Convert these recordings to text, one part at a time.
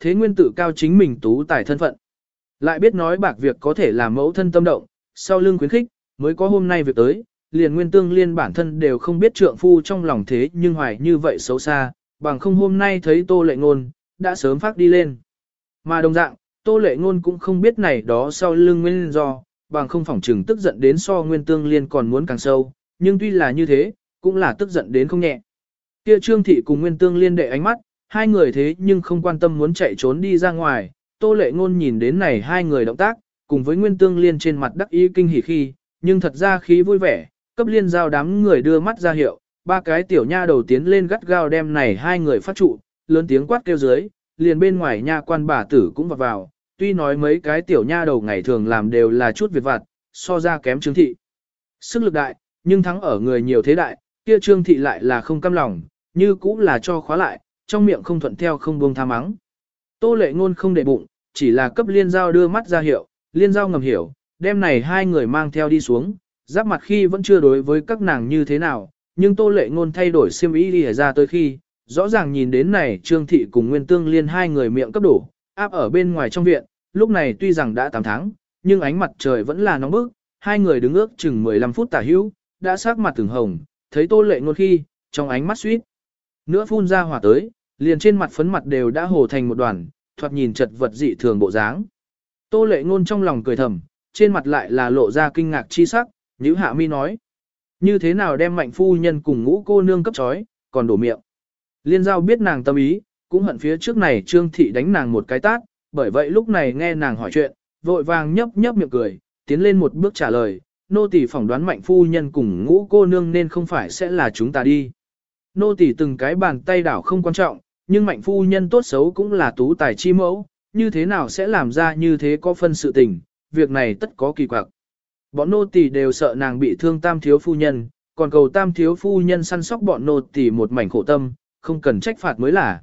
thế nguyên tự cao chính mình tú tài thân phận. Lại biết nói bạc việc có thể làm mẫu thân tâm động, sau lưng khuyến khích, mới có hôm nay việc tới, liền nguyên tương liên bản thân đều không biết trượng phu trong lòng thế nhưng hoài như vậy xấu xa, bằng không hôm nay thấy tô lệ ngôn, đã sớm phát đi lên. Mà đồng dạng, tô lệ ngôn cũng không biết này đó sau lưng nguyên do, bằng không phỏng trừng tức giận đến so nguyên tương liên còn muốn càng sâu, nhưng tuy là như thế, cũng là tức giận đến không nhẹ. Kia trương thị cùng nguyên tương liên đệ ánh mắt, hai người thế nhưng không quan tâm muốn chạy trốn đi ra ngoài, tô lệ ngôn nhìn đến này hai người động tác, cùng với nguyên tương liên trên mặt đắc ý kinh hỉ khi, nhưng thật ra khí vui vẻ, cấp liên giao đám người đưa mắt ra hiệu, ba cái tiểu nha đầu tiến lên gắt gao đem này hai người phát trụ, lớn tiếng quát kêu dưới, liền bên ngoài nha quan bà tử cũng vọt vào, tuy nói mấy cái tiểu nha đầu ngày thường làm đều là chút việc vặt, so ra kém trương thị. Sức lực đại, nhưng thắng ở người nhiều thế đại, kia trương thị lại là không căm lòng, như cũng là cho khóa lại, trong miệng không thuận theo không buông tha mắng. Tô lệ ngôn không để bụng, chỉ là cấp liên giao đưa mắt ra hiệu, liên giao ngầm hiểu, Đêm này hai người mang theo đi xuống, giáp mặt khi vẫn chưa đối với các nàng như thế nào, nhưng tô lệ ngôn thay đổi xiêm ý đi ra tới khi, rõ ràng nhìn đến này trương thị cùng nguyên tương liên hai người miệng cấp đổ, áp ở bên ngoài trong viện, lúc này tuy rằng đã 8 tháng, nhưng ánh mặt trời vẫn là nóng bức, hai người đứng ước chừng 15 phút tả hữu, đã sắc mặt từng hồng, thấy tô lệ ngôn khi, trong ánh mắt suýt. Nữa phun ra hỏa tới, liền trên mặt phấn mặt đều đã hồ thành một đoàn, thoạt nhìn chật vật dị thường bộ dáng. Tô lệ ngôn trong lòng cười thầm, trên mặt lại là lộ ra kinh ngạc chi sắc, nữ hạ mi nói. Như thế nào đem mạnh phu nhân cùng ngũ cô nương cấp chói, còn đổ miệng. Liên giao biết nàng tâm ý, cũng hận phía trước này trương thị đánh nàng một cái tát, bởi vậy lúc này nghe nàng hỏi chuyện, vội vàng nhấp nhấp miệng cười, tiến lên một bước trả lời, nô tỳ phỏng đoán mạnh phu nhân cùng ngũ cô nương nên không phải sẽ là chúng ta đi. Nô tỳ từng cái bàn tay đảo không quan trọng, nhưng mạnh phu nhân tốt xấu cũng là tú tài chi mẫu, như thế nào sẽ làm ra như thế có phân sự tình, việc này tất có kỳ quặc. Bọn nô tỳ đều sợ nàng bị thương tam thiếu phu nhân, còn cầu tam thiếu phu nhân săn sóc bọn nô tỳ một mảnh khổ tâm, không cần trách phạt mới là.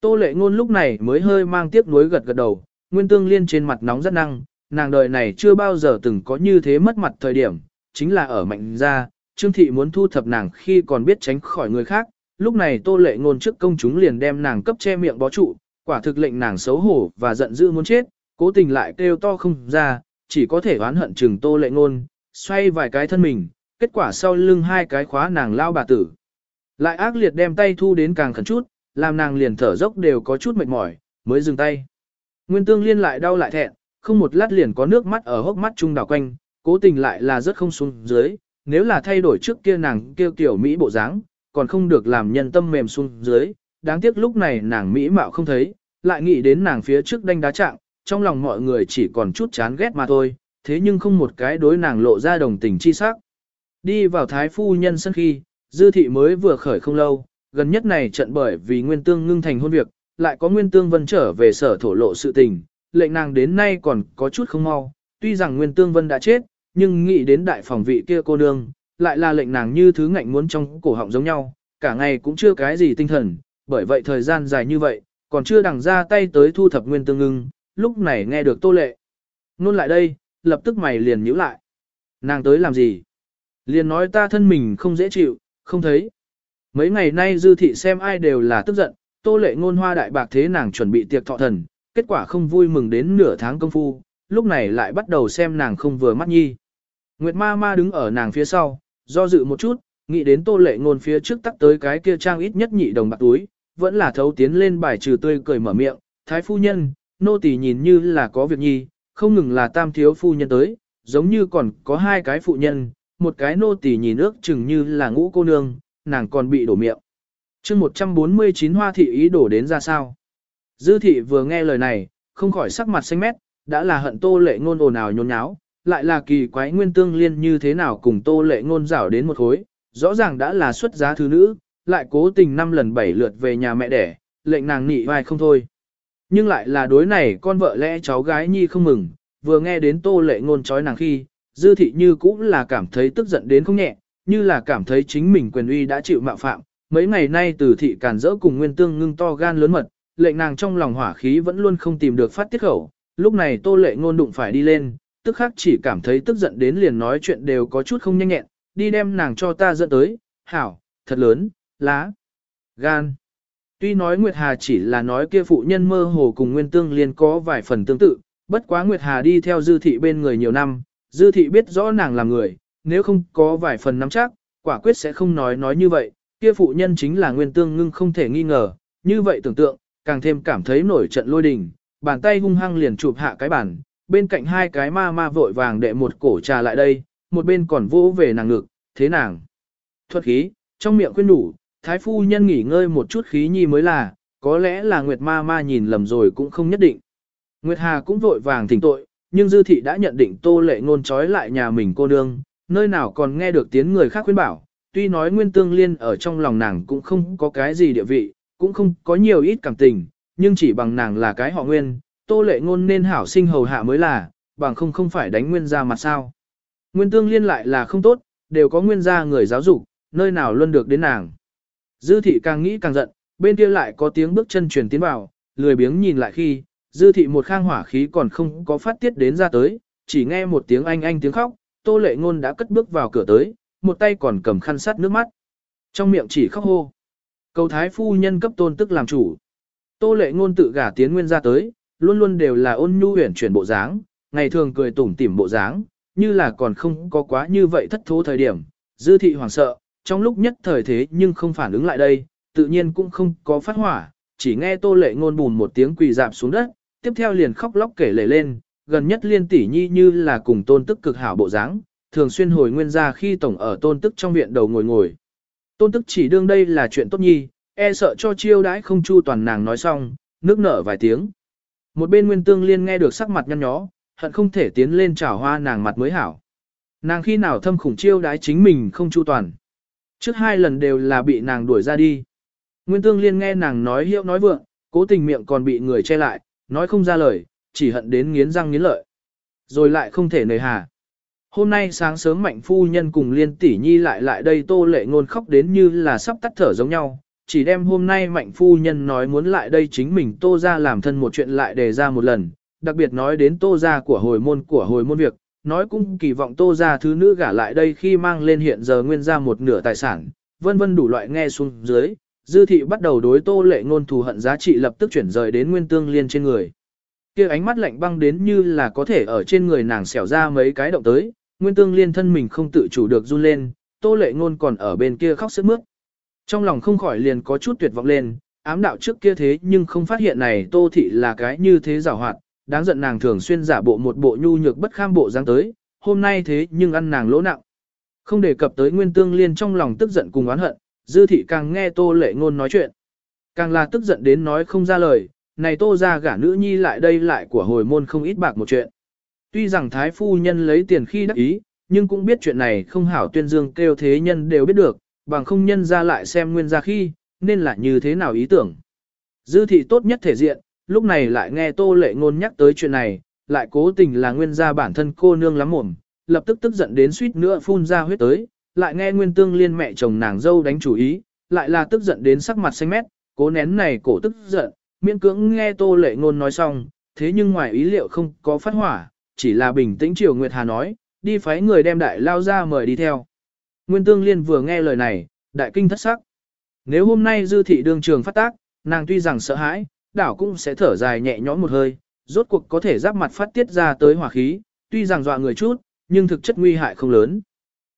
Tô lệ ngôn lúc này mới hơi mang tiếc nuối gật gật đầu, nguyên tương liên trên mặt nóng rất năng, nàng đời này chưa bao giờ từng có như thế mất mặt thời điểm, chính là ở mạnh gia, Trương Thị muốn thu thập nàng khi còn biết tránh khỏi người khác, lúc này tô lệ ngôn trước công chúng liền đem nàng cấp che miệng bó trụ, quả thực lệnh nàng xấu hổ và giận dữ muốn chết, cố tình lại kêu to không ra, chỉ có thể oán hận chừng tô lệ ngôn, xoay vài cái thân mình, kết quả sau lưng hai cái khóa nàng lao bà tử. Lại ác liệt đem tay thu đến càng khẩn chút, làm nàng liền thở dốc đều có chút mệt mỏi, mới dừng tay. Nguyên tương liên lại đau lại thẹn, không một lát liền có nước mắt ở hốc mắt trung đảo quanh, cố tình lại là rất không xuống dưới, nếu là thay đổi trước kia nàng kêu tiểu Mỹ bộ dáng, còn không được làm nhân tâm mềm xuống dưới, đáng tiếc lúc này nàng Mỹ mạo không thấy, lại nghĩ đến nàng phía trước đanh đá trạng, trong lòng mọi người chỉ còn chút chán ghét mà thôi, thế nhưng không một cái đối nàng lộ ra đồng tình chi sắc. Đi vào thái phu nhân sân khi, dư thị mới vừa khởi không lâu, gần nhất này trận bởi vì nguyên tương ngưng thành hôn việc, lại có nguyên tương vân trở về sở thổ lộ sự tình, lệnh nàng đến nay còn có chút không mau, tuy rằng nguyên tương vân đã chết, nhưng nghĩ đến đại phòng vị kia cô nương, lại là lệnh nàng như thứ ngạnh muốn trong cổ họng giống nhau, cả ngày cũng chưa cái gì tinh thần, bởi vậy thời gian dài như vậy, còn chưa đằng ra tay tới thu thập nguyên tương ngưng, lúc này nghe được tô lệ. Nôn lại đây, lập tức mày liền nhíu lại. Nàng tới làm gì? Liền nói ta thân mình không dễ chịu, không thấy. Mấy ngày nay dư thị xem ai đều là tức giận, tô lệ ngôn hoa đại bạc thế nàng chuẩn bị tiệc thọ thần, kết quả không vui mừng đến nửa tháng công phu, lúc này lại bắt đầu xem nàng không vừa mắt nhi. Nguyệt ma ma đứng ở nàng phía sau, do dự một chút, nghĩ đến tô lệ ngôn phía trước tắt tới cái kia trang ít nhất nhị đồng bạc túi, vẫn là thấu tiến lên bài trừ tươi cười mở miệng, thái phu nhân, nô tỳ nhìn như là có việc nhi, không ngừng là tam thiếu phu nhân tới, giống như còn có hai cái phụ nhân, một cái nô tỳ nhìn ước chừng như là ngũ cô nương, nàng còn bị đổ miệng. chương 149 hoa thị ý đổ đến ra sao? Dư thị vừa nghe lời này, không khỏi sắc mặt xanh mét, đã là hận tô lệ ngôn ồn ào nhốn nháo, lại là kỳ quái nguyên tương liên như thế nào cùng tô lệ ngôn rảo đến một khối, rõ ràng đã là xuất giá thứ nữ, lại cố tình năm lần bảy lượt về nhà mẹ đẻ, lệnh nàng nị vai không thôi. Nhưng lại là đối này con vợ lẽ cháu gái nhi không mừng, vừa nghe đến tô lệ ngôn chói nàng khi, dư thị như cũng là cảm thấy tức giận đến không nhẹ, như là cảm thấy chính mình quyền uy đã chịu mạo phạm. Mấy ngày nay từ thị càn rỡ cùng nguyên tương ngưng to gan lớn mật, lệnh nàng trong lòng hỏa khí vẫn luôn không tìm được phát tiết khẩu. Lúc này tô lệ ngôn đụng phải đi lên, tức khắc chỉ cảm thấy tức giận đến liền nói chuyện đều có chút không nhanh nhẹn, đi đem nàng cho ta dẫn tới, hảo, thật lớn, lá, gan. Tuy nói Nguyệt Hà chỉ là nói kia phụ nhân mơ hồ cùng Nguyên Tương Liên có vài phần tương tự, bất quá Nguyệt Hà đi theo Dư Thị bên người nhiều năm, Dư Thị biết rõ nàng là người, nếu không có vài phần nắm chắc, quả quyết sẽ không nói nói như vậy, kia phụ nhân chính là Nguyên Tương ngưng không thể nghi ngờ, như vậy tưởng tượng, càng thêm cảm thấy nổi trận lôi đình, bàn tay hung hăng liền chụp hạ cái bàn, bên cạnh hai cái ma ma vội vàng đệ một cổ trà lại đây, một bên còn vỗ về nàng ngực, thế nàng. Thuật khí, trong miệng khuyên đủ, thái phu nhân nghỉ ngơi một chút khí nhi mới là, có lẽ là Nguyệt ma ma nhìn lầm rồi cũng không nhất định. Nguyệt Hà cũng vội vàng thỉnh tội, nhưng dư thị đã nhận định tô lệ ngôn trói lại nhà mình cô nương, nơi nào còn nghe được tiếng người khác khuyên bảo, tuy nói nguyên tương liên ở trong lòng nàng cũng không có cái gì địa vị, cũng không có nhiều ít cảm tình, nhưng chỉ bằng nàng là cái họ nguyên, tô lệ ngôn nên hảo sinh hầu hạ mới là, bằng không không phải đánh nguyên gia mặt sao. Nguyên tương liên lại là không tốt, đều có nguyên gia người giáo dục, nơi nào luôn được đến nàng. Dư thị càng nghĩ càng giận, bên kia lại có tiếng bước chân truyền tiến vào, lười biếng nhìn lại khi, dư thị một khang hỏa khí còn không có phát tiết đến ra tới, chỉ nghe một tiếng anh anh tiếng khóc, tô lệ ngôn đã cất bước vào cửa tới, một tay còn cầm khăn sát nước mắt. Trong miệng chỉ khóc hô. Cầu thái phu nhân cấp tôn tức làm chủ. Tô lệ ngôn tự gả tiến nguyên ra tới, luôn luôn đều là ôn nhu huyền chuyển bộ dáng, ngày thường cười tủm tỉm bộ dáng, như là còn không có quá như vậy thất thố thời điểm. Dư thị hoảng sợ, trong lúc nhất thời thế nhưng không phản ứng lại đây, tự nhiên cũng không có phát hỏa, chỉ nghe tô lệ ngôn bùn một tiếng quỳ dạp xuống đất, tiếp theo liền khóc lóc kể lể lên, gần nhất liên tỷ nhi như là cùng tôn tức cực hảo bộ dáng, thường xuyên hồi nguyên gia khi tổng ở tôn tức trong viện đầu ngồi ngồi. Tôn tức chỉ đương đây là chuyện tốt nhi, e sợ cho chiêu đãi không chu toàn nàng nói xong, nước nở vài tiếng. Một bên nguyên tương liên nghe được sắc mặt nhăn nhó, hận không thể tiến lên chào hoa nàng mặt mới hảo. Nàng khi nào thâm khủng chiêu đái chính mình không chu toàn. Trước hai lần đều là bị nàng đuổi ra đi. Nguyên tương liên nghe nàng nói hiệu nói vượng, cố tình miệng còn bị người che lại, nói không ra lời, chỉ hận đến nghiến răng nghiến lợi. Rồi lại không thể nề hà. Hôm nay sáng sớm mạnh phu nhân cùng liên tỷ nhi lại lại đây tô lệ ngôn khóc đến như là sắp tắt thở giống nhau. Chỉ đem hôm nay mạnh phu nhân nói muốn lại đây chính mình tô ra làm thân một chuyện lại đề ra một lần, đặc biệt nói đến tô ra của hồi môn của hồi môn việc, nói cũng kỳ vọng tô ra thứ nữ gả lại đây khi mang lên hiện giờ nguyên ra một nửa tài sản, vân vân đủ loại nghe xuống dưới, dư thị bắt đầu đối tô lệ ngôn thù hận giá trị lập tức chuyển rời đến nguyên tương liên trên người. kia ánh mắt lạnh băng đến như là có thể ở trên người nàng xẻo ra mấy cái động tới, nguyên tương liên thân mình không tự chủ được run lên, tô lệ ngôn còn ở bên kia khóc sướt mướt. Trong lòng không khỏi liền có chút tuyệt vọng lên, ám đạo trước kia thế nhưng không phát hiện này tô thị là cái như thế giảo hoạt, đáng giận nàng thường xuyên giả bộ một bộ nhu nhược bất kham bộ dáng tới, hôm nay thế nhưng ăn nàng lỗ nặng. Không đề cập tới nguyên tương liên trong lòng tức giận cùng oán hận, dư thị càng nghe tô lệ ngôn nói chuyện. Càng là tức giận đến nói không ra lời, này tô ra gả nữ nhi lại đây lại của hồi môn không ít bạc một chuyện. Tuy rằng thái phu nhân lấy tiền khi đắc ý, nhưng cũng biết chuyện này không hảo tuyên dương kêu thế nhân đều biết được, bằng không nhân ra lại xem nguyên ra khi, nên là như thế nào ý tưởng. Dư thị tốt nhất thể diện, lúc này lại nghe tô lệ ngôn nhắc tới chuyện này, lại cố tình là nguyên gia bản thân cô nương lắm mồm, lập tức tức giận đến suýt nữa phun ra huyết tới, lại nghe nguyên tương liên mẹ chồng nàng dâu đánh chủ ý, lại là tức giận đến sắc mặt xanh mét, cố nén này cổ tức giận, miễn cưỡng nghe tô lệ ngôn nói xong, thế nhưng ngoài ý liệu không có phát hỏa, chỉ là bình tĩnh chiều Nguyệt Hà nói, đi phái người đem đại lao ra mời đi theo. Nguyên Tương Liên vừa nghe lời này, đại kinh thất sắc. Nếu hôm nay dư thị đương trường phát tác, nàng tuy rằng sợ hãi, đảo cũng sẽ thở dài nhẹ nhõm một hơi, rốt cuộc có thể giáp mặt phát tiết ra tới hỏa khí, tuy rằng dọa người chút, nhưng thực chất nguy hại không lớn.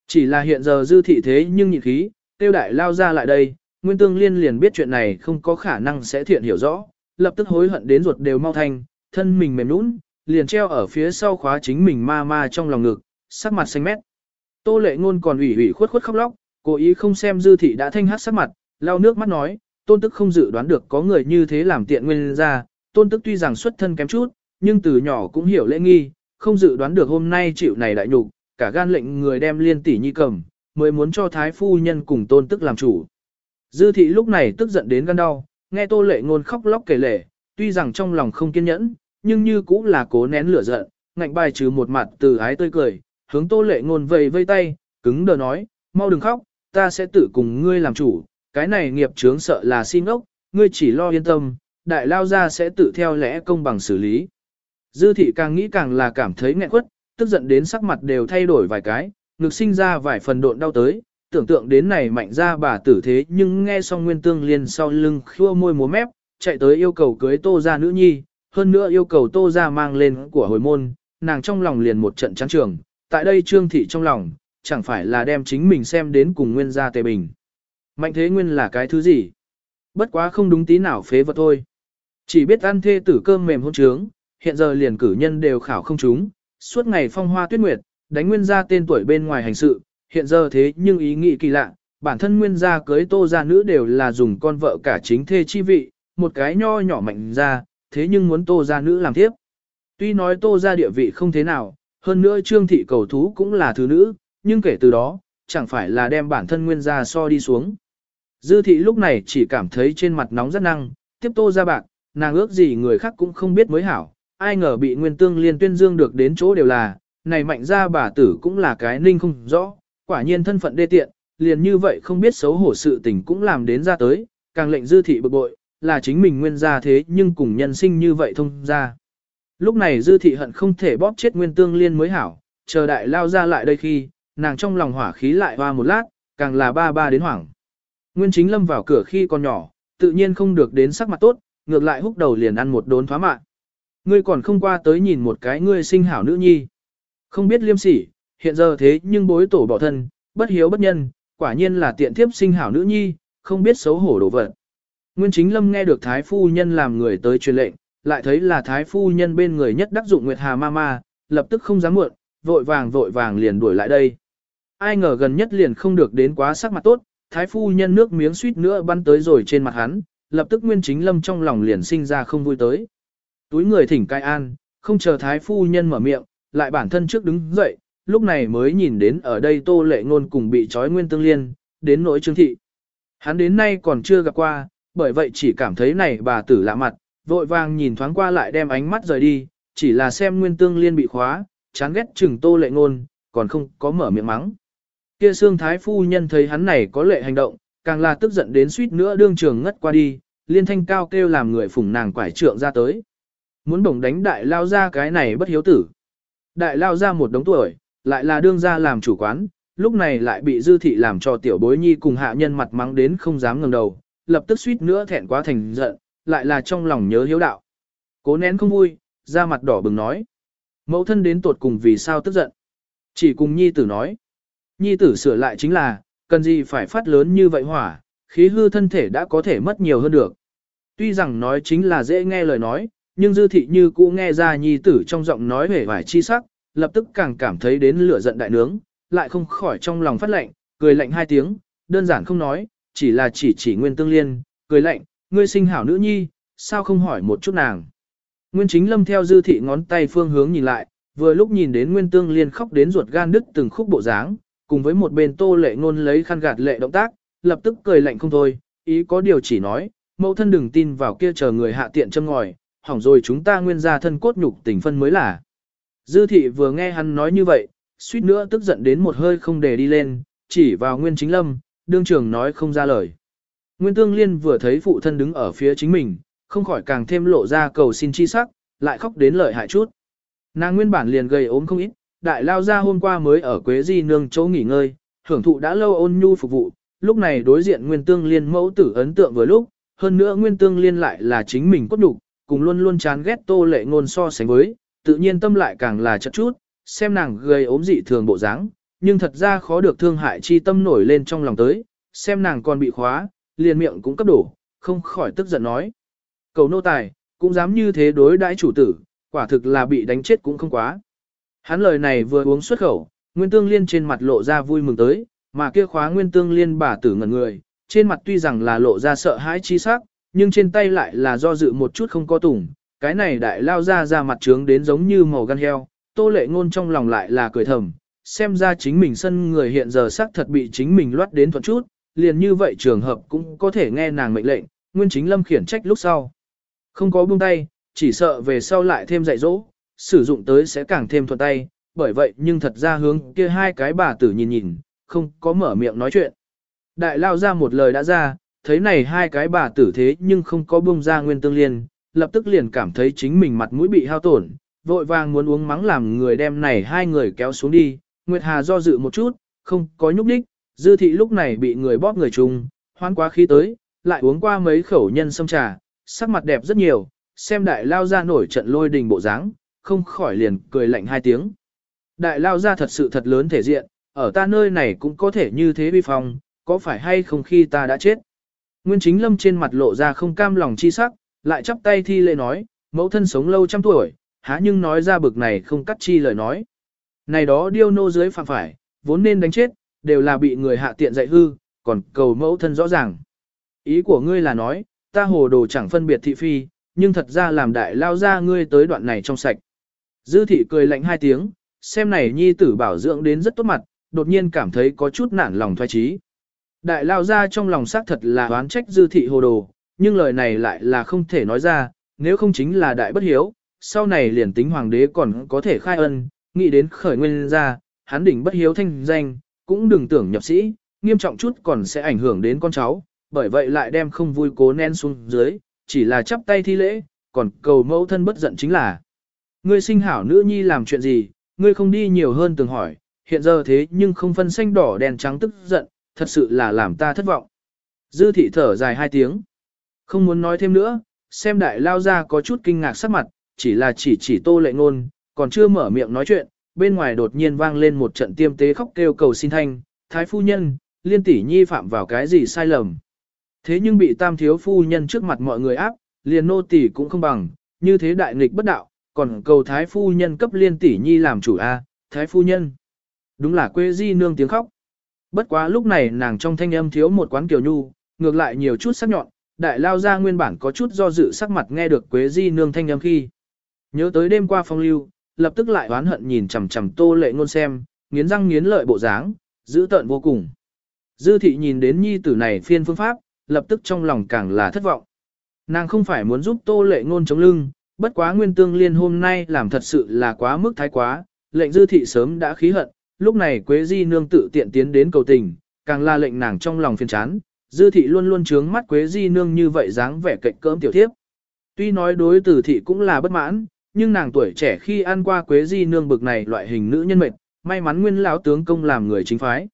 Chỉ là hiện giờ dư thị thế nhưng nhịn khí, tiêu đại lao ra lại đây, Nguyên Tương Liên liền biết chuyện này không có khả năng sẽ thiện hiểu rõ, lập tức hối hận đến ruột đều mau thành, thân mình mềm nũng, liền treo ở phía sau khóa chính mình ma ma trong lòng ngực, sắc mặt xanh mét. Tô lệ ngôn còn ủy ủy khuất khuất khóc lóc, cố ý không xem dư thị đã thanh hát sắc mặt, lau nước mắt nói, tôn tức không dự đoán được có người như thế làm tiện nguyên ra, tôn tức tuy rằng xuất thân kém chút, nhưng từ nhỏ cũng hiểu lễ nghi, không dự đoán được hôm nay chịu này đại nhục, cả gan lệnh người đem liên tỷ nhi cầm, mới muốn cho thái phu nhân cùng tôn tức làm chủ. Dư thị lúc này tức giận đến gan đau, nghe tô lệ ngôn khóc lóc kể lể, tuy rằng trong lòng không kiên nhẫn, nhưng như cũng là cố nén lửa giận, ngạnh bài trừ một mặt từ ái tươi cười, hướng tô lệ ngôn vầy vây tay, cứng đờ nói, mau đừng khóc, ta sẽ tự cùng ngươi làm chủ, cái này nghiệp chướng sợ là xin ốc, ngươi chỉ lo yên tâm, đại lao gia sẽ tự theo lẽ công bằng xử lý. Dư thị càng nghĩ càng là cảm thấy nghẹn quất, tức giận đến sắc mặt đều thay đổi vài cái, ngực sinh ra vài phần độn đau tới, tưởng tượng đến này mạnh ra bà tử thế nhưng nghe xong nguyên tương liền sau lưng khua môi múa mép, chạy tới yêu cầu cưới tô ra nữ nhi, hơn nữa yêu cầu tô ra mang lên của hồi môn, nàng trong lòng liền một trận chán trường, tại đây trương thị trong lòng, chẳng phải là đem chính mình xem đến cùng nguyên gia tề bình. Mạnh thế nguyên là cái thứ gì? Bất quá không đúng tí nào phế vật thôi. Chỉ biết ăn thê tử cơm mềm hôn trướng, hiện giờ liền cử nhân đều khảo không chúng, suốt ngày phong hoa tuyết nguyệt, đánh nguyên gia tên tuổi bên ngoài hành sự, hiện giờ thế nhưng ý nghĩ kỳ lạ, bản thân nguyên gia cưới tô gia nữ đều là dùng con vợ cả chính thê chi vị, một cái nho nhỏ mạnh ra, thế nhưng muốn tô gia nữ làm tiếp. Tuy nói tô gia địa vị không thế nào, hơn nữa trương thị cầu thú cũng là thứ nữ, nhưng kể từ đó, chẳng phải là đem bản thân nguyên gia so đi xuống. Dư thị lúc này chỉ cảm thấy trên mặt nóng rất năng, tiếp tô ra bạc, nàng ước gì người khác cũng không biết mới hảo, ai ngờ bị nguyên tương liên tuyên dương được đến chỗ đều là, này mạnh ra bà tử cũng là cái ninh không rõ, quả nhiên thân phận đê tiện, liền như vậy không biết xấu hổ sự tình cũng làm đến ra tới, càng lệnh dư thị bực bội, là chính mình nguyên gia thế nhưng cùng nhân sinh như vậy thông ra. Lúc này dư thị hận không thể bóp chết nguyên tương liên mới hảo, chờ đại lao ra lại đây khi, nàng trong lòng hỏa khí lại hoa một lát, càng là ba ba đến hoảng. Nguyên chính lâm vào cửa khi còn nhỏ, tự nhiên không được đến sắc mặt tốt, ngược lại húc đầu liền ăn một đốn phá mạng. Ngươi còn không qua tới nhìn một cái ngươi sinh hảo nữ nhi. Không biết liêm sỉ, hiện giờ thế nhưng bối tổ bỏ thân, bất hiếu bất nhân, quả nhiên là tiện thiếp sinh hảo nữ nhi, không biết xấu hổ đổ vật. Nguyên chính lâm nghe được thái phu nhân làm người tới truyền lệnh, lại thấy là thái phu nhân bên người nhất đắc dụng Nguyệt Hà Mama, lập tức không dám muộn, vội vàng vội vàng liền đuổi lại đây. Ai ngờ gần nhất liền không được đến quá sắc mặt tốt, thái phu nhân nước miếng suýt nữa bắn tới rồi trên mặt hắn, lập tức nguyên chính lâm trong lòng liền sinh ra không vui tới. Túi người thỉnh cai an, không chờ thái phu nhân mở miệng, lại bản thân trước đứng dậy, lúc này mới nhìn đến ở đây tô lệ ngôn cùng bị trói nguyên tương liên, đến nỗi trương thị. Hắn đến nay còn chưa gặp qua, bởi vậy chỉ cảm thấy này bà tử lạ mặt, vội vàng nhìn thoáng qua lại đem ánh mắt rời đi, chỉ là xem nguyên tương liên bị khóa, chán ghét chừng tô lệ ngôn, còn không có mở miệng mắng. Kia xương thái phu nhân thấy hắn này có lệ hành động, càng là tức giận đến suýt nữa đương trường ngất qua đi, liên thanh cao kêu làm người phủng nàng quải trượng ra tới. Muốn bổng đánh đại lao ra cái này bất hiếu tử. Đại lao ra một đống tuổi, lại là đương gia làm chủ quán, lúc này lại bị dư thị làm cho tiểu bối nhi cùng hạ nhân mặt mắng đến không dám ngẩng đầu, lập tức suýt nữa thẹn quá thành giận, lại là trong lòng nhớ hiếu đạo. Cố nén không vui, ra mặt đỏ bừng nói. Mẫu thân đến tột cùng vì sao tức giận. Chỉ cùng nhi tử nói. Nhi tử sửa lại chính là, cần gì phải phát lớn như vậy hỏa, khí hư thân thể đã có thể mất nhiều hơn được. Tuy rằng nói chính là dễ nghe lời nói, nhưng dư thị như cũ nghe ra nhi tử trong giọng nói vẻ vải chi sắc, lập tức càng cảm thấy đến lửa giận đại nướng, lại không khỏi trong lòng phát lệnh, cười lạnh hai tiếng, đơn giản không nói, chỉ là chỉ chỉ nguyên tương liên, cười lạnh, ngươi sinh hảo nữ nhi, sao không hỏi một chút nàng. Nguyên chính lâm theo dư thị ngón tay phương hướng nhìn lại, vừa lúc nhìn đến nguyên tương liên khóc đến ruột gan đứt từng khúc bộ dáng, cùng với một bên tô lệ ngôn lấy khăn gạt lệ động tác, lập tức cười lạnh không thôi, ý có điều chỉ nói, mẫu thân đừng tin vào kia chờ người hạ tiện châm ngòi, hỏng rồi chúng ta nguyên gia thân cốt nhục tình phân mới là. Dư thị vừa nghe hắn nói như vậy, suýt nữa tức giận đến một hơi không để đi lên, chỉ vào nguyên chính lâm, đương trường nói không ra lời. Nguyên tương liên vừa thấy phụ thân đứng ở phía chính mình, không khỏi càng thêm lộ ra cầu xin chi sắc, lại khóc đến lợi hại chút. Nàng nguyên bản liền gầy ốm không ít, đại lao ra hôm qua mới ở Quế Di nương chỗ nghỉ ngơi, hưởng thụ đã lâu ôn nhu phục vụ, lúc này đối diện Nguyên Tương Liên mẫu tử ấn tượng vừa lúc, hơn nữa Nguyên Tương Liên lại là chính mình cốt đủ, cùng luôn luôn chán ghét Tô Lệ ngôn so sánh với, tự nhiên tâm lại càng là chật chút, xem nàng gầy ốm dị thường bộ dáng, nhưng thật ra khó được thương hại chi tâm nổi lên trong lòng tới, xem nàng còn bị khóa, liền miệng cũng cấp đổ, không khỏi tức giận nói. Cầu nô tài, cũng dám như thế đối đãi chủ tử, quả thực là bị đánh chết cũng không quá. Hắn lời này vừa uống xuất khẩu, Nguyên Tương Liên trên mặt lộ ra vui mừng tới, mà kia khóa Nguyên Tương Liên bà tử ngẩn người, trên mặt tuy rằng là lộ ra sợ hãi chi sắc, nhưng trên tay lại là do dự một chút không có tủng, cái này đại lao ra ra mặt trướng đến giống như màu gan heo, tô lệ ngôn trong lòng lại là cười thầm, xem ra chính mình sân người hiện giờ xác thật bị chính mình loát đến thuận chút, liền như vậy trường hợp cũng có thể nghe nàng mệnh lệnh, Nguyên Chính Lâm khiển trách lúc sau. Không có buông tay, chỉ sợ về sau lại thêm dạy dỗ, sử dụng tới sẽ càng thêm thuận tay, bởi vậy nhưng thật ra hướng kia hai cái bà tử nhìn nhìn, không có mở miệng nói chuyện. Đại lao ra một lời đã ra, thấy này hai cái bà tử thế nhưng không có buông ra nguyên tương liên, lập tức liền cảm thấy chính mình mặt mũi bị hao tổn, vội vàng muốn uống mắng làm người đem này hai người kéo xuống đi, Nguyệt Hà do dự một chút, không có nhúc đích, Dư thị lúc này bị người bóp người chung, hoan quá khí tới, lại uống qua mấy khẩu nhân sâm trà, sắc mặt đẹp rất nhiều, xem đại lao ra nổi trận lôi đình bộ dáng, không khỏi liền cười lạnh hai tiếng. Đại lao ra thật sự thật lớn thể diện, ở ta nơi này cũng có thể như thế vi phong, có phải hay không khi ta đã chết. Nguyên chính lâm trên mặt lộ ra không cam lòng chi sắc, lại chắp tay thi lễ nói, mẫu thân sống lâu trăm tuổi, há nhưng nói ra bực này không cắt chi lời nói. Này đó điêu nô dưới phạm phải, vốn nên đánh chết, đều là bị người hạ tiện dạy hư, còn cầu mẫu thân rõ ràng. Ý của ngươi là nói, ta hồ đồ chẳng phân biệt thị phi, nhưng thật ra làm đại lao ra ngươi tới đoạn này trong sạch. Dư thị cười lạnh hai tiếng, xem này nhi tử bảo dưỡng đến rất tốt mặt, đột nhiên cảm thấy có chút nản lòng thoái trí. Đại lao ra trong lòng xác thật là oán trách dư thị hồ đồ, nhưng lời này lại là không thể nói ra, nếu không chính là đại bất hiếu, sau này liền tính hoàng đế còn có thể khai ân, nghĩ đến khởi nguyên ra, hắn đỉnh bất hiếu thanh danh, cũng đừng tưởng nhập sĩ, nghiêm trọng chút còn sẽ ảnh hưởng đến con cháu, bởi vậy lại đem không vui cố nén xuống dưới, chỉ là chắp tay thi lễ, còn cầu mẫu thân bất giận chính là. Ngươi sinh hảo nữ nhi làm chuyện gì, ngươi không đi nhiều hơn từng hỏi, hiện giờ thế nhưng không phân xanh đỏ đèn trắng tức giận, thật sự là làm ta thất vọng. Dư thị thở dài hai tiếng. Không muốn nói thêm nữa, xem đại lao ra có chút kinh ngạc sắc mặt, chỉ là chỉ chỉ tô lệ ngôn, còn chưa mở miệng nói chuyện, bên ngoài đột nhiên vang lên một trận tiêm tế khóc kêu cầu xin thanh, thái phu nhân, liên tỷ nhi phạm vào cái gì sai lầm. Thế nhưng bị tam thiếu phu nhân trước mặt mọi người áp, liền nô tỷ cũng không bằng, như thế đại nghịch bất đạo, còn cầu thái phu nhân cấp liên tỷ nhi làm chủ a, thái phu nhân. Đúng là quê di nương tiếng khóc. Bất quá lúc này nàng trong thanh âm thiếu một quán kiều nhu, ngược lại nhiều chút sắc nhọn, đại lao ra nguyên bản có chút do dự sắc mặt nghe được quế di nương thanh âm khi. Nhớ tới đêm qua phong lưu, lập tức lại oán hận nhìn chằm chằm tô lệ ngôn xem, nghiến răng nghiến lợi bộ dáng, giữ tợn vô cùng. Dư thị nhìn đến nhi tử này phiên phương pháp, lập tức trong lòng càng là thất vọng. Nàng không phải muốn giúp tô lệ ngôn chống lưng, bất quá nguyên tương liên hôm nay làm thật sự là quá mức thái quá, lệnh dư thị sớm đã khí hận, lúc này Quế Di nương tự tiện tiến đến cầu tình, càng là lệnh nàng trong lòng phiền chán, dư thị luôn luôn trướng mắt Quế Di nương như vậy dáng vẻ cạnh cỡm tiểu thiếp. Tuy nói đối tử thị cũng là bất mãn, nhưng nàng tuổi trẻ khi ăn qua Quế Di nương bực này loại hình nữ nhân mệnh, may mắn nguyên lão tướng công làm người chính phái.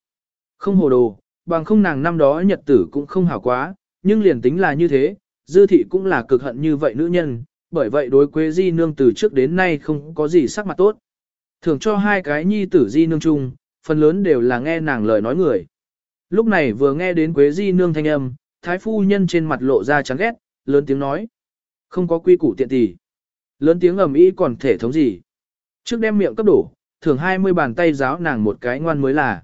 Không hồ đồ, bằng không nàng năm đó nhật tử cũng không hảo quá, nhưng liền tính là như thế, dư thị cũng là cực hận như vậy nữ nhân, bởi vậy đối Quế Di nương từ trước đến nay không có gì sắc mặt tốt. Thường cho hai cái nhi tử Di nương chung, phần lớn đều là nghe nàng lời nói người. Lúc này vừa nghe đến Quế Di nương thanh âm, thái phu nhân trên mặt lộ ra chán ghét, lớn tiếng nói. Không có quy củ tiện tỷ. Lớn tiếng ầm ĩ còn thể thống gì. Trước đem miệng cấp đổ, thường 20 bàn tay giáo nàng một cái ngoan mới là.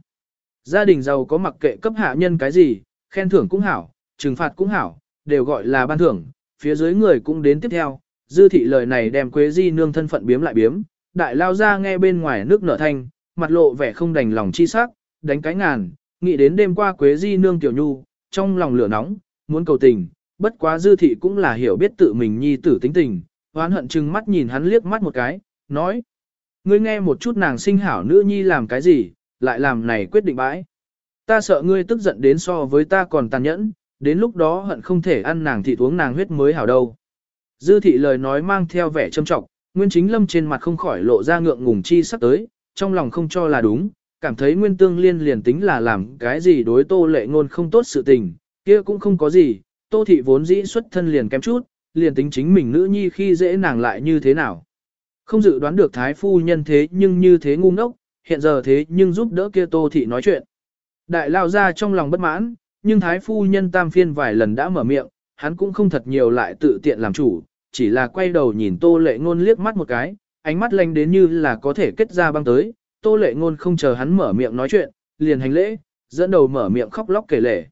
Gia đình giàu có mặc kệ cấp hạ nhân cái gì, khen thưởng cũng hảo, trừng phạt cũng hảo, đều gọi là ban thưởng, phía dưới người cũng đến tiếp theo. Dư thị lời này đem Quế Di nương thân phận biếm lại biếm, đại lao ra nghe bên ngoài nước nở thanh, mặt lộ vẻ không đành lòng chi sắc, đánh cái ngàn, nghĩ đến đêm qua Quế Di nương tiểu nhu, trong lòng lửa nóng, muốn cầu tình, bất quá dư thị cũng là hiểu biết tự mình nhi tử tính tình, hoán hận chừng mắt nhìn hắn liếc mắt một cái, nói. Ngươi nghe một chút nàng sinh hảo nữ nhi làm cái gì, lại làm này quyết định bãi. Ta sợ ngươi tức giận đến so với ta còn tàn nhẫn, đến lúc đó hận không thể ăn nàng thì uống nàng huyết mới hảo đâu. Dư thị lời nói mang theo vẻ châm trọng, Nguyên Chính Lâm trên mặt không khỏi lộ ra ngượng ngùng chi sắp tới, trong lòng không cho là đúng, cảm thấy Nguyên Tương Liên liền tính là làm cái gì đối Tô Lệ Ngôn không tốt sự tình, kia cũng không có gì, Tô thị vốn dĩ xuất thân liền kém chút, liền tính chính mình nữ nhi khi dễ nàng lại như thế nào. Không dự đoán được thái phu nhân thế nhưng như thế ngu ngốc, hiện giờ thế nhưng giúp đỡ kia Tô thị nói chuyện. Đại lao ra trong lòng bất mãn, nhưng thái phu nhân tam phiên vài lần đã mở miệng, hắn cũng không thật nhiều lại tự tiện làm chủ, chỉ là quay đầu nhìn tô lệ ngôn liếc mắt một cái, ánh mắt lanh đến như là có thể kết ra băng tới, tô lệ ngôn không chờ hắn mở miệng nói chuyện, liền hành lễ, dẫn đầu mở miệng khóc lóc kể lể.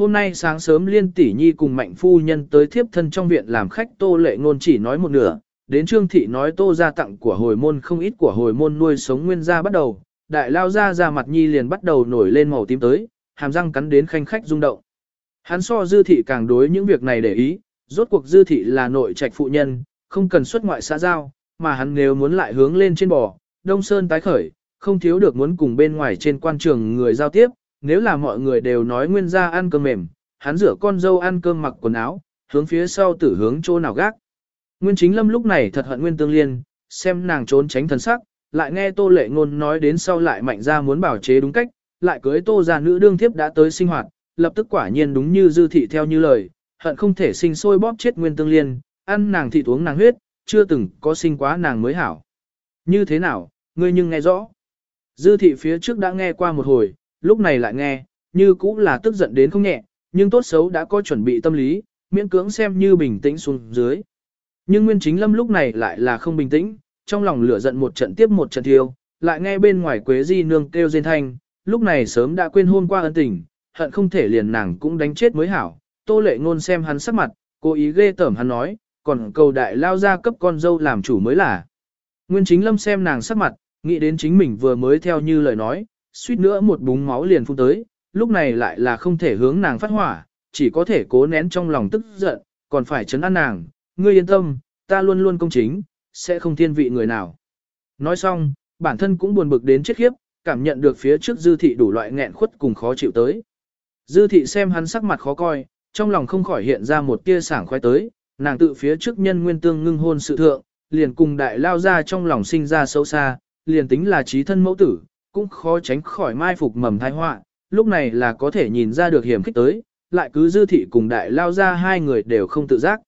Hôm nay sáng sớm liên tỷ nhi cùng mạnh phu nhân tới thiếp thân trong viện làm khách tô lệ ngôn chỉ nói một nửa, đến trương thị nói tô ra tặng của hồi môn không ít của hồi môn nuôi sống nguyên gia bắt đầu, đại lao ra ra mặt nhi liền bắt đầu nổi lên màu tím tới, hàm răng cắn đến khanh khách rung động. Hắn so dư thị càng đối những việc này để ý, Rốt cuộc dư thị là nội trạch phụ nhân, không cần xuất ngoại xã giao, mà hắn nếu muốn lại hướng lên trên bò, Đông Sơn tái khởi, không thiếu được muốn cùng bên ngoài trên quan trường người giao tiếp, nếu là mọi người đều nói nguyên gia ăn cơm mềm, hắn rửa con dâu ăn cơm mặc quần áo, hướng phía sau tử hướng chỗ nào gác. Nguyên chính lâm lúc này thật hận nguyên tương liên, xem nàng trốn tránh thần sắc, lại nghe tô lệ ngôn nói đến sau lại mạnh ra muốn bảo chế đúng cách, lại cưới tô gia nữ đương thiếp đã tới sinh hoạt, lập tức quả nhiên đúng như dư thị theo như lời, hận không thể sinh sôi bóp chết nguyên tương liên, ăn nàng thị uống nàng huyết, chưa từng có sinh quá nàng mới hảo. Như thế nào, ngươi nhưng nghe rõ. Dư thị phía trước đã nghe qua một hồi, lúc này lại nghe, như cũng là tức giận đến không nhẹ, nhưng tốt xấu đã có chuẩn bị tâm lý, miễn cưỡng xem như bình tĩnh xuống dưới. Nhưng Nguyên Chính Lâm lúc này lại là không bình tĩnh, trong lòng lửa giận một trận tiếp một trận thiêu, lại nghe bên ngoài Quế Di nương kêu rên thanh, lúc này sớm đã quên hôm qua ân tình, hận không thể liền nàng cũng đánh chết mới hảo. Tô lệ ngôn xem hắn sắc mặt, cố ý ghê tởm hắn nói, còn cầu đại lao ra cấp con dâu làm chủ mới là. Nguyên Chính Lâm xem nàng sắc mặt, nghĩ đến chính mình vừa mới theo như lời nói, suýt nữa một búng máu liền phun tới, lúc này lại là không thể hướng nàng phát hỏa, chỉ có thể cố nén trong lòng tức giận, còn phải chấn an nàng, ngươi yên tâm, ta luôn luôn công chính, sẽ không thiên vị người nào. Nói xong, bản thân cũng buồn bực đến chết khiếp, cảm nhận được phía trước dư thị đủ loại nghẹn khuất cùng khó chịu tới. Dư thị xem hắn sắc mặt khó coi, trong lòng không khỏi hiện ra một tia sảng khoái tới, nàng tự phía trước nhân nguyên tương ngưng hôn sự thượng, liền cùng đại lao ra trong lòng sinh ra sâu xa, liền tính là trí thân mẫu tử, cũng khó tránh khỏi mai phục mầm thai họa, lúc này là có thể nhìn ra được hiểm khích tới, lại cứ dư thị cùng đại lao ra hai người đều không tự giác.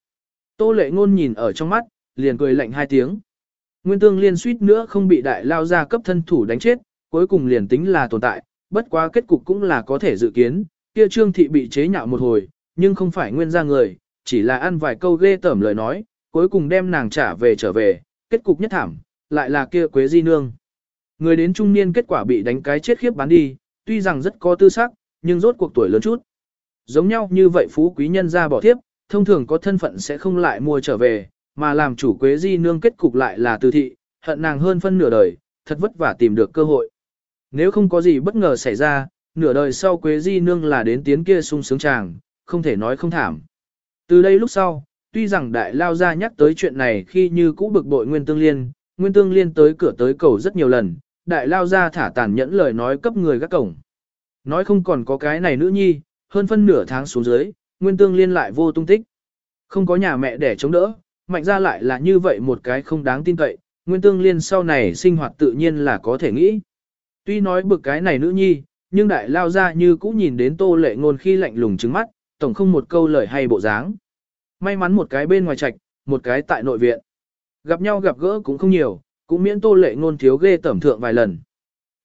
Tô lệ ngôn nhìn ở trong mắt, liền cười lạnh hai tiếng. Nguyên tương liên suýt nữa không bị đại lao ra cấp thân thủ đánh chết, cuối cùng liền tính là tồn tại, bất quá kết cục cũng là có thể dự kiến, kia trương thị bị chế nhạo một hồi, nhưng không phải nguyên ra người, chỉ là ăn vài câu ghê tởm lời nói, cuối cùng đem nàng trả về trở về, kết cục nhất thảm, lại là kia quế di nương. Người đến trung niên kết quả bị đánh cái chết khiếp bán đi, tuy rằng rất có tư sắc, nhưng rốt cuộc tuổi lớn chút. Giống nhau như vậy phú quý nhân ra bỏ thiếp, thông thường có thân phận sẽ không lại mua trở về, mà làm chủ quế di nương kết cục lại là từ thị, hận nàng hơn phân nửa đời, thật vất vả tìm được cơ hội. Nếu không có gì bất ngờ xảy ra, nửa đời sau quế di nương là đến tiến kia sung sướng chàng, không thể nói không thảm. Từ đây lúc sau, tuy rằng đại lao ra nhắc tới chuyện này khi như cũ bực bội Nguyên Tương Liên, Nguyên Tương Liên tới cửa tới cầu rất nhiều lần, đại lao ra thả tàn nhẫn lời nói cấp người gác cổng. Nói không còn có cái này nữ nhi, hơn phân nửa tháng xuống dưới, Nguyên Tương Liên lại vô tung tích. Không có nhà mẹ để chống đỡ, mạnh ra lại là như vậy một cái không đáng tin cậy, Nguyên Tương Liên sau này sinh hoạt tự nhiên là có thể nghĩ. Tuy nói bực cái này nữ nhi, nhưng đại lao ra như cũ nhìn đến tô lệ ngôn khi lạnh lùng trứng mắt, tổng không một câu lời hay bộ dáng. May mắn một cái bên ngoài trạch, một cái tại nội viện. Gặp nhau gặp gỡ cũng không nhiều, cũng miễn tô lệ ngôn thiếu ghê tẩm thượng vài lần.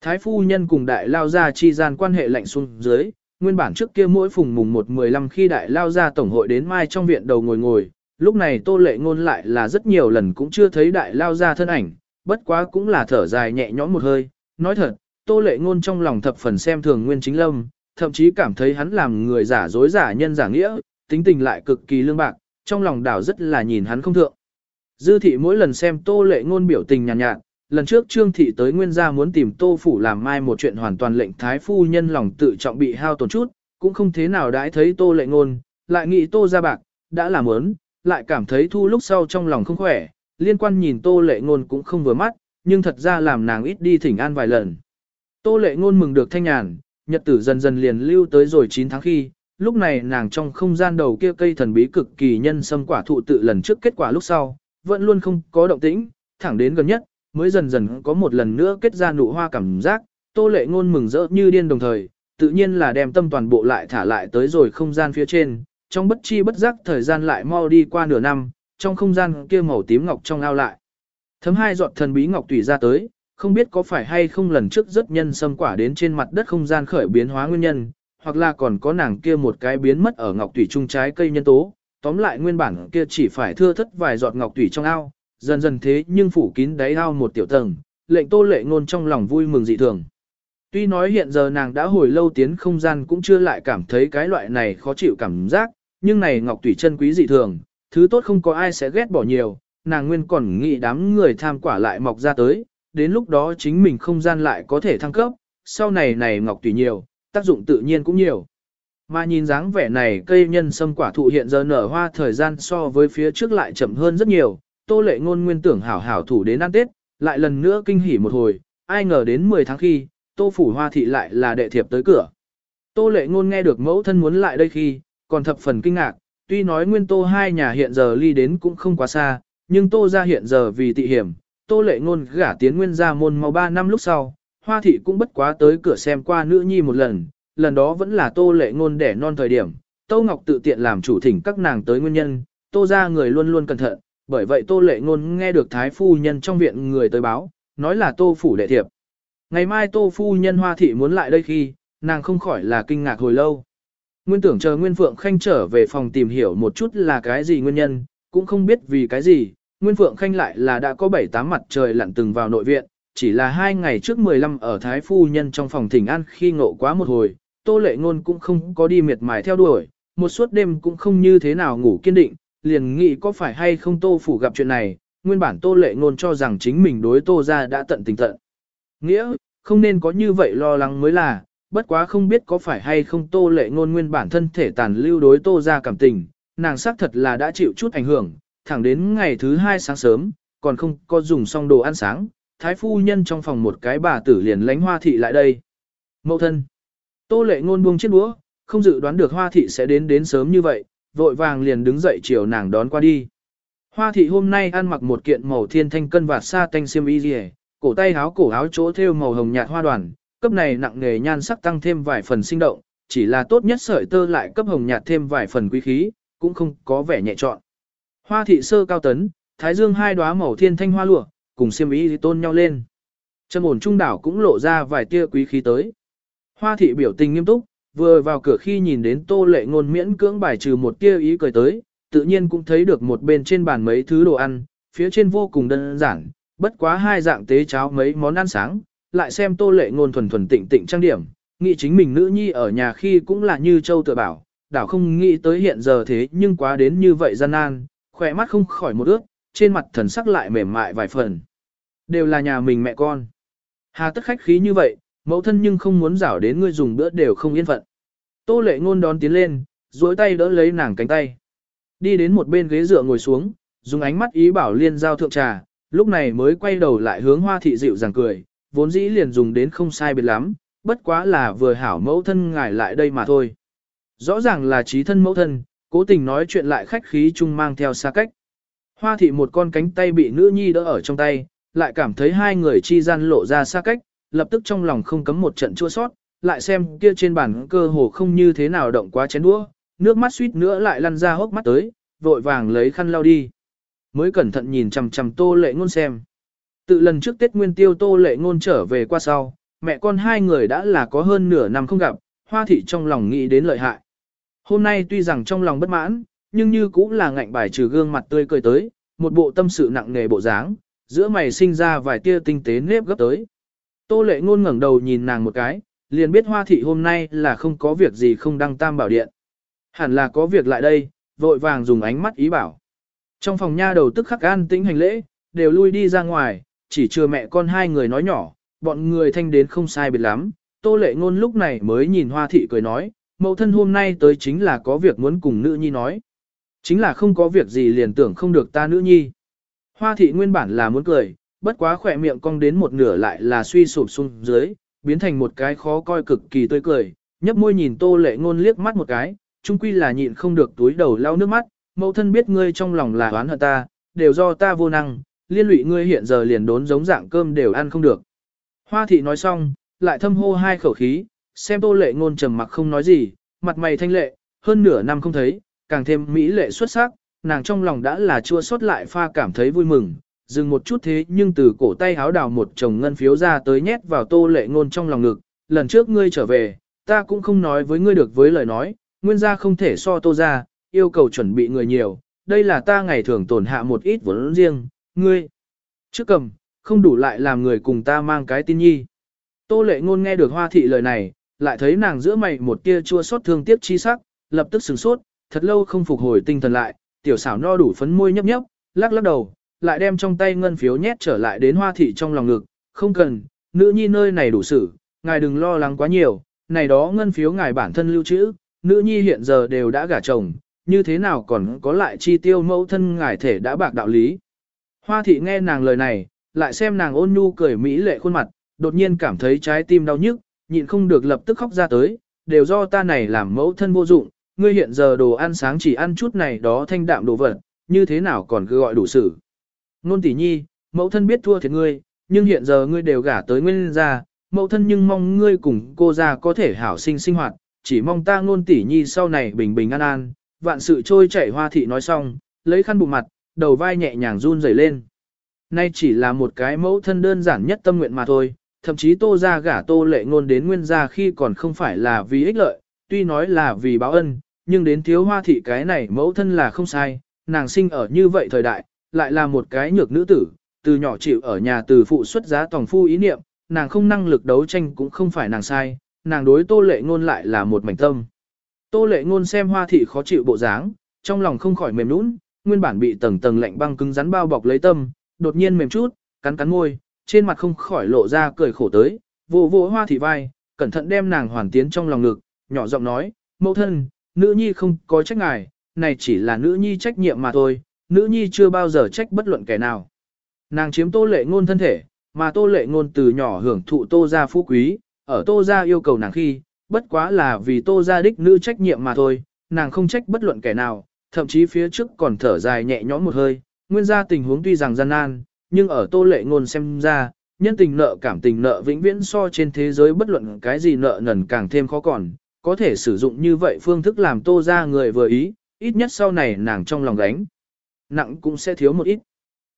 Thái phu nhân cùng đại lao gia chi gian quan hệ lạnh xuống dưới, nguyên bản trước kia mỗi phùng mùng 1-15 khi đại lao gia tổng hội đến mai trong viện đầu ngồi ngồi, lúc này tô lệ ngôn lại là rất nhiều lần cũng chưa thấy đại lao gia thân ảnh, bất quá cũng là thở dài nhẹ nhõm một hơi, nói thật, tô lệ ngôn trong lòng thập phần xem thường nguyên chính lâm, thậm chí cảm thấy hắn làm người giả dối giả nhân giả nghĩa, tính tình lại cực kỳ lương bạc, trong lòng đảo rất là nhìn hắn không thượng. Dư thị mỗi lần xem tô lệ ngôn biểu tình nhàn nhạt, nhạt, lần trước trương thị tới nguyên gia muốn tìm tô phủ làm mai một chuyện hoàn toàn lệnh thái phu nhân lòng tự trọng bị hao tổn chút, cũng không thế nào đãi thấy tô lệ ngôn, lại nghĩ tô ra bạc, đã làm ớn, lại cảm thấy thu lúc sau trong lòng không khỏe, liên quan nhìn tô lệ ngôn cũng không vừa mắt, nhưng thật ra làm nàng ít đi thỉnh an vài lần. Tô lệ ngôn mừng được thanh nhàn, nhật tử dần dần liền lưu tới rồi 9 tháng khi, lúc này nàng trong không gian đầu kia cây thần bí cực kỳ nhân sâm quả thụ tự lần trước kết quả lúc sau, vẫn luôn không có động tĩnh, thẳng đến gần nhất, mới dần dần có một lần nữa kết ra nụ hoa cảm giác, tô lệ ngôn mừng rỡ như điên đồng thời, tự nhiên là đem tâm toàn bộ lại thả lại tới rồi không gian phía trên, trong bất chi bất giác thời gian lại mau đi qua nửa năm, trong không gian kia màu tím ngọc trong ao lại. Thấm hai giọt thần bí ngọc tùy ra tới, không biết có phải hay không lần trước rất nhân sâm quả đến trên mặt đất không gian khởi biến hóa nguyên nhân, hoặc là còn có nàng kia một cái biến mất ở ngọc tùy trung trái cây nhân tố, tóm lại nguyên bản kia chỉ phải thưa thất vài giọt ngọc tủy trong ao, dần dần thế nhưng phủ kín đáy ao một tiểu tầng, lệnh tô lệ ngôn trong lòng vui mừng dị thường. Tuy nói hiện giờ nàng đã hồi lâu tiến không gian cũng chưa lại cảm thấy cái loại này khó chịu cảm giác, nhưng này ngọc tủy chân quý dị thường, thứ tốt không có ai sẽ ghét bỏ nhiều, nàng nguyên còn nghĩ đám người tham quả lại mọc ra tới, đến lúc đó chính mình không gian lại có thể thăng cấp, sau này này ngọc tùy nhiều, tác dụng tự nhiên cũng nhiều. Mà nhìn dáng vẻ này cây nhân sâm quả thụ hiện giờ nở hoa thời gian so với phía trước lại chậm hơn rất nhiều, tô lệ ngôn nguyên tưởng hảo hảo thủ đến ăn Tết, lại lần nữa kinh hỉ một hồi, ai ngờ đến 10 tháng khi, tô phủ hoa thị lại là đệ thiệp tới cửa. Tô lệ ngôn nghe được mẫu thân muốn lại đây khi, còn thập phần kinh ngạc, tuy nói nguyên tô hai nhà hiện giờ ly đến cũng không quá xa, nhưng tô gia hiện giờ vì tị hiểm, tô lệ ngôn gả tiến nguyên gia môn mau 3 năm lúc sau, Hoa thị cũng bất quá tới cửa xem qua nữ nhi một lần, lần đó vẫn là tô lệ ngôn đẻ non thời điểm, Tô Ngọc tự tiện làm chủ thỉnh các nàng tới nguyên nhân, tô gia người luôn luôn cẩn thận, bởi vậy tô lệ ngôn nghe được thái phu nhân trong viện người tới báo, nói là tô phủ đệ thiệp. Ngày mai tô phu nhân hoa thị muốn lại đây khi, nàng không khỏi là kinh ngạc hồi lâu. Nguyên tưởng chờ Nguyên Phượng Khanh trở về phòng tìm hiểu một chút là cái gì nguyên nhân, cũng không biết vì cái gì, Nguyên Phượng Khanh lại là đã có 7-8 mặt trời lặn từng vào nội viện, chỉ là hai ngày trước 15 ở Thái Phu Nhân trong phòng thỉnh an khi ngộ quá một hồi, Tô Lệ Ngôn cũng không có đi miệt mài theo đuổi, một suốt đêm cũng không như thế nào ngủ kiên định, liền nghĩ có phải hay không Tô Phủ gặp chuyện này, nguyên bản Tô Lệ Ngôn cho rằng chính mình đối Tô ra đã tận tình tận. Nghĩa, không nên có như vậy lo lắng mới là, bất quá không biết có phải hay không Tô Lệ Ngôn nguyên bản thân thể tàn lưu đối Tô ra cảm tình, nàng xác thật là đã chịu chút ảnh hưởng, thẳng đến ngày thứ hai sáng sớm, còn không có dùng xong đồ ăn sáng, thái phu nhân trong phòng một cái bà tử liền lánh hoa thị lại đây. Mậu thân. Tô lệ ngôn buông chiếc đũa, không dự đoán được hoa thị sẽ đến đến sớm như vậy, vội vàng liền đứng dậy chiều nàng đón qua đi. Hoa thị hôm nay ăn mặc một kiện màu thiên thanh cân vạt sa tanh xiêm y rìa, cổ tay áo cổ áo chỗ thêu màu hồng nhạt hoa đoàn, cấp này nặng nghề nhan sắc tăng thêm vài phần sinh động, chỉ là tốt nhất sợi tơ lại cấp hồng nhạt thêm vài phần quý khí, cũng không có vẻ nhẹ trọn. Hoa thị sơ cao tấn, thái dương hai đóa màu thiên thanh hoa lụa, cùng xiêm y tôn nhau lên. chân ổn trung đảo cũng lộ ra vài tia quý khí tới. Hoa thị biểu tình nghiêm túc, vừa vào cửa khi nhìn đến tô lệ ngôn miễn cưỡng bài trừ một tia ý cười tới, tự nhiên cũng thấy được một bên trên bàn mấy thứ đồ ăn, phía trên vô cùng đơn giản, bất quá hai dạng tế cháo mấy món ăn sáng, lại xem tô lệ ngôn thuần thuần tịnh tịnh trang điểm, nghĩ chính mình nữ nhi ở nhà khi cũng là như châu tự bảo, đảo không nghĩ tới hiện giờ thế nhưng quá đến như vậy gian nan, khỏe mắt không khỏi một ước, trên mặt thần sắc lại mềm mại vài phần. Đều là nhà mình mẹ con. Hà tất khách khí như vậy, mẫu thân nhưng không muốn rảo đến ngươi dùng bữa đều không yên phận. Tô lệ ngôn đón tiến lên, duỗi tay đỡ lấy nàng cánh tay. Đi đến một bên ghế dựa ngồi xuống, dùng ánh mắt ý bảo liên giao thượng trà, lúc này mới quay đầu lại hướng hoa thị dịu dàng cười, vốn dĩ liền dùng đến không sai biệt lắm, bất quá là vừa hảo mẫu thân ngài lại đây mà thôi. Rõ ràng là trí thân mẫu thân, cố tình nói chuyện lại khách khí chung mang theo xa cách. Hoa thị một con cánh tay bị nữ nhi đỡ ở trong tay, lại cảm thấy hai người chi gian lộ ra xa cách, lập tức trong lòng không cấm một trận chua sót, lại xem kia trên bàn cơ hồ không như thế nào động quá chén đũa, nước mắt suýt nữa lại lăn ra hốc mắt tới, vội vàng lấy khăn lau đi. Mới cẩn thận nhìn chằm chằm tô lệ ngôn xem. Tự lần trước Tết Nguyên Tiêu tô lệ ngôn trở về qua sau, mẹ con hai người đã là có hơn nửa năm không gặp, hoa thị trong lòng nghĩ đến lợi hại. Hôm nay tuy rằng trong lòng bất mãn, nhưng như cũng là ngạnh bài trừ gương mặt tươi cười tới, một bộ tâm sự nặng nề bộ dáng, giữa mày sinh ra vài tia tinh tế nếp gấp tới. Tô lệ ngôn ngẩng đầu nhìn nàng một cái, liền biết hoa thị hôm nay là không có việc gì không đăng tam bảo điện. Hẳn là có việc lại đây, vội vàng dùng ánh mắt ý bảo. Trong phòng nha đầu tức khắc an tĩnh hành lễ, đều lui đi ra ngoài, chỉ chưa mẹ con hai người nói nhỏ, bọn người thanh đến không sai biệt lắm. Tô lệ ngôn lúc này mới nhìn hoa thị cười nói, mẫu thân hôm nay tới chính là có việc muốn cùng nữ nhi nói. Chính là không có việc gì liền tưởng không được ta nữ nhi. Hoa thị nguyên bản là muốn cười, bất quá khỏe miệng cong đến một nửa lại là suy sụp xuống dưới, biến thành một cái khó coi cực kỳ tươi cười, nhấp môi nhìn tô lệ ngôn liếc mắt một cái, chung quy là nhịn không được túi đầu lau nước mắt, mẫu thân biết ngươi trong lòng là oán hận ta, đều do ta vô năng, liên lụy ngươi hiện giờ liền đốn giống dạng cơm đều ăn không được. Hoa thị nói xong, lại thâm hô hai khẩu khí, xem tô lệ ngôn trầm mặc không nói gì, mặt mày thanh lệ, hơn nửa năm không thấy, càng thêm mỹ lệ xuất sắc, nàng trong lòng đã là chua xót lại pha cảm thấy vui mừng, dừng một chút thế nhưng từ cổ tay háo đào một chồng ngân phiếu ra tới nhét vào tô lệ ngôn trong lòng ngực, lần trước ngươi trở về, ta cũng không nói với ngươi được với lời nói, nguyên gia không thể so tô ra, yêu cầu chuẩn bị người nhiều, đây là ta ngày thường tổn hạ một ít vốn riêng, ngươi, trước cầm, không đủ lại làm người cùng ta mang cái tin nhi. Tô lệ ngôn nghe được hoa thị lời này, lại thấy nàng giữa mày một tia chua xót thương tiếc chi sắc, lập tức sừng sốt, thật lâu không phục hồi tinh thần lại, tiểu xảo no đủ phấn môi nhấp nhấp, lắc lắc đầu, lại đem trong tay ngân phiếu nhét trở lại đến hoa thị trong lòng ngực, không cần, nữ nhi nơi này đủ xử, ngài đừng lo lắng quá nhiều, này đó ngân phiếu ngài bản thân lưu trữ, nữ nhi hiện giờ đều đã gả chồng, như thế nào còn có lại chi tiêu mẫu thân ngài thể đã bạc đạo lý. Hoa thị nghe nàng lời này, lại xem nàng ôn nhu cười mỹ lệ khuôn mặt, đột nhiên cảm thấy trái tim đau nhức, nhịn không được lập tức khóc ra tới, đều do ta này làm mẫu thân vô dụng, ngươi hiện giờ đồ ăn sáng chỉ ăn chút này đó thanh đạm đồ vật, như thế nào còn cứ gọi đủ sự. Nôn tỷ nhi, mẫu thân biết thua thiệt ngươi, nhưng hiện giờ ngươi đều gả tới nguyên gia, mẫu thân nhưng mong ngươi cùng cô gia có thể hảo sinh sinh hoạt, chỉ mong ta nôn tỷ nhi sau này bình bình an an, vạn sự trôi chảy hoa thị nói xong, lấy khăn bụng mặt, đầu vai nhẹ nhàng run rẩy lên. Nay chỉ là một cái mẫu thân đơn giản nhất tâm nguyện mà thôi, thậm chí tô ra gả tô lệ ngôn đến nguyên gia khi còn không phải là vì ích lợi, tuy nói là vì báo ân, nhưng đến thiếu hoa thị cái này mẫu thân là không sai, nàng sinh ở như vậy thời đại, lại là một cái nhược nữ tử, từ nhỏ chịu ở nhà từ phụ xuất giá tòng phu ý niệm, nàng không năng lực đấu tranh cũng không phải nàng sai, nàng đối tô lệ ngôn lại là một mảnh tâm. Tô lệ ngôn xem hoa thị khó chịu bộ dáng, trong lòng không khỏi mềm nũng, nguyên bản bị tầng tầng lạnh băng cứng rắn bao bọc lấy tâm, đột nhiên mềm chút, cắn cắn môi, trên mặt không khỏi lộ ra cười khổ tới, vô vô hoa thị vai, cẩn thận đem nàng hoàn tiến trong lòng ngực, nhỏ giọng nói, mẫu thân, nữ nhi không có trách ngài, này chỉ là nữ nhi trách nhiệm mà thôi, nữ nhi chưa bao giờ trách bất luận kẻ nào. Nàng chiếm tô lệ ngôn thân thể, mà tô lệ ngôn từ nhỏ hưởng thụ tô gia phú quý, ở tô gia yêu cầu nàng khi, bất quá là vì tô gia đích nữ trách nhiệm mà thôi, nàng không trách bất luận kẻ nào, thậm chí phía trước còn thở dài nhẹ nhõm một hơi, nguyên gia tình huống tuy rằng gian nan, nhưng ở tô lệ ngôn xem ra, nhân tình nợ cảm tình nợ vĩnh viễn so trên thế giới bất luận cái gì nợ nần càng thêm khó còn, có thể sử dụng như vậy phương thức làm tô gia người vừa ý, ít nhất sau này nàng trong lòng gánh. Nặng cũng sẽ thiếu một ít.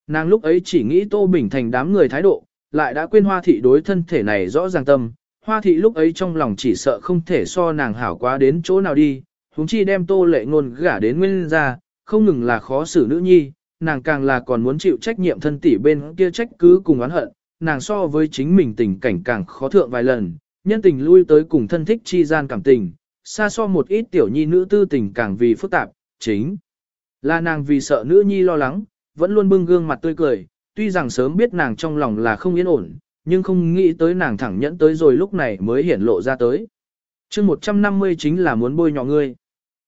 Nàng lúc ấy chỉ nghĩ tô bình thành đám người thái độ, lại đã quên hoa thị đối thân thể này rõ ràng tâm. Hoa thị lúc ấy trong lòng chỉ sợ không thể so nàng hảo quá đến chỗ nào đi, huống chi đem tô lệ ngôn gả đến nguyên gia, không ngừng là khó xử nữ nhi, nàng càng là còn muốn chịu trách nhiệm thân tỷ bên kia trách cứ cùng oán hận, nàng so với chính mình tình cảnh càng khó thượng vài lần, nhân tình lui tới cùng thân thích chi gian cảm tình, xa so một ít tiểu nhi nữ tư tình càng vì phức tạp, chính là nàng vì sợ nữ nhi lo lắng, vẫn luôn bưng gương mặt tươi cười, tuy rằng sớm biết nàng trong lòng là không yên ổn, nhưng không nghĩ tới nàng thẳng nhẫn tới rồi lúc này mới hiển lộ ra tới. chương 150 chính là muốn bôi nhọ ngươi.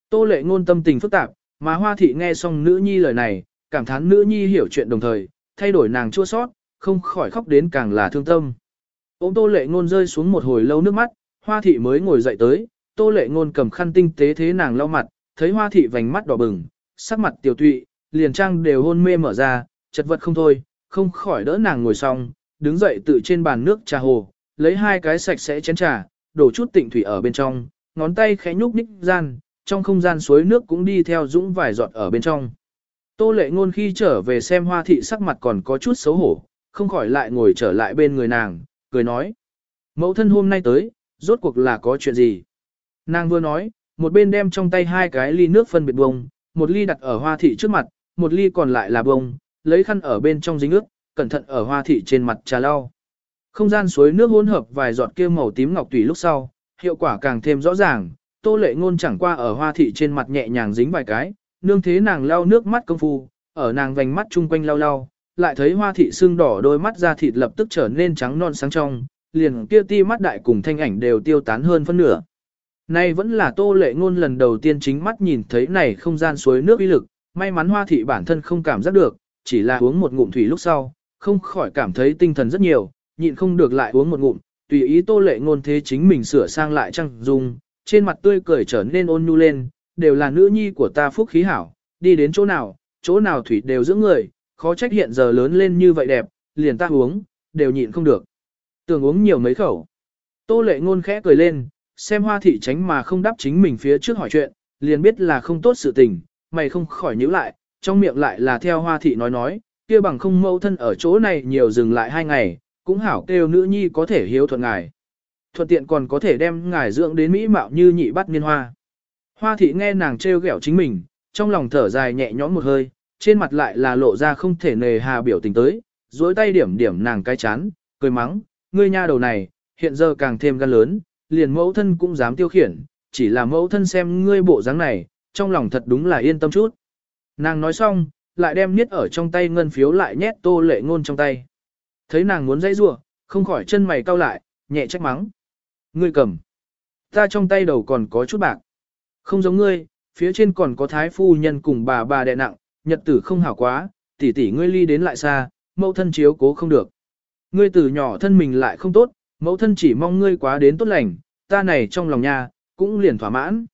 Tô lệ ngôn tâm tình phức tạp, mà hoa thị nghe xong nữ nhi lời này, cảm thán nữ nhi hiểu chuyện đồng thời, thay đổi nàng chua sót, không khỏi khóc đến càng là thương tâm. Ôm tô lệ ngôn rơi xuống một hồi lâu nước mắt, hoa thị mới ngồi dậy tới, tô lệ ngôn cầm khăn tinh tế thế nàng lau mặt, thấy hoa thị vành mắt đỏ bừng, sắc mặt tiểu tụy, liền trang đều hôn mê mở ra, chật vật không thôi, không khỏi đỡ nàng ngồi xong, đứng dậy tự trên bàn nước trà hồ, lấy hai cái sạch sẽ chén trà, đổ chút tịnh thủy ở bên trong, ngón tay khẽ nhúc nhích gian, trong không gian suối nước cũng đi theo dũng vài giọt ở bên trong. Tô lệ ngôn khi trở về xem hoa thị sắc mặt còn có chút xấu hổ, không khỏi lại ngồi trở lại bên người nàng, cười nói. Mẫu thân hôm nay tới, rốt cuộc là có chuyện gì? Nàng vừa nói, một bên đem trong tay hai cái ly nước phân biệt bông, một ly đặt ở hoa thị trước mặt, một ly còn lại là bông, lấy khăn ở bên trong dính ướt, cẩn thận ở hoa thị trên mặt trà lau. Không gian suối nước hỗn hợp vài giọt kia màu tím ngọc tùy lúc sau, hiệu quả càng thêm rõ ràng, tô lệ ngôn chẳng qua ở hoa thị trên mặt nhẹ nhàng dính vài cái, nương thế nàng lau nước mắt công phu, ở nàng vành mắt chung quanh lau lau, lại thấy hoa thị sưng đỏ đôi mắt da thịt lập tức trở nên trắng non sáng trong, liền kia ti mắt đại cùng thanh ảnh đều tiêu tán hơn phân nửa. Nay vẫn là tô lệ ngôn lần đầu tiên chính mắt nhìn thấy này không gian suối nước uy lực, may mắn hoa thị bản thân không cảm giác được, chỉ là uống một ngụm thủy lúc sau, không khỏi cảm thấy tinh thần rất nhiều, nhịn không được lại uống một ngụm, tùy ý tô lệ ngôn thế chính mình sửa sang lại trăng dung, trên mặt tươi cười trở nên ôn nhu lên, đều là nữ nhi của ta phúc khí hảo, đi đến chỗ nào, chỗ nào thủy đều giữ người, khó trách hiện giờ lớn lên như vậy đẹp, liền ta uống, đều nhịn không được. Tưởng uống nhiều mấy khẩu. Tô lệ ngôn khẽ cười lên, xem hoa thị tránh mà không đáp chính mình phía trước hỏi chuyện, liền biết là không tốt sự tình, mày không khỏi nhíu lại, trong miệng lại là theo hoa thị nói nói, kia bằng không mâu thân ở chỗ này nhiều dừng lại hai ngày, cũng hảo kêu nữ nhi có thể hiếu thuận ngài. Thuận tiện còn có thể đem ngài dưỡng đến mỹ mạo như nhị bắt niên hoa. Hoa thị nghe nàng trêu ghẹo chính mình, trong lòng thở dài nhẹ nhõm một hơi, trên mặt lại là lộ ra không thể nề hà biểu tình tới, duỗi tay điểm điểm nàng cái chán, cười mắng, ngươi nha đầu này, hiện giờ càng thêm gan lớn, liền mẫu thân cũng dám tiêu khiển, chỉ là mẫu thân xem ngươi bộ dáng này, trong lòng thật đúng là yên tâm chút. Nàng nói xong, lại đem niết ở trong tay ngân phiếu lại nhét tô lệ ngôn trong tay. Thấy nàng muốn dây rủa không khỏi chân mày cau lại, nhẹ trách mắng. Ngươi cầm. Ta trong tay đầu còn có chút bạc. Không giống ngươi, phía trên còn có thái phu nhân cùng bà bà đè nặng, nhật tử không hảo quá, tỷ tỷ ngươi ly đến lại xa, mẫu thân chiếu cố không được. Ngươi từ nhỏ thân mình lại không tốt, mẫu thân chỉ mong ngươi quá đến tốt lành, ta này trong lòng nha cũng liền thỏa mãn.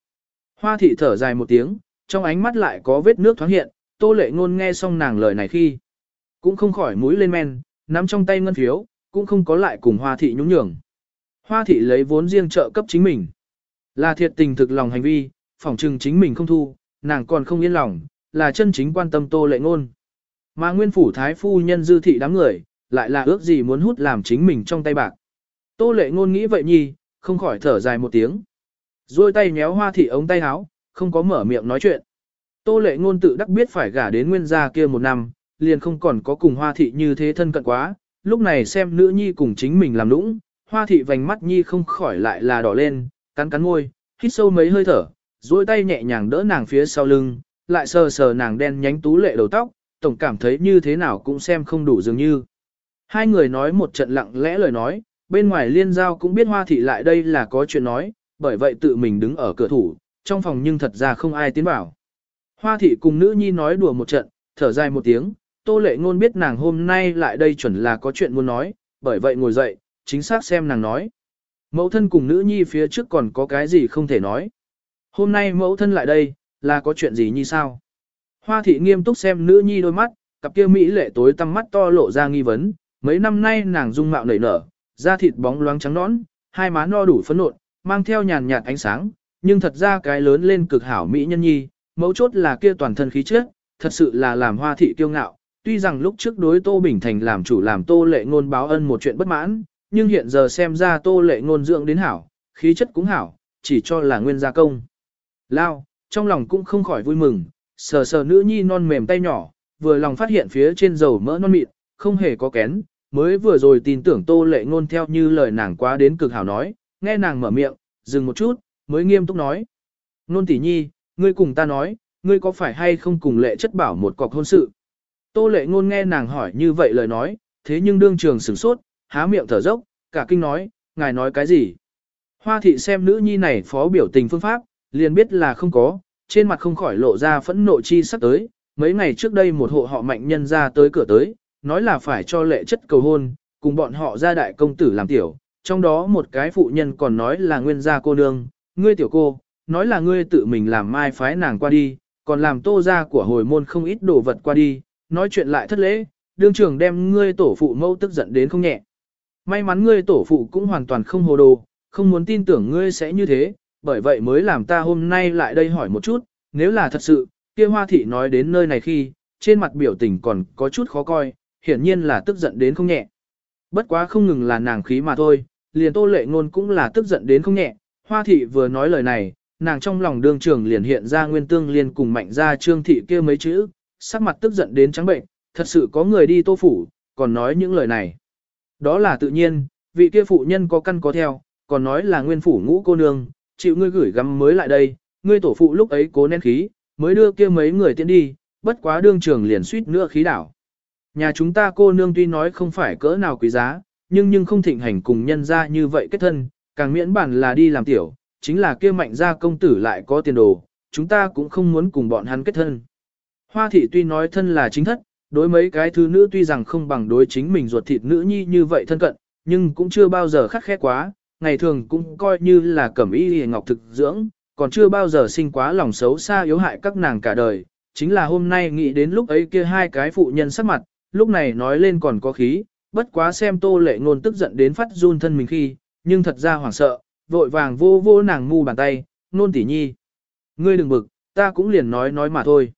Hoa thị thở dài một tiếng, trong ánh mắt lại có vết nước thoáng hiện, tô lệ ngôn nghe xong nàng lời này khi. Cũng không khỏi mũi lên men, nắm trong tay ngân phiếu, cũng không có lại cùng hoa thị nhúng nhường. Hoa thị lấy vốn riêng trợ cấp chính mình. Là thiệt tình thực lòng hành vi, phỏng trừng chính mình không thu, nàng còn không yên lòng, là chân chính quan tâm tô lệ ngôn. Mà nguyên phủ thái phu nhân dư thị đám người, lại là ước gì muốn hút làm chính mình trong tay bạc. Tô lệ ngôn nghĩ vậy nhi, không khỏi thở dài một tiếng. Rồi tay nhéo hoa thị ống tay áo, không có mở miệng nói chuyện. Tô lệ ngôn tự đắc biết phải gả đến nguyên gia kia một năm, liền không còn có cùng hoa thị như thế thân cận quá, lúc này xem nữ nhi cùng chính mình làm nũng, hoa thị vành mắt nhi không khỏi lại là đỏ lên, cắn cắn môi, hít sâu mấy hơi thở, duỗi tay nhẹ nhàng đỡ nàng phía sau lưng, lại sờ sờ nàng đen nhánh tú lệ đầu tóc, tổng cảm thấy như thế nào cũng xem không đủ dường như. Hai người nói một trận lặng lẽ lời nói, bên ngoài liên giao cũng biết hoa thị lại đây là có chuyện nói, bởi vậy tự mình đứng ở cửa thủ, trong phòng nhưng thật ra không ai tiến vào. Hoa thị cùng nữ nhi nói đùa một trận, thở dài một tiếng, tô lệ ngôn biết nàng hôm nay lại đây chuẩn là có chuyện muốn nói, bởi vậy ngồi dậy, chính xác xem nàng nói. Mẫu thân cùng nữ nhi phía trước còn có cái gì không thể nói. Hôm nay mẫu thân lại đây, là có chuyện gì như sao? Hoa thị nghiêm túc xem nữ nhi đôi mắt, cặp kia mỹ lệ tối tăm mắt to lộ ra nghi vấn, mấy năm nay nàng dung mạo nảy nở, da thịt bóng loáng trắng nõn, hai má no đủ phấn nộn, mang theo nhàn nhạt ánh sáng, nhưng thật ra cái lớn lên cực hảo mỹ nhân nhi, mẫu chốt là kia toàn thân khí chất, thật sự là làm hoa thị kiêu ngạo. Tuy rằng lúc trước đối Tô Bình Thành làm chủ làm Tô Lệ Ngôn báo ân một chuyện bất mãn, nhưng hiện giờ xem ra Tô Lệ Ngôn dưỡng đến hảo, khí chất cũng hảo, chỉ cho là nguyên gia công. Lao, trong lòng cũng không khỏi vui mừng, sờ sờ nữ nhi non mềm tay nhỏ, vừa lòng phát hiện phía trên dầu mỡ non mịn, không hề có kén, mới vừa rồi tin tưởng Tô Lệ Ngôn theo như lời nàng quá đến cực hảo nói, nghe nàng mở miệng, dừng một chút, mới nghiêm túc nói. Nôn tỷ nhi, ngươi cùng ta nói, ngươi có phải hay không cùng lệ chất bảo một cọc hôn sự? Tô lệ ngôn nghe nàng hỏi như vậy lời nói, thế nhưng đương trường sửng sốt, há miệng thở dốc, cả kinh nói, ngài nói cái gì? Hoa thị xem nữ nhi này phó biểu tình phương pháp, liền biết là không có, trên mặt không khỏi lộ ra phẫn nộ chi sắp tới, mấy ngày trước đây một hộ họ mạnh nhân ra tới cửa tới, nói là phải cho lệ chất cầu hôn, cùng bọn họ ra đại công tử làm tiểu, trong đó một cái phụ nhân còn nói là nguyên gia cô nương, ngươi tiểu cô, nói là ngươi tự mình làm mai phái nàng qua đi, còn làm tô gia của hồi môn không ít đồ vật qua đi, nói chuyện lại thất lễ, đương trưởng đem ngươi tổ phụ mâu tức giận đến không nhẹ. May mắn ngươi tổ phụ cũng hoàn toàn không hồ đồ, không muốn tin tưởng ngươi sẽ như thế, bởi vậy mới làm ta hôm nay lại đây hỏi một chút, nếu là thật sự, kia hoa thị nói đến nơi này khi, trên mặt biểu tình còn có chút khó coi, hiển nhiên là tức giận đến không nhẹ. Bất quá không ngừng là nàng khí mà thôi, liền tô lệ ngôn cũng là tức giận đến không nhẹ, hoa thị vừa nói lời này, nàng trong lòng đương trường liền hiện ra nguyên tương liên cùng mạnh ra trương thị kia mấy chữ, sắc mặt tức giận đến trắng bệnh, thật sự có người đi tô phủ, còn nói những lời này. Đó là tự nhiên, vị kia phụ nhân có căn có theo, còn nói là nguyên phủ ngũ cô nương, chịu ngươi gửi gắm mới lại đây, ngươi tổ phụ lúc ấy cố nén khí, mới đưa kia mấy người tiến đi, bất quá đương trường liền suýt nữa khí đảo. Nhà chúng ta cô nương tuy nói không phải cỡ nào quý giá, nhưng nhưng không thịnh hành cùng nhân ra như vậy kết thân, càng miễn bản là đi làm tiểu, chính là kia mạnh gia công tử lại có tiền đồ, chúng ta cũng không muốn cùng bọn hắn kết thân. Hoa thị tuy nói thân là chính thất, đối mấy cái thứ nữ tuy rằng không bằng đối chính mình ruột thịt nữ nhi như vậy thân cận, nhưng cũng chưa bao giờ khắc khe quá, ngày thường cũng coi như là cẩm y hề ngọc thực dưỡng, còn chưa bao giờ sinh quá lòng xấu xa yếu hại các nàng cả đời. Chính là hôm nay nghĩ đến lúc ấy kia hai cái phụ nhân sắc mặt, lúc này nói lên còn có khí, bất quá xem tô lệ ngôn tức giận đến phát run thân mình khi, nhưng thật ra hoảng sợ, vội vàng vô vô nàng mu bàn tay, nôn tỉ nhi. Ngươi đừng bực, ta cũng liền nói nói mà thôi.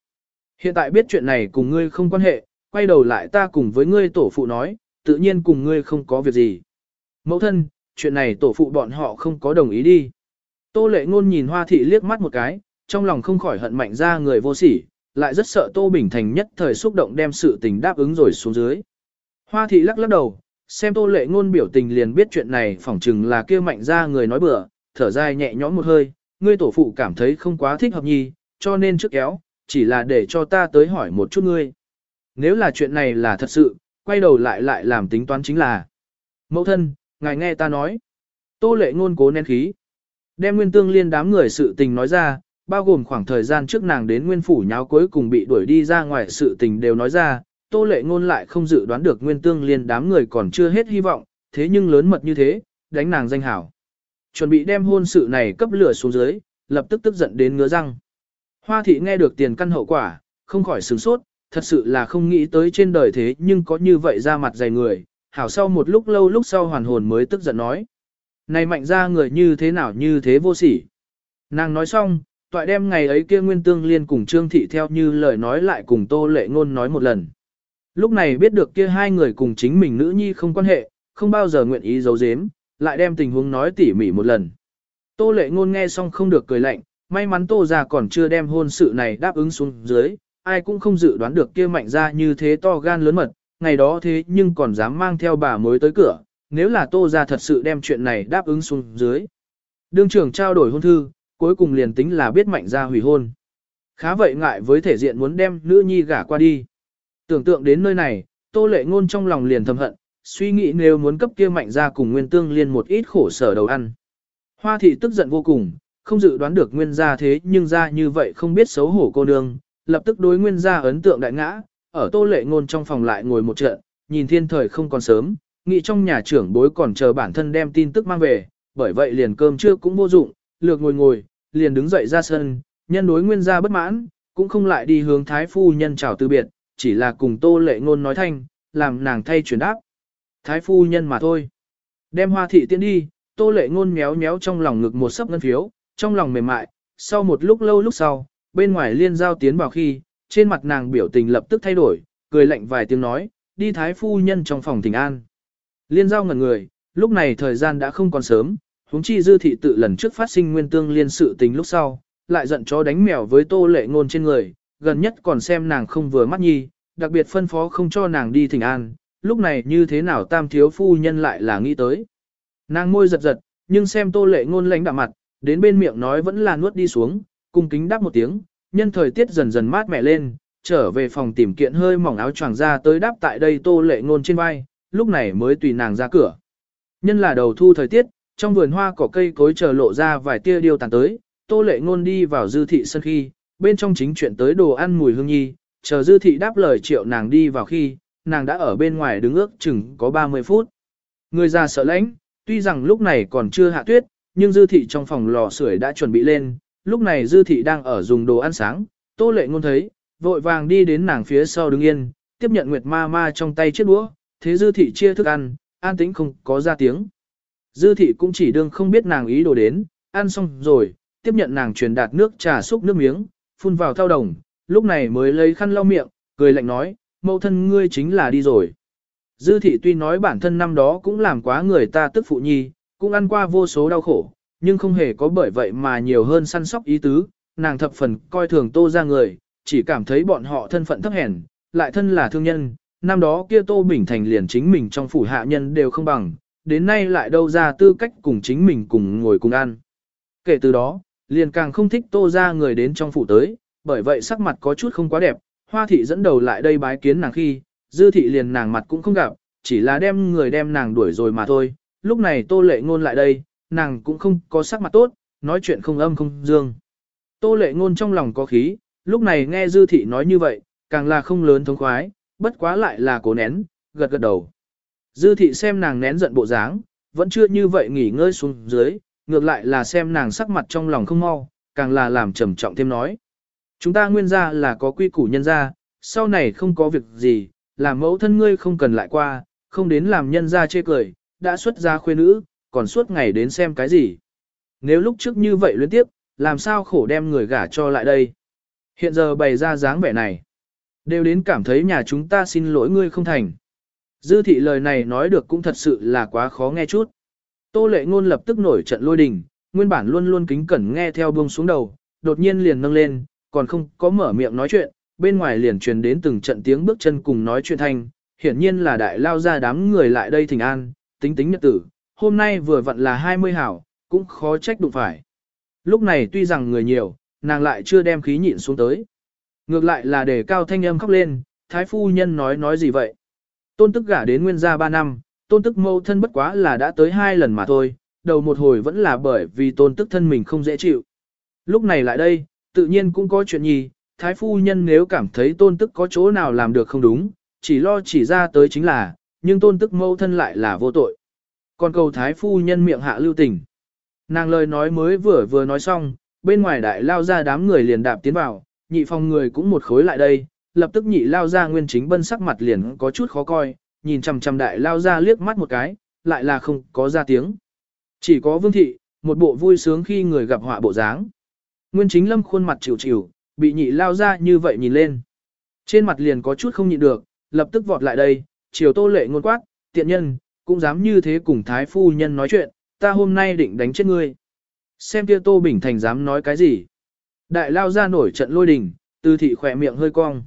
Hiện tại biết chuyện này cùng ngươi không quan hệ, quay đầu lại ta cùng với ngươi tổ phụ nói, tự nhiên cùng ngươi không có việc gì. Mẫu thân, chuyện này tổ phụ bọn họ không có đồng ý đi. Tô lệ ngôn nhìn hoa thị liếc mắt một cái, trong lòng không khỏi hận mạnh ra người vô sỉ, lại rất sợ Tô Bình Thành nhất thời xúc động đem sự tình đáp ứng rồi xuống dưới. Hoa thị lắc lắc đầu, xem tô lệ ngôn biểu tình liền biết chuyện này phỏng chừng là kia mạnh ra người nói bừa, thở dài nhẹ nhõm một hơi, ngươi tổ phụ cảm thấy không quá thích hợp nhi, cho nên trước kéo, chỉ là để cho ta tới hỏi một chút ngươi. Nếu là chuyện này là thật sự, quay đầu lại lại làm tính toán chính là. Mẫu thân, ngài nghe ta nói. Tô lệ ngôn cố nén khí. Đem nguyên tương liên đám người sự tình nói ra, bao gồm khoảng thời gian trước nàng đến nguyên phủ nháo cuối cùng bị đuổi đi ra ngoài sự tình đều nói ra, Tô Lệ Ngôn lại không dự đoán được Nguyên Tương Liên đám người còn chưa hết hy vọng, thế nhưng lớn mật như thế, đánh nàng danh hảo. Chuẩn bị đem hôn sự này cấp lửa xuống dưới, lập tức tức giận đến ngứa răng. Hoa thị nghe được tiền căn hậu quả, không khỏi sửng sốt, thật sự là không nghĩ tới trên đời thế nhưng có như vậy ra mặt dày người, hảo sau một lúc lâu lúc sau hoàn hồn mới tức giận nói. Này mạnh ra người như thế nào như thế vô sỉ. Nàng nói xong, toại đem ngày ấy kia nguyên tương liên cùng Trương Thị theo như lời nói lại cùng Tô Lệ Ngôn nói một lần. Lúc này biết được kia hai người cùng chính mình nữ nhi không quan hệ, không bao giờ nguyện ý giấu giếm, lại đem tình huống nói tỉ mỉ một lần. Tô Lệ Ngôn nghe xong không được cười lạnh, may mắn Tô gia còn chưa đem hôn sự này đáp ứng xuống dưới, ai cũng không dự đoán được kia mạnh gia như thế to gan lớn mật, ngày đó thế nhưng còn dám mang theo bà mới tới cửa, nếu là Tô gia thật sự đem chuyện này đáp ứng xuống dưới. Đương trưởng trao đổi hôn thư, cuối cùng liền tính là biết mạnh ra hủy hôn. Khá vậy ngại với thể diện muốn đem nữ nhi gả qua đi. Tưởng tượng đến nơi này, Tô Lệ Ngôn trong lòng liền thầm hận, suy nghĩ nếu muốn cấp kia mạnh ra cùng Nguyên Tương liên một ít khổ sở đầu ăn. Hoa thị tức giận vô cùng, không dự đoán được Nguyên gia thế nhưng ra như vậy không biết xấu hổ cô nương, lập tức đối Nguyên gia ấn tượng đại ngã, ở Tô Lệ Ngôn trong phòng lại ngồi một trận, nhìn thiên thời không còn sớm, nghĩ trong nhà trưởng bối còn chờ bản thân đem tin tức mang về, bởi vậy liền cơm trưa cũng vô dụng, lược ngồi ngồi, liền đứng dậy ra sân, nhân đối Nguyên gia bất mãn, cũng không lại đi hướng thái phu nhân chào từ biệt, chỉ là cùng Tô Lệ Ngôn nói thanh, làm nàng thay chuyển đáp. Thái phu nhân mà thôi. Đem hoa thị tiễn đi, Tô Lệ Ngôn méo méo trong lòng ngực một sấp ngân phiếu, trong lòng mềm mại, sau một lúc lâu lúc sau, bên ngoài liên giao tiến vào khi, trên mặt nàng biểu tình lập tức thay đổi, cười lạnh vài tiếng nói, đi thái phu nhân trong phòng thỉnh an. Liên giao ngẩn người, lúc này thời gian đã không còn sớm, huống chi dư thị tự lần trước phát sinh nguyên tương liên sự tình lúc sau, lại giận chó đánh mèo với tô lệ ngôn trên người, gần nhất còn xem nàng không vừa mắt nhi, đặc biệt phân phó không cho nàng đi thỉnh an, lúc này như thế nào tam thiếu phu nhân lại là nghĩ tới. Nàng môi giật giật, nhưng xem tô lệ ngôn lãnh đạm mặt, đến bên miệng nói vẫn là nuốt đi xuống, cung kính đáp một tiếng, nhân thời tiết dần dần mát mẻ lên, trở về phòng tìm kiện hơi mỏng áo choàng ra tới đáp tại đây tô lệ ngôn trên vai, lúc này mới tùy nàng ra cửa. Nhân là đầu thu thời tiết, trong vườn hoa cỏ cây cối chờ lộ ra vài tia điêu tàn tới, tô lệ ngôn đi vào dư thị sân khi, bên trong chính chuyện tới đồ ăn mùi hương nhi, chờ dư thị đáp lời triệu nàng đi vào khi, nàng đã ở bên ngoài đứng ước chừng có 30 phút. Người già sợ lạnh tuy rằng lúc này còn chưa hạ tuyết, nhưng dư thị trong phòng lò sưởi đã chuẩn bị lên, lúc này dư thị đang ở dùng đồ ăn sáng, tô lệ ngôn thấy, vội vàng đi đến nàng phía sau đứng yên, tiếp nhận nguyệt ma ma trong tay chiếc đũa, thế dư thị chia thức ăn, an tĩnh không có ra tiếng. Dư thị cũng chỉ đương không biết nàng ý đồ đến, ăn xong rồi, tiếp nhận nàng truyền đạt nước trà xúc nước miếng, phun vào thao đồng, lúc này mới lấy khăn lau miệng, cười lạnh nói, mẫu thân ngươi chính là đi rồi. Dư thị tuy nói bản thân năm đó cũng làm quá người ta tức phụ nhi, cũng ăn qua vô số đau khổ, nhưng không hề có bởi vậy mà nhiều hơn săn sóc ý tứ, nàng thập phần coi thường tô ra người, chỉ cảm thấy bọn họ thân phận thấp hèn, lại thân là thương nhân, năm đó kia tô bình thành liền chính mình trong phủ hạ nhân đều không bằng, đến nay lại đâu ra tư cách cùng chính mình cùng ngồi cùng ăn. Kể từ đó, liền càng không thích tô ra người đến trong phủ tới, bởi vậy sắc mặt có chút không quá đẹp, hoa thị dẫn đầu lại đây bái kiến nàng khi, dư thị liền nàng mặt cũng không gặp, chỉ là đem người đem nàng đuổi rồi mà thôi, lúc này tô lệ ngôn lại đây, nàng cũng không có sắc mặt tốt, nói chuyện không âm không dương. Tô lệ ngôn trong lòng có khí, lúc này nghe dư thị nói như vậy, càng là không lớn thống khoái, bất quá lại là cố nén, gật gật đầu. Dư thị xem nàng nén giận bộ dáng, vẫn chưa như vậy nghỉ ngơi xuống dưới, ngược lại là xem nàng sắc mặt trong lòng không mau, càng là làm trầm trọng thêm nói. Chúng ta nguyên ra là có quy củ nhân ra, sau này không có việc gì, làm mẫu thân ngươi không cần lại qua, không đến làm nhân ra chê cười, đã xuất ra khuê nữ, còn suốt ngày đến xem cái gì. Nếu lúc trước như vậy liên tiếp, làm sao khổ đem người gả cho lại đây. Hiện giờ bày ra dáng vẻ này, đều đến cảm thấy nhà chúng ta xin lỗi ngươi không thành. Dư thị lời này nói được cũng thật sự là quá khó nghe chút. Tô lệ ngôn lập tức nổi trận lôi đình, nguyên bản luôn luôn kính cẩn nghe theo buông xuống đầu, đột nhiên liền nâng lên, còn không có mở miệng nói chuyện, bên ngoài liền truyền đến từng trận tiếng bước chân cùng nói chuyện thanh, hiển nhiên là đại lao ra đám người lại đây thỉnh an, tính tính nhật tử, hôm nay vừa vặn là 20 hảo, cũng khó trách đụng phải. Lúc này tuy rằng người nhiều, nàng lại chưa đem khí nhịn xuống tới. Ngược lại là để cao thanh âm khóc lên, thái phu nhân nói nói gì vậy. Tôn tức gả đến nguyên gia 3 năm, tôn tức mâu thân bất quá là đã tới hai lần mà thôi, đầu một hồi vẫn là bởi vì tôn tức thân mình không dễ chịu. Lúc này lại đây, tự nhiên cũng có chuyện gì, thái phu nhân nếu cảm thấy tôn tức có chỗ nào làm được không đúng, chỉ lo chỉ ra tới chính là, nhưng tôn tức mâu thân lại là vô tội. Còn cầu thái phu nhân miệng hạ lưu tình. Nàng lời nói mới vừa vừa nói xong, bên ngoài đại lao ra đám người liền đạp tiến vào, nhị phòng người cũng một khối lại đây, lập tức nhị lao ra nguyên chính bân sắc mặt liền có chút khó coi, nhìn chằm chằm đại lao ra liếc mắt một cái, lại là không có ra tiếng. Chỉ có vương thị, một bộ vui sướng khi người gặp họa bộ dáng. Nguyên chính lâm khuôn mặt chịu chịu, bị nhị lao ra như vậy nhìn lên. Trên mặt liền có chút không nhịn được, lập tức vọt lại đây, chiều tô lệ ngôn quát, tiện nhân, cũng dám như thế cùng thái phu nhân nói chuyện, ta hôm nay định đánh chết ngươi. Xem kia tô bình thành dám nói cái gì. Đại lao ra nổi trận lôi đình, tư thị khỏe miệng hơi cong.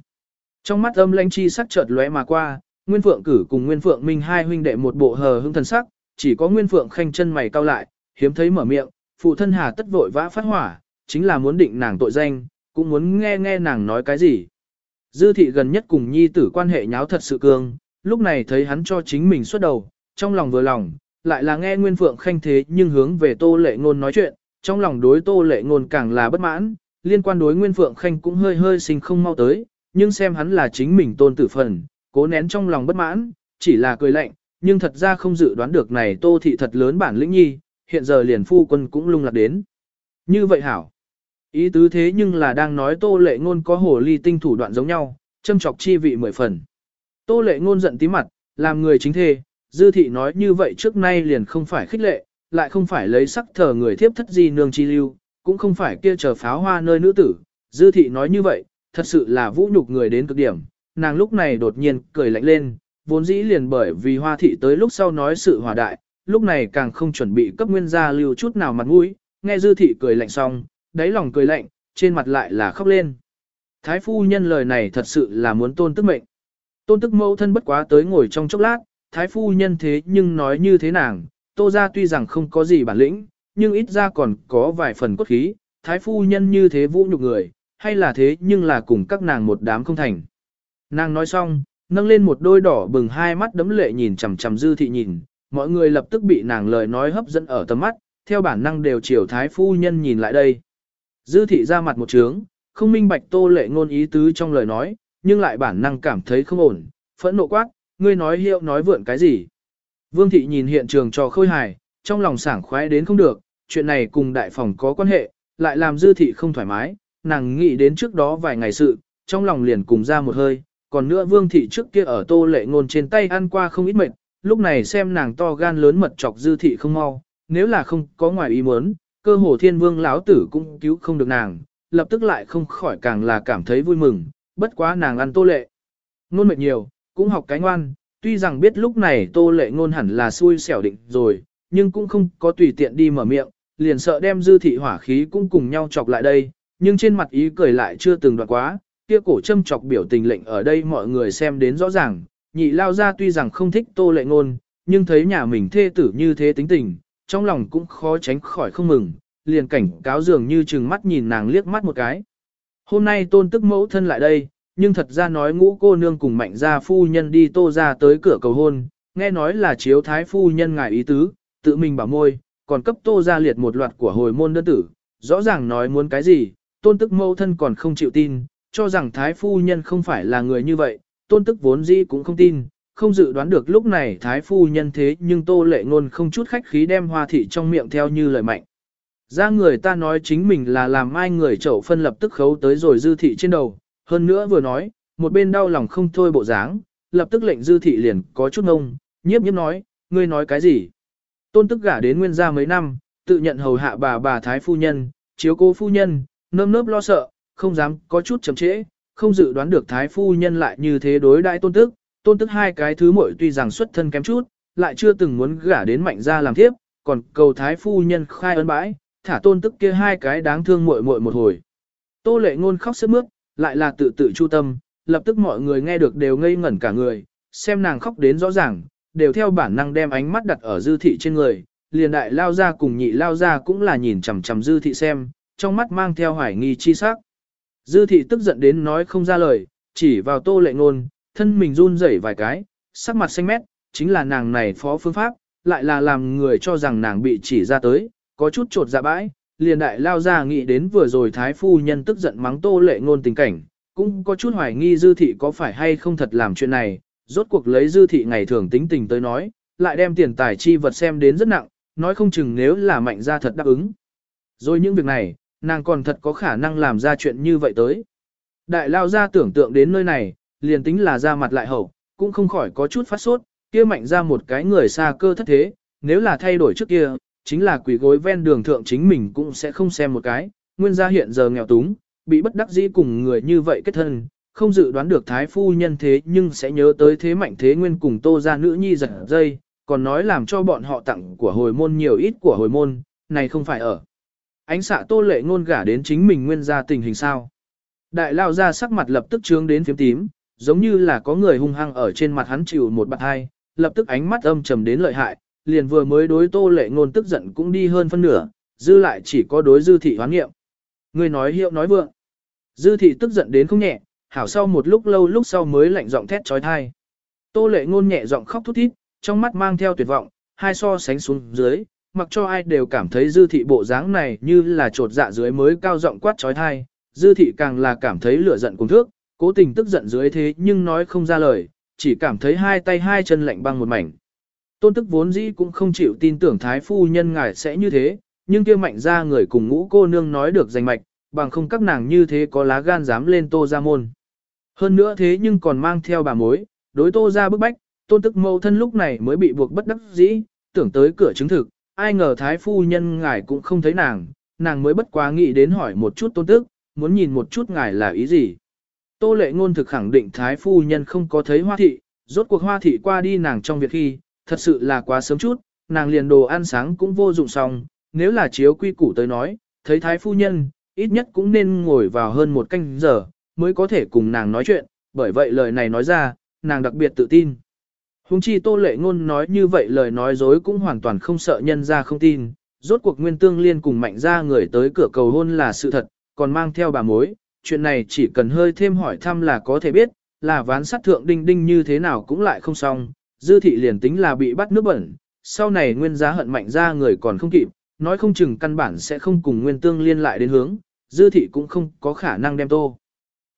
Trong mắt âm lãnh chi sắc chợt lóe mà qua, Nguyên Phượng cử cùng Nguyên Phượng Minh hai huynh đệ một bộ hờ hững thần sắc, chỉ có Nguyên Phượng khanh chân mày cau lại, hiếm thấy mở miệng, phụ thân hà tất vội vã phát hỏa, chính là muốn định nàng tội danh, cũng muốn nghe nghe nàng nói cái gì. Dư thị gần nhất cùng nhi tử quan hệ nháo thật sự cương, lúc này thấy hắn cho chính mình xuất đầu, trong lòng vừa lòng, lại là nghe Nguyên Phượng khanh thế nhưng hướng về tô lệ ngôn nói chuyện, trong lòng đối tô lệ ngôn càng là bất mãn, liên quan đối Nguyên Phượng khanh cũng hơi hơi sinh không mau tới, nhưng xem hắn là chính mình tôn tử phần, cố nén trong lòng bất mãn, chỉ là cười lạnh, nhưng thật ra không dự đoán được này tô thị thật lớn bản lĩnh nhi, hiện giờ liền phu quân cũng lung lạc đến. Như vậy hảo. Ý tứ thế nhưng là đang nói tô lệ ngôn có hồ ly tinh thủ đoạn giống nhau, châm chọc chi vị mười phần. Tô lệ ngôn giận tí mặt, làm người chính thê, dư thị nói như vậy trước nay liền không phải khích lệ, lại không phải lấy sắc thờ người thiếp thất gì nương chi lưu, cũng không phải kia chờ pháo hoa nơi nữ tử. Dư thị nói như vậy, thật sự là vũ nhục người đến cực điểm, nàng lúc này đột nhiên cười lạnh lên, vốn dĩ liền bởi vì hoa thị tới lúc sau nói sự hòa đại, lúc này càng không chuẩn bị cấp nguyên gia lưu chút nào mặt mũi, nghe dư thị cười lạnh xong, đáy lòng cười lạnh, trên mặt lại là khóc lên. Thái phu nhân lời này thật sự là muốn tôn tức mệnh. Tôn tức mẫu thân bất quá tới ngồi trong chốc lát, thái phu nhân thế nhưng nói như thế nàng, tô ra tuy rằng không có gì bản lĩnh, nhưng ít ra còn có vài phần cốt khí, thái phu nhân như thế vũ nhục người, hay là thế nhưng là cùng các nàng một đám không thành. Nàng nói xong, nâng lên một đôi đỏ bừng hai mắt đấm lệ nhìn chằm chằm dư thị nhìn, mọi người lập tức bị nàng lời nói hấp dẫn ở tầm mắt, theo bản năng đều chiều thái phu nhân nhìn lại đây. Dư thị ra mặt một trướng, không minh bạch tô lệ ngôn ý tứ trong lời nói, nhưng lại bản năng cảm thấy không ổn, phẫn nộ quát, ngươi nói hiệu nói vượn cái gì. Vương thị nhìn hiện trường trò khôi hài, trong lòng sảng khoái đến không được, chuyện này cùng đại phòng có quan hệ, lại làm dư thị không thoải mái, nàng nghĩ đến trước đó vài ngày sự, trong lòng liền cùng ra một hơi, còn nữa vương thị trước kia ở tô lệ ngôn trên tay ăn qua không ít mệt, lúc này xem nàng to gan lớn mật chọc dư thị không mau, nếu là không có ngoài ý muốn, cơ hồ thiên vương lão tử cũng cứu không được nàng, lập tức lại không khỏi càng là cảm thấy vui mừng, bất quá nàng ăn tô lệ. Ngôn mệt nhiều, cũng học cái ngoan, tuy rằng biết lúc này tô lệ ngôn hẳn là xui xẻo định rồi, nhưng cũng không có tùy tiện đi mở miệng, liền sợ đem dư thị hỏa khí cũng cùng nhau chọc lại đây, nhưng trên mặt ý cười lại chưa từng đoạn quá, kia cổ châm chọc biểu tình lệnh ở đây mọi người xem đến rõ ràng, nhị lao ra tuy rằng không thích tô lệ ngôn, nhưng thấy nhà mình thê tử như thế tính tình, trong lòng cũng khó tránh khỏi không mừng, liền cảnh cáo dường như chừng mắt nhìn nàng liếc mắt một cái. Hôm nay tôn tức mẫu thân lại đây, nhưng thật ra nói ngũ cô nương cùng mạnh gia phu nhân đi tô ra tới cửa cầu hôn, nghe nói là chiếu thái phu nhân ngài ý tứ, tự mình bảo môi, còn cấp tô ra liệt một loạt của hồi môn đơn tử, rõ ràng nói muốn cái gì, tôn tức mẫu thân còn không chịu tin, cho rằng thái phu nhân không phải là người như vậy, tôn tức vốn dĩ cũng không tin, không dự đoán được lúc này thái phu nhân thế nhưng tô lệ ngôn không chút khách khí đem hoa thị trong miệng theo như lời mạnh. Ra người ta nói chính mình là làm ai người chậu phân lập tức khấu tới rồi dư thị trên đầu, hơn nữa vừa nói, một bên đau lòng không thôi bộ dáng, lập tức lệnh dư thị liền có chút ngông, nhiếp nhiếp nói, ngươi nói cái gì? Tôn tức gả đến nguyên gia mấy năm, tự nhận hầu hạ bà bà thái phu nhân, chiếu cố phu nhân, nơm nớp lo sợ, không dám có chút chậm trễ, không dự đoán được thái phu nhân lại như thế đối đãi tôn tức, tôn tức hai cái thứ muội tuy rằng xuất thân kém chút, lại chưa từng muốn gả đến mạnh gia làm thiếp, còn cầu thái phu nhân khai ơn bãi, thả tôn tức kia hai cái đáng thương muội muội một hồi. Tô lệ ngôn khóc sướt mướt, lại là tự tự chu tâm, lập tức mọi người nghe được đều ngây ngẩn cả người, xem nàng khóc đến rõ ràng, đều theo bản năng đem ánh mắt đặt ở dư thị trên người, liền đại lao ra cùng nhị lao ra cũng là nhìn chằm chằm dư thị xem, trong mắt mang theo hoài nghi chi sắc. Dư thị tức giận đến nói không ra lời, chỉ vào tô lệ ngôn, thân mình run rẩy vài cái, sắc mặt xanh mét, chính là nàng này phó phương pháp, lại là làm người cho rằng nàng bị chỉ ra tới, có chút trột dạ bãi, liền đại lao ra nghĩ đến vừa rồi thái phu nhân tức giận mắng tô lệ ngôn tình cảnh, cũng có chút hoài nghi dư thị có phải hay không thật làm chuyện này, rốt cuộc lấy dư thị ngày thường tính tình tới nói, lại đem tiền tài chi vật xem đến rất nặng, nói không chừng nếu là mạnh ra thật đáp ứng. Rồi những việc này, nàng còn thật có khả năng làm ra chuyện như vậy tới. Đại lao ra tưởng tượng đến nơi này, liền tính là ra mặt lại hậu, cũng không khỏi có chút phát sốt, kia mạnh ra một cái người xa cơ thất thế, nếu là thay đổi trước kia, chính là quỷ gối ven đường thượng chính mình cũng sẽ không xem một cái, nguyên gia hiện giờ nghèo túng, bị bất đắc dĩ cùng người như vậy kết thân, không dự đoán được thái phu nhân thế nhưng sẽ nhớ tới thế mạnh thế nguyên cùng tô ra nữ nhi giật dây, còn nói làm cho bọn họ tặng của hồi môn nhiều ít của hồi môn, này không phải ở. Ánh xạ tô lệ ngôn gả đến chính mình nguyên gia tình hình sao. Đại lao ra sắc mặt lập tức trướng đến phím tím, giống như là có người hung hăng ở trên mặt hắn chịu một bạt hai, lập tức ánh mắt âm trầm đến lợi hại, liền vừa mới đối tô lệ ngôn tức giận cũng đi hơn phân nửa, dư lại chỉ có đối dư thị hoán nghiệm. Người nói hiệu nói vượng. Dư thị tức giận đến không nhẹ, hảo sau một lúc lâu lúc sau mới lạnh giọng thét chói tai. Tô lệ ngôn nhẹ giọng khóc thút thít, trong mắt mang theo tuyệt vọng, hai so sánh xuống dưới, mặc cho ai đều cảm thấy dư thị bộ dáng này như là trột dạ dưới mới cao giọng quát trói thai, dư thị càng là cảm thấy lửa giận cùng thước, cố tình tức giận dưới thế nhưng nói không ra lời, chỉ cảm thấy hai tay hai chân lạnh băng một mảnh. Tôn tức vốn dĩ cũng không chịu tin tưởng thái phu nhân ngài sẽ như thế, nhưng kia mạnh ra người cùng ngũ cô nương nói được danh mạch, bằng không các nàng như thế có lá gan dám lên tô ra môn. Hơn nữa thế nhưng còn mang theo bà mối, đối tô ra bức bách, tôn tức mâu thân lúc này mới bị buộc bất đắc dĩ, tưởng tới cửa chứng thực, ai ngờ thái phu nhân ngài cũng không thấy nàng, nàng mới bất quá nghĩ đến hỏi một chút tôn tức, muốn nhìn một chút ngài là ý gì. Tô lệ ngôn thực khẳng định thái phu nhân không có thấy hoa thị, rốt cuộc hoa thị qua đi nàng trong việc khi, thật sự là quá sớm chút, nàng liền đồ ăn sáng cũng vô dụng xong, nếu là chiếu quy củ tới nói, thấy thái phu nhân, ít nhất cũng nên ngồi vào hơn một canh giờ, mới có thể cùng nàng nói chuyện, bởi vậy lời này nói ra, nàng đặc biệt tự tin. Hùng chi tô lệ ngôn nói như vậy lời nói dối cũng hoàn toàn không sợ nhân ra không tin, rốt cuộc nguyên tương liên cùng mạnh ra người tới cửa cầu hôn là sự thật, còn mang theo bà mối, chuyện này chỉ cần hơi thêm hỏi thăm là có thể biết, là ván sát thượng đinh đinh như thế nào cũng lại không xong, dư thị liền tính là bị bắt nước bẩn, sau này nguyên giá hận mạnh ra người còn không kịp, nói không chừng căn bản sẽ không cùng nguyên tương liên lại đến hướng, dư thị cũng không có khả năng đem tô.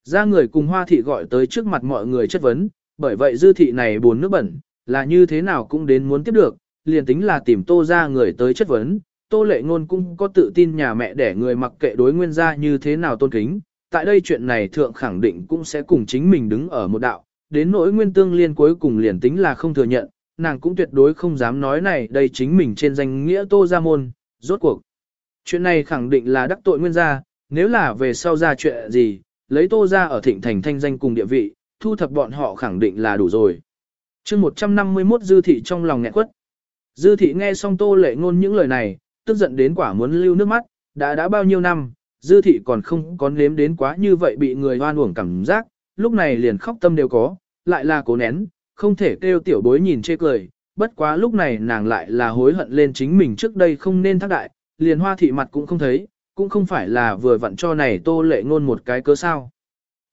Ra người cùng hoa thị gọi tới trước mặt mọi người chất vấn, bởi vậy dư thị này buồn nước bẩn, là như thế nào cũng đến muốn tiếp được, liền tính là tìm tô ra người tới chất vấn, tô lệ ngôn cũng có tự tin nhà mẹ để người mặc kệ đối nguyên gia như thế nào tôn kính, tại đây chuyện này thượng khẳng định cũng sẽ cùng chính mình đứng ở một đạo, đến nỗi nguyên tương liên cuối cùng liền tính là không thừa nhận, nàng cũng tuyệt đối không dám nói này đây chính mình trên danh nghĩa tô ra môn, rốt cuộc. Chuyện này khẳng định là đắc tội nguyên gia, nếu là về sau ra chuyện gì, lấy tô ra ở thịnh thành thanh danh cùng địa vị, thu thập bọn họ khẳng định là đủ rồi chương 151 dư thị trong lòng nghẹn quất. Dư thị nghe xong tô lệ ngôn những lời này, tức giận đến quả muốn lưu nước mắt, đã đã bao nhiêu năm, dư thị còn không có nếm đến quá như vậy bị người hoan uổng cảm giác, lúc này liền khóc tâm đều có, lại là cố nén, không thể kêu tiểu bối nhìn chê cười, bất quá lúc này nàng lại là hối hận lên chính mình trước đây không nên thác đại, liền hoa thị mặt cũng không thấy, cũng không phải là vừa vặn cho này tô lệ ngôn một cái cớ sao.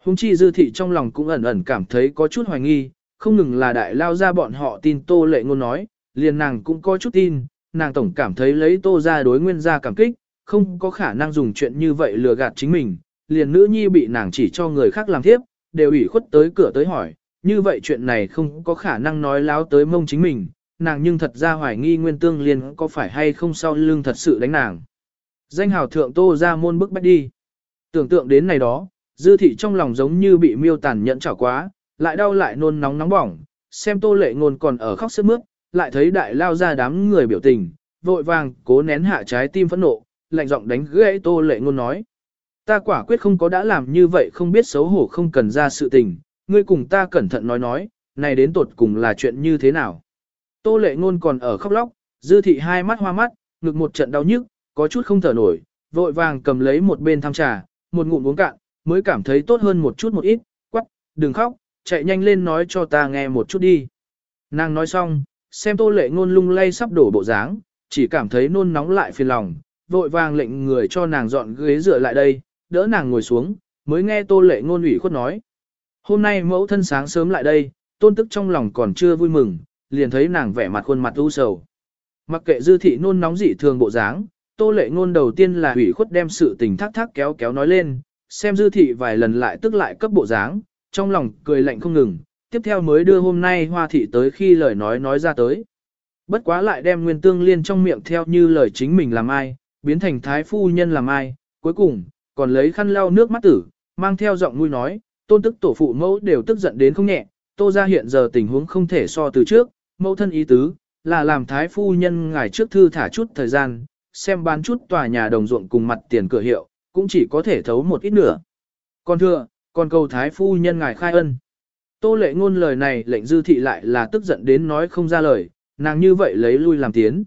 Hùng chi dư thị trong lòng cũng ẩn ẩn cảm thấy có chút hoài nghi, không ngừng là đại lao ra bọn họ tin tô lệ ngôn nói, liền nàng cũng có chút tin, nàng tổng cảm thấy lấy tô ra đối nguyên gia cảm kích, không có khả năng dùng chuyện như vậy lừa gạt chính mình, liền nữ nhi bị nàng chỉ cho người khác làm thiếp đều ủy khuất tới cửa tới hỏi, như vậy chuyện này không có khả năng nói láo tới mông chính mình, nàng nhưng thật ra hoài nghi nguyên tương liên có phải hay không sau lưng thật sự đánh nàng. Danh hào thượng tô ra môn bức bách đi. Tưởng tượng đến này đó, dư thị trong lòng giống như bị miêu tàn nhẫn chảo quá, lại đau lại nôn nóng nóng bỏng, xem tô lệ ngôn còn ở khóc sức mướt, lại thấy đại lao ra đám người biểu tình, vội vàng cố nén hạ trái tim phẫn nộ, lạnh giọng đánh gãy tô lệ ngôn nói. Ta quả quyết không có đã làm như vậy không biết xấu hổ không cần ra sự tình, ngươi cùng ta cẩn thận nói nói, này đến tột cùng là chuyện như thế nào. Tô lệ ngôn còn ở khóc lóc, dư thị hai mắt hoa mắt, ngực một trận đau nhức, có chút không thở nổi, vội vàng cầm lấy một bên tham trà, một ngụm uống cạn, mới cảm thấy tốt hơn một chút một ít, quắc, đừng khóc, chạy nhanh lên nói cho ta nghe một chút đi. Nàng nói xong, xem tô lệ ngôn lung lay sắp đổ bộ dáng, chỉ cảm thấy nôn nóng lại phiền lòng, vội vàng lệnh người cho nàng dọn ghế dựa lại đây, đỡ nàng ngồi xuống, mới nghe tô lệ ngôn ủy khuất nói. Hôm nay mẫu thân sáng sớm lại đây, tôn tức trong lòng còn chưa vui mừng, liền thấy nàng vẻ mặt khuôn mặt u sầu. Mặc kệ dư thị nôn nóng dị thường bộ dáng, tô lệ ngôn đầu tiên là ủy khuất đem sự tình thác thác kéo kéo nói lên, xem dư thị vài lần lại tức lại cấp bộ dáng, trong lòng cười lạnh không ngừng, tiếp theo mới đưa hôm nay hoa thị tới khi lời nói nói ra tới. Bất quá lại đem nguyên tương liên trong miệng theo như lời chính mình làm ai, biến thành thái phu nhân làm ai, cuối cùng, còn lấy khăn lau nước mắt tử, mang theo giọng nuôi nói, tôn tức tổ phụ mẫu đều tức giận đến không nhẹ, tô ra hiện giờ tình huống không thể so từ trước, mẫu thân ý tứ, là làm thái phu nhân ngài trước thư thả chút thời gian, xem bán chút tòa nhà đồng ruộng cùng mặt tiền cửa hiệu, cũng chỉ có thể thấu một ít nữa. Còn thưa, còn cầu thái phu nhân ngài khai ân. Tô lệ ngôn lời này lệnh dư thị lại là tức giận đến nói không ra lời, nàng như vậy lấy lui làm tiến.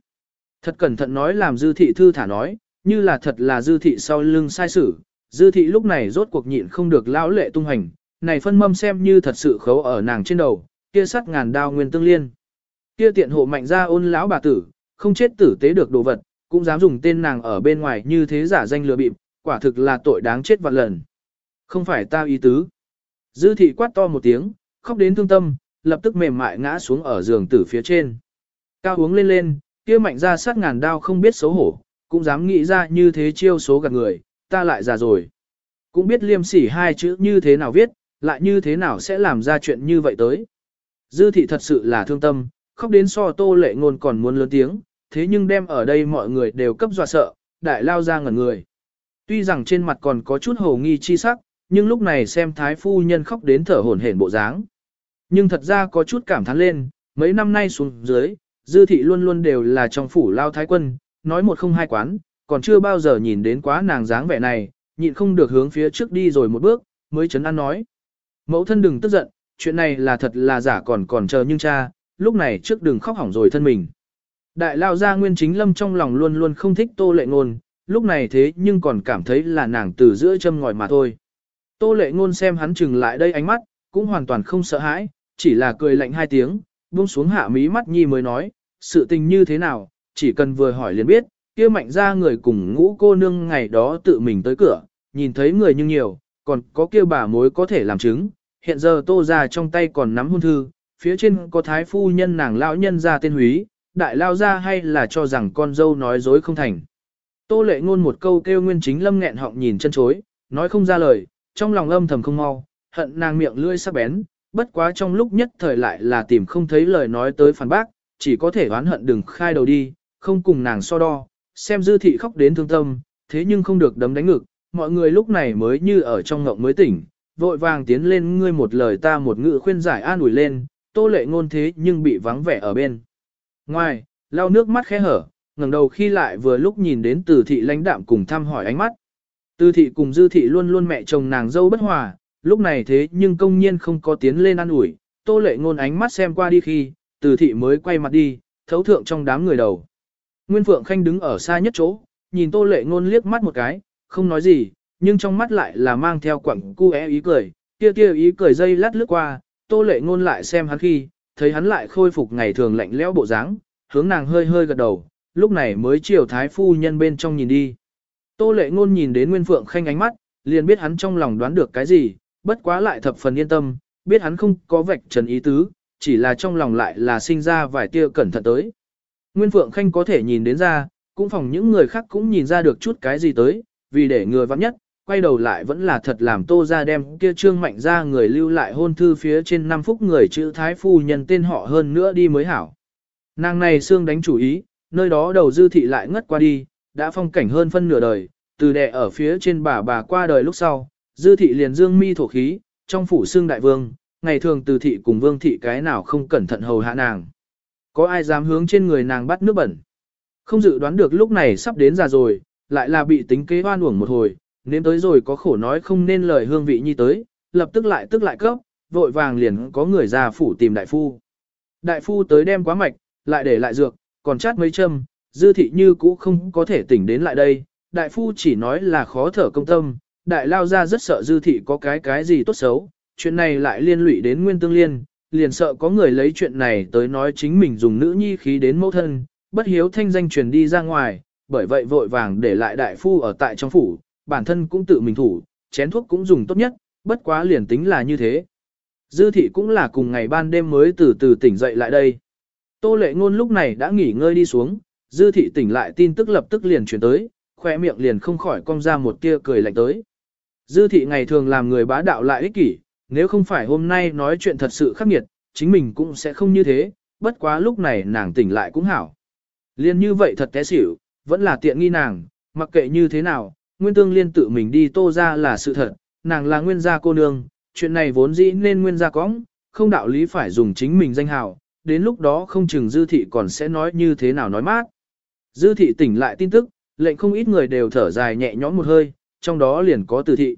Thật cẩn thận nói làm dư thị thư thả nói, như là thật là dư thị sau lưng sai sử, dư thị lúc này rốt cuộc nhịn không được lão lệ tung hành, này phân mâm xem như thật sự khấu ở nàng trên đầu, kia sắt ngàn đao nguyên tương liên. Kia tiện hộ mạnh ra ôn lão bà tử, không chết tử tế được đồ vật, cũng dám dùng tên nàng ở bên ngoài như thế giả danh lừa bịp, quả thực là tội đáng chết vạn lần. Không phải ta ý tứ. Dư thị quát to một tiếng, khóc đến thương tâm, lập tức mềm mại ngã xuống ở giường tử phía trên. Cao uống lên lên, kia mạnh ra sát ngàn đao không biết xấu hổ, cũng dám nghĩ ra như thế chiêu số gạt người, ta lại già rồi. Cũng biết liêm sỉ hai chữ như thế nào viết, lại như thế nào sẽ làm ra chuyện như vậy tới. Dư thị thật sự là thương tâm, khóc đến so tô lệ ngôn còn muốn lớn tiếng, thế nhưng đem ở đây mọi người đều cấp dọa sợ, đại lao ra ngẩn người. Tuy rằng trên mặt còn có chút hồ nghi chi sắc, nhưng lúc này xem thái phu nhân khóc đến thở hổn hển bộ dáng. Nhưng thật ra có chút cảm thán lên, mấy năm nay xuống dưới, dư thị luôn luôn đều là trong phủ lao thái quân, nói một không hai quán, còn chưa bao giờ nhìn đến quá nàng dáng vẻ này, nhịn không được hướng phía trước đi rồi một bước, mới chấn an nói. Mẫu thân đừng tức giận, chuyện này là thật là giả còn còn chờ nhưng cha, lúc này trước đừng khóc hỏng rồi thân mình. Đại lao gia nguyên chính lâm trong lòng luôn luôn không thích tô lệ ngôn, lúc này thế nhưng còn cảm thấy là nàng từ giữa châm ngòi mà thôi. Tô lệ ngôn xem hắn chừng lại đây ánh mắt, cũng hoàn toàn không sợ hãi, chỉ là cười lạnh hai tiếng, buông xuống hạ mí mắt nhi mới nói, sự tình như thế nào, chỉ cần vừa hỏi liền biết, kia mạnh ra người cùng ngũ cô nương ngày đó tự mình tới cửa, nhìn thấy người nhưng nhiều, còn có kia bà mối có thể làm chứng, hiện giờ tô ra trong tay còn nắm hôn thư, phía trên có thái phu nhân nàng lão nhân ra tên húy, đại lao ra hay là cho rằng con dâu nói dối không thành. Tô lệ ngôn một câu kêu nguyên chính lâm nghẹn họng nhìn chân chối, nói không ra lời, trong lòng âm thầm không mau, hận nàng miệng lưỡi sắc bén, bất quá trong lúc nhất thời lại là tìm không thấy lời nói tới phản bác, chỉ có thể oán hận đừng khai đầu đi, không cùng nàng so đo, xem dư thị khóc đến thương tâm, thế nhưng không được đấm đánh ngực, mọi người lúc này mới như ở trong ngộng mới tỉnh, vội vàng tiến lên ngươi một lời ta một ngữ khuyên giải an ủi lên, tô lệ ngôn thế nhưng bị vắng vẻ ở bên. Ngoài, lau nước mắt khẽ hở, ngẩng đầu khi lại vừa lúc nhìn đến từ thị lãnh đạm cùng thăm hỏi ánh mắt. Tư thị cùng dư thị luôn luôn mẹ chồng nàng dâu bất hòa, lúc này thế nhưng công nhiên không có tiến lên ăn ủi, tô lệ ngôn ánh mắt xem qua đi khi, từ thị mới quay mặt đi, thấu thượng trong đám người đầu. Nguyên Phượng Khanh đứng ở xa nhất chỗ, nhìn tô lệ ngôn liếc mắt một cái, không nói gì, nhưng trong mắt lại là mang theo quẳng cu é ý cười, kia kia ý cười dây lát lướt qua, tô lệ ngôn lại xem hắn khi, thấy hắn lại khôi phục ngày thường lạnh lẽo bộ dáng, hướng nàng hơi hơi gật đầu, lúc này mới chiều thái phu nhân bên trong nhìn đi. Tô lệ ngôn nhìn đến Nguyên Phượng Khanh ánh mắt, liền biết hắn trong lòng đoán được cái gì, bất quá lại thập phần yên tâm, biết hắn không có vạch trần ý tứ, chỉ là trong lòng lại là sinh ra vài tia cẩn thận tới. Nguyên Phượng Khanh có thể nhìn đến ra, cũng phòng những người khác cũng nhìn ra được chút cái gì tới, vì để người vắng nhất, quay đầu lại vẫn là thật làm tô ra đem kia trương mạnh ra người lưu lại hôn thư phía trên 5 phút người chữ thái phu nhân tên họ hơn nữa đi mới hảo. Nàng này xương đánh chủ ý, nơi đó đầu dư thị lại ngất qua đi, đã phong cảnh hơn phân nửa đời, từ đẻ ở phía trên bà bà qua đời lúc sau, dư thị liền dương mi thổ khí, trong phủ xương đại vương, ngày thường từ thị cùng vương thị cái nào không cẩn thận hầu hạ nàng. Có ai dám hướng trên người nàng bắt nước bẩn? Không dự đoán được lúc này sắp đến già rồi, lại là bị tính kế hoan uổng một hồi, nếm tới rồi có khổ nói không nên lời hương vị như tới, lập tức lại tức lại cấp, vội vàng liền có người ra phủ tìm đại phu. Đại phu tới đem quá mạch, lại để lại dược, còn chát mấy châm, dư thị như cũ không có thể tỉnh đến lại đây, đại phu chỉ nói là khó thở công tâm, đại lao ra rất sợ dư thị có cái cái gì tốt xấu, chuyện này lại liên lụy đến nguyên tương liên, liền sợ có người lấy chuyện này tới nói chính mình dùng nữ nhi khí đến mẫu thân, bất hiếu thanh danh truyền đi ra ngoài, bởi vậy vội vàng để lại đại phu ở tại trong phủ, bản thân cũng tự mình thủ, chén thuốc cũng dùng tốt nhất, bất quá liền tính là như thế. Dư thị cũng là cùng ngày ban đêm mới từ từ tỉnh dậy lại đây. Tô lệ ngôn lúc này đã nghỉ ngơi đi xuống, dư thị tỉnh lại tin tức lập tức liền chuyển tới, khoe miệng liền không khỏi cong ra một tia cười lạnh tới. Dư thị ngày thường làm người bá đạo lại ích kỷ, nếu không phải hôm nay nói chuyện thật sự khắc nghiệt, chính mình cũng sẽ không như thế, bất quá lúc này nàng tỉnh lại cũng hảo. Liên như vậy thật té xỉu, vẫn là tiện nghi nàng, mặc kệ như thế nào, Nguyên Tương Liên tự mình đi tô ra là sự thật, nàng là nguyên gia cô nương, chuyện này vốn dĩ nên nguyên gia cóng, không đạo lý phải dùng chính mình danh hào, đến lúc đó không chừng dư thị còn sẽ nói như thế nào nói mát. Dư thị tỉnh lại tin tức, lệnh không ít người đều thở dài nhẹ nhõm một hơi, trong đó liền có từ thị.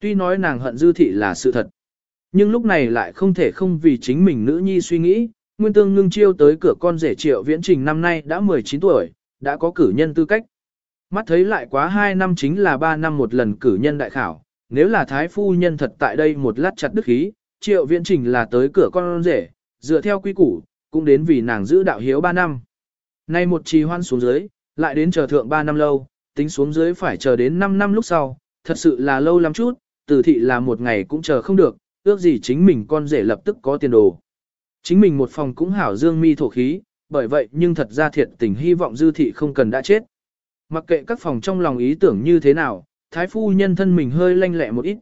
Tuy nói nàng hận dư thị là sự thật, nhưng lúc này lại không thể không vì chính mình nữ nhi suy nghĩ, nguyên tương ngưng chiêu tới cửa con rể triệu viễn trình năm nay đã 19 tuổi, đã có cử nhân tư cách. Mắt thấy lại quá 2 năm chính là 3 năm một lần cử nhân đại khảo, nếu là thái phu nhân thật tại đây một lát chặt đức khí, triệu viễn trình là tới cửa con rể, dựa theo quy củ, cũng đến vì nàng giữ đạo hiếu 3 năm. Nay một trì hoan xuống dưới, lại đến chờ thượng 3 năm lâu, tính xuống dưới phải chờ đến 5 năm lúc sau, thật sự là lâu lắm chút, tử thị là một ngày cũng chờ không được, ước gì chính mình con rể lập tức có tiền đồ. Chính mình một phòng cũng hảo dương mi thổ khí, bởi vậy nhưng thật ra thiệt tình hy vọng dư thị không cần đã chết. Mặc kệ các phòng trong lòng ý tưởng như thế nào, thái phu nhân thân mình hơi lanh lẹ một ít.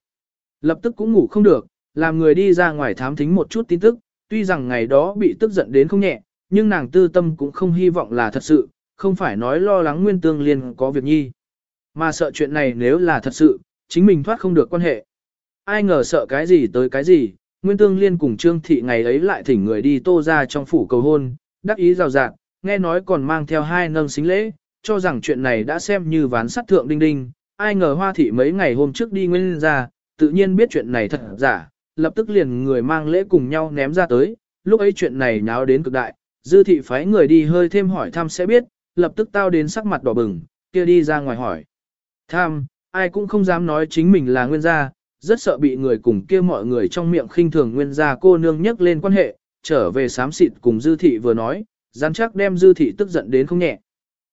Lập tức cũng ngủ không được, làm người đi ra ngoài thám thính một chút tin tức, tuy rằng ngày đó bị tức giận đến không nhẹ, nhưng nàng tư tâm cũng không hy vọng là thật sự, không phải nói lo lắng nguyên tương liên có việc nhi. Mà sợ chuyện này nếu là thật sự, chính mình thoát không được quan hệ. Ai ngờ sợ cái gì tới cái gì, nguyên tương liên cùng trương thị ngày ấy lại thỉnh người đi tô ra trong phủ cầu hôn, đắc ý rào rạt, nghe nói còn mang theo hai nâng xính lễ, cho rằng chuyện này đã xem như ván sắt thượng đinh đinh, ai ngờ hoa thị mấy ngày hôm trước đi nguyên ra, tự nhiên biết chuyện này thật giả, lập tức liền người mang lễ cùng nhau ném ra tới, lúc ấy chuyện này nháo đến cực đại, dư thị phái người đi hơi thêm hỏi thăm sẽ biết, lập tức tao đến sắc mặt đỏ bừng, kia đi ra ngoài hỏi. Tham, ai cũng không dám nói chính mình là nguyên gia, rất sợ bị người cùng kia mọi người trong miệng khinh thường nguyên gia cô nương nhắc lên quan hệ, trở về sám xịt cùng dư thị vừa nói, dám chắc đem dư thị tức giận đến không nhẹ.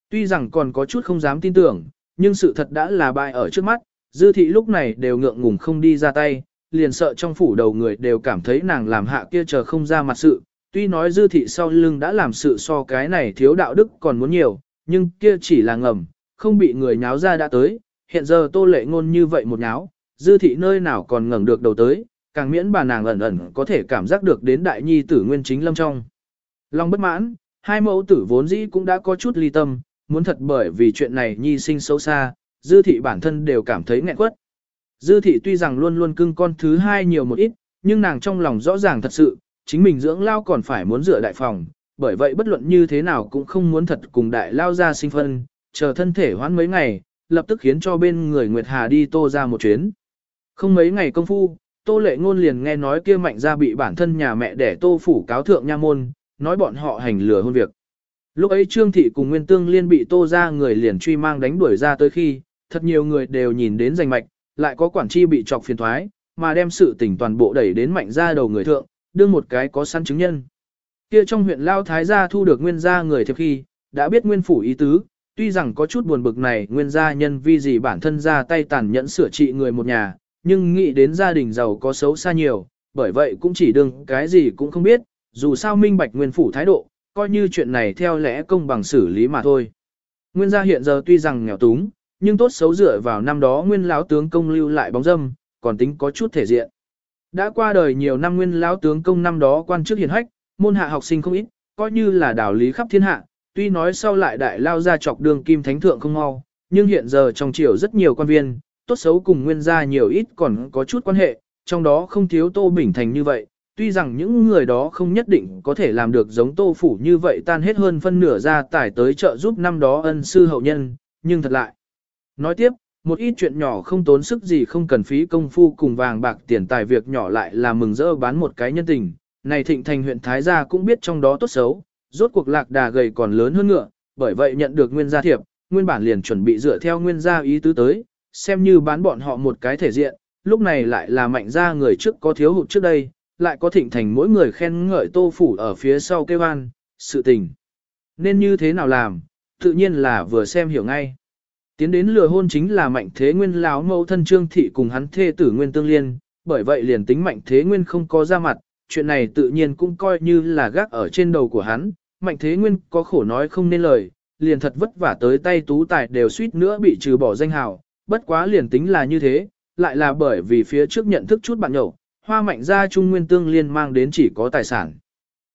Tuy rằng còn có chút không dám tin tưởng, nhưng sự thật đã là bại ở trước mắt, dư thị lúc này đều ngượng ngùng không đi ra tay, liền sợ trong phủ đầu người đều cảm thấy nàng làm hạ kia chờ không ra mặt sự, tuy nói dư thị sau lưng đã làm sự so cái này thiếu đạo đức còn muốn nhiều, nhưng kia chỉ là ngầm, không bị người nháo ra đã tới, hiện giờ tô lệ ngôn như vậy một nháo, dư thị nơi nào còn ngẩng được đầu tới, càng miễn bà nàng ẩn ẩn có thể cảm giác được đến đại nhi tử nguyên chính lâm trong. Long bất mãn, hai mẫu tử vốn dĩ cũng đã có chút ly tâm, muốn thật bởi vì chuyện này nhi sinh xấu xa, dư thị bản thân đều cảm thấy nghẹn quất. Dư thị tuy rằng luôn luôn cưng con thứ hai nhiều một ít, nhưng nàng trong lòng rõ ràng thật sự, chính mình dưỡng lao còn phải muốn rửa đại phòng, bởi vậy bất luận như thế nào cũng không muốn thật cùng đại lao ra sinh phân, chờ thân thể hoãn mấy ngày, lập tức khiến cho bên người Nguyệt Hà đi tô ra một chuyến. Không mấy ngày công phu, tô lệ ngôn liền nghe nói kia mạnh ra bị bản thân nhà mẹ đẻ tô phủ cáo thượng nha môn, nói bọn họ hành lừa hôn việc. Lúc ấy Trương Thị cùng Nguyên Tương Liên bị tô ra người liền truy mang đánh đuổi ra tới khi, thật nhiều người đều nhìn đến danh mạch, lại có quản chi bị chọc phiền thoái, mà đem sự tình toàn bộ đẩy đến mạnh ra đầu người thượng, đương một cái có săn chứng nhân. Kia trong huyện Lao Thái gia thu được nguyên gia người thiệp khi, đã biết nguyên phủ ý tứ, tuy rằng có chút buồn bực này nguyên gia nhân vì gì bản thân ra tay tàn nhẫn sửa trị người một nhà, nhưng nghĩ đến gia đình giàu có xấu xa nhiều, bởi vậy cũng chỉ đương cái gì cũng không biết, dù sao minh bạch nguyên phủ thái độ, coi như chuyện này theo lẽ công bằng xử lý mà thôi. Nguyên gia hiện giờ tuy rằng nghèo túng, nhưng tốt xấu dựa vào năm đó nguyên lão tướng công lưu lại bóng dâm, còn tính có chút thể diện. Đã qua đời nhiều năm nguyên lão tướng công năm đó quan chức hiển hách, môn hạ học sinh không ít, coi như là đảo lý khắp thiên hạ, tuy nói sau lại đại lao ra chọc đường kim thánh thượng không mau, nhưng hiện giờ trong triều rất nhiều quan viên, tốt xấu cùng nguyên gia nhiều ít còn có chút quan hệ, trong đó không thiếu Tô Bình Thành như vậy, tuy rằng những người đó không nhất định có thể làm được giống Tô Phủ như vậy tan hết hơn phân nửa ra tải tới trợ giúp năm đó ân sư hậu nhân, nhưng thật lại. Nói tiếp, một ít chuyện nhỏ không tốn sức gì không cần phí công phu cùng vàng bạc tiền tài việc nhỏ lại là mừng rỡ bán một cái nhân tình. Này thịnh thành huyện Thái Gia cũng biết trong đó tốt xấu, rốt cuộc lạc đà gầy còn lớn hơn ngựa, bởi vậy nhận được nguyên gia thiệp, nguyên bản liền chuẩn bị dựa theo nguyên gia ý tứ tới, xem như bán bọn họ một cái thể diện, lúc này lại là mạnh gia người trước có thiếu hụt trước đây, lại có thịnh thành mỗi người khen ngợi tô phủ ở phía sau kêu an, sự tình. Nên như thế nào làm, tự nhiên là vừa xem hiểu ngay. Tiến đến lừa hôn chính là mạnh thế nguyên lão mẫu thân trương thị cùng hắn thê tử nguyên tương liên, bởi vậy liền tính mạnh thế nguyên không có ra mặt, chuyện này tự nhiên cũng coi như là gác ở trên đầu của hắn, mạnh thế nguyên có khổ nói không nên lời, liền thật vất vả tới tay tú tài đều suýt nữa bị trừ bỏ danh hào, bất quá liền tính là như thế, lại là bởi vì phía trước nhận thức chút bạn nhậu, hoa mạnh ra trung nguyên tương liên mang đến chỉ có tài sản.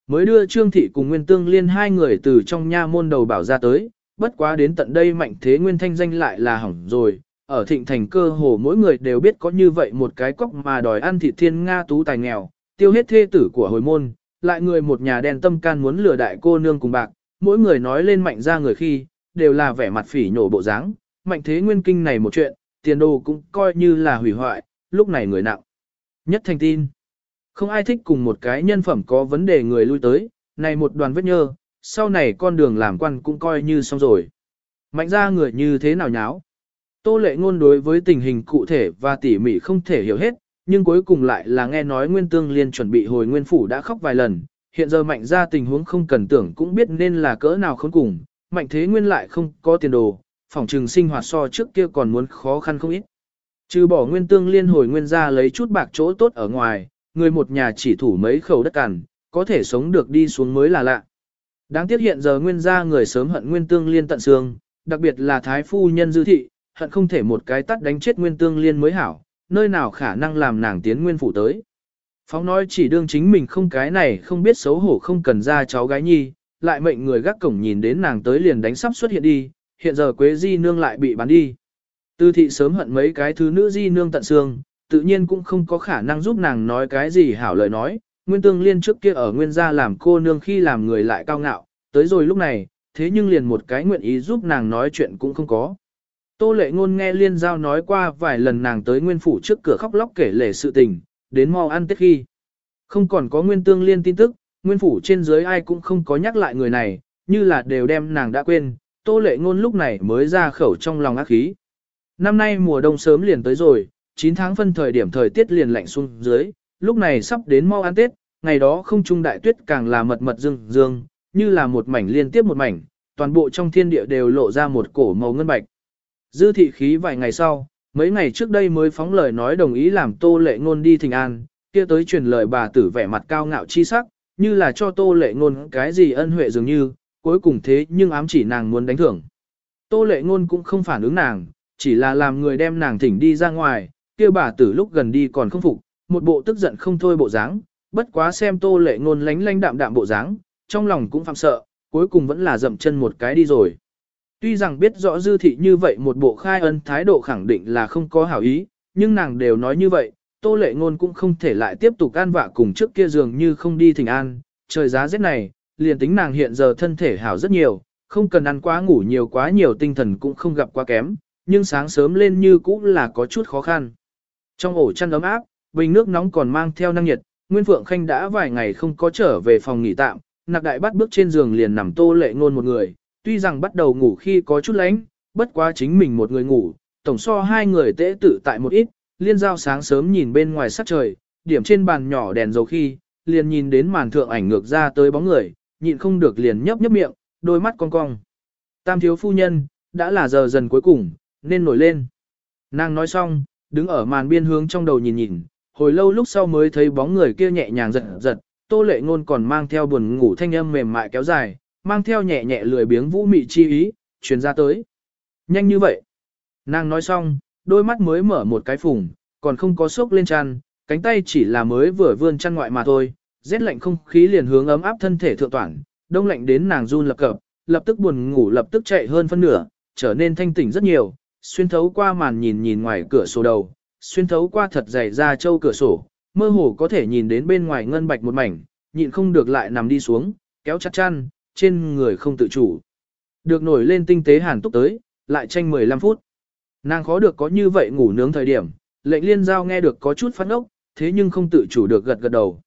Mới đưa Trương Thị cùng Nguyên Tương Liên hai người từ trong nha môn đầu bảo ra tới, bất quá đến tận đây mạnh thế nguyên thanh danh lại là hỏng rồi, ở thịnh thành cơ hồ mỗi người đều biết có như vậy một cái cốc mà đòi ăn thịt thiên Nga tú tài nghèo, tiêu hết thê tử của hồi môn, lại người một nhà đen tâm can muốn lừa đại cô nương cùng bạc, mỗi người nói lên mạnh ra người khi, đều là vẻ mặt phỉ nhổ bộ dáng, mạnh thế nguyên kinh này một chuyện, tiền đồ cũng coi như là hủy hoại, lúc này người nặng. Nhất thành tin. Không ai thích cùng một cái nhân phẩm có vấn đề người lui tới, này một đoàn vết nhơ, sau này con đường làm quan cũng coi như xong rồi. Mạnh ra người như thế nào nháo. Tô lệ ngôn đối với tình hình cụ thể và tỉ mỉ không thể hiểu hết, nhưng cuối cùng lại là nghe nói Nguyên Tương Liên chuẩn bị hồi Nguyên Phủ đã khóc vài lần, hiện giờ mạnh ra tình huống không cần tưởng cũng biết nên là cỡ nào khốn cùng, mạnh thế Nguyên lại không có tiền đồ, phòng trừng sinh hoạt so trước kia còn muốn khó khăn không ít. Trừ bỏ Nguyên Tương Liên hồi Nguyên ra lấy chút bạc chỗ tốt ở ngoài, người một nhà chỉ thủ mấy khẩu đất cằn, có thể sống được đi xuống mới là lạ. Đáng tiếc hiện giờ Nguyên gia người sớm hận Nguyên Tương Liên tận xương, đặc biệt là Thái Phu Nhân Dư Thị, hận không thể một cái tắt đánh chết Nguyên Tương Liên mới hảo nơi nào khả năng làm nàng tiến nguyên phủ tới. Phóng nói chỉ đương chính mình không cái này không biết xấu hổ không cần ra cháu gái nhi, lại mệnh người gác cổng nhìn đến nàng tới liền đánh sắp xuất hiện đi, hiện giờ Quế Di Nương lại bị bán đi. Tư thị sớm hận mấy cái thứ nữ Di Nương tận xương, tự nhiên cũng không có khả năng giúp nàng nói cái gì hảo lời nói, Nguyên Tương Liên trước kia ở Nguyên gia làm cô nương khi làm người lại cao ngạo, tới rồi lúc này, thế nhưng liền một cái nguyện ý giúp nàng nói chuyện cũng không có. Tô lệ ngôn nghe liên giao nói qua vài lần nàng tới nguyên phủ trước cửa khóc lóc kể lể sự tình, đến mau ăn tết khi. Không còn có nguyên tương liên tin tức, nguyên phủ trên dưới ai cũng không có nhắc lại người này, như là đều đem nàng đã quên, tô lệ ngôn lúc này mới ra khẩu trong lòng ác khí. Năm nay mùa đông sớm liền tới rồi, 9 tháng phân thời điểm thời tiết liền lạnh xuống dưới, lúc này sắp đến mau ăn tết, ngày đó không trung đại tuyết càng là mật mật dương dương, như là một mảnh liên tiếp một mảnh, toàn bộ trong thiên địa đều lộ ra một cổ màu ngân bạch. Dư thị khí vài ngày sau, mấy ngày trước đây mới phóng lời nói đồng ý làm tô lệ ngôn đi thỉnh an, kia tới truyền lời bà tử vẻ mặt cao ngạo chi sắc, như là cho tô lệ ngôn cái gì ân huệ dường như, cuối cùng thế nhưng ám chỉ nàng muốn đánh thưởng. Tô lệ ngôn cũng không phản ứng nàng, chỉ là làm người đem nàng thỉnh đi ra ngoài, kia bà tử lúc gần đi còn không phục, một bộ tức giận không thôi bộ dáng, bất quá xem tô lệ ngôn lánh lánh đạm đạm bộ dáng, trong lòng cũng phạm sợ, cuối cùng vẫn là dậm chân một cái đi rồi. Tuy rằng biết rõ dư thị như vậy một bộ khai ân thái độ khẳng định là không có hảo ý, nhưng nàng đều nói như vậy, tô lệ ngôn cũng không thể lại tiếp tục an vạ cùng trước kia dường như không đi thỉnh an, trời giá rét này, liền tính nàng hiện giờ thân thể hảo rất nhiều, không cần ăn quá ngủ nhiều quá nhiều tinh thần cũng không gặp quá kém, nhưng sáng sớm lên như cũng là có chút khó khăn. Trong ổ chăn ấm áp, bình nước nóng còn mang theo năng nhiệt, Nguyên Phượng Khanh đã vài ngày không có trở về phòng nghỉ tạm, nạc đại bắt bước trên giường liền nằm tô lệ ngôn một người, tuy rằng bắt đầu ngủ khi có chút lánh, bất quá chính mình một người ngủ, tổng so hai người tễ tử tại một ít, liên giao sáng sớm nhìn bên ngoài sắc trời, điểm trên bàn nhỏ đèn dầu khi, liền nhìn đến màn thượng ảnh ngược ra tới bóng người, nhịn không được liền nhấp nhấp miệng, đôi mắt cong cong. Tam thiếu phu nhân, đã là giờ dần cuối cùng, nên nổi lên. Nàng nói xong, đứng ở màn biên hướng trong đầu nhìn nhìn, hồi lâu lúc sau mới thấy bóng người kia nhẹ nhàng giật giật, tô lệ ngôn còn mang theo buồn ngủ thanh âm mềm mại kéo dài, mang theo nhẹ nhẹ lười biếng vũ mị chi ý, truyền ra tới. Nhanh như vậy. Nàng nói xong, đôi mắt mới mở một cái phùng, còn không có sốc lên chăn, cánh tay chỉ là mới vừa vươn chăn ngoại mà thôi, rét lạnh không khí liền hướng ấm áp thân thể thượng toàn, đông lạnh đến nàng run lập cập, lập tức buồn ngủ lập tức chạy hơn phân nửa, trở nên thanh tỉnh rất nhiều, xuyên thấu qua màn nhìn nhìn ngoài cửa sổ đầu, xuyên thấu qua thật dày ra châu cửa sổ, mơ hồ có thể nhìn đến bên ngoài ngân bạch một mảnh, nhịn không được lại nằm đi xuống, kéo chặt chăn, trên người không tự chủ. Được nổi lên tinh tế hàn túc tới, lại tranh 15 phút. Nàng khó được có như vậy ngủ nướng thời điểm, lệnh liên giao nghe được có chút phát ốc, thế nhưng không tự chủ được gật gật đầu.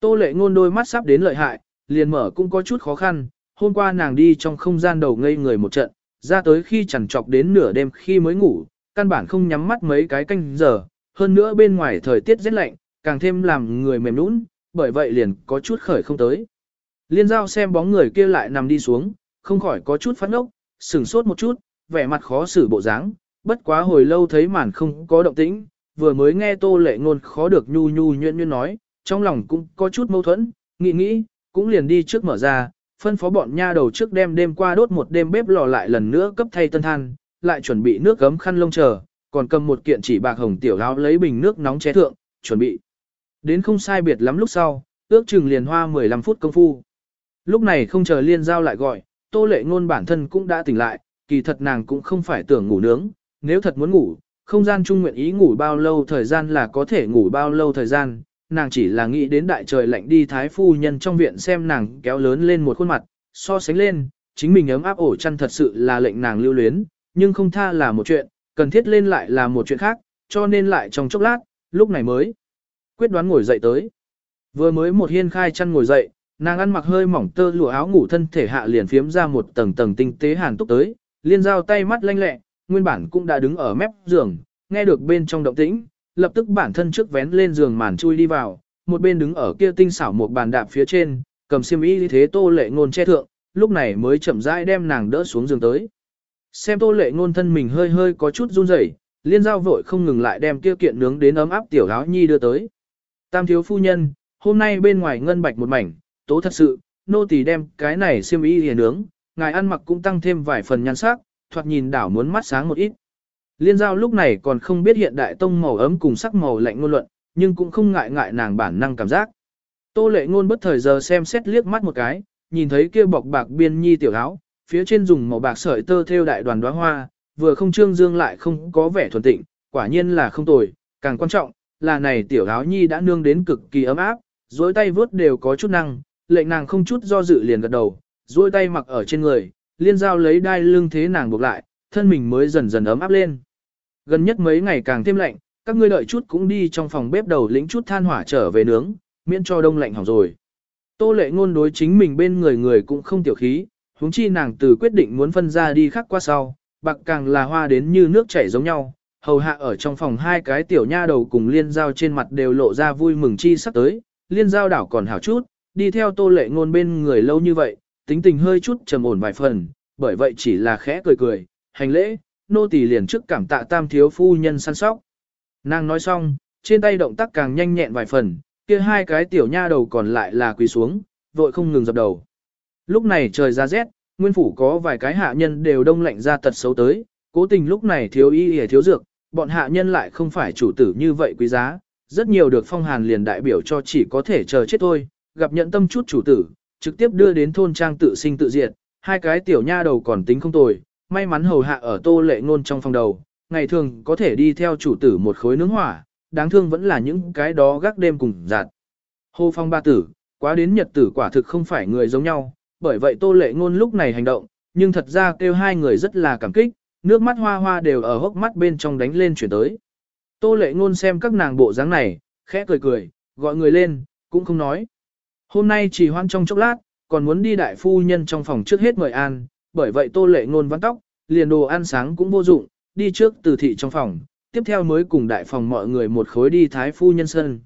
Tô lệ ngôn đôi mắt sắp đến lợi hại, liền mở cũng có chút khó khăn, hôm qua nàng đi trong không gian đầu ngây người một trận, ra tới khi chẳng chọc đến nửa đêm khi mới ngủ, căn bản không nhắm mắt mấy cái canh giờ, hơn nữa bên ngoài thời tiết rất lạnh, càng thêm làm người mềm nũng, bởi vậy liền có chút khởi không tới. Liên giao xem bóng người kia lại nằm đi xuống, không khỏi có chút phát ốc, sửng sốt một chút, vẻ mặt khó xử bộ dáng. bất quá hồi lâu thấy màn không có động tĩnh, vừa mới nghe tô lệ ngôn khó được nhu nhu nhuyễn nhuyễn nói, trong lòng cũng có chút mâu thuẫn, nghĩ nghĩ, cũng liền đi trước mở ra, phân phó bọn nha đầu trước đêm đêm qua đốt một đêm bếp lò lại lần nữa cấp thay tân than, lại chuẩn bị nước gấm khăn lông chờ, còn cầm một kiện chỉ bạc hồng tiểu áo lấy bình nước nóng ché thượng, chuẩn bị. Đến không sai biệt lắm lúc sau, ước chừng liền hoa 15 phút công phu. Lúc này không chờ liên giao lại gọi, tô lệ ngôn bản thân cũng đã tỉnh lại, kỳ thật nàng cũng không phải tưởng ngủ nướng, nếu thật muốn ngủ, không gian trung nguyện ý ngủ bao lâu thời gian là có thể ngủ bao lâu thời gian, nàng chỉ là nghĩ đến đại trời lạnh đi thái phu nhân trong viện xem nàng kéo lớn lên một khuôn mặt, so sánh lên, chính mình ấm áp ổ chăn thật sự là lệnh nàng lưu luyến, nhưng không tha là một chuyện, cần thiết lên lại là một chuyện khác, cho nên lại trong chốc lát, lúc này mới quyết đoán ngồi dậy tới. Vừa mới một hiên khai chăn ngồi dậy, nàng ăn mặc hơi mỏng tơ lụa áo ngủ thân thể hạ liền phiếm ra một tầng tầng tinh tế hàn túc tới, liên giao tay mắt lanh lẹ, nguyên bản cũng đã đứng ở mép giường, nghe được bên trong động tĩnh, lập tức bản thân trước vén lên giường màn chui đi vào, một bên đứng ở kia tinh xảo một bàn đạp phía trên, cầm xiêm y thế tô lệ ngôn che thượng, lúc này mới chậm rãi đem nàng đỡ xuống giường tới. Xem tô lệ ngôn thân mình hơi hơi có chút run rẩy, liên giao vội không ngừng lại đem kia kiện nướng đến ấm áp tiểu áo nhi đưa tới. Tam thiếu phu nhân, hôm nay bên ngoài ngân bạch một mảnh, tố thật sự, nô tỳ đem cái này xiêm y liền nướng, ngài ăn mặc cũng tăng thêm vài phần nhan sắc, thoạt nhìn đảo muốn mắt sáng một ít. Liên giao lúc này còn không biết hiện đại tông màu ấm cùng sắc màu lạnh ngôn luận, nhưng cũng không ngại ngại nàng bản năng cảm giác. Tô lệ ngôn bất thời giờ xem xét liếc mắt một cái, nhìn thấy kia bọc bạc biên nhi tiểu áo, phía trên dùng màu bạc sợi tơ thêu đại đoàn đóa hoa, vừa không trương dương lại không có vẻ thuần tịnh, quả nhiên là không tồi, càng quan trọng, là này tiểu áo nhi đã nương đến cực kỳ ấm áp, duỗi tay vớt đều có chút năng, lệnh nàng không chút do dự liền gật đầu, duỗi tay mặc ở trên người, liên giao lấy đai lưng thế nàng buộc lại, thân mình mới dần dần ấm áp lên. Gần nhất mấy ngày càng thêm lạnh, các ngươi đợi chút cũng đi trong phòng bếp đầu lĩnh chút than hỏa trở về nướng, miễn cho đông lạnh hỏng rồi. Tô lệ ngôn đối chính mình bên người người cũng không tiểu khí, huống chi nàng từ quyết định muốn phân ra đi khác qua sau, bạc càng là hoa đến như nước chảy giống nhau. Hầu hạ ở trong phòng hai cái tiểu nha đầu cùng liên giao trên mặt đều lộ ra vui mừng chi sắp tới, liên giao đảo còn hảo chút, đi theo tô lệ ngôn bên người lâu như vậy, tính tình hơi chút trầm ổn vài phần, bởi vậy chỉ là khẽ cười cười, hành lễ, nô tỳ liền trước cảm tạ tam thiếu phu nhân săn sóc. Nàng nói xong, trên tay động tác càng nhanh nhẹn vài phần, kia hai cái tiểu nha đầu còn lại là quỳ xuống, vội không ngừng dập đầu. Lúc này trời ra rét, nguyên phủ có vài cái hạ nhân đều đông lạnh ra tật xấu tới, cố tình lúc này thiếu y hề thiếu dược, bọn hạ nhân lại không phải chủ tử như vậy quý giá, rất nhiều được phong hàn liền đại biểu cho chỉ có thể chờ chết thôi, gặp nhận tâm chút chủ tử, trực tiếp đưa đến thôn trang tự sinh tự diệt, hai cái tiểu nha đầu còn tính không tồi, may mắn hầu hạ ở tô lệ ngôn trong phòng đầu, ngày thường có thể đi theo chủ tử một khối nướng hỏa, đáng thương vẫn là những cái đó gác đêm cùng giạt. hô phong ba tử, quá đến nhật tử quả thực không phải người giống nhau, bởi vậy tô lệ ngôn lúc này hành động, nhưng thật ra kêu hai người rất là cảm kích, nước mắt hoa hoa đều ở hốc mắt bên trong đánh lên chuyển tới. Tô lệ ngôn xem các nàng bộ dáng này, khẽ cười cười, gọi người lên, cũng không nói. Hôm nay chỉ hoan trong chốc lát, còn muốn đi đại phu nhân trong phòng trước hết mời an, bởi vậy tô lệ ngôn vắn tóc, liền đồ ăn sáng cũng vô dụng, đi trước từ thị trong phòng, tiếp theo mới cùng đại phòng mọi người một khối đi thái phu nhân sân.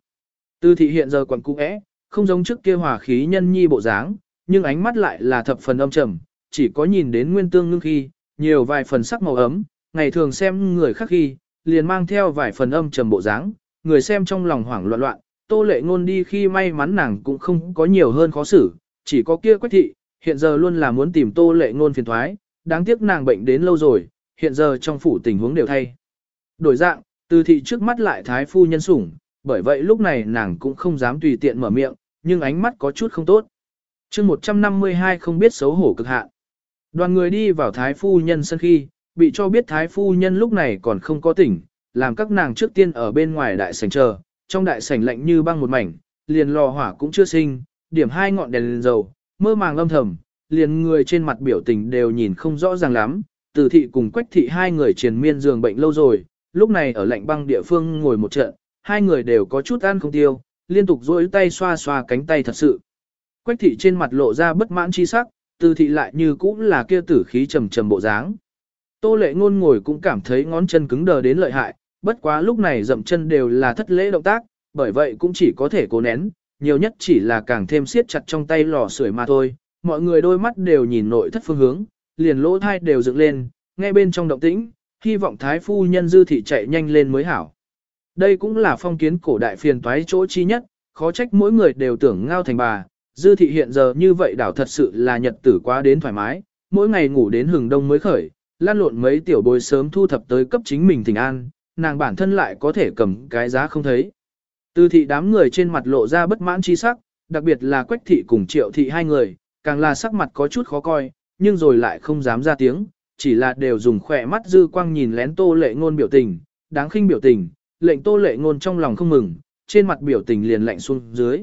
Từ thị hiện giờ quần cung é, không giống trước kia hòa khí nhân nhi bộ dáng, nhưng ánh mắt lại là thập phần âm trầm, chỉ có nhìn đến nguyên tương ngưng khi, nhiều vài phần sắc màu ấm, ngày thường xem người khác khi, liền mang theo vài phần âm trầm bộ dáng, người xem trong lòng hoảng loạn loạn, tô lệ ngôn đi khi may mắn nàng cũng không có nhiều hơn khó xử, chỉ có kia quách thị, hiện giờ luôn là muốn tìm tô lệ ngôn phiền thoái, đáng tiếc nàng bệnh đến lâu rồi, hiện giờ trong phủ tình huống đều thay. Đổi dạng, từ thị trước mắt lại thái phu nhân sủng, bởi vậy lúc này nàng cũng không dám tùy tiện mở miệng, nhưng ánh mắt có chút không tốt chương 152 không biết xấu hổ cực hạn. Đoàn người đi vào thái phu nhân sân khi, bị cho biết thái phu nhân lúc này còn không có tỉnh, làm các nàng trước tiên ở bên ngoài đại sảnh chờ, trong đại sảnh lạnh như băng một mảnh, liền lò hỏa cũng chưa sinh, điểm hai ngọn đèn lên dầu, mơ màng lâm thầm, liền người trên mặt biểu tình đều nhìn không rõ ràng lắm, từ thị cùng quách thị hai người triền miên giường bệnh lâu rồi, lúc này ở lạnh băng địa phương ngồi một trận, hai người đều có chút ăn không tiêu, liên tục duỗi tay xoa xoa cánh tay thật sự. Quách thị trên mặt lộ ra bất mãn chi sắc, từ thị lại như cũng là kia tử khí trầm trầm bộ dáng. Tô lệ ngôn ngồi cũng cảm thấy ngón chân cứng đờ đến lợi hại, bất quá lúc này dậm chân đều là thất lễ động tác, bởi vậy cũng chỉ có thể cố nén, nhiều nhất chỉ là càng thêm siết chặt trong tay lò sưởi mà thôi, mọi người đôi mắt đều nhìn nội thất phương hướng, liền lỗ thai đều dựng lên, nghe bên trong động tĩnh, hy vọng thái phu nhân dư thị chạy nhanh lên mới hảo. Đây cũng là phong kiến cổ đại phiền toái chỗ chi nhất, khó trách mỗi người đều tưởng ngao thành bà, dư thị hiện giờ như vậy đảo thật sự là nhật tử quá đến thoải mái, mỗi ngày ngủ đến hừng đông mới khởi, lan lộn mấy tiểu bối sớm thu thập tới cấp chính mình thỉnh an, nàng bản thân lại có thể cầm cái giá không thấy. Tư thị đám người trên mặt lộ ra bất mãn chi sắc, đặc biệt là quách thị cùng triệu thị hai người, càng là sắc mặt có chút khó coi, nhưng rồi lại không dám ra tiếng, chỉ là đều dùng khỏe mắt dư quang nhìn lén tô lệ ngôn biểu tình, đáng khinh biểu tình, lệnh tô lệ ngôn trong lòng không mừng, trên mặt biểu tình liền lạnh xuống dưới.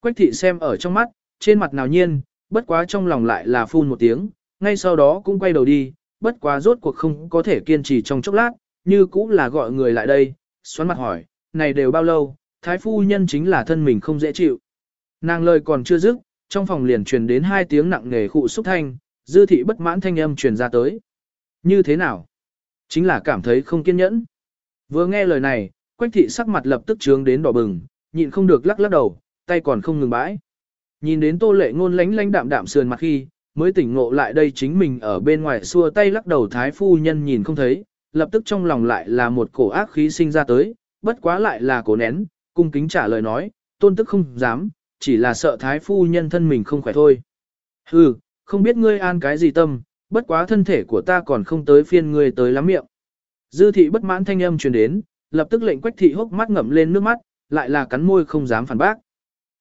Quách thị xem ở trong mắt, trên mặt nào nhiên, bất quá trong lòng lại là phun một tiếng, ngay sau đó cũng quay đầu đi, bất quá rốt cuộc không có thể kiên trì trong chốc lát, như cũng là gọi người lại đây, xoắn mặt hỏi, này đều bao lâu, thái phu nhân chính là thân mình không dễ chịu. Nàng lời còn chưa dứt, trong phòng liền truyền đến hai tiếng nặng nề khụ xúc thanh, dư thị bất mãn thanh âm truyền ra tới. Như thế nào? Chính là cảm thấy không kiên nhẫn. Vừa nghe lời này, quách thị sắc mặt lập tức trướng đến đỏ bừng, nhịn không được lắc lắc đầu, tay còn không ngừng bãi. Nhìn đến tô lệ ngôn lánh lánh đạm đạm sườn mặt khi, mới tỉnh ngộ lại đây chính mình ở bên ngoài xua tay lắc đầu thái phu nhân nhìn không thấy, lập tức trong lòng lại là một cổ ác khí sinh ra tới, bất quá lại là cổ nén, cung kính trả lời nói, tôn tức không dám, chỉ là sợ thái phu nhân thân mình không khỏe thôi. Hừ, không biết ngươi an cái gì tâm, bất quá thân thể của ta còn không tới phiên ngươi tới lắm miệng. Dư thị bất mãn thanh âm truyền đến, lập tức lệnh quách thị hốc mắt ngậm lên nước mắt, lại là cắn môi không dám phản bác.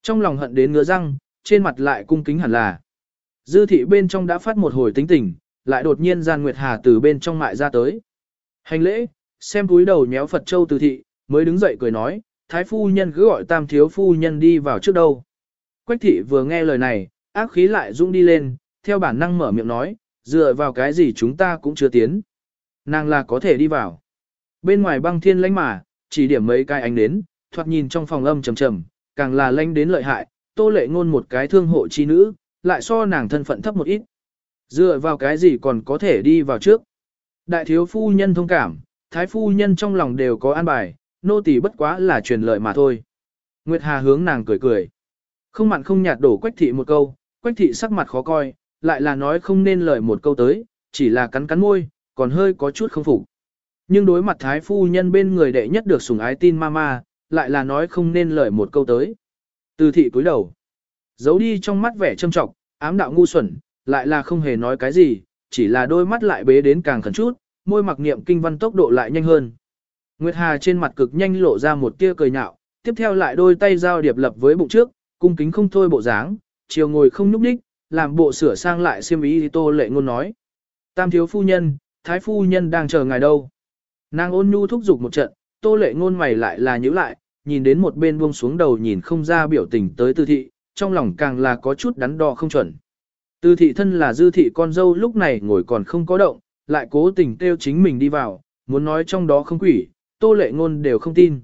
Trong lòng hận đến ngứa răng, trên mặt lại cung kính hẳn là. Dư thị bên trong đã phát một hồi tính tình, lại đột nhiên gian Nguyệt Hà từ bên trong mại ra tới. Hành lễ, xem túi đầu nhéo Phật Châu từ thị, mới đứng dậy cười nói, Thái phu nhân cứ gọi tam thiếu phu nhân đi vào trước đâu. Quách thị vừa nghe lời này, ác khí lại rung đi lên, theo bản năng mở miệng nói, dựa vào cái gì chúng ta cũng chưa tiến. Nàng là có thể đi vào. Bên ngoài băng thiên lãnh mà, chỉ điểm mấy cái ánh đến, thoạt nhìn trong phòng âm trầm trầm, càng là lanh đến lợi hại, tô lệ ngôn một cái thương hộ chi nữ, lại so nàng thân phận thấp một ít. Dựa vào cái gì còn có thể đi vào trước. Đại thiếu phu nhân thông cảm, thái phu nhân trong lòng đều có an bài, nô tỳ bất quá là truyền lợi mà thôi. Nguyệt Hà hướng nàng cười cười. Không mặn không nhạt đổ quách thị một câu, quách thị sắc mặt khó coi, lại là nói không nên lời một câu tới, chỉ là cắn cắn môi, còn hơi có chút không phục. Nhưng đối mặt thái phu nhân bên người đệ nhất được sủng ái tin mama, lại là nói không nên lời một câu tới. Từ thị cúi đầu, giấu đi trong mắt vẻ trâm trọng, ám đạo ngu xuẩn, lại là không hề nói cái gì, chỉ là đôi mắt lại bế đến càng khẩn chút, môi mặc niệm kinh văn tốc độ lại nhanh hơn. Nguyệt Hà trên mặt cực nhanh lộ ra một tia cười nhạo, tiếp theo lại đôi tay giao điệp lập với bụng trước, cung kính không thôi bộ dáng, chiều ngồi không nhúc nhích, làm bộ sửa sang lại xiêm ý thì tô lệ ngôn nói. Tam thiếu phu nhân, thái phu nhân đang chờ ngài đâu. Nàng ôn nhu thúc giục một trận, tô lệ ngôn mày lại là nhíu lại, nhìn đến một bên buông xuống đầu nhìn không ra biểu tình tới tư thị, trong lòng càng là có chút đắn đo không chuẩn. Tư thị thân là dư thị con dâu lúc này ngồi còn không có động, lại cố tình kêu chính mình đi vào, muốn nói trong đó không quỷ, tô lệ ngôn đều không tin.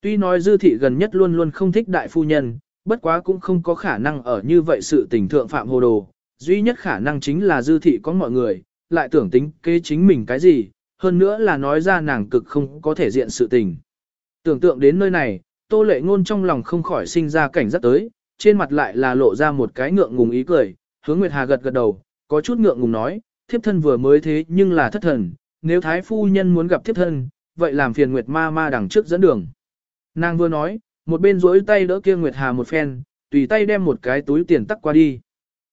Tuy nói dư thị gần nhất luôn luôn không thích đại phu nhân, bất quá cũng không có khả năng ở như vậy sự tình thượng phạm hồ đồ, duy nhất khả năng chính là dư thị có mọi người, lại tưởng tính kế chính mình cái gì, hơn nữa là nói ra nàng cực không có thể diện sự tình. Tưởng tượng đến nơi này, tô lệ ngôn trong lòng không khỏi sinh ra cảnh giác tới, trên mặt lại là lộ ra một cái ngượng ngùng ý cười, hướng Nguyệt Hà gật gật đầu, có chút ngượng ngùng nói, thiếp thân vừa mới thế nhưng là thất thần, nếu thái phu nhân muốn gặp thiếp thân, vậy làm phiền Nguyệt ma ma đằng trước dẫn đường. Nàng vừa nói, một bên duỗi tay đỡ kia Nguyệt Hà một phen, tùy tay đem một cái túi tiền tắc qua đi.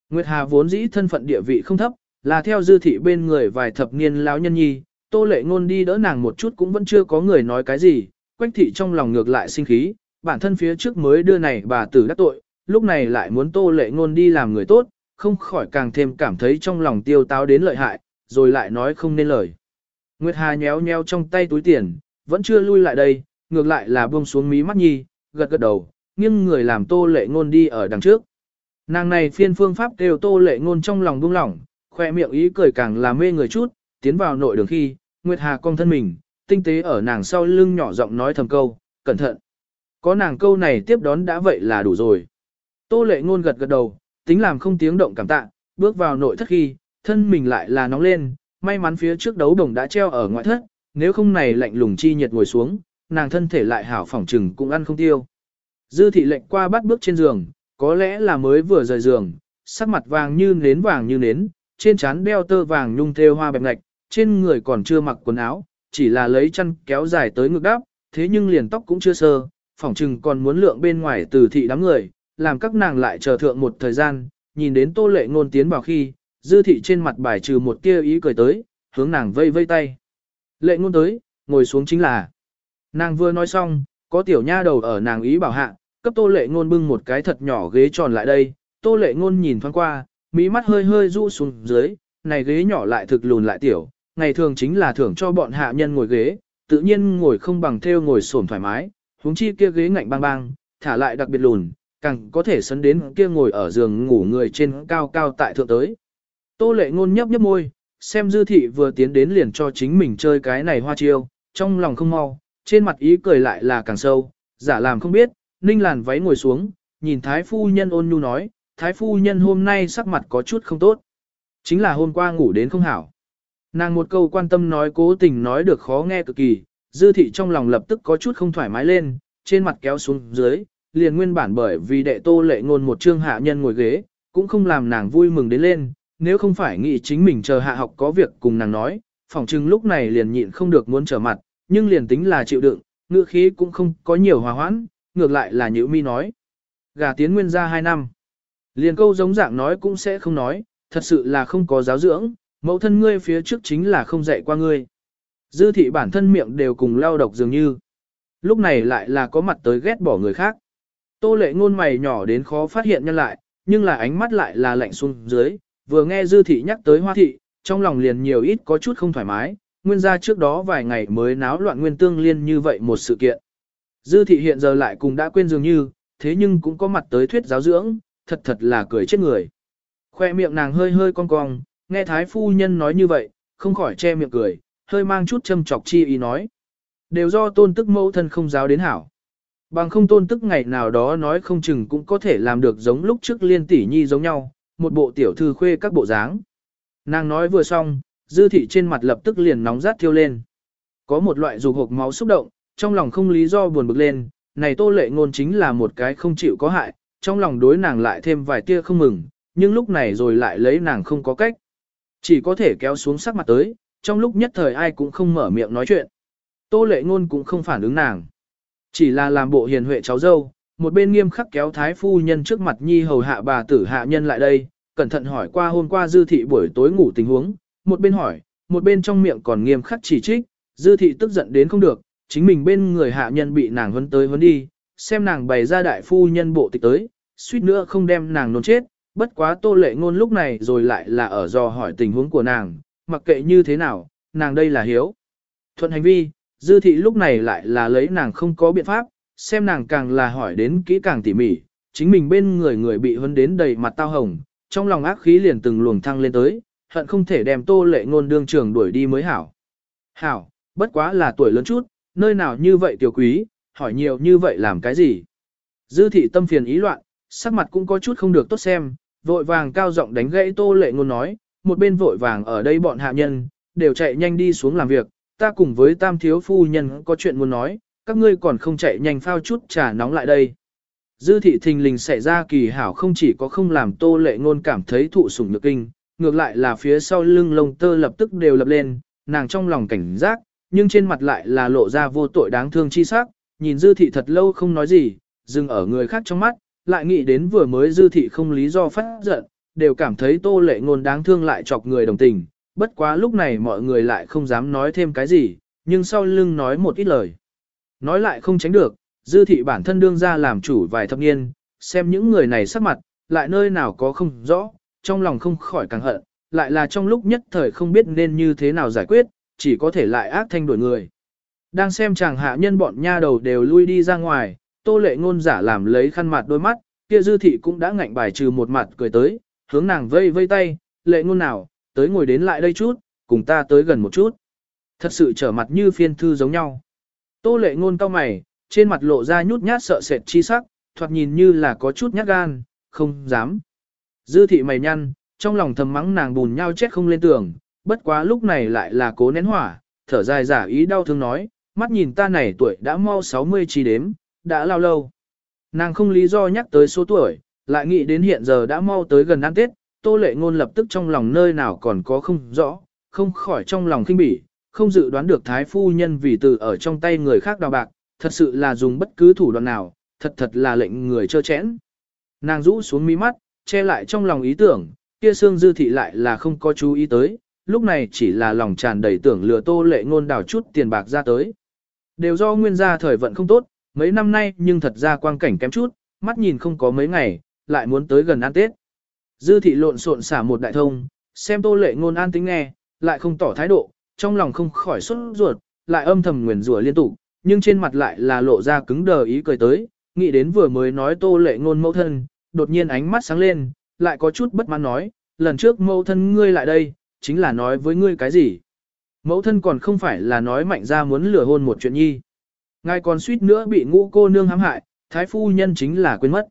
Nguyệt Hà vốn dĩ thân phận địa vị không thấp, là theo dư thị bên người vài thập niên lão nhân nhi, tô lệ ngôn đi đỡ nàng một chút cũng vẫn chưa có người nói cái gì, quách thị trong lòng ngược lại sinh khí, bản thân phía trước mới đưa này bà tử đắc tội, lúc này lại muốn tô lệ ngôn đi làm người tốt, không khỏi càng thêm cảm thấy trong lòng tiêu táo đến lợi hại, rồi lại nói không nên lời. Nguyệt Hà nhéo nhéo trong tay túi tiền, vẫn chưa lui lại đây, ngược lại là buông xuống mí mắt nhi, gật gật đầu, nghiêng người làm tô lệ ngôn đi ở đằng trước. Nàng này phiên phương pháp đều tô lệ ngôn trong lòng buông lỏng, khoe miệng ý cười càng là mê người chút, tiến vào nội đường khi, Nguyệt Hà cong thân mình, tinh tế ở nàng sau lưng nhỏ giọng nói thầm câu, cẩn thận. Có nàng câu này tiếp đón đã vậy là đủ rồi. Tô lệ ngôn gật gật đầu, tính làm không tiếng động cảm tạ, bước vào nội thất khi, thân mình lại là nóng lên, may mắn phía trước đấu đồng đã treo ở ngoại thất, nếu không này lạnh lùng chi nhiệt ngồi xuống, nàng thân thể lại hảo phỏng trừng cũng ăn không tiêu. Dư thị lệnh qua bắt bước trên giường, có lẽ là mới vừa rời giường, sắc mặt vàng như nến vàng như nến, trên trán đeo tơ vàng nhung thêu hoa bẹp ngạch, trên người còn chưa mặc quần áo, chỉ là lấy chăn kéo dài tới ngực đáp, thế nhưng liền tóc cũng chưa sơ, phỏng chừng còn muốn lượng bên ngoài từ thị đám người, làm các nàng lại chờ thượng một thời gian, nhìn đến tô lệ ngôn tiến vào khi, dư thị trên mặt bài trừ một tia ý cười tới, hướng nàng vây vây tay. Lệ ngôn tới, ngồi xuống chính là. Nàng vừa nói xong, có tiểu nha đầu ở nàng ý bảo hạ, cấp tô lệ ngôn bưng một cái thật nhỏ ghế tròn lại đây, tô lệ ngôn nhìn thoáng qua, mí mắt hơi hơi rũ xuống dưới, này ghế nhỏ lại thực lùn lại tiểu, ngày thường chính là thưởng cho bọn hạ nhân ngồi ghế, tự nhiên ngồi không bằng theo ngồi xổm thoải mái, huống chi kia ghế ngạnh bang bang, thả lại đặc biệt lùn, càng có thể sấn đến kia ngồi ở giường ngủ người trên cao cao tại thượng tới. Tô lệ ngôn nhấp nhấp môi, xem dư thị vừa tiến đến liền cho chính mình chơi cái này hoa chiêu, trong lòng không mau, trên mặt ý cười lại là càng sâu, giả làm không biết, ninh làn váy ngồi xuống, nhìn thái phu nhân ôn nhu nói, thái phu nhân hôm nay sắc mặt có chút không tốt. Chính là hôm qua ngủ đến không hảo. Nàng một câu quan tâm nói cố tình nói được khó nghe cực kỳ, dư thị trong lòng lập tức có chút không thoải mái lên, trên mặt kéo xuống dưới, liền nguyên bản bởi vì đệ tô lệ ngôn một trương hạ nhân ngồi ghế, cũng không làm nàng vui mừng đến lên, nếu không phải nghĩ chính mình chờ hạ học có việc cùng nàng nói, phỏng chừng lúc này liền nhịn không được muốn trở mặt, nhưng liền tính là chịu đựng, ngựa khí cũng không có nhiều hòa hoãn, ngược lại là nhữ mi nói. Gà tiến nguyên ra hai năm. Liền câu giống dạng nói cũng sẽ không nói, thật sự là không có giáo dưỡng, mẫu thân ngươi phía trước chính là không dạy qua ngươi. Dư thị bản thân miệng đều cùng lao độc dường như. Lúc này lại là có mặt tới ghét bỏ người khác. Tô lệ ngôn mày nhỏ đến khó phát hiện nhân lại, nhưng là ánh mắt lại là lạnh xuống dưới, vừa nghe dư thị nhắc tới hoa thị, trong lòng liền nhiều ít có chút không thoải mái, nguyên ra trước đó vài ngày mới náo loạn nguyên tương liên như vậy một sự kiện. Dư thị hiện giờ lại cùng đã quên dường như, thế nhưng cũng có mặt tới thuyết giáo dưỡng, thật thật là cười chết người. Khoe miệng nàng hơi hơi cong cong, nghe thái phu nhân nói như vậy, không khỏi che miệng cười, hơi mang chút châm chọc chi ý nói. Đều do tôn tức mẫu thân không giáo đến hảo. Bằng không tôn tức ngày nào đó nói không chừng cũng có thể làm được giống lúc trước liên tỷ nhi giống nhau, một bộ tiểu thư khuê các bộ dáng. Nàng nói vừa xong, dư thị trên mặt lập tức liền nóng rát thiêu lên. Có một loại dục hộp máu xúc động, trong lòng không lý do buồn bực lên, này tô lệ ngôn chính là một cái không chịu có hại, trong lòng đối nàng lại thêm vài tia không mừng, nhưng lúc này rồi lại lấy nàng không có cách. Chỉ có thể kéo xuống sắc mặt tới, trong lúc nhất thời ai cũng không mở miệng nói chuyện. Tô lệ ngôn cũng không phản ứng nàng. Chỉ là làm bộ hiền huệ cháu dâu, một bên nghiêm khắc kéo thái phu nhân trước mặt nhi hầu hạ bà tử hạ nhân lại đây, cẩn thận hỏi qua hôm qua dư thị buổi tối ngủ tình huống, một bên hỏi, một bên trong miệng còn nghiêm khắc chỉ trích, dư thị tức giận đến không được, chính mình bên người hạ nhân bị nàng huấn tới huấn đi, xem nàng bày ra đại phu nhân bộ tịch tới, suýt nữa không đem nàng nôn chết, bất quá tô lệ ngôn lúc này rồi lại là ở do hỏi tình huống của nàng, mặc kệ như thế nào, nàng đây là hiếu. Thuận hành vi, dư thị lúc này lại là lấy nàng không có biện pháp, xem nàng càng là hỏi đến kỹ càng tỉ mỉ, chính mình bên người người bị hấn đến đầy mặt tao hồng, trong lòng ác khí liền từng luồng thăng lên tới, hận không thể đem tô lệ ngôn đương trường đuổi đi mới hảo. Hảo, bất quá là tuổi lớn chút, nơi nào như vậy tiểu quý, hỏi nhiều như vậy làm cái gì. Dư thị tâm phiền ý loạn, sắc mặt cũng có chút không được tốt xem, vội vàng cao giọng đánh gãy tô lệ ngôn nói, một bên vội vàng ở đây bọn hạ nhân, đều chạy nhanh đi xuống làm việc, ta cùng với tam thiếu phu nhân có chuyện muốn nói, các ngươi còn không chạy nhanh phao chút trà nóng lại đây. Dư thị thình lình xảy ra kỳ hảo không chỉ có không làm tô lệ ngôn cảm thấy thụ sủng nhược kinh, ngược lại là phía sau lưng lông tơ lập tức đều lập lên, nàng trong lòng cảnh giác, nhưng trên mặt lại là lộ ra vô tội đáng thương chi sắc, nhìn dư thị thật lâu không nói gì, dừng ở người khác trong mắt, lại nghĩ đến vừa mới dư thị không lý do phát giận, đều cảm thấy tô lệ ngôn đáng thương lại chọc người đồng tình, bất quá lúc này mọi người lại không dám nói thêm cái gì, nhưng sau lưng nói một ít lời. Nói lại không tránh được, dư thị bản thân đương ra làm chủ vài thập niên, xem những người này sắc mặt, lại nơi nào có không rõ, trong lòng không khỏi càng hận, lại là trong lúc nhất thời không biết nên như thế nào giải quyết, chỉ có thể lại ác thanh đuổi người. Đang xem chàng hạ nhân bọn nha đầu đều lui đi ra ngoài, tô lệ ngôn giả làm lấy khăn mặt đôi mắt, kia dư thị cũng đã ngạnh bài trừ một mặt cười tới, hướng nàng vây vây tay, lệ ngôn nào, tới ngồi đến lại đây chút, cùng ta tới gần một chút. Thật sự trở mặt như phiên thư giống nhau. Tô lệ ngôn cao mày, trên mặt lộ ra nhút nhát sợ sệt chi sắc, thoạt nhìn như là có chút nhát gan, không dám. Dư thị mày nhăn, trong lòng thầm mắng nàng bùn nhau chết không lên tường, bất quá lúc này lại là cố nén hỏa, thở dài giả ý đau thương nói, mắt nhìn ta này tuổi đã mau 60 chi đếm, đã lao lâu. Nàng không lý do nhắc tới số tuổi, lại nghĩ đến hiện giờ đã mau tới gần ăn Tết, tô lệ ngôn lập tức trong lòng nơi nào còn có không rõ, không khỏi trong lòng kinh bỉ, không dự đoán được thái phu nhân vì từ ở trong tay người khác đào bạc, thật sự là dùng bất cứ thủ đoạn nào, thật thật là lệnh người trơ chẽn. Nàng rũ xuống mí mắt, che lại trong lòng ý tưởng, kia xương dư thị lại là không có chú ý tới, lúc này chỉ là lòng tràn đầy tưởng lừa tô lệ ngôn đào chút tiền bạc ra tới. Đều do nguyên gia thời vận không tốt, mấy năm nay nhưng thật ra quang cảnh kém chút, mắt nhìn không có mấy ngày, lại muốn tới gần ăn Tết. Dư thị lộn xộn xả một đại thông, xem tô lệ ngôn an tính nghe, lại không tỏ thái độ, trong lòng không khỏi xuất ruột, lại âm thầm nguyền rủa liên tục, nhưng trên mặt lại là lộ ra cứng đờ ý cười tới, nghĩ đến vừa mới nói tô lệ ngôn mẫu thân, đột nhiên ánh mắt sáng lên, lại có chút bất mãn nói, lần trước mẫu thân ngươi lại đây, chính là nói với ngươi cái gì. Mẫu thân còn không phải là nói mạnh ra muốn lừa hôn một chuyện nhi. Ngài còn suýt nữa bị ngũ cô nương hãm hại, thái phu nhân chính là quên mất.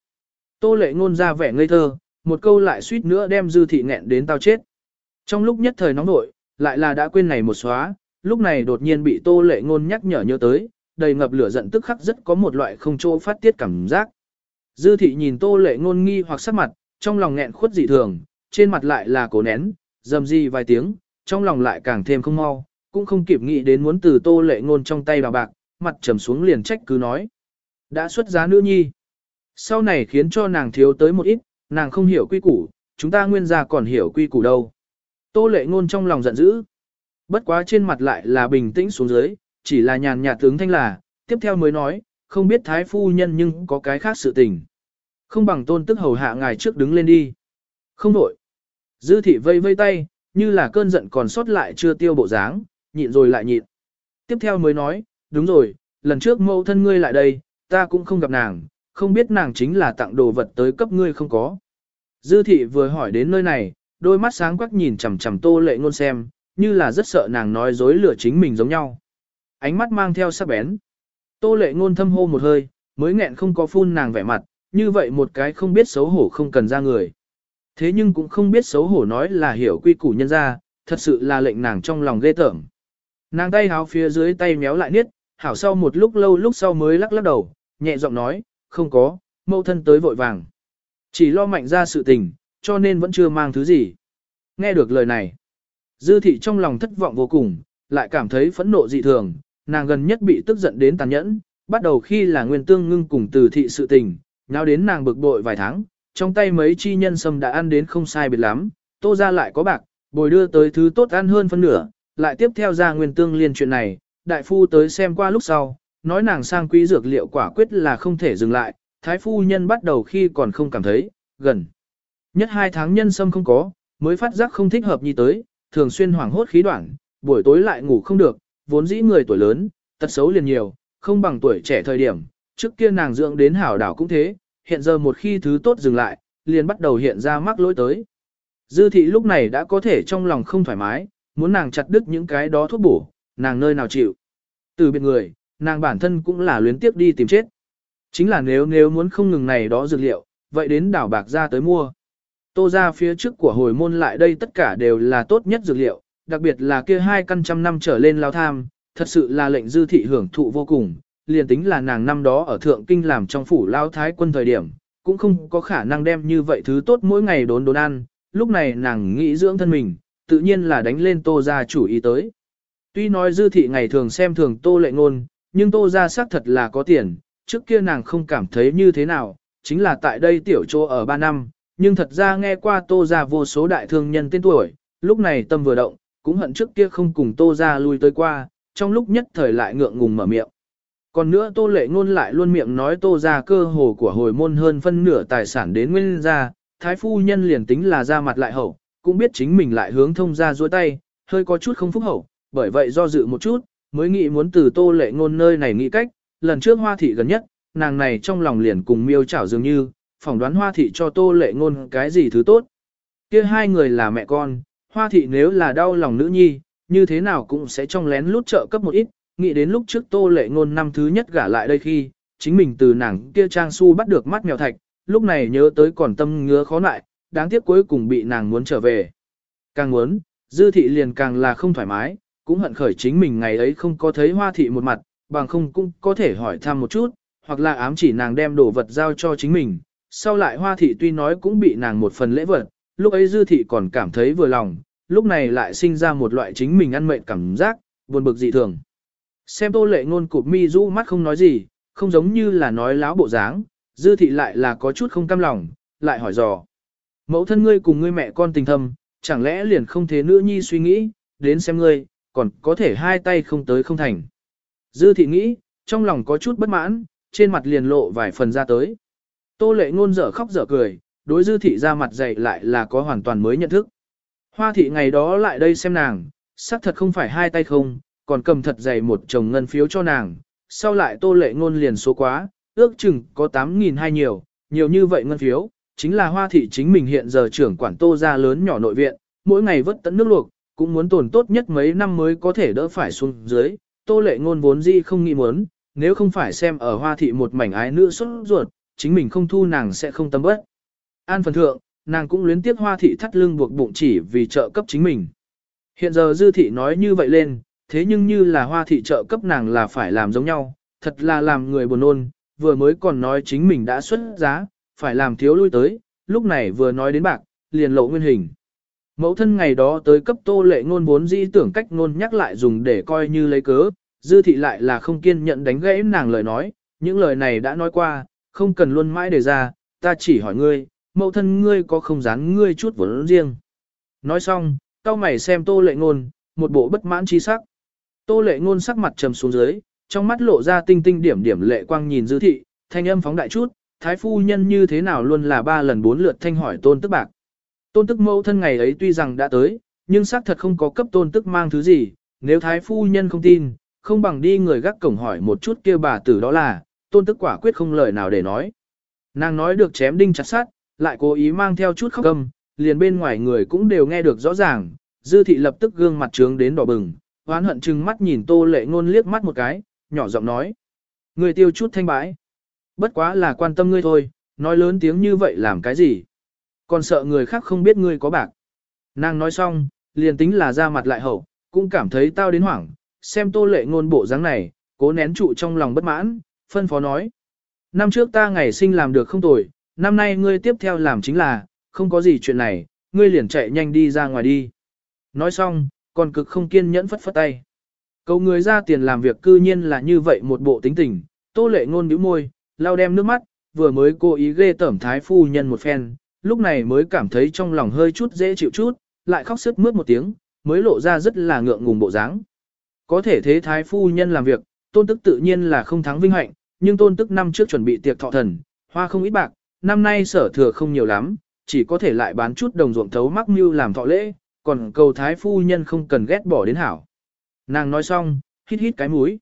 Tô lệ ngôn ra vẻ ngây thơ, một câu lại suýt nữa đem dư thị nghẹn đến tao chết. Trong lúc nhất thời nóng nổi, lại là đã quên này một xóa, lúc này đột nhiên bị tô lệ ngôn nhắc nhở nhớ tới, đầy ngập lửa giận tức khắc rất có một loại không chỗ phát tiết cảm giác. Dư thị nhìn tô lệ ngôn nghi hoặc sắc mặt, trong lòng nghẹn khuất dị thường, trên mặt lại là cố nén, dầm di vài tiếng, trong lòng lại càng thêm không mau, cũng không kịp nghĩ đến muốn từ tô lệ ngôn trong tay bà bạc, mặt trầm xuống liền trách cứ nói. Đã xuất giá nữ nhi. Sau này khiến cho nàng thiếu tới một ít, nàng không hiểu quy củ, chúng ta nguyên gia còn hiểu quy củ đâu. Tô lệ ngôn trong lòng giận dữ. Bất quá trên mặt lại là bình tĩnh xuống dưới, chỉ là nhàn nhạt tướng thanh là, tiếp theo mới nói, không biết thái phu nhân nhưng có cái khác sự tình. Không bằng tôn tức hầu hạ ngài trước đứng lên đi. Không đổi. Dư thị vây vây tay, như là cơn giận còn sót lại chưa tiêu bộ dáng, nhịn rồi lại nhịn. Tiếp theo mới nói, đúng rồi, lần trước mẫu thân ngươi lại đây, ta cũng không gặp nàng, không biết nàng chính là tặng đồ vật tới cấp ngươi không có. Dư thị vừa hỏi đến nơi này, đôi mắt sáng quắc nhìn chằm chằm tô lệ ngôn xem, như là rất sợ nàng nói dối lừa chính mình giống nhau. Ánh mắt mang theo sắc bén. Tô lệ ngôn thâm hô một hơi, mới nghẹn không có phun nàng vẻ mặt, như vậy một cái không biết xấu hổ không cần ra người. Thế nhưng cũng không biết xấu hổ nói là hiểu quy củ nhân gia thật sự là lệnh nàng trong lòng ghê tởm. Nàng tay háo phía dưới tay méo lại niết, hảo sau một lúc lâu lúc sau mới lắc lắc đầu, nhẹ giọng nói, không có, mâu thân tới vội vàng. Chỉ lo mạnh ra sự tình, cho nên vẫn chưa mang thứ gì. Nghe được lời này, dư thị trong lòng thất vọng vô cùng, lại cảm thấy phẫn nộ dị thường, nàng gần nhất bị tức giận đến tàn nhẫn, bắt đầu khi là nguyên tương ngưng cùng từ thị sự tình, nhau đến nàng bực bội vài tháng, trong tay mấy chi nhân sâm đã ăn đến không sai biệt lắm, tô ra lại có bạc, bồi đưa tới thứ tốt ăn hơn phân nửa, lại tiếp theo ra nguyên tương liên chuyện này, đại phu tới xem qua lúc sau, nói nàng sang quý dược liệu quả quyết là không thể dừng lại, thái phu nhân bắt đầu khi còn không cảm thấy, gần. Nhất hai tháng nhân sâm không có, mới phát giác không thích hợp như tới, thường xuyên hoảng hốt khí đoạn, buổi tối lại ngủ không được, vốn dĩ người tuổi lớn, tật xấu liền nhiều, không bằng tuổi trẻ thời điểm, trước kia nàng dưỡng đến hảo đảo cũng thế, hiện giờ một khi thứ tốt dừng lại, liền bắt đầu hiện ra mắc lỗi tới. Dư thị lúc này đã có thể trong lòng không thoải mái, muốn nàng chặt đứt những cái đó thuốc bổ, nàng nơi nào chịu. Từ biệt người, nàng bản thân cũng là luyến tiếp đi tìm chết. Chính là nếu nếu muốn không ngừng này đó dược liệu, vậy đến đảo bạc ra tới mua. Tô ra phía trước của hồi môn lại đây tất cả đều là tốt nhất dược liệu, đặc biệt là kia hai căn trăm năm trở lên lao tham, thật sự là lệnh dư thị hưởng thụ vô cùng, liền tính là nàng năm đó ở Thượng Kinh làm trong phủ lao thái quân thời điểm, cũng không có khả năng đem như vậy thứ tốt mỗi ngày đốn đốn ăn, lúc này nàng nghĩ dưỡng thân mình, tự nhiên là đánh lên tô ra chủ ý tới. Tuy nói dư thị ngày thường xem thường tô lệ ngôn, nhưng tô ra xác thật là có tiền, trước kia nàng không cảm thấy như thế nào, chính là tại đây tiểu chỗ ở 3 năm, nhưng thật ra nghe qua tô ra vô số đại thương nhân tên tuổi, lúc này tâm vừa động, cũng hận trước kia không cùng tô ra lui tới qua, trong lúc nhất thời lại ngượng ngùng mở miệng. Còn nữa tô lệ ngôn lại luôn miệng nói tô ra cơ hồ của hồi môn hơn phân nửa tài sản đến nguyên gia, thái phu nhân liền tính là ra mặt lại hậu, cũng biết chính mình lại hướng thông ra duỗi tay, hơi có chút không phúc hậu, bởi vậy do dự một chút, mới nghĩ muốn từ tô lệ ngôn nơi này nghĩ cách, lần trước hoa thị gần nhất, nàng này trong lòng liền cùng miêu chảo dường như, phỏng đoán hoa thị cho tô lệ ngôn cái gì thứ tốt. kia hai người là mẹ con, hoa thị nếu là đau lòng nữ nhi, như thế nào cũng sẽ trong lén lút trợ cấp một ít, nghĩ đến lúc trước tô lệ ngôn năm thứ nhất gả lại đây khi, chính mình từ nàng kia trang su bắt được mắt mèo thạch, lúc này nhớ tới còn tâm ngứa khó lại, đáng tiếc cuối cùng bị nàng muốn trở về. Càng muốn, dư thị liền càng là không thoải mái, cũng hận khởi chính mình ngày ấy không có thấy hoa thị một mặt, bằng không cũng có thể hỏi thăm một chút, hoặc là ám chỉ nàng đem đồ vật giao cho chính mình. Sau lại hoa thị tuy nói cũng bị nàng một phần lễ vật, lúc ấy dư thị còn cảm thấy vừa lòng, lúc này lại sinh ra một loại chính mình ăn mệnh cảm giác, buồn bực dị thường. Xem tô lệ ngôn cụp mi rũ mắt không nói gì, không giống như là nói láo bộ dáng, dư thị lại là có chút không cam lòng, lại hỏi dò. Mẫu thân ngươi cùng ngươi mẹ con tình thâm, chẳng lẽ liền không thế nữ nhi suy nghĩ, đến xem ngươi, còn có thể hai tay không tới không thành. Dư thị nghĩ, trong lòng có chút bất mãn, trên mặt liền lộ vài phần ra tới. Tô lệ ngôn dở khóc dở cười, đối dư thị ra mặt dày lại là có hoàn toàn mới nhận thức. Hoa thị ngày đó lại đây xem nàng, xác thật không phải hai tay không, còn cầm thật dày một chồng ngân phiếu cho nàng, sau lại tô lệ ngôn liền số quá, ước chừng có 8.000 hay nhiều, nhiều như vậy ngân phiếu, chính là hoa thị chính mình hiện giờ trưởng quản tô gia lớn nhỏ nội viện, mỗi ngày vất tận nước luộc, cũng muốn tồn tốt nhất mấy năm mới có thể đỡ phải xuống dưới, tô lệ ngôn vốn gì không nghĩ muốn, nếu không phải xem ở hoa thị một mảnh ái nữ xuất ruột, chính mình không thu nàng sẽ không tâm bất. An phần thượng, nàng cũng luyến tiếc hoa thị thắt lưng buộc bụng chỉ vì trợ cấp chính mình. Hiện giờ dư thị nói như vậy lên, thế nhưng như là hoa thị trợ cấp nàng là phải làm giống nhau, thật là làm người buồn nôn, vừa mới còn nói chính mình đã xuất giá, phải làm thiếu lui tới, lúc này vừa nói đến bạc, liền lộ nguyên hình. Mẫu thân ngày đó tới cấp tô lệ ngôn vốn dĩ tưởng cách ngôn nhắc lại dùng để coi như lấy cớ, dư thị lại là không kiên nhận đánh gãy nàng lời nói, những lời này đã nói qua, không cần luôn mãi đề ra, ta chỉ hỏi ngươi, mẫu thân ngươi có không dán ngươi chút vốn riêng. Nói xong, tao mày xem tô lệ ngôn, một bộ bất mãn chi sắc. Tô lệ ngôn sắc mặt trầm xuống dưới, trong mắt lộ ra tinh tinh điểm điểm lệ quang nhìn dư thị, thanh âm phóng đại chút, thái phu nhân như thế nào luôn là ba lần bốn lượt thanh hỏi tôn tức bạc. Tôn tức mẫu thân ngày ấy tuy rằng đã tới, nhưng xác thật không có cấp tôn tức mang thứ gì, nếu thái phu nhân không tin, không bằng đi người gác cổng hỏi một chút kia bà tử đó là, tôn tức quả quyết không lời nào để nói. Nàng nói được chém đinh chặt sát, lại cố ý mang theo chút khóc cầm, liền bên ngoài người cũng đều nghe được rõ ràng, dư thị lập tức gương mặt trướng đến đỏ bừng, hoán hận chừng mắt nhìn tô lệ ngôn liếc mắt một cái, nhỏ giọng nói. Người tiêu chút thanh bãi. Bất quá là quan tâm ngươi thôi, nói lớn tiếng như vậy làm cái gì. Còn sợ người khác không biết ngươi có bạc. Nàng nói xong, liền tính là ra mặt lại hậu, cũng cảm thấy tao đến hoảng, xem tô lệ ngôn bộ dáng này, cố nén trụ trong lòng bất mãn, phân phó nói. Năm trước ta ngày sinh làm được không tồi, năm nay ngươi tiếp theo làm chính là, không có gì chuyện này, ngươi liền chạy nhanh đi ra ngoài đi. Nói xong, còn cực không kiên nhẫn phất phất tay. Cầu người ra tiền làm việc cư nhiên là như vậy một bộ tính tình, tô lệ ngôn nhíu môi, lau đem nước mắt, vừa mới cố ý ghê tẩm thái phu nhân một phen, lúc này mới cảm thấy trong lòng hơi chút dễ chịu chút, lại khóc sướt mướt một tiếng, mới lộ ra rất là ngượng ngùng bộ dáng. Có thể thế thái phu nhân làm việc, tôn tức tự nhiên là không thắng vinh hạnh, nhưng tôn tức năm trước chuẩn bị tiệc thọ thần, hoa không ít bạc, năm nay sở thừa không nhiều lắm, chỉ có thể lại bán chút đồng ruộng thấu mắc mưu làm thọ lễ, còn cầu thái phu nhân không cần ghét bỏ đến hảo. Nàng nói xong, hít hít cái mũi.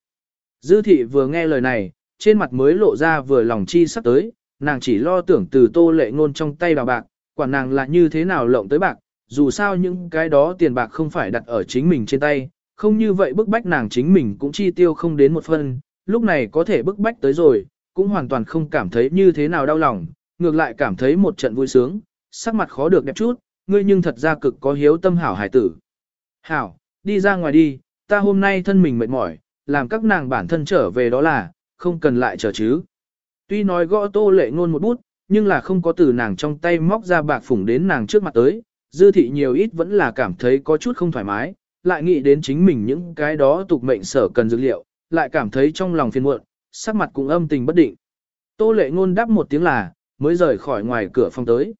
Dư thị vừa nghe lời này, trên mặt mới lộ ra vừa lòng chi sắp tới, nàng chỉ lo tưởng từ tô lệ ngôn trong tay bà bạc, quả nàng là như thế nào lộng tới bạc, dù sao những cái đó tiền bạc không phải đặt ở chính mình trên tay, không như vậy bức bách nàng chính mình cũng chi tiêu không đến một phân, lúc này có thể bức bách tới rồi, cũng hoàn toàn không cảm thấy như thế nào đau lòng, ngược lại cảm thấy một trận vui sướng, sắc mặt khó được đẹp chút, ngươi nhưng thật ra cực có hiếu tâm hảo hải tử. Hảo, đi ra ngoài đi, ta hôm nay thân mình mệt mỏi, làm các nàng bản thân trở về đó là, không cần lại chờ chứ. Tuy nói gõ tô lệ ngôn một bút, nhưng là không có từ nàng trong tay móc ra bạc phủng đến nàng trước mặt tới, dư thị nhiều ít vẫn là cảm thấy có chút không thoải mái, lại nghĩ đến chính mình những cái đó tục mệnh sở cần dữ liệu, lại cảm thấy trong lòng phiền muộn, sắc mặt cũng âm tình bất định. Tô lệ ngôn đáp một tiếng là, mới rời khỏi ngoài cửa phòng tới.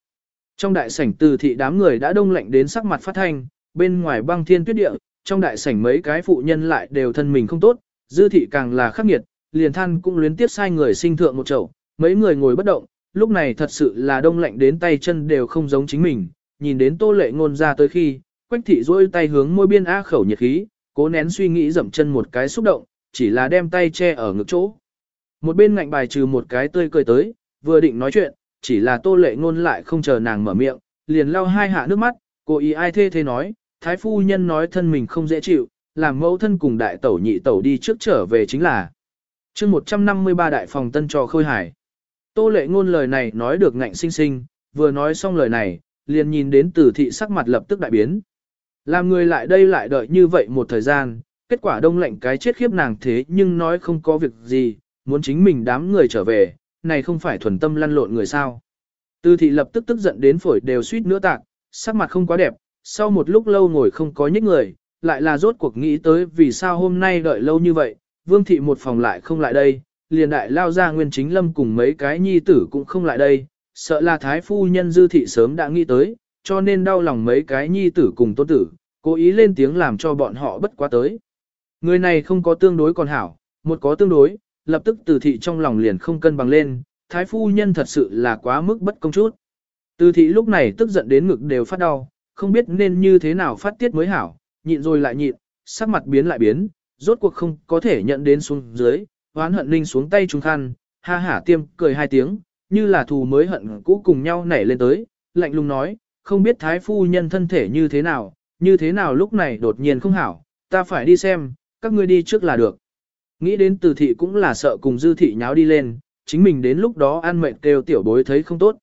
Trong đại sảnh từ thị đám người đã đông lạnh đến sắc mặt phát thanh, bên ngoài băng thiên tuyết địa, trong đại sảnh mấy cái phụ nhân lại đều thân mình không tốt, dư thị càng là khắc nghiệt, liền than cũng luyến tiếp sai người sinh thượng một chậu, mấy người ngồi bất động, lúc này thật sự là đông lạnh đến tay chân đều không giống chính mình, nhìn đến tô lệ ngôn ra tới khi, quách thị duỗi tay hướng môi biên á khẩu nhiệt khí, cố nén suy nghĩ dậm chân một cái xúc động, chỉ là đem tay che ở ngực chỗ. Một bên ngạnh bài trừ một cái tươi cười tới, vừa định nói chuyện, chỉ là tô lệ ngôn lại không chờ nàng mở miệng, liền lau hai hạ nước mắt, cô ý ai thê thế nói, thái phu nhân nói thân mình không dễ chịu, làm mẫu thân cùng đại tẩu nhị tẩu đi trước trở về chính là chương 153 đại phòng tân trò khôi hải. Tô lệ ngôn lời này nói được ngạnh sinh sinh, vừa nói xong lời này, liền nhìn đến tử thị sắc mặt lập tức đại biến. Làm người lại đây lại đợi như vậy một thời gian, kết quả đông lạnh cái chết khiếp nàng thế nhưng nói không có việc gì, muốn chính mình đám người trở về, này không phải thuần tâm lăn lộn người sao. Tư thị lập tức tức giận đến phổi đều suýt nữa tạc, sắc mặt không quá đẹp, sau một lúc lâu ngồi không có nhích người, lại là rốt cuộc nghĩ tới vì sao hôm nay đợi lâu như vậy, vương thị một phòng lại không lại đây, liền đại lao ra nguyên chính lâm cùng mấy cái nhi tử cũng không lại đây, sợ là thái phu nhân dư thị sớm đã nghĩ tới, cho nên đau lòng mấy cái nhi tử cùng tôn tử, cố ý lên tiếng làm cho bọn họ bất quá tới. Người này không có tương đối còn hảo, một có tương đối, lập tức từ thị trong lòng liền không cân bằng lên, thái phu nhân thật sự là quá mức bất công chút. Từ thị lúc này tức giận đến ngực đều phát đau, không biết nên như thế nào phát tiết mới hảo, nhịn rồi lại nhịn, sắc mặt biến lại biến, rốt cuộc không có thể nhận đến xuống dưới, hoán hận ninh xuống tay trung khăn, ha hả tiêm cười hai tiếng, như là thù mới hận cũ cùng nhau nảy lên tới, lạnh lùng nói, không biết thái phu nhân thân thể như thế nào, như thế nào lúc này đột nhiên không hảo, ta phải đi xem, các ngươi đi trước là được. Nghĩ đến từ thị cũng là sợ cùng dư thị nháo đi lên, chính mình đến lúc đó ăn mệnh kêu tiểu bối thấy không tốt.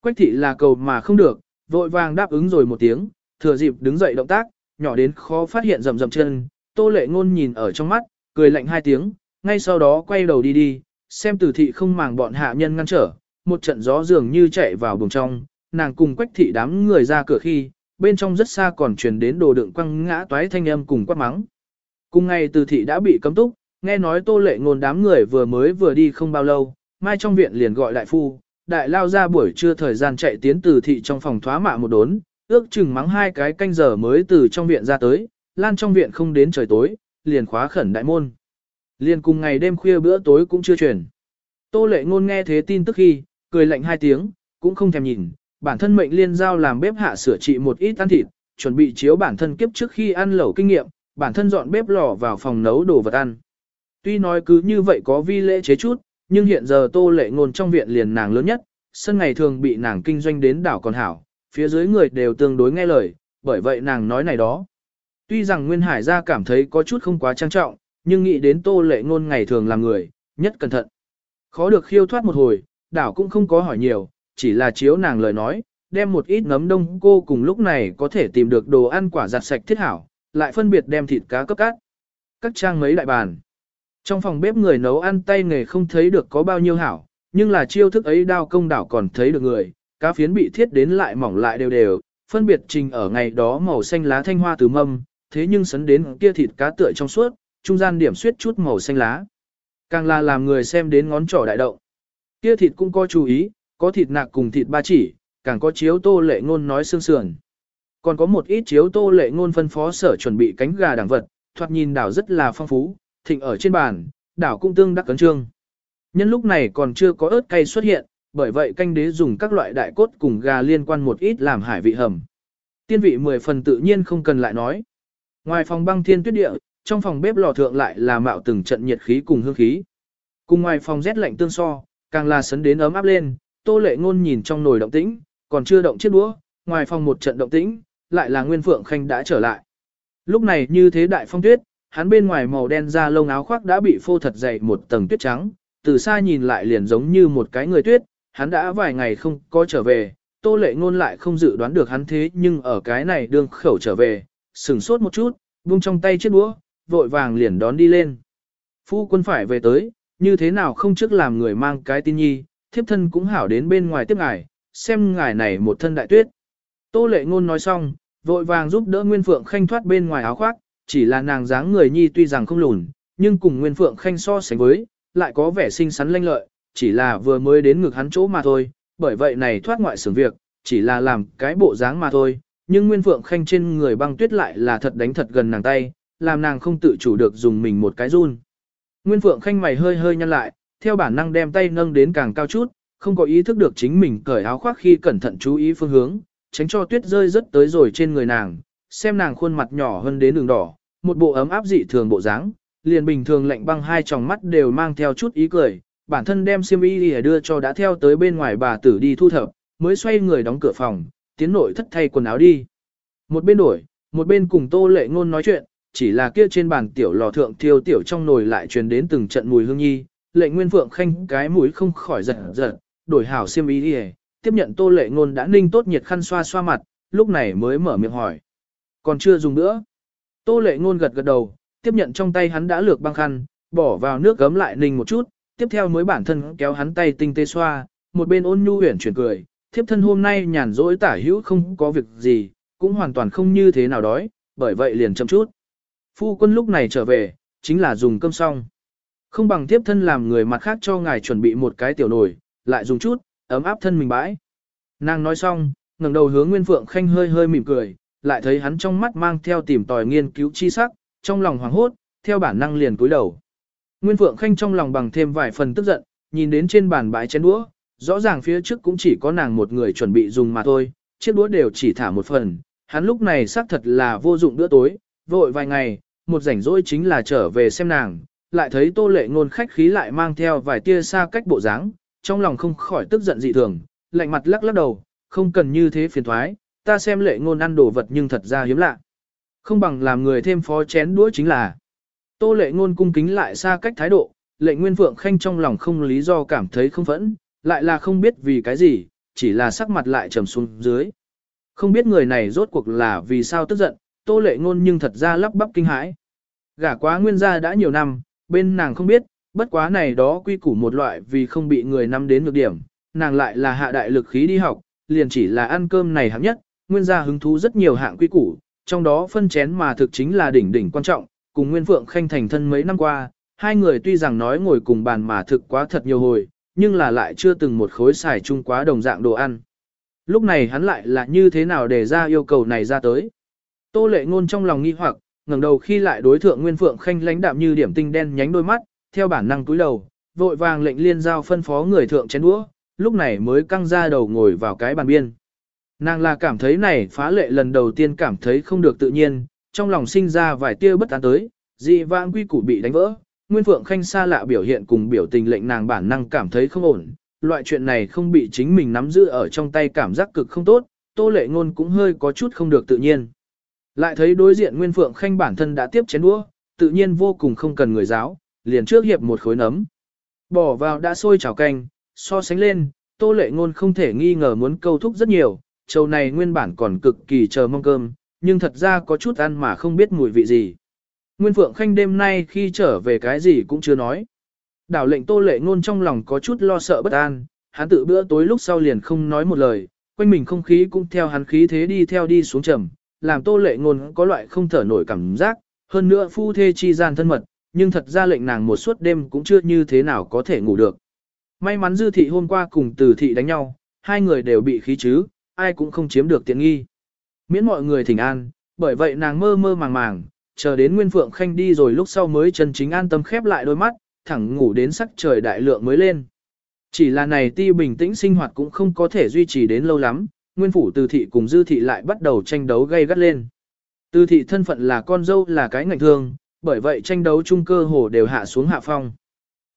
Quách thị là cầu mà không được, vội vàng đáp ứng rồi một tiếng, thừa dịp đứng dậy động tác, nhỏ đến khó phát hiện rầm rầm chân, tô lệ ngôn nhìn ở trong mắt, cười lạnh hai tiếng, ngay sau đó quay đầu đi đi, xem tử thị không màng bọn hạ nhân ngăn trở, một trận gió dường như chạy vào buồng trong, nàng cùng quách thị đám người ra cửa khi, bên trong rất xa còn truyền đến đồ đựng quăng ngã toái thanh âm cùng quát mắng. Cùng ngày tử thị đã bị cấm túc, nghe nói tô lệ ngôn đám người vừa mới vừa đi không bao lâu, mai trong viện liền gọi đại phu, đại lao ra buổi trưa thời gian chạy tiến từ thị trong phòng thoá mạ một đốn, ước chừng mắng hai cái canh giờ mới từ trong viện ra tới, lan trong viện không đến trời tối, liền khóa khẩn đại môn. Liền cùng ngày đêm khuya bữa tối cũng chưa chuyển. Tô lệ ngôn nghe thế tin tức khi, cười lạnh hai tiếng, cũng không thèm nhìn, bản thân mệnh liên giao làm bếp hạ sửa trị một ít ăn thịt, chuẩn bị chiếu bản thân kiếp trước khi ăn lẩu kinh nghiệm, bản thân dọn bếp lò vào phòng nấu đồ vật ăn. Tuy nói cứ như vậy có vi lễ chế chút, nhưng hiện giờ tô lệ ngôn trong viện liền nàng lớn nhất, sân ngày thường bị nàng kinh doanh đến đảo còn hảo, phía dưới người đều tương đối nghe lời, bởi vậy nàng nói này đó. Tuy rằng Nguyên Hải gia cảm thấy có chút không quá trang trọng, nhưng nghĩ đến tô lệ ngôn ngày thường làm người, nhất cẩn thận. Khó được khiêu thoát một hồi, đảo cũng không có hỏi nhiều, chỉ là chiếu nàng lời nói, đem một ít nấm đông cô cùng lúc này có thể tìm được đồ ăn quả giặt sạch thiết hảo, lại phân biệt đem thịt cá cấp cát. Các trang mấy đại bàn. Trong phòng bếp người nấu ăn tay nghề không thấy được có bao nhiêu hảo, nhưng là chiêu thức ấy đao công đảo còn thấy được người, cá phiến bị thiết đến lại mỏng lại đều đều, phân biệt trình ở ngày đó màu xanh lá thanh hoa từ mâm, thế nhưng sấn đến kia thịt cá tựa trong suốt, trung gian điểm xuyết chút màu xanh lá. Càng là làm người xem đến ngón trỏ đại động. Kia thịt cũng có chú ý, có thịt nạc cùng thịt ba chỉ, càng có chiếu tô lệ ngôn nói xương sườn. Còn có một ít chiếu tô lệ ngôn phân phó sở chuẩn bị cánh gà đẳng vật, thoạt nhìn đảo rất là phong phú, thịnh ở trên bàn, đảo cũng tương đắc cấn trương. Nhân lúc này còn chưa có ớt cay xuất hiện, bởi vậy canh đế dùng các loại đại cốt cùng gà liên quan một ít làm hải vị hầm. Tiên vị 10 phần tự nhiên không cần lại nói. Ngoài phòng băng thiên tuyết địa, trong phòng bếp lò thượng lại là mạo từng trận nhiệt khí cùng hương khí. Cùng ngoài phòng rét lạnh tương so, càng là sấn đến ấm áp lên, tô lệ ngôn nhìn trong nồi động tĩnh, còn chưa động chiếc đũa, ngoài phòng một trận động tĩnh, lại là Nguyên Phượng Khanh đã trở lại. Lúc này như thế đại phong tuyết, hắn bên ngoài màu đen da lông áo khoác đã bị phô thật dày một tầng tuyết trắng, từ xa nhìn lại liền giống như một cái người tuyết, hắn đã vài ngày không có trở về, tô lệ ngôn lại không dự đoán được hắn thế nhưng ở cái này đương khẩu trở về, sửng sốt một chút, buông trong tay chiếc đũa, vội vàng liền đón đi lên. Phu quân phải về tới, như thế nào không trước làm người mang cái tin nhi, thiếp thân cũng hảo đến bên ngoài tiếp ngài, xem ngài này một thân đại tuyết. Tô lệ ngôn nói xong, vội vàng giúp đỡ Nguyên Phượng Khanh thoát bên ngoài áo khoác, chỉ là nàng dáng người nhi tuy rằng không lùn, nhưng cùng Nguyên Phượng Khanh so sánh với, lại có vẻ xinh xắn lanh lợi, chỉ là vừa mới đến ngực hắn chỗ mà thôi, bởi vậy này thoát ngoại xưởng việc, chỉ là làm cái bộ dáng mà thôi, nhưng Nguyên Phượng Khanh trên người băng tuyết lại là thật đánh thật gần nàng tay, làm nàng không tự chủ được dùng mình một cái run. Nguyên Phượng Khanh mày hơi hơi nhăn lại, theo bản năng đem tay nâng đến càng cao chút, không có ý thức được chính mình cởi áo khoác khi cẩn thận chú ý phương hướng, tránh cho tuyết rơi rất tới rồi trên người nàng, xem nàng khuôn mặt nhỏ hơn đến đường đỏ, một bộ ấm áp dị thường bộ dáng, liền bình thường lạnh băng hai tròng mắt đều mang theo chút ý cười, bản thân đem xiêm y đưa cho đã theo tới bên ngoài bà tử đi thu thập, mới xoay người đóng cửa phòng, tiến nội thất thay quần áo đi. Một bên đổi, một bên cùng tô lệ ngôn nói chuyện, chỉ là kia trên bàn tiểu lò thượng thiêu tiểu trong nồi lại truyền đến từng trận mùi hương nhi, lệ nguyên phượng khanh cái mũi không khỏi giật giật, đổi hảo xiêm y đi tiếp nhận tô lệ ngôn đã ninh tốt nhiệt khăn xoa xoa mặt, lúc này mới mở miệng hỏi. Còn chưa dùng nữa. Tô lệ ngôn gật gật đầu, tiếp nhận trong tay hắn đã lược băng khăn, bỏ vào nước gấm lại ninh một chút, tiếp theo mới bản thân kéo hắn tay tinh tế xoa, một bên ôn nhu huyền chuyển cười, thiếp thân hôm nay nhàn rỗi tả hữu không có việc gì, cũng hoàn toàn không như thế nào đói, bởi vậy liền chậm chút. Phu quân lúc này trở về, chính là dùng cơm xong. Không bằng tiếp thân làm người mặt khác cho ngài chuẩn bị một cái tiểu nồi, lại dùng chút, ấm áp thân mình bãi. Nàng nói xong, ngẩng đầu hướng Nguyên Phượng Khanh hơi hơi mỉm cười, lại thấy hắn trong mắt mang theo tìm tòi nghiên cứu chi sắc, trong lòng hoảng hốt, theo bản năng liền cúi đầu. Nguyên Phượng Khanh trong lòng bằng thêm vài phần tức giận, nhìn đến trên bàn bãi chén đũa, rõ ràng phía trước cũng chỉ có nàng một người chuẩn bị dùng mà thôi, chiếc đũa đều chỉ thả một phần, hắn lúc này xác thật là vô dụng bữa tối, vội vài ngày, một rảnh rỗi chính là trở về xem nàng, lại thấy tô lệ ngôn khách khí lại mang theo vài tia xa cách bộ dáng, trong lòng không khỏi tức giận dị thường, lạnh mặt lắc lắc đầu, không cần như thế phiền toái. ta xem lệ ngôn ăn đồ vật nhưng thật ra hiếm lạ. Không bằng làm người thêm phó chén đũa chính là. Tô lệ ngôn cung kính lại xa cách thái độ, lệ nguyên phượng khanh trong lòng không lý do cảm thấy không phẫn, lại là không biết vì cái gì, chỉ là sắc mặt lại trầm xuống dưới. Không biết người này rốt cuộc là vì sao tức giận, tô lệ ngôn nhưng thật ra lắp bắp kinh hãi. Gả quá nguyên gia đã nhiều năm, bên nàng không biết, bất quá này đó quy củ một loại vì không bị người nắm đến được điểm, nàng lại là hạ đại lực khí đi học, liền chỉ là ăn cơm này hạng nhất, nguyên gia hứng thú rất nhiều hạng quy củ, trong đó phân chén mà thực chính là đỉnh đỉnh quan trọng, cùng Nguyên Phượng Khanh thành thân mấy năm qua, hai người tuy rằng nói ngồi cùng bàn mà thực quá thật nhiều hồi, nhưng là lại chưa từng một khối xài chung quá đồng dạng đồ ăn. Lúc này hắn lại là như thế nào để ra yêu cầu này ra tới. Tô lệ ngôn trong lòng nghi hoặc, ngẩng đầu khi lại đối thượng Nguyên Phượng Khanh lãnh đạm như điểm tinh đen nhánh đôi mắt, theo bản năng cúi đầu, vội vàng lệnh liên giao phân phó người thượng chén đũa, lúc này mới căng ra đầu ngồi vào cái bàn biên. Nàng là cảm thấy này phá lệ lần đầu tiên cảm thấy không được tự nhiên, trong lòng sinh ra vài tia bất an tới, dị vãng quy củ bị đánh vỡ, Nguyên Phượng Khanh xa lạ biểu hiện cùng biểu tình lệnh nàng bản năng cảm thấy không ổn, loại chuyện này không bị chính mình nắm giữ ở trong tay cảm giác cực không tốt, Tô Lệ Ngôn cũng hơi có chút không được tự nhiên. Lại thấy đối diện Nguyên Phượng Khanh bản thân đã tiếp chén đũa, tự nhiên vô cùng không cần người giáo, liền trước hiệp một khối nấm. Bỏ vào đã sôi chảo canh, so sánh lên, Tô Lệ Ngôn không thể nghi ngờ muốn câu thúc rất nhiều, châu này nguyên bản còn cực kỳ chờ mong cơm, nhưng thật ra có chút ăn mà không biết mùi vị gì. Nguyên Phượng Khanh đêm nay khi trở về cái gì cũng chưa nói. Đảo lệnh Tô Lệ Ngôn trong lòng có chút lo sợ bất an, hắn tự bữa tối lúc sau liền không nói một lời, quanh mình không khí cũng theo hắn khí thế đi theo đi xuống trầm, làm Tô Lệ Ngôn có loại không thở nổi cảm giác, hơn nữa phu thê chi gian thân mật, nhưng thật ra lệnh nàng một suốt đêm cũng chưa như thế nào có thể ngủ được. May mắn Dư Thị hôm qua cùng Từ Thị đánh nhau, hai người đều bị khí chứ, ai cũng không chiếm được tiện nghi. Miễn mọi người thỉnh an, bởi vậy nàng mơ mơ màng màng, chờ đến Nguyên Phượng Khanh đi rồi lúc sau mới chân chính an tâm khép lại đôi mắt, thẳng ngủ đến sắc trời đại lượng mới lên. Chỉ là này ti bình tĩnh sinh hoạt cũng không có thể duy trì đến lâu lắm, Nguyên Phủ Từ Thị cùng Dư Thị lại bắt đầu tranh đấu gay gắt lên. Từ Thị thân phận là con dâu là cái ngạnh thương, bởi vậy tranh đấu chung cơ hồ đều hạ xuống hạ phong.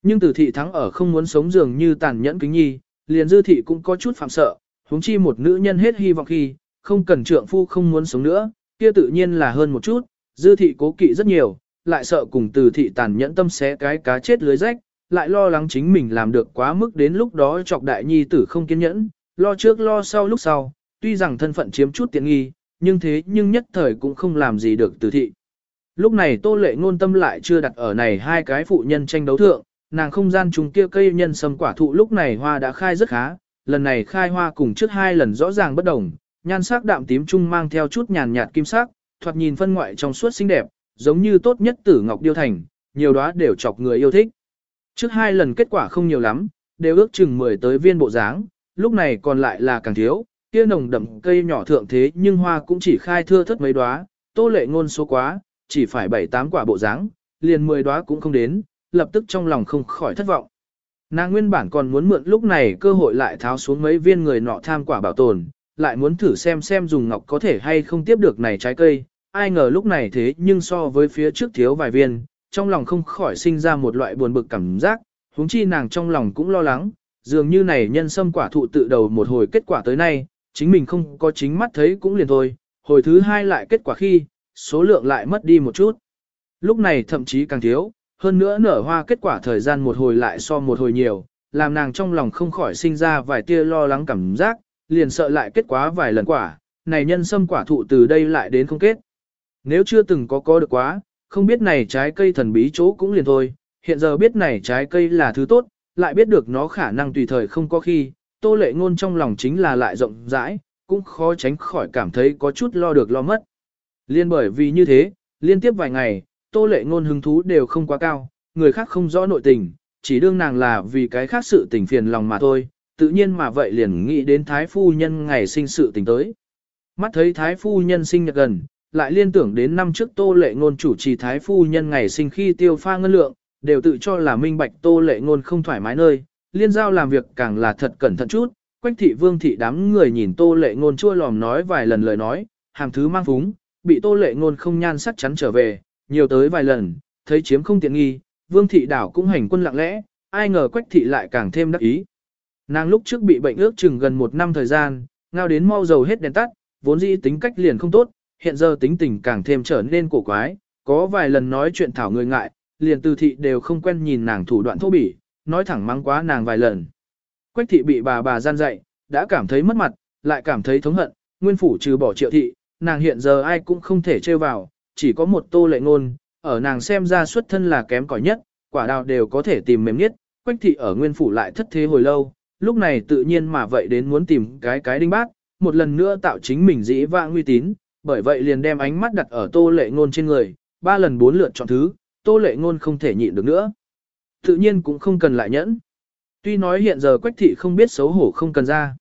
Nhưng Từ Thị thắng ở không muốn sống dường như tàn nhẫn kính nhi, liền Dư Thị cũng có chút phạm sợ, huống chi một nữ nhân hết hy vọng khi, không cần trượng phu không muốn sống nữa, kia tự nhiên là hơn một chút, dư thị cố kỵ rất nhiều, lại sợ cùng từ thị tàn nhẫn tâm xé cái cá chết lưới rách, lại lo lắng chính mình làm được quá mức đến lúc đó chọc đại nhi tử không kiên nhẫn, lo trước lo sau lúc sau, tuy rằng thân phận chiếm chút tiện nghi, nhưng thế nhưng nhất thời cũng không làm gì được từ thị. Lúc này tô lệ ngôn tâm lại chưa đặt ở này hai cái phụ nhân tranh đấu thượng, nàng không gian trùng kia cây nhân sâm quả thụ lúc này hoa đã khai rất khá, lần này khai hoa cùng trước hai lần rõ ràng bất đồng, nhan sắc đạm tím trung mang theo chút nhàn nhạt kim sắc, thoạt nhìn phân ngoại trong suốt xinh đẹp, giống như tốt nhất tử ngọc điêu thành, nhiều đóa đều chọc người yêu thích. Trước hai lần kết quả không nhiều lắm, đều ước chừng 10 tới viên bộ dáng, lúc này còn lại là càng thiếu, kia nồng đậm cây nhỏ thượng thế nhưng hoa cũng chỉ khai thưa thất mấy đóa, tô lệ ngôn số quá, chỉ phải 7-8 quả bộ dáng, liền 10 đóa cũng không đến, lập tức trong lòng không khỏi thất vọng. Nàng nguyên bản còn muốn mượn lúc này cơ hội lại tháo xuống mấy viên người nọ tham quả bảo tồn, lại muốn thử xem xem dùng ngọc có thể hay không tiếp được này trái cây, ai ngờ lúc này thế nhưng so với phía trước thiếu vài viên, trong lòng không khỏi sinh ra một loại buồn bực cảm giác, huống chi nàng trong lòng cũng lo lắng, dường như này nhân sâm quả thụ tự đầu một hồi kết quả tới nay, chính mình không có chính mắt thấy cũng liền thôi, hồi thứ hai lại kết quả khi, số lượng lại mất đi một chút. Lúc này thậm chí càng thiếu, hơn nữa nở hoa kết quả thời gian một hồi lại so một hồi nhiều, làm nàng trong lòng không khỏi sinh ra vài tia lo lắng cảm giác, liền sợ lại kết quả vài lần quả, này nhân sâm quả thụ từ đây lại đến không kết. Nếu chưa từng có có được quá, không biết này trái cây thần bí chỗ cũng liền thôi, hiện giờ biết này trái cây là thứ tốt, lại biết được nó khả năng tùy thời không có khi, tô lệ ngôn trong lòng chính là lại rộng rãi, cũng khó tránh khỏi cảm thấy có chút lo được lo mất. Liên bởi vì như thế, liên tiếp vài ngày, tô lệ ngôn hứng thú đều không quá cao, người khác không rõ nội tình, chỉ đương nàng là vì cái khác sự tình phiền lòng mà thôi, tự nhiên mà vậy liền nghĩ đến thái phu nhân ngày sinh sự tình tới. Mắt thấy thái phu nhân sinh nhật gần, lại liên tưởng đến năm trước tô lệ ngôn chủ trì thái phu nhân ngày sinh khi tiêu pha ngân lượng, đều tự cho là minh bạch tô lệ ngôn không thoải mái nơi, liên giao làm việc càng là thật cẩn thận chút, quách thị vương thị đám người nhìn tô lệ ngôn chua lòm nói vài lần lời nói, hàng thứ mang phúng, bị tô lệ ngôn không nhan sắc chắn trở về, nhiều tới vài lần, thấy chiếm không tiện nghi, vương thị đảo cũng hành quân lặng lẽ, ai ngờ quách thị lại càng thêm đắc ý. Nàng lúc trước bị bệnh ước chừng gần một năm thời gian, ngao đến mau dầu hết đèn tắt, vốn dĩ tính cách liền không tốt, hiện giờ tính tình càng thêm trở nên cổ quái, có vài lần nói chuyện thảo người ngại, liền từ thị đều không quen nhìn nàng thủ đoạn thô bỉ, nói thẳng mắng quá nàng vài lần. Quách thị bị bà bà gian dạy, đã cảm thấy mất mặt, lại cảm thấy thống hận, nguyên phủ trừ bỏ triệu thị, nàng hiện giờ ai cũng không thể trêu vào, chỉ có một tô lệ ngôn, ở nàng xem ra xuất thân là kém cỏi nhất, quả đào đều có thể tìm mềm nhất, quách thị ở nguyên phủ lại thất thế hồi lâu, lúc này tự nhiên mà vậy đến muốn tìm cái cái đinh bác, một lần nữa tạo chính mình dĩ vãng uy tín, bởi vậy liền đem ánh mắt đặt ở tô lệ ngôn trên người, ba lần bốn lượt chọn thứ, tô lệ ngôn không thể nhịn được nữa. Tự nhiên cũng không cần lại nhẫn. Tuy nói hiện giờ quách thị không biết xấu hổ không cần ra.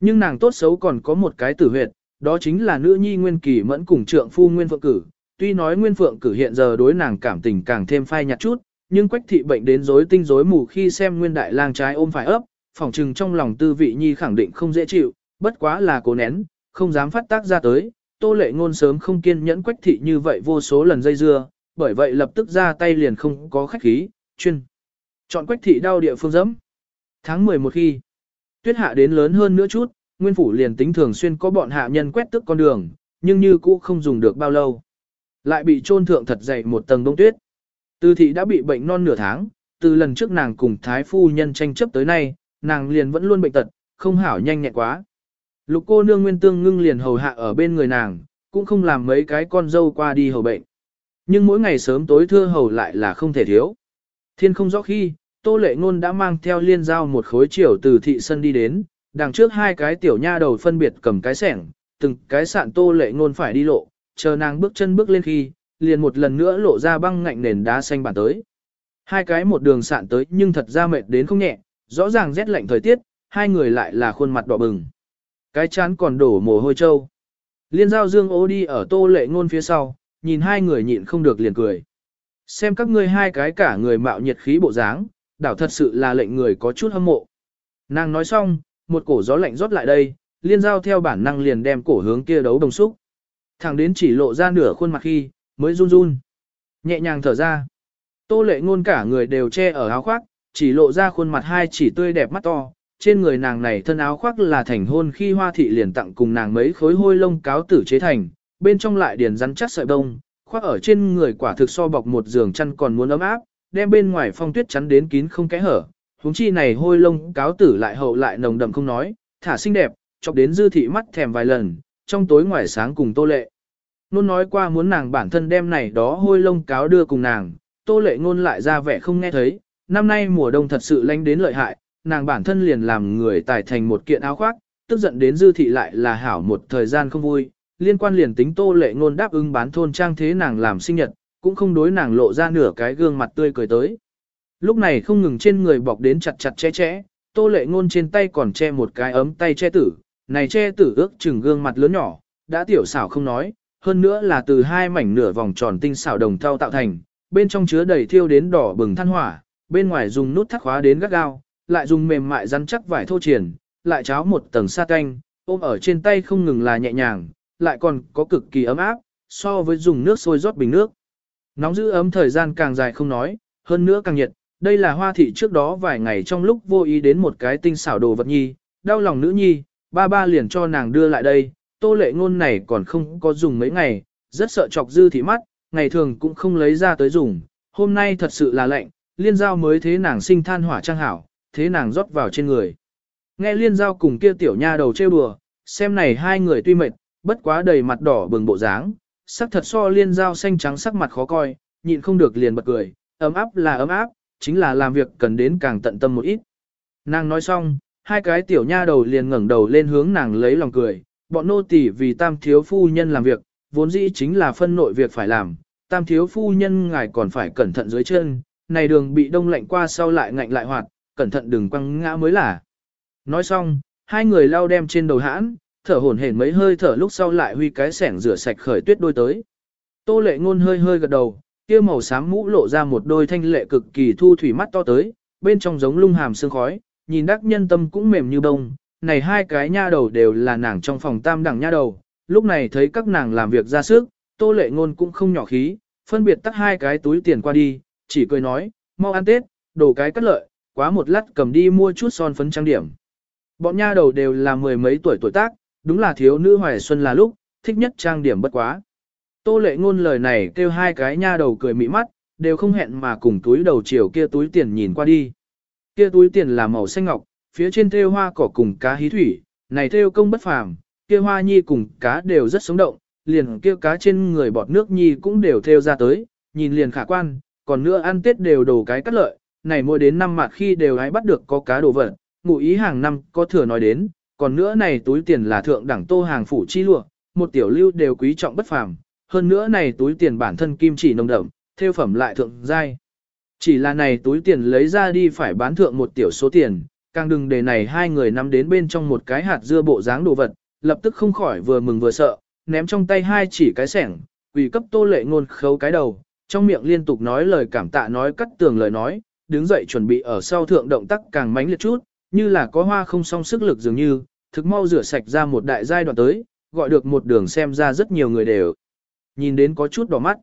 Nhưng nàng tốt xấu còn có một cái tử huyệt, đó chính là nữ nhi nguyên kỳ mẫn cùng trượng phu nguyên phượng cử. Tuy nói nguyên phượng cử hiện giờ đối nàng cảm tình càng thêm phai nhạt chút, nhưng quách thị bệnh đến rối tinh rối mù khi xem nguyên đại lang trái ôm phải ấp, phỏng trừng trong lòng tư vị nhi khẳng định không dễ chịu, bất quá là cố nén, không dám phát tác ra tới. Tô lệ ngôn sớm không kiên nhẫn quách thị như vậy vô số lần dây dưa, bởi vậy lập tức ra tay liền không có khách khí, chuyên. Chọn quách thị đau địa phương dẫm. Tháng 11 khi, tuyết hạ đến lớn hơn nữa chút, nguyên phủ liền tính thường xuyên có bọn hạ nhân quét tức con đường, nhưng như cũ không dùng được bao lâu. Lại bị trôn thượng thật dày một tầng đông tuyết. Từ thị đã bị bệnh non nửa tháng, từ lần trước nàng cùng thái phu nhân tranh chấp tới nay, nàng liền vẫn luôn bệnh tật, không hảo nhanh nhẹn quá. Lục cô nương nguyên tương ngưng liền hầu hạ ở bên người nàng, cũng không làm mấy cái con dâu qua đi hầu bệnh. Nhưng mỗi ngày sớm tối thưa hầu lại là không thể thiếu. Thiên không rõ khi, Tô Lệ Ngôn đã mang theo liên giao một khối chiều từ thị sân đi đến, đằng trước hai cái tiểu nha đầu phân biệt cầm cái sẻng, từng cái sạn Tô Lệ Ngôn phải đi lộ, chờ nàng bước chân bước lên khi, liền một lần nữa lộ ra băng ngạnh nền đá xanh bản tới. Hai cái một đường sạn tới nhưng thật ra mệt đến không nhẹ, rõ ràng rét lạnh thời tiết, hai người lại là khuôn mặt đỏ bừng. Cái chán còn đổ mồ hôi trâu. Liên giao dương ô đi ở Tô Lệ Ngôn phía sau, nhìn hai người nhịn không được liền cười. Xem các ngươi hai cái cả người mạo nhiệt khí bộ dáng, đảo thật sự là lệnh người có chút hâm mộ. Nàng nói xong, một cổ gió lạnh rót lại đây, liên giao theo bản năng liền đem cổ hướng kia đấu đồng xúc. Thẳng đến chỉ lộ ra nửa khuôn mặt khi, mới run run. Nhẹ nhàng thở ra. Tô lệ ngôn cả người đều che ở áo khoác, chỉ lộ ra khuôn mặt hai chỉ tươi đẹp mắt to. Trên người nàng này thân áo khoác là thành hôn khi hoa thị liền tặng cùng nàng mấy khối hôi lông cáo tử chế thành, bên trong lại điền rắn chắc sợi bông, khoác ở trên người quả thực so bọc một giường chăn còn muốn ấm áp, đem bên ngoài phong tuyết chắn đến kín không kẽ hở. Huống chi này hôi lông cáo tử lại hậu lại nồng đậm không nói, thả xinh đẹp, chọc đến dư thị mắt thèm vài lần, trong tối ngoài sáng cùng tô lệ. Nôn nói qua muốn nàng bản thân đem này đó hôi lông cáo đưa cùng nàng, tô lệ ngôn lại ra vẻ không nghe thấy, năm nay mùa đông thật sự lạnh đến lợi hại, nàng bản thân liền làm người tài thành một kiện áo khoác, tức giận đến dư thị lại là hảo một thời gian không vui, liên quan liền tính tô lệ ngôn đáp ứng bán thôn trang thế nàng làm sinh nhật, cũng không đối nàng lộ ra nửa cái gương mặt tươi cười tới. Lúc này không ngừng trên người bọc đến chặt chặt che che, tô lệ ngôn trên tay còn che một cái ấm tay che tử, này che tử ước chừng gương mặt lớn nhỏ, đã tiểu xảo không nói, hơn nữa là từ hai mảnh nửa vòng tròn tinh xảo đồng thau tạo thành, bên trong chứa đầy thiêu đến đỏ bừng than hỏa, bên ngoài dùng nút thắt khóa đến gắt gao, lại dùng mềm mại rắn chắc vải thô triển, lại cháo một tầng sa canh, ôm ở trên tay không ngừng là nhẹ nhàng, lại còn có cực kỳ ấm áp, so với dùng nước sôi rót bình nước. Nóng giữ ấm thời gian càng dài không nói, hơn nữa càng nhiệt, đây là hoa thị trước đó vài ngày trong lúc vô ý đến một cái tinh xảo đồ vật nhi, đau lòng nữ nhi, ba ba liền cho nàng đưa lại đây, tô lệ ngôn này còn không có dùng mấy ngày, rất sợ chọc dư thị mắt, ngày thường cũng không lấy ra tới dùng, hôm nay thật sự là lạnh, liên giao mới thế nàng sinh than hỏa trang hảo, thế nàng rót vào trên người. Nghe liên giao cùng kia tiểu nha đầu trêu đùa, xem này hai người tuy mệt, bất quá đầy mặt đỏ bừng bộ dáng, sắc thật so liên giao xanh trắng sắc mặt khó coi, nhịn không được liền bật cười, ấm áp là ấm áp, chính là làm việc cần đến càng tận tâm một ít. Nàng nói xong, hai cái tiểu nha đầu liền ngẩng đầu lên hướng nàng lấy lòng cười, bọn nô tỳ vì tam thiếu phu nhân làm việc, vốn dĩ chính là phân nội việc phải làm, tam thiếu phu nhân ngài còn phải cẩn thận dưới chân, này đường bị đông lạnh qua sau lại ngạnh lại hoạt, cẩn thận đừng quăng ngã mới là. Nói xong, hai người lao đem trên đầu hãn, thở hổn hển mấy hơi thở lúc sau lại huy cái sẻng rửa sạch khởi tuyết đôi tới. Tô lệ ngôn hơi hơi gật đầu, kia màu xám mũ lộ ra một đôi thanh lệ cực kỳ thu thủy mắt to tới, bên trong giống lung hàm sương khói, nhìn đắc nhân tâm cũng mềm như bông. Này hai cái nha đầu đều là nàng trong phòng tam đẳng nha đầu, lúc này thấy các nàng làm việc ra sức, tô lệ ngôn cũng không nhỏ khí, phân biệt tắt hai cái túi tiền qua đi, chỉ cười nói, mau ăn Tết, đổ cái cắt lợi, quá một lát cầm đi mua chút son phấn trang điểm. Bọn nha đầu đều là mười mấy tuổi tuổi tác, đúng là thiếu nữ hoài xuân là lúc, thích nhất trang điểm bất quá. Tô lệ ngôn lời này kêu hai cái nha đầu cười mỹ mắt, đều không hẹn mà cùng túi đầu chiều kia túi tiền nhìn qua đi. Kia túi tiền là màu xanh ngọc, phía trên thêu hoa cỏ cùng cá hí thủy, này thêu công bất phàm, kia hoa nhi cùng cá đều rất sống động, liền kia cá trên người bọt nước nhi cũng đều thêu ra tới, nhìn liền khả quan, còn nữa ăn tết đều đồ cái cắt lợi, này mỗi đến năm mặt khi đều hãy bắt được có cá đồ vật, ngụ ý hàng năm có thừa nói đến, còn nữa này túi tiền là thượng đẳng tô hàng phủ chi lụa, một tiểu lưu đều quý trọng bất phàm, hơn nữa này túi tiền bản thân kim chỉ nồng đậm, theo phẩm lại thượng giai. Chỉ là này túi tiền lấy ra đi phải bán thượng một tiểu số tiền, càng đừng để này hai người nắm đến bên trong một cái hạt dưa bộ dáng đồ vật, lập tức không khỏi vừa mừng vừa sợ, ném trong tay hai chỉ cái sẻng, quỷ cấp tô lệ ngôn khấu cái đầu, trong miệng liên tục nói lời cảm tạ nói cắt tường lời nói, đứng dậy chuẩn bị ở sau thượng động tác càng mánh liệt chút, như là có hoa không song sức lực dường như, thực mau rửa sạch ra một đại giai đoạn tới, gọi được một đường xem ra rất nhiều người đều. Nhìn đến có chút đỏ mắt.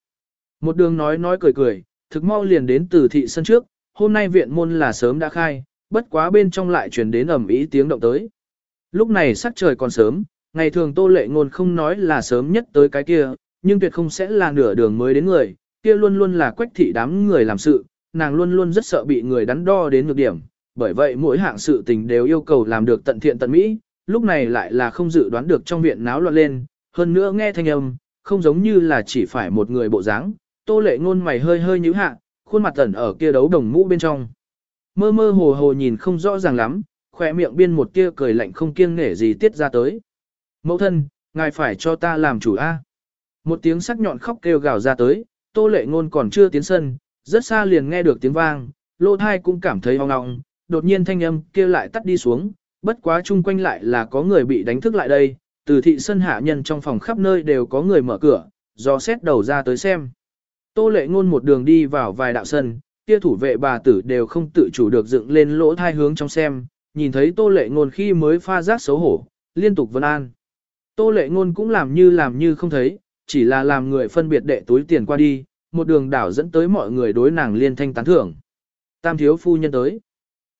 Một đường nói nói cười cười, thực mau liền đến từ thị sân trước, hôm nay viện môn là sớm đã khai, bất quá bên trong lại truyền đến ầm ý tiếng động tới. Lúc này sắc trời còn sớm, ngày thường tô lệ ngôn không nói là sớm nhất tới cái kia, nhưng tuyệt không sẽ là nửa đường mới đến người, kia luôn luôn là quách thị đám người làm sự, nàng luôn luôn rất sợ bị người đắn đo đến nhược điểm, bởi vậy mỗi hạng sự tình đều yêu cầu làm được tận thiện tận mỹ, lúc này lại là không dự đoán được trong viện náo loạn lên, hơn nữa nghe thanh âm, không giống như là chỉ phải một người bộ dáng, tô lệ ngôn mày hơi hơi nhíu hạ, khuôn mặt tẩn ở kia đấu đồng mũ bên trong. Mơ mơ hồ hồ nhìn không rõ ràng lắm, khỏe miệng biên một tia cười lạnh không kiêng nể gì tiết ra tới. Mẫu thân, ngài phải cho ta làm chủ A. Một tiếng sắc nhọn khóc kêu gào ra tới, tô lệ ngôn còn chưa tiến sân, rất xa liền nghe được tiếng vang, lô thai cũng cảm thấy hoang ngọng, đột nhiên thanh âm kia lại tắt đi xuống, bất quá chung quanh lại là có người bị đánh thức lại đây, từ thị sân hạ nhân trong phòng khắp nơi đều có người mở cửa, do xét đầu ra tới xem. Tô lệ ngôn một đường đi vào vài đạo sân, kia thủ vệ bà tử đều không tự chủ được dựng lên lỗ thai hướng trong xem, nhìn thấy tô lệ ngôn khi mới pha giác xấu hổ, liên tục vân an. Tô lệ ngôn cũng làm như làm như không thấy, chỉ là làm người phân biệt đệ túi tiền qua đi, một đường đảo dẫn tới mọi người đối nàng liên thanh tán thưởng. Tam thiếu phu nhân tới.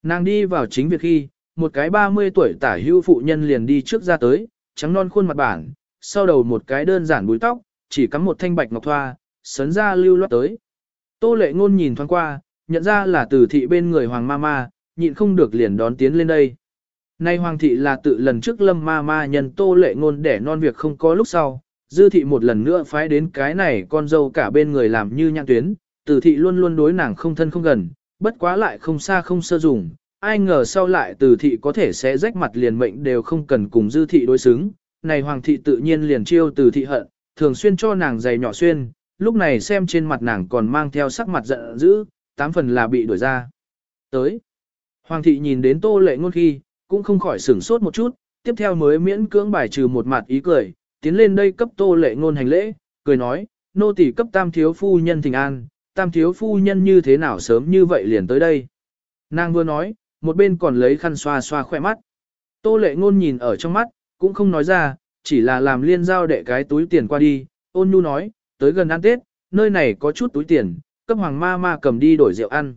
Nàng đi vào chính việc khi, một cái 30 tuổi tả hưu phụ nhân liền đi trước ra tới, trắng non khuôn mặt bản, sau đầu một cái đơn giản búi tóc, chỉ cắm một thanh bạch ngọc thoa, sấn ra lưu loát tới. Tô lệ ngôn nhìn thoáng qua, nhận ra là từ thị bên người hoàng ma ma, nhịn không được liền đón tiến lên đây. Nay hoàng thị là tự lần trước lâm ma ma nhân tô lệ ngôn để non việc không có lúc sau, dư thị một lần nữa phái đến cái này con dâu cả bên người làm như nhãn tuyến, từ thị luôn luôn đối nàng không thân không gần, bất quá lại không xa không sơ dùng, ai ngờ sau lại từ thị có thể sẽ rách mặt liền mệnh đều không cần cùng dư thị đối xứng, này hoàng thị tự nhiên liền chiêu từ thị hận, thường xuyên cho nàng giày nhỏ xuyên, lúc này xem trên mặt nàng còn mang theo sắc mặt giận dữ, tám phần là bị đuổi ra. Tới, hoàng thị nhìn đến tô lệ ngôn khi, cũng không khỏi sửng sốt một chút, tiếp theo mới miễn cưỡng bài trừ một mặt ý cười, tiến lên đây cấp tô lệ ngôn hành lễ, cười nói, nô tỳ cấp tam thiếu phu nhân thình an, tam thiếu phu nhân như thế nào sớm như vậy liền tới đây. Nàng vừa nói, một bên còn lấy khăn xoa xoa khỏe mắt. Tô lệ ngôn nhìn ở trong mắt, cũng không nói ra, chỉ là làm liên giao đệ cái túi tiền qua đi, ôn nhu nói, tới gần ăn Tết, nơi này có chút túi tiền, cấp hoàng ma ma cầm đi đổi rượu ăn.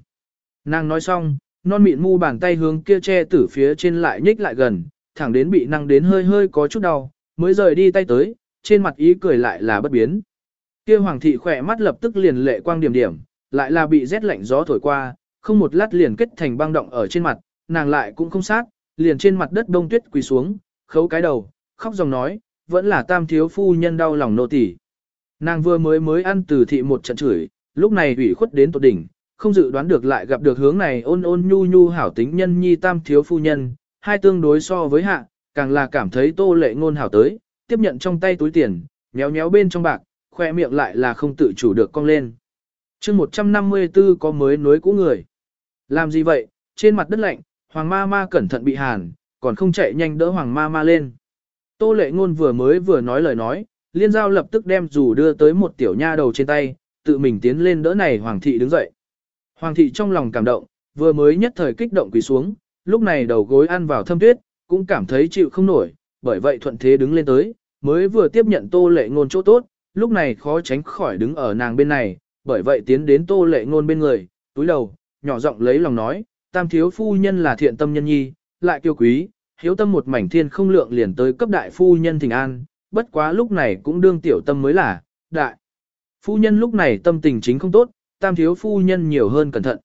Nàng nói xong, non mịn mu bàn tay hướng kia che tử phía trên lại nhích lại gần, thẳng đến bị năng đến hơi hơi có chút đau, mới rời đi tay tới, trên mặt ý cười lại là bất biến. Kia hoàng thị khỏe mắt lập tức liền lệ quang điểm điểm, lại là bị rét lạnh gió thổi qua, không một lát liền kết thành băng động ở trên mặt, nàng lại cũng không sát, liền trên mặt đất đông tuyết quỳ xuống, khấu cái đầu, khóc dòng nói, vẫn là tam thiếu phu nhân đau lòng nô tỳ. Nàng vừa mới mới ăn từ thị một trận chửi, lúc này ủy khuất đến tột đỉnh, không dự đoán được lại gặp được hướng này ôn ôn nhu nhu hảo tính nhân nhi tam thiếu phu nhân, hai tương đối so với hạ, càng là cảm thấy tô lệ ngôn hảo tới, tiếp nhận trong tay túi tiền, nhéo nhéo bên trong bạc, khoe miệng lại là không tự chủ được cong lên. chương 154 có mới nối cũ người. Làm gì vậy, trên mặt đất lạnh, hoàng ma ma cẩn thận bị hàn, còn không chạy nhanh đỡ hoàng ma ma lên. Tô lệ ngôn vừa mới vừa nói lời nói, liên giao lập tức đem dù đưa tới một tiểu nha đầu trên tay, tự mình tiến lên đỡ này hoàng thị đứng dậy. Hoàng thị trong lòng cảm động, vừa mới nhất thời kích động quỳ xuống, lúc này đầu gối ăn vào thâm tuyết, cũng cảm thấy chịu không nổi, bởi vậy thuận thế đứng lên tới, mới vừa tiếp nhận tô lệ ngôn chỗ tốt, lúc này khó tránh khỏi đứng ở nàng bên này, bởi vậy tiến đến tô lệ ngôn bên người, túi đầu, nhỏ giọng lấy lòng nói, tam thiếu phu nhân là thiện tâm nhân nhi, lại kiêu quý, hiếu tâm một mảnh thiên không lượng liền tới cấp đại phu nhân thỉnh an, bất quá lúc này cũng đương tiểu tâm mới là, đại. Phu nhân lúc này tâm tình chính không tốt, tam thiếu phu nhân nhiều hơn cẩn thận.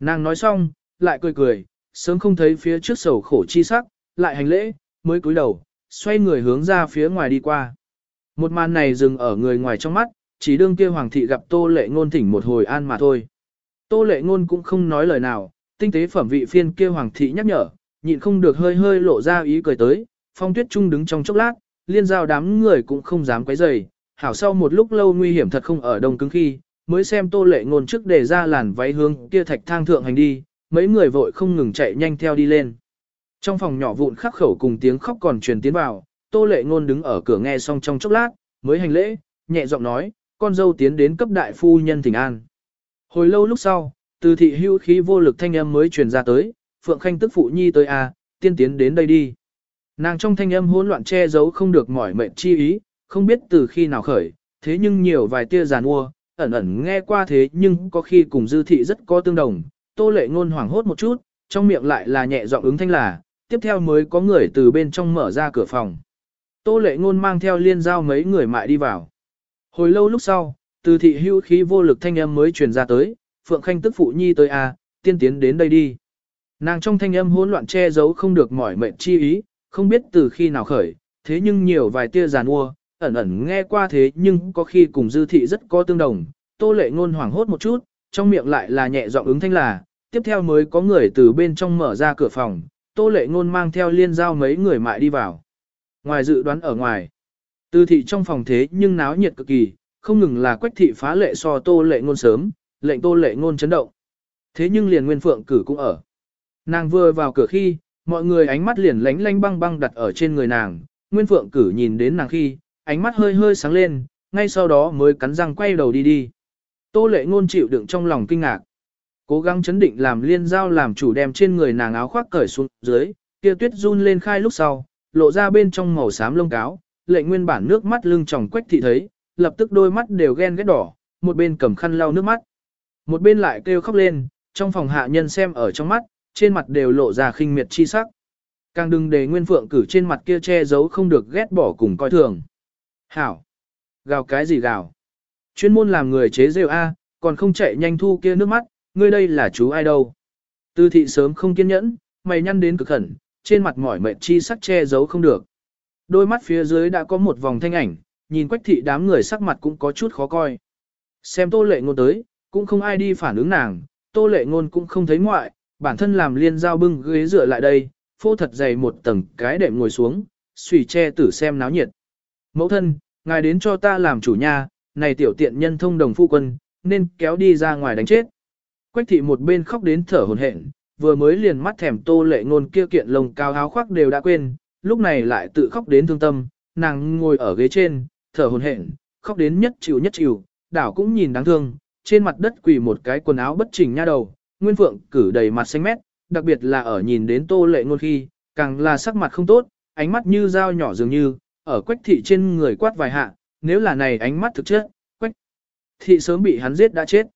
Nàng nói xong, lại cười cười, sớm không thấy phía trước sầu khổ chi sắc, lại hành lễ, mới cúi đầu, xoay người hướng ra phía ngoài đi qua. Một màn này dừng ở người ngoài trong mắt, chỉ đương kia hoàng thị gặp tô lệ ngôn thỉnh một hồi an mà thôi. Tô lệ ngôn cũng không nói lời nào, tinh tế phẩm vị phiên kia hoàng thị nhắc nhở, nhịn không được hơi hơi lộ ra ý cười tới, phong tuyết trung đứng trong chốc lát, liên giao đám người cũng không dám quấy rầy, hảo sau một lúc lâu nguy hiểm thật không ở đông cứng khi, mới xem tô lệ ngôn trước để ra làn váy hướng kia thạch thang thượng hành đi, mấy người vội không ngừng chạy nhanh theo đi lên. Trong phòng nhỏ vụn khắc khẩu cùng tiếng khóc còn truyền tiến vào, tô lệ ngôn đứng ở cửa nghe xong trong chốc lát, mới hành lễ, nhẹ giọng nói, con dâu tiến đến cấp đại phu nhân thỉnh an. Hồi lâu lúc sau, từ thị hưu khí vô lực thanh âm mới truyền ra tới, Phượng Khanh tức phụ nhi tới a, à, tiên tiến đến đây đi. Nàng trong thanh âm hỗn loạn che giấu không được mỏi mệt chi ý, không biết từ khi nào khởi, thế nhưng nhiều vài tia giàn ua ẩn ẩn nghe qua thế nhưng có khi cùng dư thị rất có tương đồng, tô lệ ngôn hoảng hốt một chút, trong miệng lại là nhẹ giọng ứng thanh là, tiếp theo mới có người từ bên trong mở ra cửa phòng. Tô lệ ngôn mang theo liên giao mấy người mại đi vào. Hồi lâu lúc sau, từ thị hưu khí vô lực thanh âm mới truyền ra tới, Phượng Khanh tức phụ nhi tới a, à, tiên tiến đến đây đi. Nàng trong thanh âm hỗn loạn che giấu không được mỏi mệt chi ý, không biết từ khi nào khởi, thế nhưng nhiều vài tia giàn ua, ẩn ẩn nghe qua thế nhưng có khi cùng dư thị rất có tương đồng, tô lệ ngôn hoảng hốt một chút, trong miệng lại là nhẹ giọng ứng thanh là, tiếp theo mới có người từ bên trong mở ra cửa phòng, tô lệ ngôn mang theo liên giao mấy người mại đi vào. Ngoài dự đoán ở ngoài, Tư thị trong phòng thế nhưng náo nhiệt cực kỳ, không ngừng là quách thị phá lệ so tô lệ ngôn sớm, lệnh tô lệ ngôn chấn động. Thế nhưng liền nguyên phượng cử cũng ở. Nàng vừa vào cửa khi, mọi người ánh mắt liền lánh lánh băng băng đặt ở trên người nàng, nguyên phượng cử nhìn đến nàng khi, ánh mắt hơi hơi sáng lên, ngay sau đó mới cắn răng quay đầu đi đi. Tô lệ ngôn chịu đựng trong lòng kinh ngạc. Cố gắng chấn định làm liên giao làm chủ đem trên người nàng áo khoác cởi xuống dưới, kia tuyết run lên khai lúc sau, lộ ra bên trong màu xám lông cáo, lệnh nguyên bản nước mắt lưng tròng quách thị thấy, lập tức đôi mắt đều ghen ghét đỏ, một bên cầm khăn lau nước mắt. Một bên lại kêu khóc lên, trong phòng hạ nhân xem ở trong mắt, trên mặt đều lộ ra khinh miệt chi sắc. Càng đừng để nguyên phượng cử trên mặt kia che giấu không được ghét bỏ cùng coi thường. Hảo! Gào cái gì gào? Chuyên môn làm người chế rêu A, còn không chạy nhanh thu kia nước mắt, ngươi đây là chú ai đâu? Tư thị sớm không kiên nhẫn, mày nhăn đến cực khẩn, trên mặt mỏi mệt chi sắc che giấu không được. Đôi mắt phía dưới đã có một vòng thanh ảnh, nhìn quách thị đám người sắc mặt cũng có chút khó coi. Xem tô lệ ngôn tới, cũng không ai đi phản ứng nàng, tô lệ ngôn cũng không thấy ngoại, bản thân làm liên giao bưng ghế dựa lại đây, phô thật dày một tầng cái đệm ngồi xuống, xùy che tử xem náo nhiệt. Mẫu thân, ngài đến cho ta làm chủ nhà, này tiểu tiện nhân thông đồng phu quân, nên kéo đi ra ngoài đánh chết. Quách thị một bên khóc đến thở hổn hển, vừa mới liền mắt thèm tô lệ ngôn kia kiện lồng cao áo khoác đều đã quên, lúc này lại tự khóc đến thương tâm, nàng ngồi ở ghế trên, thở hổn hển, khóc đến nhất chịu nhất chịu, đảo cũng nhìn đáng thương, trên mặt đất quỳ một cái quần áo bất chỉnh nha đầu, Nguyên Phượng cử đầy mặt xanh mét, đặc biệt là ở nhìn đến tô lệ ngôn khi, càng là sắc mặt không tốt, ánh mắt như dao nhỏ dường như, ở quách thị trên người quát vài hạ, nếu là này ánh mắt thực chất, quách thị sớm bị hắn giết đã chết.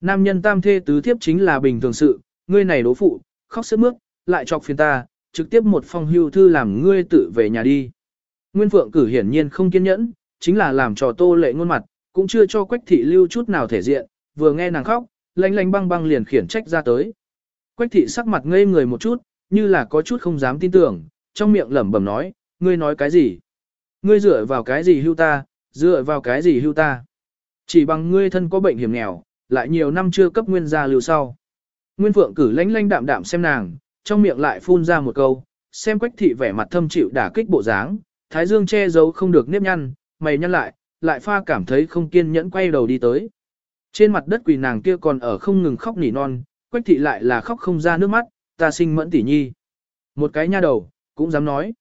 Nam nhân tam thê tứ thiếp chính là bình thường sự, ngươi này đố phụ, khóc sướt mướt, lại chọc phiền ta, trực tiếp một phong hưu thư làm ngươi tự về nhà đi. Nguyên Phượng cử hiển nhiên không kiên nhẫn, chính là làm trò tô lệ ngôn mặt, cũng chưa cho quách thị lưu chút nào thể diện, vừa nghe nàng khóc, lanh lanh băng băng liền khiển trách ra tới. Quách thị sắc mặt ngây người một chút, như là có chút không dám tin tưởng, trong miệng lẩm bẩm nói, ngươi nói cái gì? Ngươi dựa vào cái gì hưu ta, dựa vào cái gì hưu ta? Chỉ bằng ngươi thân có bệnh hiểm nghèo, lại nhiều năm chưa cấp nguyên gia lưu sau. Nguyên phượng cử lánh lánh đạm đạm xem nàng, trong miệng lại phun ra một câu, xem quách thị vẻ mặt thâm chịu đả kích bộ dáng, thái dương che giấu không được nếp nhăn, mày nhăn lại, lại pha cảm thấy không kiên nhẫn quay đầu đi tới. Trên mặt đất quỳ nàng kia còn ở không ngừng khóc nỉ non, quách thị lại là khóc không ra nước mắt, ta sinh mẫn tỷ nhi. Một cái nha đầu, cũng dám nói.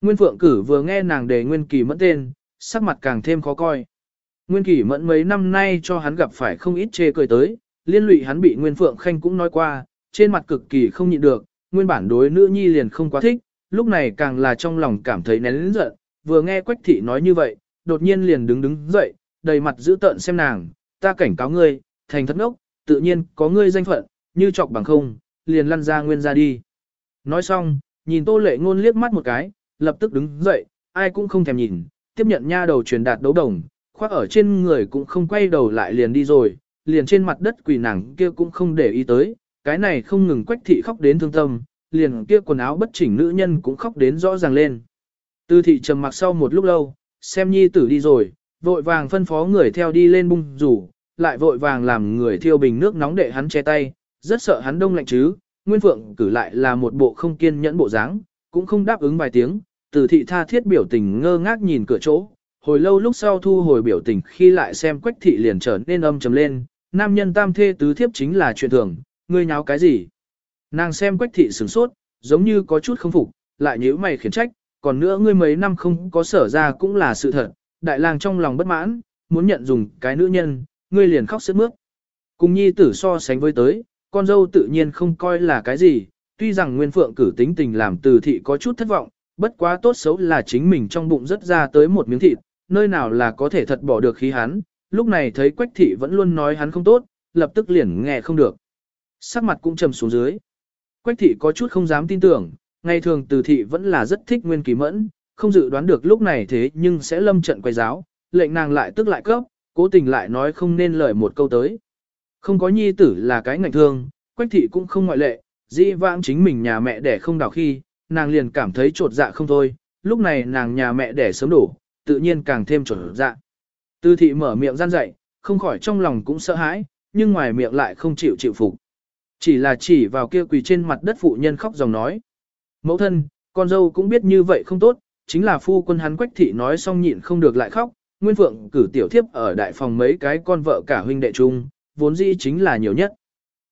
Nguyên Phượng Cử vừa nghe nàng đề Nguyên Kỳ mẫn tên, sắc mặt càng thêm khó coi. Nguyên Kỳ mẫn mấy năm nay cho hắn gặp phải không ít chê cười tới, liên lụy hắn bị Nguyên Phượng Khanh cũng nói qua, trên mặt cực kỳ không nhịn được, nguyên bản đối nữ nhi liền không quá thích, lúc này càng là trong lòng cảm thấy nén lĩnh giận, vừa nghe Quách thị nói như vậy, đột nhiên liền đứng đứng dậy, đầy mặt giữ tợn xem nàng, ta cảnh cáo ngươi, thành thất ngốc, tự nhiên có ngươi danh phận, như chọc bằng không, liền lăn ra nguyên ra đi. Nói xong, nhìn tô lệ ngôn liếc mắt một cái, lập tức đứng dậy, ai cũng không thèm nhìn, tiếp nhận nha đầu truyền đạt đấu đồng, khoác ở trên người cũng không quay đầu lại liền đi rồi, liền trên mặt đất quỳ nàng kia cũng không để ý tới, cái này không ngừng quách thị khóc đến thương tâm, liền kia quần áo bất chỉnh nữ nhân cũng khóc đến rõ ràng lên. Tư thị trầm mặc sau một lúc lâu, xem nhi tử đi rồi, vội vàng phân phó người theo đi lên bung rủ, lại vội vàng làm người thiêu bình nước nóng để hắn che tay, rất sợ hắn đông lạnh chứ, Nguyên Phượng cử lại là một bộ không kiên nhẫn bộ dáng, cũng không đáp ứng vài tiếng, từ thị tha thiết biểu tình ngơ ngác nhìn cửa chỗ, hồi lâu lúc sau thu hồi biểu tình khi lại xem quách thị liền trở nên âm trầm lên, nam nhân tam thê tứ thiếp chính là chuyện thường, ngươi nháo cái gì? Nàng xem quách thị sửng sốt, giống như có chút không phục, lại nhíu mày khiển trách, còn nữa ngươi mấy năm không có sở ra cũng là sự thật, đại lang trong lòng bất mãn, muốn nhận dùng cái nữ nhân, ngươi liền khóc sướt mướt. Cùng nhi tử so sánh với tới, con dâu tự nhiên không coi là cái gì, tuy rằng Nguyên Phượng cử tính tình làm từ thị có chút thất vọng, bất quá tốt xấu là chính mình trong bụng rất ra tới một miếng thịt, nơi nào là có thể thật bỏ được khí hắn, lúc này thấy Quách thị vẫn luôn nói hắn không tốt, lập tức liền nghe không được. Sắc mặt cũng trầm xuống dưới. Quách thị có chút không dám tin tưởng, ngày thường từ thị vẫn là rất thích Nguyên Kỳ Mẫn, không dự đoán được lúc này thế nhưng sẽ lâm trận quay giáo, lệnh nàng lại tức lại cấp, cố tình lại nói không nên lời một câu tới. Không có nhi tử là cái ngạnh thương, quách thị cũng không ngoại lệ, dĩ vãng chính mình nhà mẹ đẻ không đào khi, nàng liền cảm thấy trột dạ không thôi, lúc này nàng nhà mẹ đẻ sớm đủ tự nhiên càng thêm chuẩn dạ. Tư thị mở miệng gian dậy, không khỏi trong lòng cũng sợ hãi, nhưng ngoài miệng lại không chịu chịu phục. Chỉ là chỉ vào kia quỳ trên mặt đất phụ nhân khóc dòng nói. Mẫu thân, con dâu cũng biết như vậy không tốt, chính là phu quân hắn quách thị nói xong nhịn không được lại khóc, Nguyên Phượng cử tiểu thiếp ở đại phòng mấy cái con vợ cả huynh đệ chung, vốn dĩ chính là nhiều nhất.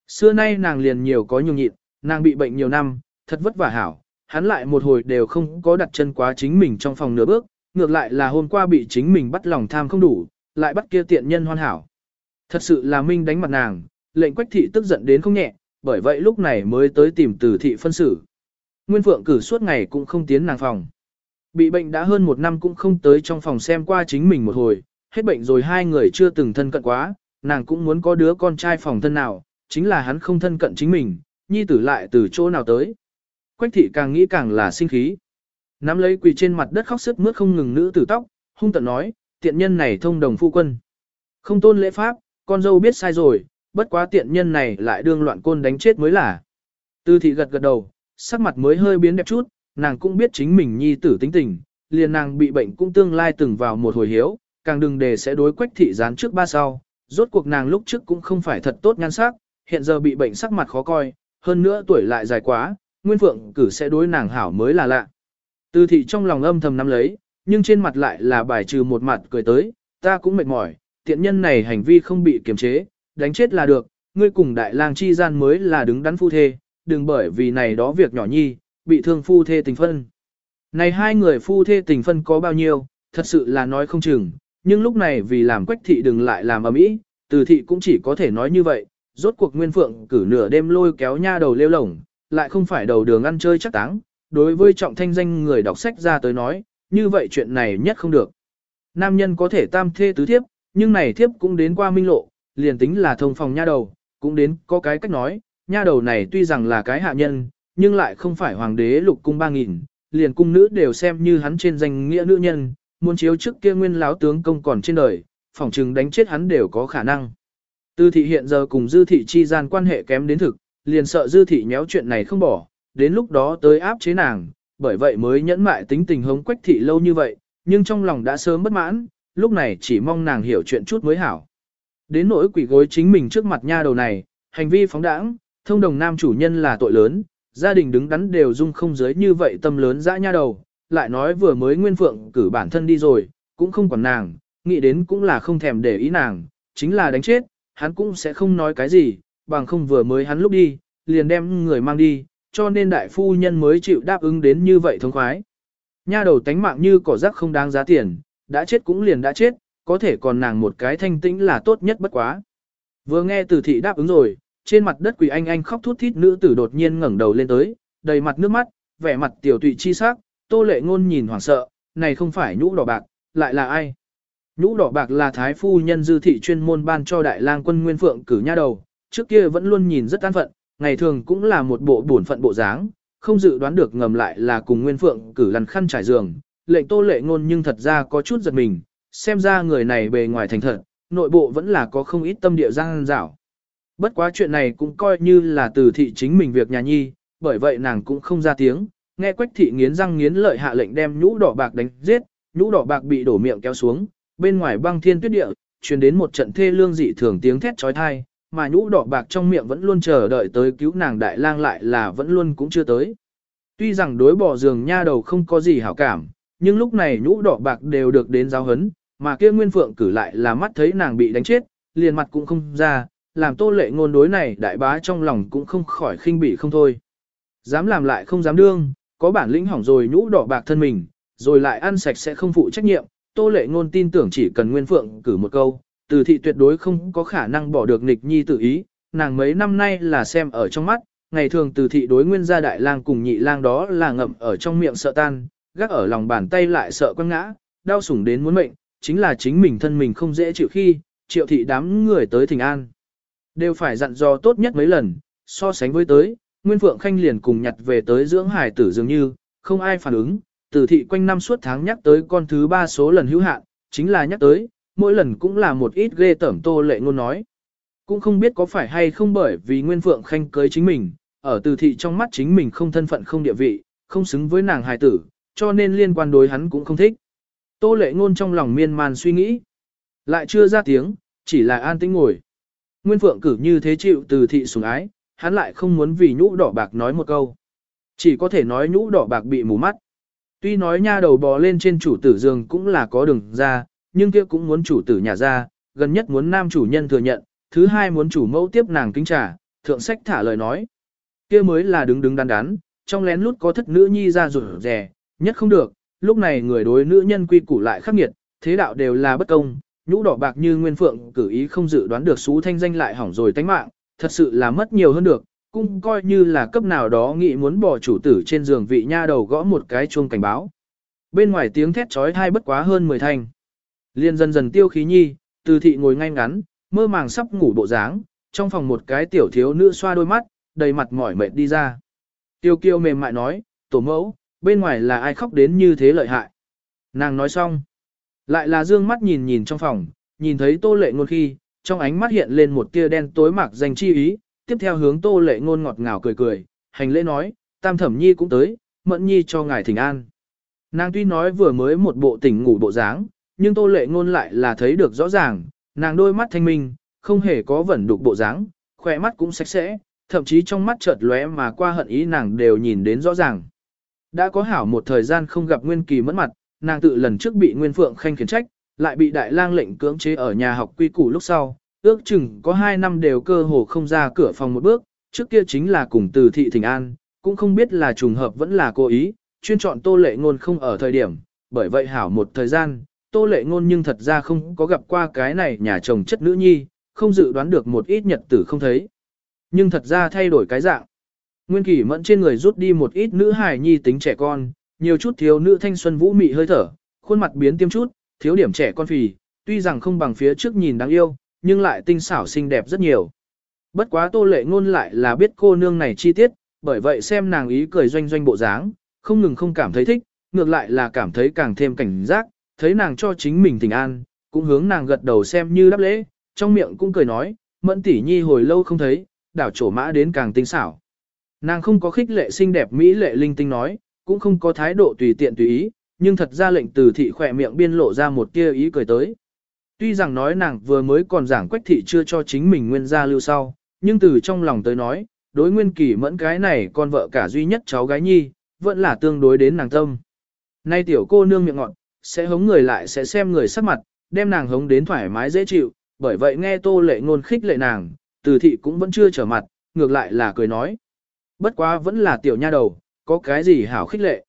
Xưa nay nàng liền nhiều có nhung nhịn, nàng bị bệnh nhiều năm, thật vất vả hảo, hắn lại một hồi đều không có đặt chân quá chính mình trong phòng nửa bước, ngược lại là hôm qua bị chính mình bắt lòng tham không đủ, lại bắt kia tiện nhân hoàn hảo. Thật sự là minh đánh mặt nàng, lệnh quách thị tức giận đến không nhẹ, bởi vậy lúc này mới tới tìm từ thị phân xử. Nguyên Phượng cử suốt ngày cũng không tiến nàng phòng. Bị bệnh đã hơn một năm cũng không tới trong phòng xem qua chính mình một hồi, hết bệnh rồi hai người chưa từng thân cận quá, nàng cũng muốn có đứa con trai phòng thân nào, chính là hắn không thân cận chính mình, nhi tử lại từ chỗ nào tới. Quách thị càng nghĩ càng là sinh khí. Nắm lấy quỳ trên mặt đất khóc sức mướt không ngừng nữ tử tóc, hung tận nói, tiện nhân này thông đồng phu quân. Không tôn lễ pháp, con dâu biết sai rồi, bất quá tiện nhân này lại đương loạn côn đánh chết mới là. Tư thị gật gật đầu, sắc mặt mới hơi biến đẹp chút, nàng cũng biết chính mình nhi tử tính tình, liền nàng bị bệnh cũng tương lai từng vào một hồi hiếu, càng đừng để sẽ đối quách thị gián trước ba sau, rốt cuộc nàng lúc trước cũng không phải thật tốt nhan sắc, hiện giờ bị bệnh sắc mặt khó coi, hơn nữa tuổi lại dài quá, Nguyên Phượng cử sẽ đối nàng hảo mới là lạ. Từ thị trong lòng âm thầm nắm lấy, nhưng trên mặt lại là bài trừ một mặt cười tới, ta cũng mệt mỏi, tiện nhân này hành vi không bị kiềm chế, đánh chết là được, ngươi cùng đại lang chi gian mới là đứng đắn phu thê, đừng bởi vì này đó việc nhỏ nhi, bị thương phu thê tình phân. Này hai người phu thê tình phân có bao nhiêu, thật sự là nói không chừng, nhưng lúc này vì làm quách thị đừng lại làm ầm ĩ, từ thị cũng chỉ có thể nói như vậy, rốt cuộc nguyên phượng cử nửa đêm lôi kéo nha đầu lêu lổng, lại không phải đầu đường ăn chơi chắc táng, đối với trọng thanh danh người đọc sách ra tới nói, như vậy chuyện này nhất không được. Nam nhân có thể tam thê tứ thiếp, nhưng này thiếp cũng đến qua minh lộ, liền tính là thông phòng nha đầu, cũng đến có cái cách nói, nha đầu này tuy rằng là cái hạ nhân, nhưng lại không phải hoàng đế lục cung ba nghìn, liền cung nữ đều xem như hắn trên danh nghĩa nữ nhân, muốn chiếu trước kia nguyên láo tướng công còn trên đời, phỏng chừng đánh chết hắn đều có khả năng. Tư thị hiện giờ cùng dư thị chi gian quan hệ kém đến thực, liền sợ dư thị nhéo chuyện này không bỏ, đến lúc đó tới áp chế nàng, bởi vậy mới nhẫn mại tính tình hống quách thị lâu như vậy, nhưng trong lòng đã sớm bất mãn, lúc này chỉ mong nàng hiểu chuyện chút mới hảo. Đến nỗi quỷ gối chính mình trước mặt nha đầu này, hành vi phóng đãng, thông đồng nam chủ nhân là tội lớn, gia đình đứng đắn đều dung không giới như vậy tâm lớn dã nha đầu, lại nói vừa mới Nguyên Phượng cử bản thân đi rồi, cũng không còn nàng, nghĩ đến cũng là không thèm để ý nàng, chính là đánh chết, hắn cũng sẽ không nói cái gì, bằng không vừa mới hắn lúc đi, liền đem người mang đi, cho nên đại phu nhân mới chịu đáp ứng đến như vậy thông khoái. Nha đầu tánh mạng như cỏ rác không đáng giá tiền, đã chết cũng liền đã chết, có thể còn nàng một cái thanh tĩnh là tốt nhất bất quá. Vừa nghe từ thị đáp ứng rồi, trên mặt đất quỷ anh anh khóc thút thít nữ tử đột nhiên ngẩng đầu lên tới, đầy mặt nước mắt, vẻ mặt tiểu tụy chi sắc, tô lệ ngôn nhìn hoảng sợ, này không phải nhũ đỏ bạc, lại là ai? Nhũ đỏ bạc là thái phu nhân dư thị chuyên môn ban cho đại lang quân nguyên phượng cử nha đầu, trước kia vẫn luôn nhìn rất an phận, ngày thường cũng là một bộ buồn phận bộ dáng, không dự đoán được ngầm lại là cùng Nguyên Phượng cử lăn khăn trải giường, lệnh tô lệ ngôn nhưng thật ra có chút giật mình, xem ra người này bề ngoài thành thật, nội bộ vẫn là có không ít tâm địa giang dảo. Bất quá chuyện này cũng coi như là từ thị chính mình việc nhà nhi, bởi vậy nàng cũng không ra tiếng, nghe quách thị nghiến răng nghiến lợi hạ lệnh đem nhũ đỏ bạc đánh giết, nhũ đỏ bạc bị đổ miệng kéo xuống, bên ngoài băng thiên tuyết địa, truyền đến một trận thê lương dị thường tiếng thét chói tai, mà nhũ đỏ bạc trong miệng vẫn luôn chờ đợi tới cứu nàng đại lang lại là vẫn luôn cũng chưa tới. Tuy rằng đối bỏ giường nha đầu không có gì hảo cảm, nhưng lúc này nhũ đỏ bạc đều được đến giáo hấn, mà kia nguyên phượng cử lại là mắt thấy nàng bị đánh chết, liền mặt cũng không ra, làm tô lệ ngôn đối này đại bá trong lòng cũng không khỏi khinh bỉ không thôi. Dám làm lại không dám đương, có bản lĩnh hỏng rồi nhũ đỏ bạc thân mình, rồi lại ăn sạch sẽ không phụ trách nhiệm, tô lệ ngôn tin tưởng chỉ cần nguyên phượng cử một câu, từ thị tuyệt đối không có khả năng bỏ được nịch nhi tự ý, nàng mấy năm nay là xem ở trong mắt, ngày thường từ thị đối nguyên gia đại lang cùng nhị lang đó là ngậm ở trong miệng sợ tan, gác ở lòng bàn tay lại sợ quăng ngã, đau sủng đến muốn mệnh, chính là chính mình thân mình không dễ chịu khi, triệu thị đám người tới thỉnh an. Đều phải dặn dò tốt nhất mấy lần, so sánh với tới, Nguyên Phượng Khanh liền cùng nhặt về tới dưỡng hải tử dường như, không ai phản ứng, tử thị quanh năm suốt tháng nhắc tới con thứ ba số lần hữu hạn, chính là nhắc tới, mỗi lần cũng là một ít ghê tởm. tô lệ ngôn nói. Cũng không biết có phải hay không bởi vì Nguyên Phượng Khanh cưới chính mình, ở từ thị trong mắt chính mình không thân phận không địa vị, không xứng với nàng hài tử, cho nên liên quan đối hắn cũng không thích. Tô lệ ngôn trong lòng miên man suy nghĩ. Lại chưa ra tiếng, chỉ là an tĩnh ngồi. Nguyên Phượng cử như thế chịu từ thị sủng ái, hắn lại không muốn vì nhũ đỏ bạc nói một câu. Chỉ có thể nói nhũ đỏ bạc bị mù mắt. Tuy nói nha đầu bò lên trên chủ tử giường cũng là có đường ra, nhưng kia cũng muốn chủ tử nhà ra, gần nhất muốn nam chủ nhân thừa nhận, thứ hai muốn chủ mẫu tiếp nàng kính trả, thượng sách thả lời nói. Kia mới là đứng đứng đắn đắn, trong lén lút có thất nữ nhi ra rủ rè, nhất không được, lúc này người đối nữ nhân quy củ lại khắc nghiệt, thế đạo đều là bất công, nhũ đỏ bạc như nguyên phượng cử ý không dự đoán được xú thanh danh lại hỏng rồi tánh mạng, thật sự là mất nhiều hơn được, cũng coi như là cấp nào đó nghĩ muốn bỏ chủ tử trên giường vị nha đầu gõ một cái chuông cảnh báo. Bên ngoài tiếng thét trói thai bất quá hơn 10 thanh. Liên dần dần tiêu khí nhi, từ thị ngồi ngay ngắn, mơ màng sắp ngủ bộ dáng, trong phòng một cái tiểu thiếu nữ xoa đôi mắt, đầy mặt mỏi mệt đi ra. Tiêu kiêu mềm mại nói, tổ mẫu, bên ngoài là ai khóc đến như thế lợi hại. Nàng nói xong, lại là dương mắt nhìn nhìn trong phòng, nhìn thấy tô lệ ngôn khi, trong ánh mắt hiện lên một tia đen tối mạc dành chi ý, tiếp theo hướng tô lệ ngôn ngọt ngào cười cười, hành lễ nói, tam thẩm nhi cũng tới, mẫn nhi cho ngài thỉnh an. Nàng tuy nói vừa mới một bộ tỉnh ngủ bộ dáng, nhưng tô lệ ngôn lại là thấy được rõ ràng, nàng đôi mắt thanh minh, không hề có vẩn đục bộ dáng, khỏe mắt cũng sạch sẽ, thậm chí trong mắt chợt lóe mà qua hận ý nàng đều nhìn đến rõ ràng. Đã có hảo một thời gian không gặp Nguyên Kỳ mất mặt, nàng tự lần trước bị Nguyên Phượng Khanh khiển trách, lại bị đại lang lệnh cưỡng chế ở nhà học quy củ lúc sau, ước chừng có 2 năm đều cơ hồ không ra cửa phòng một bước, trước kia chính là cùng từ thị thỉnh an, cũng không biết là trùng hợp vẫn là cố ý, chuyên chọn tô lệ ngôn không ở thời điểm, bởi vậy hảo một thời gian, tô lệ ngôn nhưng thật ra không có gặp qua cái này nhà chồng chất nữ nhi, không dự đoán được một ít nhật tử không thấy. Nhưng thật ra thay đổi cái dạng. Nguyên kỳ mẫn trên người rút đi một ít nữ hài nhi tính trẻ con, nhiều chút thiếu nữ thanh xuân vũ mị hơi thở, khuôn mặt biến tiêm chút, thiếu điểm trẻ con phì, tuy rằng không bằng phía trước nhìn đáng yêu, nhưng lại tinh xảo xinh đẹp rất nhiều. Bất quá tô lệ ngôn lại là biết cô nương này chi tiết, bởi vậy xem nàng ý cười doanh doanh bộ dáng, không ngừng không cảm thấy thích, ngược lại là cảm thấy càng thêm cảnh giác, thấy nàng cho chính mình tình an, cũng hướng nàng gật đầu xem như đáp lễ, trong miệng cũng cười nói, mẫn tỷ nhi hồi lâu không thấy, đảo trổ mã đến càng tinh xảo. Nàng không có khích lệ xinh đẹp mỹ lệ linh tinh nói, cũng không có thái độ tùy tiện tùy ý, nhưng thật ra lệnh từ thị khỏe miệng biên lộ ra một kia ý cười tới. Tuy rằng nói nàng vừa mới còn giảng quách thị chưa cho chính mình nguyên gia lưu sau, nhưng từ trong lòng tới nói, đối nguyên kỳ mẫn cái này con vợ cả duy nhất cháu gái nhi, vẫn là tương đối đến nàng tâm. Nay tiểu cô nương miệng ngọn, sẽ hống người lại sẽ xem người sắc mặt, đem nàng hống đến thoải mái dễ chịu, bởi vậy nghe tô lệ ngôn khích lệ nàng, từ thị cũng vẫn chưa trở mặt, ngược lại là cười nói. Bất quá vẫn là tiểu nha đầu, có cái gì hảo khích lệ.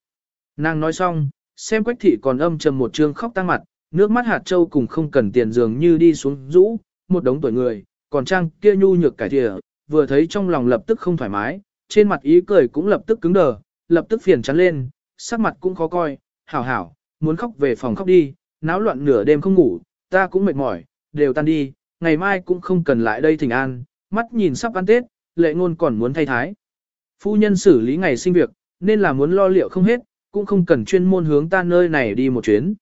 Nàng nói xong, xem quách thị còn âm trầm một trương khóc tăng mặt, nước mắt hạt châu cùng không cần tiền dường như đi xuống rũ, một đống tuổi người, còn trang kia nhu nhược cải thịa, vừa thấy trong lòng lập tức không thoải mái, trên mặt ý cười cũng lập tức cứng đờ, lập tức phiền chắn lên, sắc mặt cũng khó coi, hảo hảo, muốn khóc về phòng khóc đi, náo loạn nửa đêm không ngủ, ta cũng mệt mỏi, đều tan đi, ngày mai cũng không cần lại đây thỉnh an, Mắt nhìn sắp ăn Tết, lệ ngôn còn muốn thay thái. Phu nhân xử lý ngày sinh việc, nên là muốn lo liệu không hết, cũng không cần chuyên môn hướng ta nơi này đi một chuyến.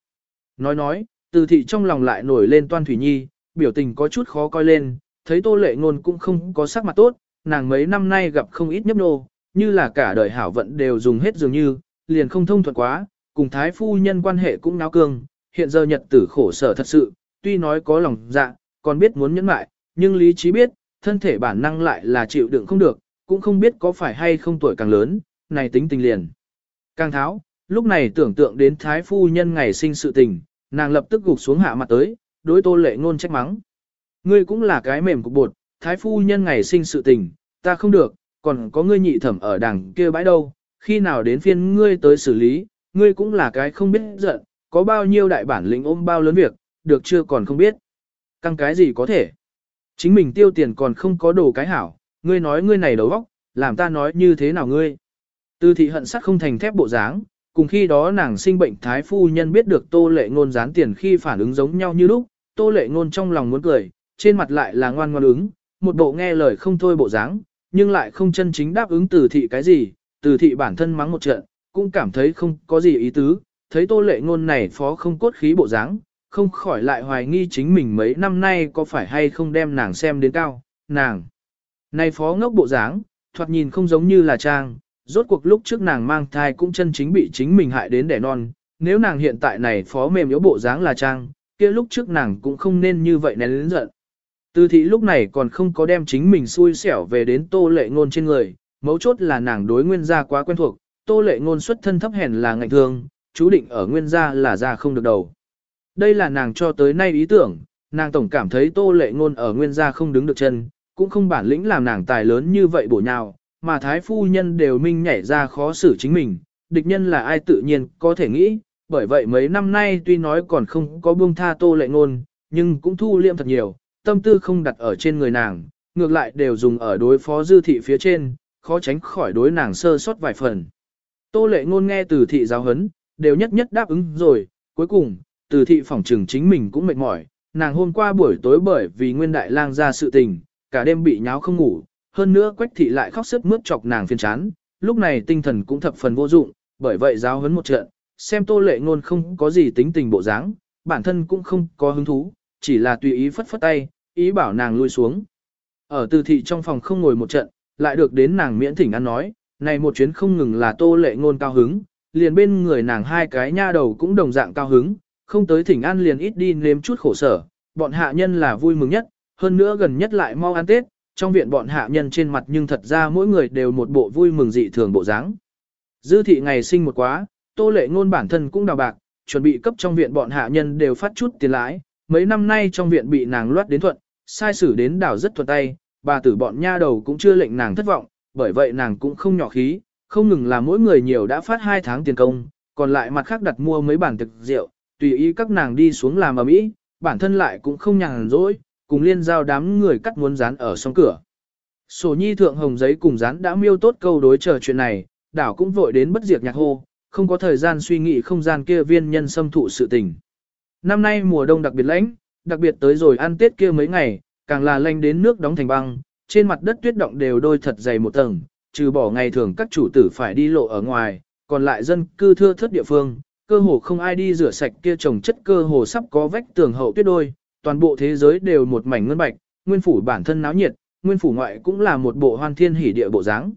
Nói nói, từ thị trong lòng lại nổi lên toan thủy nhi, biểu tình có chút khó coi lên, thấy tô lệ ngôn cũng không có sắc mặt tốt, nàng mấy năm nay gặp không ít nhấp nô, như là cả đời hảo vận đều dùng hết dường như, liền không thông thuận quá, cùng thái phu nhân quan hệ cũng náo cương, hiện giờ nhật tử khổ sở thật sự, tuy nói có lòng dạ, còn biết muốn nhẫn mại, nhưng lý trí biết, thân thể bản năng lại là chịu đựng không được, cũng không biết có phải hay không tuổi càng lớn, này tính tình liền. Càng tháo, lúc này tưởng tượng đến thái phu nhân ngày sinh sự tình, nàng lập tức gục xuống hạ mặt tới, đối tô lệ ngôn trách mắng. Ngươi cũng là cái mềm cục bột, thái phu nhân ngày sinh sự tình, ta không được, còn có ngươi nhị thẩm ở đằng kia bãi đâu, khi nào đến phiên ngươi tới xử lý, ngươi cũng là cái không biết giận, có bao nhiêu đại bản lĩnh ôm bao lớn việc, được chưa còn không biết. Căng cái gì có thể. Chính mình tiêu tiền còn không có đồ cái hảo, ngươi nói ngươi này đầu óc, làm ta nói như thế nào ngươi. Tư thị hận sắt không thành thép bộ dáng, cùng khi đó nàng sinh bệnh thái phu nhân biết được tô lệ ngôn gián tiền khi phản ứng giống nhau như lúc, tô lệ ngôn trong lòng muốn cười, trên mặt lại là ngoan ngoan ứng, một bộ nghe lời không thôi bộ dáng, nhưng lại không chân chính đáp ứng từ thị cái gì, từ thị bản thân mắng một trận, cũng cảm thấy không có gì ý tứ, thấy tô lệ ngôn này phó không cốt khí bộ dáng, không khỏi lại hoài nghi chính mình mấy năm nay có phải hay không đem nàng xem đến cao, nàng. Này phó ngốc bộ dáng, thoạt nhìn không giống như là trang, rốt cuộc lúc trước nàng mang thai cũng chân chính bị chính mình hại đến đẻ non, nếu nàng hiện tại này phó mềm yếu bộ dáng là trang, kia lúc trước nàng cũng không nên như vậy nén lớn giận. tư thị lúc này còn không có đem chính mình xui xẻo về đến tô lệ ngôn trên người, mấu chốt là nàng đối nguyên gia quá quen thuộc, tô lệ ngôn xuất thân thấp hèn là ngạnh thường, chú định ở nguyên gia là gia không được đầu. Đây là nàng cho tới nay ý tưởng, nàng tổng cảm thấy tô lệ ngôn ở nguyên gia không đứng được chân, cũng không bản lĩnh làm nàng tài lớn như vậy bổ nhào, mà thái phu nhân đều minh nhảy ra khó xử chính mình, địch nhân là ai tự nhiên có thể nghĩ, bởi vậy mấy năm nay tuy nói còn không có buông tha tô lệ ngôn, nhưng cũng thu liệm thật nhiều, tâm tư không đặt ở trên người nàng, ngược lại đều dùng ở đối phó dư thị phía trên, khó tránh khỏi đối nàng sơ sót vài phần. Tô lệ ngôn nghe từ thị giáo hấn, đều nhất nhất đáp ứng rồi, cuối cùng, từ thị phỏng trừng chính mình cũng mệt mỏi, nàng hôm qua buổi tối bởi vì nguyên đại lang ra sự tình, cả đêm bị nháo không ngủ, hơn nữa quách thị lại khóc sức mướt chọc nàng phiền chán, lúc này tinh thần cũng thập phần vô dụng, bởi vậy giáo hấn một trận, xem tô lệ ngôn không có gì tính tình bộ dáng, bản thân cũng không có hứng thú, chỉ là tùy ý phất phất tay, ý bảo nàng lui xuống. Ở từ thị trong phòng không ngồi một trận, lại được đến nàng miễn thỉnh ăn nói, này một chuyến không ngừng là tô lệ ngôn cao hứng, liền bên người nàng hai cái nha đầu cũng đồng dạng cao hứng, không tới thỉnh ăn liền ít đi nếm chút khổ sở, bọn hạ nhân là vui mừng nhất, hơn nữa gần nhất lại mau ăn Tết, trong viện bọn hạ nhân trên mặt nhưng thật ra mỗi người đều một bộ vui mừng dị thường bộ dáng. Dư thị ngày sinh một quá, tô lệ ngôn bản thân cũng đào bạc, chuẩn bị cấp trong viện bọn hạ nhân đều phát chút tiền lãi, mấy năm nay trong viện bị nàng loát đến thuận, sai xử đến đảo rất thuận tay, bà tử bọn nha đầu cũng chưa lệnh nàng thất vọng, bởi vậy nàng cũng không nhỏ khí, không ngừng là mỗi người nhiều đã phát hai tháng tiền công, còn lại mặt khác đặt mua mấy bản thực rượu, tùy ý các nàng đi xuống làm ở mỹ, bản thân lại cũng không nhàn rỗi, cùng liên giao đám người cắt muốn dán ở song cửa. Sổ nhi thượng hồng giấy cùng dán đã miêu tốt câu đối chờ chuyện này, đảo cũng vội đến bất diệt nhạc hô, không có thời gian suy nghĩ không gian kia viên nhân xâm thụ sự tình. Năm nay mùa đông đặc biệt lạnh, đặc biệt tới rồi ăn tết kia mấy ngày, càng là lạnh đến nước đóng thành băng, trên mặt đất tuyết động đều đôi thật dày một tầng, trừ bỏ ngày thường các chủ tử phải đi lộ ở ngoài, còn lại dân cư thưa thớt địa phương, cơ hồ không ai đi rửa sạch kia trồng chất cơ hồ sắp có vách tường hậu tuyết đôi, toàn bộ thế giới đều một mảnh ngân bạch, nguyên phủ bản thân náo nhiệt, nguyên phủ ngoại cũng là một bộ hoan thiên hỉ địa bộ dáng.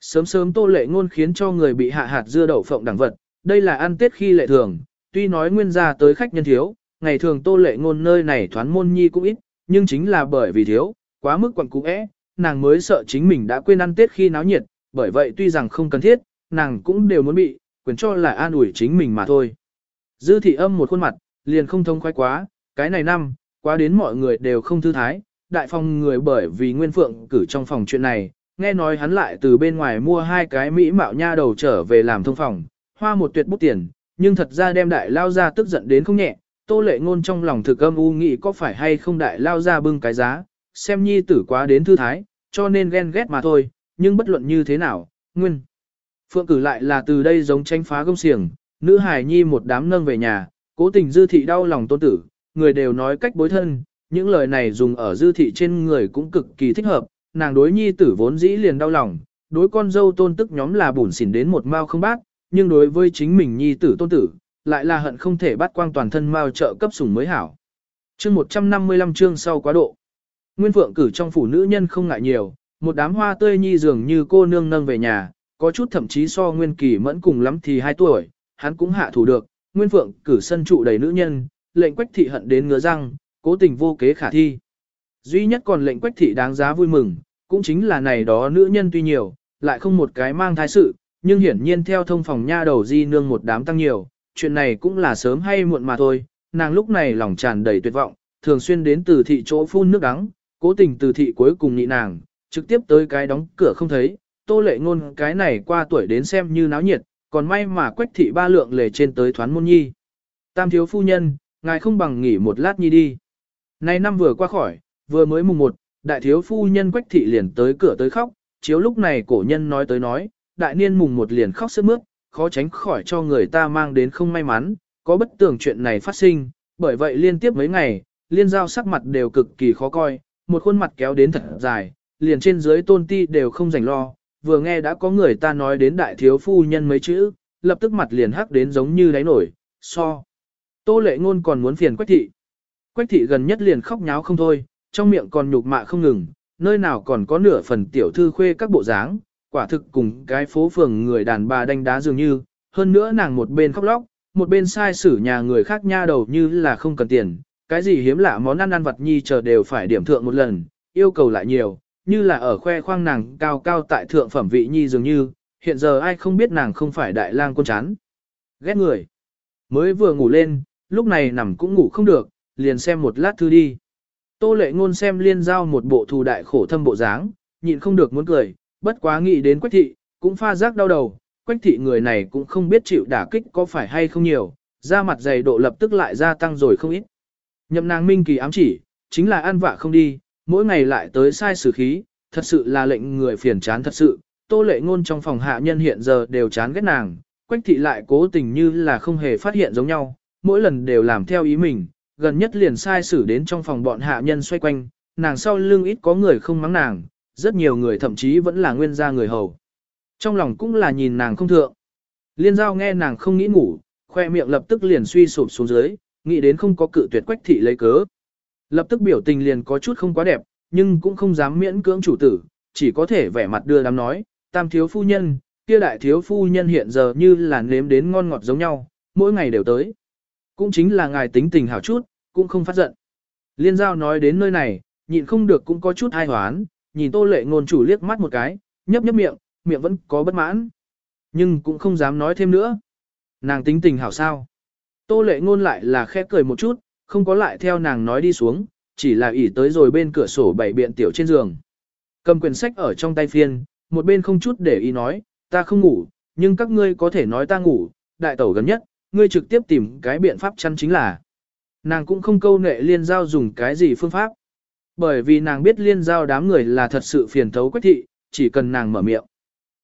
Sớm sớm tô lệ ngôn khiến cho người bị hạ hạt dưa đậu phộng đẳng vật, đây là ăn tết khi lệ thường, tuy nói nguyên gia tới khách nhân thiếu, ngày thường tô lệ ngôn nơi này thoán môn nhi cũng ít, nhưng chính là bởi vì thiếu, quá mức quẩn cú é, nàng mới sợ chính mình đã quên ăn tết khi náo nhiệt, bởi vậy tuy rằng không cần thiết, nàng cũng đều muốn bị, quyền cho là an ủi chính mình mà thôi. Dư thị âm một khuôn mặt, liền không thông khoái quá, cái này năm, quá đến mọi người đều không thư thái, đại phong người bởi vì Nguyên Phượng cử trong phòng chuyện này, nghe nói hắn lại từ bên ngoài mua hai cái mỹ mạo nha đầu trở về làm thông phòng, hoa một tuyệt bút tiền, nhưng thật ra đem đại lao ra tức giận đến không nhẹ, tô lệ ngôn trong lòng thực âm u nghĩ có phải hay không đại lao ra bưng cái giá, xem nhi tử quá đến thư thái, cho nên ghen ghét mà thôi, nhưng bất luận như thế nào, Nguyên. Phượng cử lại là từ đây giống tranh phá gông xiềng, nữ hài nhi một đám nâng về nhà, cố tình dư thị đau lòng tôn tử, người đều nói cách bối thân, những lời này dùng ở dư thị trên người cũng cực kỳ thích hợp, nàng đối nhi tử vốn dĩ liền đau lòng, đối con dâu tôn tức nhóm là bùn xỉn đến một mao không bác, nhưng đối với chính mình nhi tử tôn tử, lại là hận không thể bắt quang toàn thân mao trợ cấp sủng mới hảo. Chương 155 chương sau quá độ. Nguyên Phượng cử trong phủ nữ nhân không ngại nhiều, một đám hoa tươi nhi dường như cô nương nâng về nhà, có chút thậm chí so Nguyên Kỳ mẫn cùng lắm thì 2 tuổi, hắn cũng hạ thủ được, Nguyên Phượng cử sân trụ đầy nữ nhân, lệnh quách thị hận đến ngứa răng, cố tình vô kế khả thi. Duy nhất còn lệnh quách thị đáng giá vui mừng, cũng chính là này đó nữ nhân tuy nhiều, lại không một cái mang thai sự, nhưng hiển nhiên theo thông phòng nha đầu di nương một đám tăng nhiều, chuyện này cũng là sớm hay muộn mà thôi, nàng lúc này lòng tràn đầy tuyệt vọng, thường xuyên đến từ thị chỗ phun nước đắng, cố tình từ thị cuối cùng nhị nàng, trực tiếp tới cái đóng cửa không thấy, tô lệ ngôn cái này qua tuổi đến xem như náo nhiệt, còn may mà quách thị ba lượng lề trên tới thoán môn nhi. Tam thiếu phu nhân, ngài không bằng nghỉ một lát nhi đi. Nay năm vừa qua khỏi, vừa mới mùng một, đại thiếu phu nhân quách thị liền tới cửa tới khóc, chiếu lúc này cổ nhân nói tới nói, đại niên mùng một liền khóc sướt mướt, khó tránh khỏi cho người ta mang đến không may mắn, có bất tưởng chuyện này phát sinh, bởi vậy liên tiếp mấy ngày, liên giao sắc mặt đều cực kỳ khó coi, một khuôn mặt kéo đến thật dài, liền trên dưới tôn ti đều không rảnh lo, vừa nghe đã có người ta nói đến đại thiếu phu nhân mấy chữ, lập tức mặt liền hắc đến giống như đáy nổi, so. Tô lệ ngôn còn muốn phiền quách thị. Quách thị gần nhất liền khóc nháo không thôi, trong miệng còn nhục mạ không ngừng, nơi nào còn có nửa phần tiểu thư khuê các bộ dáng, quả thực cùng cái phố phường người đàn bà đánh đá dường như, hơn nữa nàng một bên khóc lóc, một bên sai xử nhà người khác nha đầu như là không cần tiền, cái gì hiếm lạ món ăn ăn vặt nhi chờ đều phải điểm thượng một lần, yêu cầu lại nhiều, như là ở khoe khoang nàng cao cao tại thượng phẩm vị nhi dường như, hiện giờ ai không biết nàng không phải đại lang con chán. Ghét người. Mới vừa ngủ lên, lúc này nằm cũng ngủ không được, liền xem một lát thư đi. Tô lệ ngôn xem liên giao một bộ thù đại khổ thâm bộ dáng, nhịn không được muốn cười, bất quá nghĩ đến quách thị, cũng pha giác đau đầu, quách thị người này cũng không biết chịu đả kích có phải hay không nhiều, da mặt dày độ lập tức lại gia tăng rồi không ít. Nhậm nàng minh kỳ ám chỉ, chính là ăn vạ không đi, mỗi ngày lại tới sai xử khí, thật sự là lệnh người phiền chán thật sự, tô lệ ngôn trong phòng hạ nhân hiện giờ đều chán ghét nàng, quách thị lại cố tình như là không hề phát hiện giống nhau, mỗi lần đều làm theo ý mình, gần nhất liền sai xử đến trong phòng bọn hạ nhân xoay quanh, nàng sau lưng ít có người không mắng nàng, rất nhiều người thậm chí vẫn là nguyên gia người hầu. Trong lòng cũng là nhìn nàng không thượng. Liên giao nghe nàng không nghĩ ngủ, khoe miệng lập tức liền suy sụp xuống dưới, nghĩ đến không có cự tuyệt quách thị lấy cớ. Lập tức biểu tình liền có chút không quá đẹp, nhưng cũng không dám miễn cưỡng chủ tử, chỉ có thể vẻ mặt đưa đám nói, tam thiếu phu nhân, kia đại thiếu phu nhân hiện giờ như là nếm đến ngon ngọt giống nhau, mỗi ngày đều tới. Cũng chính là ngài tính tình hảo chút, cũng không phát giận. Liên giao nói đến nơi này, nhịn không được cũng có chút ai hoán, nhìn tô lệ ngôn chủ liếc mắt một cái, nhấp nhấp miệng, miệng vẫn có bất mãn. Nhưng cũng không dám nói thêm nữa. Nàng tính tình hảo sao. Tô lệ ngôn lại là khẽ cười một chút, không có lại theo nàng nói đi xuống, chỉ là ỉ tới rồi bên cửa sổ bảy biện tiểu trên giường. Cầm quyển sách ở trong tay phiên, một bên không chút để ý nói, ta không ngủ, nhưng các ngươi có thể nói ta ngủ, đại tẩu gần nhất, ngươi trực tiếp tìm cái biện pháp chăn chính là. Nàng cũng không câu nệ liên giao dùng cái gì phương pháp. Bởi vì nàng biết liên giao đám người là thật sự phiền thấu quách thị, chỉ cần nàng mở miệng.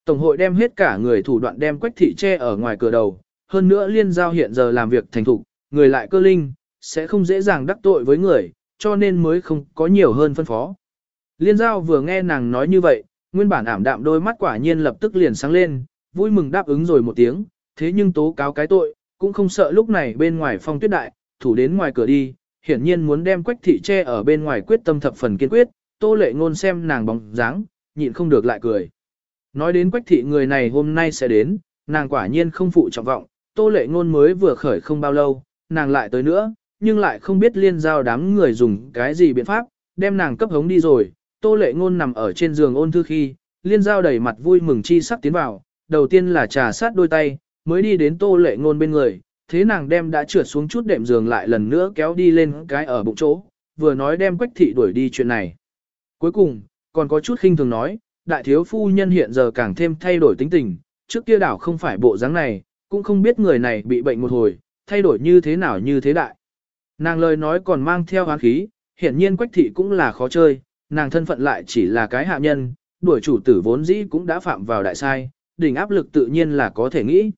Tổng hội đem hết cả người thủ đoạn đem quách thị che ở ngoài cửa đầu. Hơn nữa liên giao hiện giờ làm việc thành thục, người lại cơ linh, sẽ không dễ dàng đắc tội với người, cho nên mới không có nhiều hơn phân phó. Liên giao vừa nghe nàng nói như vậy, nguyên bản ảm đạm đôi mắt quả nhiên lập tức liền sáng lên, vui mừng đáp ứng rồi một tiếng, thế nhưng tố cáo cái tội, cũng không sợ lúc này bên ngoài phong tuyết đại, thủ đến ngoài cửa đi, hiển nhiên muốn đem quách thị che ở bên ngoài quyết tâm thập phần kiên quyết, tô lệ ngôn xem nàng bóng dáng, nhịn không được lại cười. Nói đến quách thị người này hôm nay sẽ đến, nàng quả nhiên không phụ trọng vọng, tô lệ ngôn mới vừa khởi không bao lâu, nàng lại tới nữa, nhưng lại không biết liên giao đám người dùng cái gì biện pháp, đem nàng cấp hống đi rồi, tô lệ ngôn nằm ở trên giường ôn thư khi, liên giao đầy mặt vui mừng chi sắp tiến vào, đầu tiên là trà sát đôi tay, mới đi đến tô lệ ngôn bên người, thế nàng đem đã trượt xuống chút đệm giường lại lần nữa kéo đi lên cái ở bụng chỗ, vừa nói đem quách thị đuổi đi chuyện này. Cuối cùng, còn có chút khinh thường nói, đại thiếu phu nhân hiện giờ càng thêm thay đổi tính tình, trước kia đảo không phải bộ dáng này, cũng không biết người này bị bệnh một hồi, thay đổi như thế nào như thế đại. Nàng lời nói còn mang theo hán khí, hiện nhiên quách thị cũng là khó chơi, nàng thân phận lại chỉ là cái hạ nhân, đuổi chủ tử vốn dĩ cũng đã phạm vào đại sai, đỉnh áp lực tự nhiên là có thể nghĩ.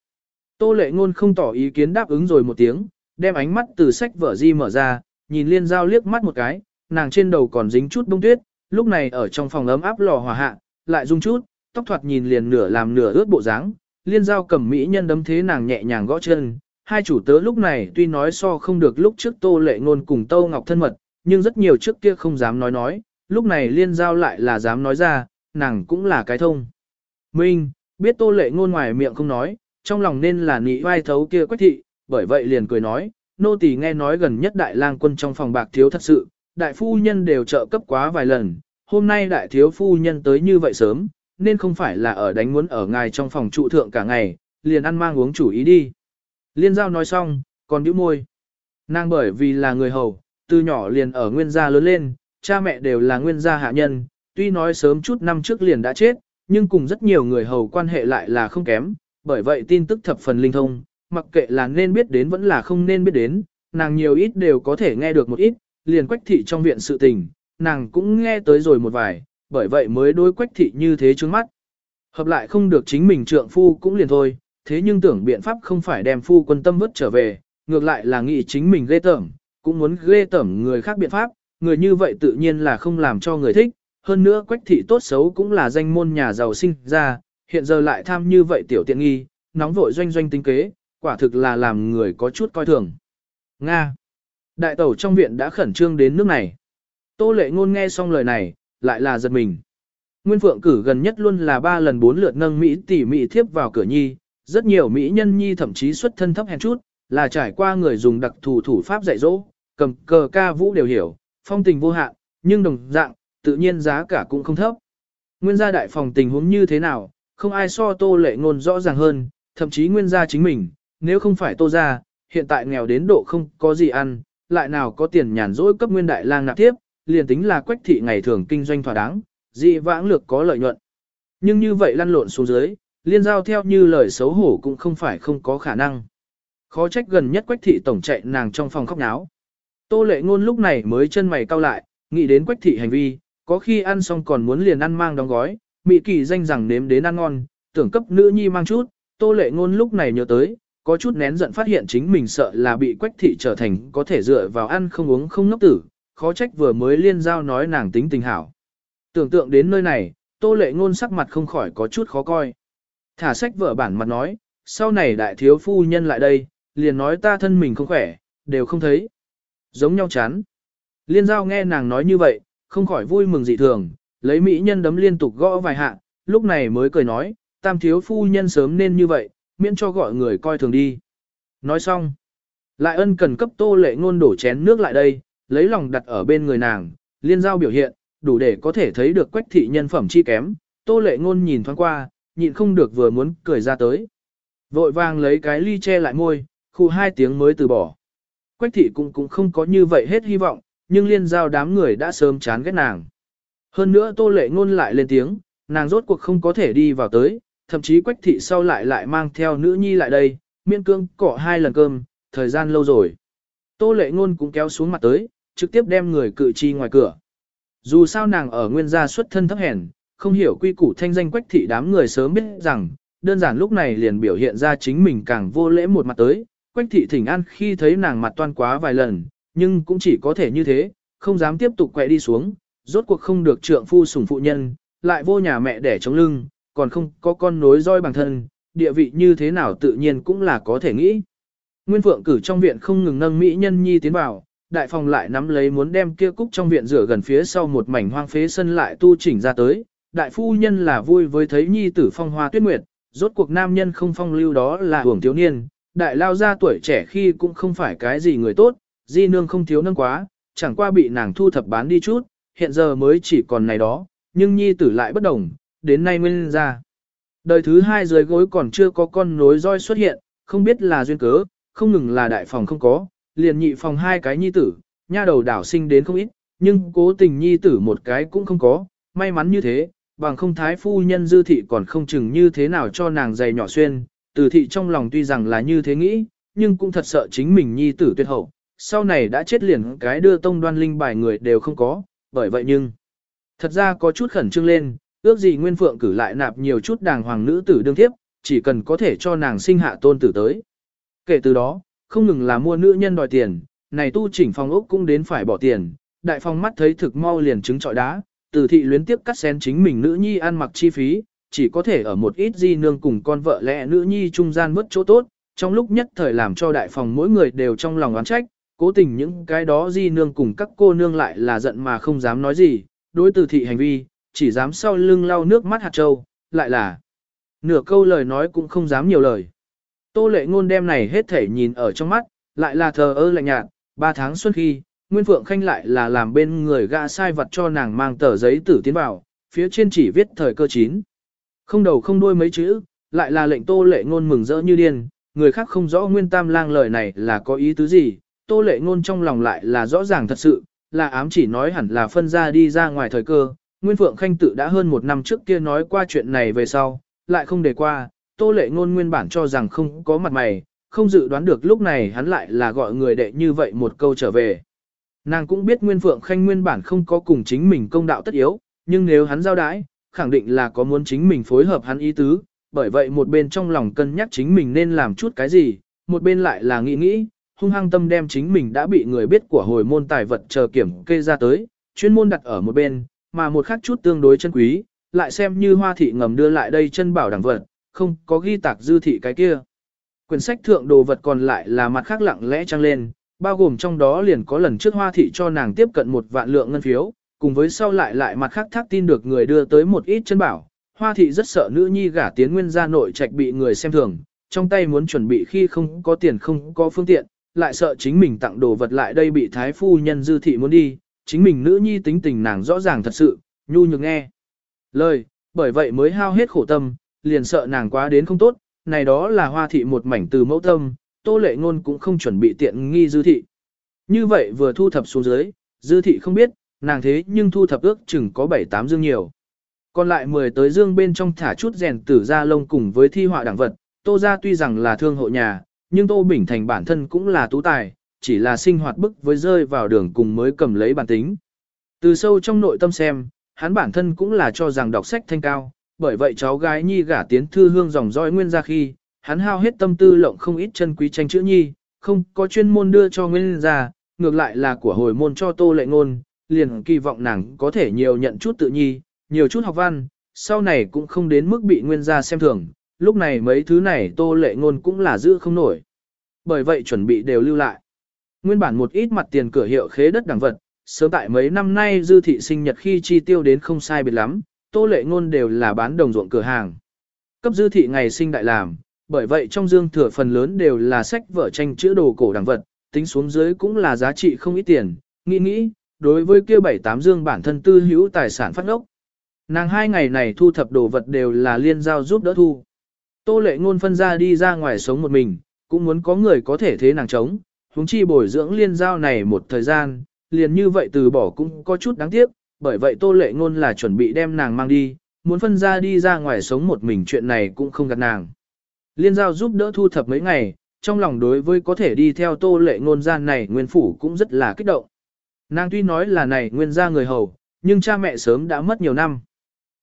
Tô lệ ngôn không tỏ ý kiến đáp ứng rồi một tiếng, đem ánh mắt từ sách vở di mở ra, nhìn liên giao liếc mắt một cái, nàng trên đầu còn dính chút bông tuyết, lúc này ở trong phòng ấm áp lò hỏa hạ, lại rung chút, tóc thoạt nhìn liền nửa làm nửa ướt bộ dáng, liên giao cầm mỹ nhân đấm thế nàng nhẹ nhàng gõ chân. Hai chủ tớ lúc này tuy nói so không được lúc trước tô lệ ngôn cùng tô Ngọc thân mật, nhưng rất nhiều trước kia không dám nói nói, lúc này liên giao lại là dám nói ra, nàng cũng là cái thông. Minh, biết tô lệ ngôn ngoài miệng không nói, trong lòng nên là nị vai thấu kia quách thị, bởi vậy liền cười nói, nô tỳ nghe nói gần nhất đại lang quân trong phòng bạc thiếu thật sự, đại phu nhân đều trợ cấp quá vài lần, hôm nay đại thiếu phu nhân tới như vậy sớm, nên không phải là ở đánh muốn ở ngài trong phòng trụ thượng cả ngày, liền ăn mang uống chủ ý đi. Liên giao nói xong, còn nhíu môi. Nàng bởi vì là người hầu, từ nhỏ liền ở nguyên gia lớn lên, cha mẹ đều là nguyên gia hạ nhân, tuy nói sớm chút năm trước liền đã chết, nhưng cùng rất nhiều người hầu quan hệ lại là không kém, bởi vậy tin tức thập phần linh thông, mặc kệ là nên biết đến vẫn là không nên biết đến, nàng nhiều ít đều có thể nghe được một ít, liền quách thị trong viện sự tình, nàng cũng nghe tới rồi một vài, bởi vậy mới đối quách thị như thế trước mắt. Hợp lại không được chính mình trượng phu cũng liền thôi, thế nhưng tưởng biện pháp không phải đem phu quân tâm vứt trở về, ngược lại là nghĩ chính mình ghê tởm, cũng muốn ghê tởm người khác biện pháp, người như vậy tự nhiên là không làm cho người thích, hơn nữa quách thị tốt xấu cũng là danh môn nhà giàu sinh ra, hiện giờ lại tham như vậy tiểu tiện nghi, nóng vội doanh doanh tính kế, quả thực là làm người có chút coi thường. Nga. Đại tẩu trong viện đã khẩn trương đến nước này. Tô lệ ngôn nghe xong lời này, lại là giật mình. Nguyên Phượng cử gần nhất luôn là ba lần bốn lượt nâng Mỹ tỉ Mỹ thiếp vào cửa nhi, rất nhiều Mỹ nhân nhi thậm chí xuất thân thấp hèn chút, là trải qua người dùng đặc thù thủ pháp dạy dỗ, cầm cờ ca vũ đều hiểu, phong tình vô hạn, nhưng đồng dạng, tự nhiên giá cả cũng không thấp. Nguyên gia đại phòng tình huống như thế nào, không ai so tô lệ ngôn rõ ràng hơn, thậm chí nguyên gia chính mình, nếu không phải tô gia, hiện tại nghèo đến độ không có gì ăn, lại nào có tiền nhàn rỗi cấp nguyên đại lang nạp tiếp, liền tính là quách thị ngày thường kinh doanh thỏa đáng, dị vãng lược có lợi nhuận. Nhưng như vậy lăn lộn xuống dưới, liên giao theo như lời xấu hổ cũng không phải không có khả năng. Khó trách gần nhất quách thị tổng chạy nàng trong phòng khóc náo. Tô lệ ngôn lúc này mới chân mày cau lại, nghĩ đến quách thị hành vi, có khi ăn xong còn muốn liền ăn mang đóng gói, mị kỳ danh rằng nếm đến ăn ngon, tưởng cấp nữ nhi mang chút, tô lệ ngôn lúc này nhớ tới, có chút nén giận phát hiện chính mình sợ là bị quách thị trở thành có thể dựa vào ăn không uống không ngốc tử, khó trách vừa mới liên giao nói nàng tính tình hảo. Tưởng tượng đến nơi này, tô lệ ngôn sắc mặt không khỏi có chút khó coi. Thả sách vợ bản mặt nói, sau này đại thiếu phu nhân lại đây, liền nói ta thân mình không khỏe, đều không thấy. Giống nhau chán. Liên giao nghe nàng nói như vậy, không khỏi vui mừng dị thường, lấy mỹ nhân đấm liên tục gõ vài hạ, lúc này mới cười nói, tam thiếu phu nhân sớm nên như vậy, miễn cho gọi người coi thường đi. Nói xong, lại ân cần cấp tô lệ ngôn đổ chén nước lại đây, lấy lòng đặt ở bên người nàng, liên giao biểu hiện, đủ để có thể thấy được quách thị nhân phẩm chi kém, tô lệ ngôn nhìn thoáng qua, nhịn không được vừa muốn cười ra tới. Vội vàng lấy cái ly che lại môi, khu hai tiếng mới từ bỏ. Quách thị cũng cũng không có như vậy hết hy vọng, nhưng liên giao đám người đã sớm chán ghét nàng. Hơn nữa tô lệ ngôn lại lên tiếng, nàng rốt cuộc không có thể đi vào tới, thậm chí quách thị sau lại lại mang theo nữ nhi lại đây, miên cương cỏ hai lần cơm, thời gian lâu rồi. Tô lệ ngôn cũng kéo xuống mặt tới, trực tiếp đem người cự chi ngoài cửa. Dù sao nàng ở nguyên gia xuất thân thấp hèn, không hiểu quy củ thanh danh quách thị đám người sớm biết rằng, đơn giản lúc này liền biểu hiện ra chính mình càng vô lễ một mặt tới, quách thị thỉnh an khi thấy nàng mặt toan quá vài lần, nhưng cũng chỉ có thể như thế, không dám tiếp tục quẹ đi xuống, rốt cuộc không được trượng phu sủng phụ nhân, lại vô nhà mẹ để chống lưng, còn không có con nối roi bằng thân, địa vị như thế nào tự nhiên cũng là có thể nghĩ. Nguyên Phượng cử trong viện không ngừng nâng mỹ nhân nhi tiến vào, đại phòng lại nắm lấy muốn đem kia cúc trong viện rửa gần phía sau một mảnh hoang phế sân lại tu chỉnh ra tới. Đại phu nhân là vui với thấy nhi tử phong hoa tuyết nguyệt, rốt cuộc nam nhân không phong lưu đó là hưởng thiếu niên, đại lao ra tuổi trẻ khi cũng không phải cái gì người tốt, di nương không thiếu nâng quá, chẳng qua bị nàng thu thập bán đi chút, hiện giờ mới chỉ còn này đó, nhưng nhi tử lại bất đồng, đến nay nguyên ra. Đời thứ hai dưới gối còn chưa có con nối roi xuất hiện, không biết là duyên cớ, không ngừng là đại phòng không có, liền nhị phòng hai cái nhi tử, nha đầu đảo sinh đến không ít, nhưng cố tình nhi tử một cái cũng không có, may mắn như thế, bằng không thái phu nhân dư thị còn không chừng như thế nào cho nàng giày nhỏ xuyên, từ thị trong lòng tuy rằng là như thế nghĩ, nhưng cũng thật sợ chính mình nhi tử tuyệt hậu, sau này đã chết liền cái đưa tông đoan linh bài người đều không có, bởi vậy nhưng, thật ra có chút khẩn trương lên, ước gì Nguyên Phượng cử lại nạp nhiều chút đàng hoàng nữ tử đương thiếp, chỉ cần có thể cho nàng sinh hạ tôn tử tới. Kể từ đó, không ngừng là mua nữ nhân đòi tiền, này tu chỉnh phòng ốc cũng đến phải bỏ tiền, đại phong mắt thấy thực mau liền trứng trọi đá, từ thị luyến tiếp cắt xén chính mình nữ nhi ăn mặc chi phí, chỉ có thể ở một ít di nương cùng con vợ lẽ nữ nhi trung gian mất chỗ tốt, trong lúc nhất thời làm cho đại phòng mỗi người đều trong lòng oán trách, cố tình những cái đó di nương cùng các cô nương lại là giận mà không dám nói gì, đối từ thị hành vi, chỉ dám sau lưng lau nước mắt hạt trâu, lại là nửa câu lời nói cũng không dám nhiều lời. Tô lệ ngôn đem này hết thể nhìn ở trong mắt, lại là thờ ơ lạnh nhạt, ba tháng xuân khi, Nguyên Phượng Khanh lại là làm bên người gã sai vật cho nàng mang tờ giấy tử tiến vào, phía trên chỉ viết thời cơ chín. Không đầu không đuôi mấy chữ, lại là lệnh tô lệ ngôn mừng rỡ như điên, người khác không rõ Nguyên Tam lang lời này là có ý tứ gì, tô lệ ngôn trong lòng lại là rõ ràng thật sự, là ám chỉ nói hẳn là phân ra đi ra ngoài thời cơ. Nguyên Phượng Khanh tự đã hơn một năm trước kia nói qua chuyện này về sau, lại không để qua, tô lệ ngôn nguyên bản cho rằng không có mặt mày, không dự đoán được lúc này hắn lại là gọi người đệ như vậy một câu trở về. Nàng cũng biết Nguyên Phượng Khanh nguyên bản không có cùng chính mình công đạo tất yếu, nhưng nếu hắn giao đãi, khẳng định là có muốn chính mình phối hợp hắn ý tứ, bởi vậy một bên trong lòng cân nhắc chính mình nên làm chút cái gì, một bên lại là nghĩ nghĩ, hung hăng tâm đem chính mình đã bị người biết của hồi môn tài vật chờ kiểm kê ra tới, chuyên môn đặt ở một bên, mà một khác chút tương đối chân quý, lại xem như hoa thị ngầm đưa lại đây chân bảo đẳng vật, không có ghi tạc dư thị cái kia. Quyển sách thượng đồ vật còn lại là mặt khác lặng lẽ trăng lên, bao gồm trong đó liền có lần trước hoa thị cho nàng tiếp cận một vạn lượng ngân phiếu, cùng với sau lại lại mặt khác thác tin được người đưa tới một ít chân bảo. Hoa thị rất sợ nữ nhi gả tiến nguyên gia nội trạch bị người xem thường, trong tay muốn chuẩn bị khi không có tiền không có phương tiện, lại sợ chính mình tặng đồ vật lại đây bị thái phu nhân dư thị muốn đi, chính mình nữ nhi tính tình nàng rõ ràng thật sự, nhu nhược nghe. Lời, bởi vậy mới hao hết khổ tâm, liền sợ nàng quá đến không tốt, này đó là hoa thị một mảnh từ mẫu tâm, tô lệ ngôn cũng không chuẩn bị tiện nghi dư thị. Như vậy vừa thu thập xuống dưới, dư thị không biết, nàng thế nhưng thu thập ước chừng có 7-8 dương nhiều. Còn lại 10 tới dương bên trong thả chút rèn tử ra lông cùng với thi họa đẳng vật, tô ra tuy rằng là thương hộ nhà, nhưng tô bình thành bản thân cũng là tú tài, chỉ là sinh hoạt bức với rơi vào đường cùng mới cầm lấy bản tính. Từ sâu trong nội tâm xem, hắn bản thân cũng là cho rằng đọc sách thanh cao, bởi vậy cháu gái nhi gả tiến thư hương dòng dõi nguyên gia khi, hắn hao hết tâm tư lộng không ít chân quý tranh chữ nhi, không có chuyên môn đưa cho nguyên gia ngược lại là của hồi môn cho tô lệ ngôn, liền kỳ vọng nàng có thể nhiều nhận chút tự nhi, nhiều chút học văn, sau này cũng không đến mức bị nguyên gia xem thường, lúc này mấy thứ này tô lệ ngôn cũng là giữ không nổi. Bởi vậy chuẩn bị đều lưu lại. Nguyên bản một ít mặt tiền cửa hiệu khế đất đẳng vật, sớm tại mấy năm nay dư thị sinh nhật khi chi tiêu đến không sai biệt lắm, tô lệ ngôn đều là bán đồng ruộng cửa hàng. Cấp dư thị ngày sinh đại làm, bởi vậy trong dương thừa phần lớn đều là sách vở tranh chữ đồ cổ đẳng vật, tính xuống dưới cũng là giá trị không ít tiền, nghĩ nghĩ, đối với kia bảy tám dương bản thân tư hữu tài sản phát ngốc. Nàng hai ngày này thu thập đồ vật đều là liên giao giúp đỡ thu. Tô lệ ngôn phân ra đi ra ngoài sống một mình, cũng muốn có người có thể thế nàng chống, huống chi bồi dưỡng liên giao này một thời gian, liền như vậy từ bỏ cũng có chút đáng tiếc, bởi vậy tô lệ ngôn là chuẩn bị đem nàng mang đi, muốn phân ra đi ra ngoài sống một mình chuyện này cũng không gạt nàng. Liên giao giúp đỡ thu thập mấy ngày, trong lòng đối với có thể đi theo tô lệ ngôn gian này nguyên phủ cũng rất là kích động. Nàng tuy nói là này nguyên gia người hầu, nhưng cha mẹ sớm đã mất nhiều năm.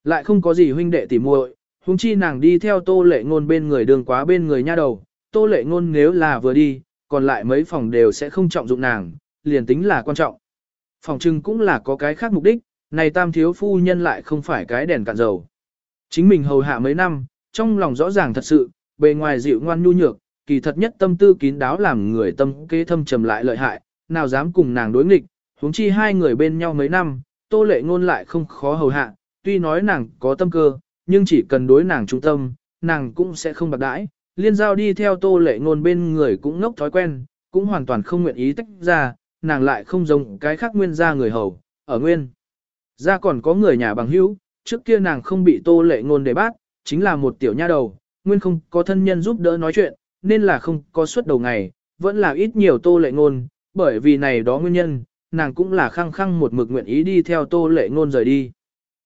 Lại không có gì huynh đệ tỉ muội, huống chi nàng đi theo tô lệ ngôn bên người đường quá bên người nha đầu, tô lệ ngôn nếu là vừa đi, còn lại mấy phòng đều sẽ không trọng dụng nàng, liền tính là quan trọng. Phòng trưng cũng là có cái khác mục đích, này tam thiếu phu nhân lại không phải cái đèn cạn dầu. Chính mình hầu hạ mấy năm, trong lòng rõ ràng thật sự, bề ngoài dịu ngoan nhu nhược, kỳ thật nhất tâm tư kín đáo làm người tâm kế thâm trầm lại lợi hại, nào dám cùng nàng đối nghịch, huống chi hai người bên nhau mấy năm, tô lệ ngôn lại không khó hầu hạ, tuy nói nàng có tâm cơ, nhưng chỉ cần đối nàng trung tâm, nàng cũng sẽ không bạc đãi. Liên giao đi theo tô lệ ngôn bên người cũng ngốc thói quen, cũng hoàn toàn không nguyện ý tách ra, nàng lại không giống cái khác nguyên gia người hầu, ở nguyên. gia còn có người nhà bằng hữu, trước kia nàng không bị tô lệ ngôn để bát, chính là một tiểu nha đầu, nguyên không có thân nhân giúp đỡ nói chuyện, nên là không có suốt đầu ngày, vẫn là ít nhiều tô lệ ngôn, bởi vì này đó nguyên nhân, nàng cũng là khăng khăng một mực nguyện ý đi theo tô lệ ngôn rời đi.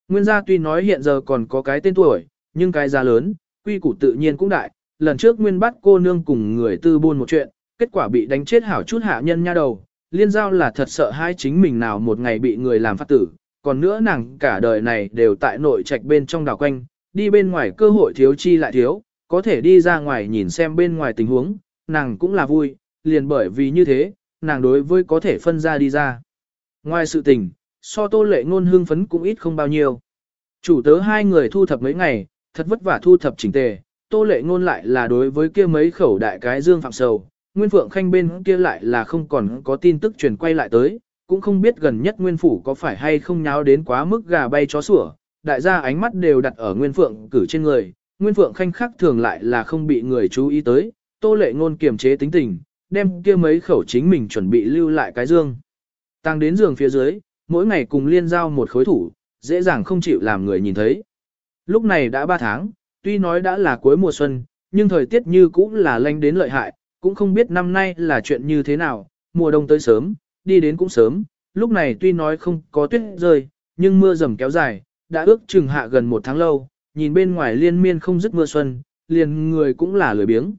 Nguyên gia tuy nói hiện giờ còn có cái tên tuổi, nhưng cái gia lớn, quy củ tự nhiên cũng đại, lần trước nguyên bắt cô nương cùng người tư buôn một chuyện, kết quả bị đánh chết hảo chút hạ nhân nha đầu, liên giao là thật sợ hai chính mình nào một ngày bị người làm phát tử, còn nữa nàng cả đời này đều tại nội trạch bên trong đảo quanh, đi bên ngoài cơ hội thiếu chi lại thiếu, có thể đi ra ngoài nhìn xem bên ngoài tình huống, nàng cũng là vui, liền bởi vì như thế, nàng đối với có thể phân ra đi ra. Ngoài sự tình, so tô lệ ngôn hương phấn cũng ít không bao nhiêu. Chủ tớ hai người thu thập mấy ngày, thật vất vả thu thập chỉnh tề, tô lệ ngôn lại là đối với kia mấy khẩu đại cái dương phạm sầu, Nguyên Phượng Khanh bên kia lại là không còn có tin tức truyền quay lại tới, cũng không biết gần nhất Nguyên Phủ có phải hay không nháo đến quá mức gà bay chó sủa, đại gia ánh mắt đều đặt ở Nguyên Phượng cử trên người, Nguyên Phượng Khanh khác thường lại là không bị người chú ý tới, tô lệ ngôn kiềm chế tính tình, đem kia mấy khẩu chính mình chuẩn bị lưu lại cái dương. Tăng đến giường phía dưới, mỗi ngày cùng liên giao một khối thủ, dễ dàng không chịu làm người nhìn thấy. Lúc này đã 3 tháng, tuy nói đã là cuối mùa xuân, nhưng thời tiết như cũng là lạnh đến lợi hại, cũng không biết năm nay là chuyện như thế nào, mùa đông tới sớm, đi đến cũng sớm, lúc này tuy nói không có tuyết rơi, nhưng mưa rầm kéo dài, đã ước chừng hạ gần một tháng lâu, nhìn bên ngoài liên miên không dứt mưa xuân, liền người cũng là lười biếng.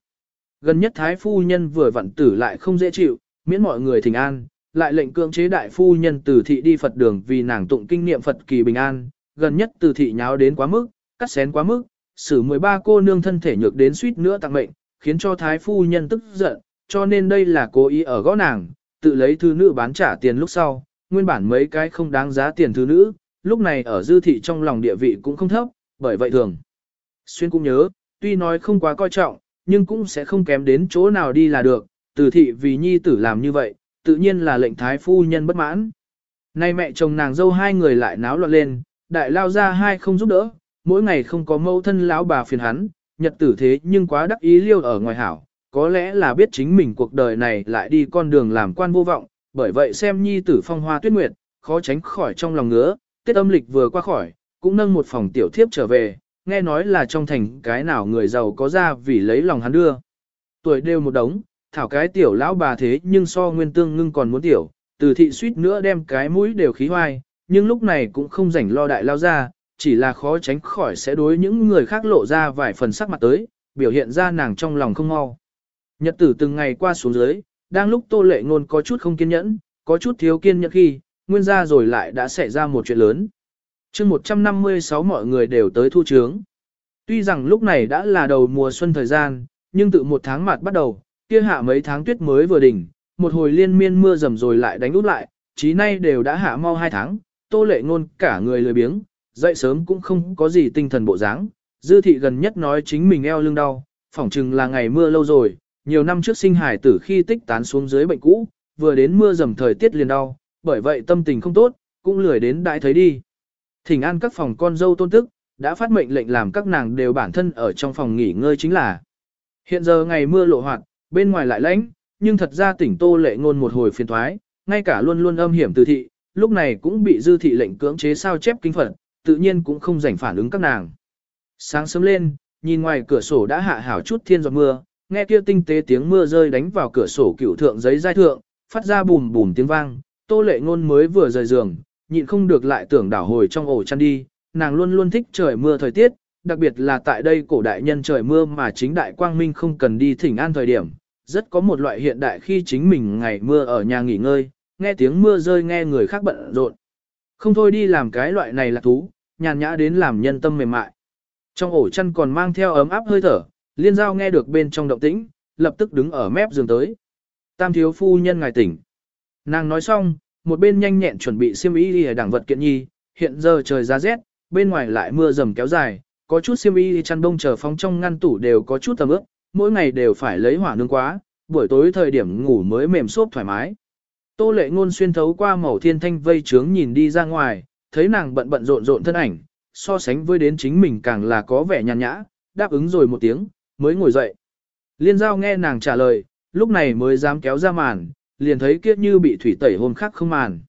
Gần nhất thái phu nhân vừa vặn tử lại không dễ chịu, miễn mọi người thỉnh an, lại lệnh cưỡng chế đại phu nhân tử thị đi Phật đường vì nàng tụng kinh niệm Phật kỳ bình an, gần nhất tử thị nháo đến quá mức, cắt xén quá mức, xử 13 cô nương thân thể nhược đến suýt nữa tặng mệnh, khiến cho thái phu nhân tức giận, cho nên đây là cố ý ở gõ nàng, tự lấy thư nữ bán trả tiền lúc sau, nguyên bản mấy cái không đáng giá tiền thư nữ, lúc này ở dư thị trong lòng địa vị cũng không thấp, bởi vậy thường. Xuyên cũng nhớ, tuy nói không quá coi trọng, nhưng cũng sẽ không kém đến chỗ nào đi là được, từ thị vì nhi tử làm như vậy, tự nhiên là lệnh thái phu nhân bất mãn. Nay mẹ chồng nàng dâu hai người lại náo loạn lên, đại lao ra hai không giúp đỡ, mỗi ngày không có mâu thân lão bà phiền hắn, nhật tử thế nhưng quá đắc ý liêu ở ngoài hảo, có lẽ là biết chính mình cuộc đời này lại đi con đường làm quan vô vọng, bởi vậy xem nhi tử phong hoa tuyết nguyệt, khó tránh khỏi trong lòng ngứa, tiết âm lịch vừa qua khỏi, cũng nâng một phòng tiểu thiếp trở về, nghe nói là trong thành cái nào người giàu có ra vì lấy lòng hắn đưa. Tuổi đều một đống, thảo cái tiểu lão bà thế nhưng so nguyên tương ngưng còn muốn tiểu, từ thị suýt nữa đem cái mũi đều khí hoai, nhưng lúc này cũng không rảnh lo đại lao ra, chỉ là khó tránh khỏi sẽ đối những người khác lộ ra vài phần sắc mặt tới, biểu hiện ra nàng trong lòng không mau. Nhật tử từng ngày qua xuống dưới, đang lúc tô lệ ngôn có chút không kiên nhẫn, có chút thiếu kiên nhẫn khi, nguyên ra rồi lại đã xảy ra một chuyện lớn. chương 156 mọi người đều tới thu trướng. Tuy rằng lúc này đã là đầu mùa xuân thời gian, nhưng từ một tháng mặt bắt đầu, kia hạ mấy tháng tuyết mới vừa đỉnh, một hồi liên miên mưa rầm rồi lại đánh út lại, chí nay đều đã hạ mau hai tháng, tô lệ ngôn cả người lười biếng, dậy sớm cũng không có gì tinh thần bộ dáng. Dư thị gần nhất nói chính mình eo lưng đau, phỏng chừng là ngày mưa lâu rồi, nhiều năm trước sinh hải tử khi tích tán xuống dưới bệnh cũ, vừa đến mưa dầm thời tiết liền đau, bởi vậy tâm tình không tốt, cũng lười đến đại thấy đi. Thỉnh an các phòng con dâu tôn tức, đã phát mệnh lệnh làm các nàng đều bản thân ở trong phòng nghỉ ngơi chính là. Hiện giờ ngày mưa lộ hoạt, bên ngoài lại lạnh, nhưng thật ra tỉnh tô lệ ngôn một hồi phiền thoái, ngay cả luôn luôn âm hiểm từ thị, lúc này cũng bị dư thị lệnh cưỡng chế sao chép kinh phật, tự nhiên cũng không rảnh phản ứng các nàng. Sáng sớm lên, nhìn ngoài cửa sổ đã hạ hảo chút thiên giọt mưa, nghe kia tinh tế tiếng mưa rơi đánh vào cửa sổ cựu thượng giấy giai thượng, phát ra bùm bùm tiếng vang, tô lệ ngôn mới vừa rời giường, nhịn không được lại tưởng đảo hồi trong ổ chăn đi, nàng luôn luôn thích trời mưa thời tiết, đặc biệt là tại đây cổ đại nhân trời mưa mà chính đại quang minh không cần đi thỉnh an thời điểm, rất có một loại hiện đại khi chính mình ngày mưa ở nhà nghỉ ngơi, nghe tiếng mưa rơi nghe người khác bận rộn. Không thôi đi làm cái loại này là thú, nhàn nhã đến làm nhân tâm mềm mại. Trong ổ chăn còn mang theo ấm áp hơi thở, liên giao nghe được bên trong động tĩnh, lập tức đứng ở mép giường tới. Tam thiếu phu nhân ngài tỉnh. Nàng nói xong, một bên nhanh nhẹn chuẩn bị xiêm y đi đảng vật kiện nhi, hiện giờ trời giá rét, bên ngoài lại mưa rầm kéo dài, có chút xiêm y chăn đông chờ phóng trong ngăn tủ đều có chút tầm ướp, mỗi ngày đều phải lấy hỏa nương quá, buổi tối thời điểm ngủ mới mềm xốp thoải mái. Tô lệ ngôn xuyên thấu qua màu thiên thanh vây trướng nhìn đi ra ngoài, thấy nàng bận bận rộn rộn thân ảnh, so sánh với đến chính mình càng là có vẻ nhàn nhã, đáp ứng rồi một tiếng, mới ngồi dậy. Liên giao nghe nàng trả lời, lúc này mới dám kéo ra màn, liền thấy kiếp như bị thủy tẩy hôm khác không màn.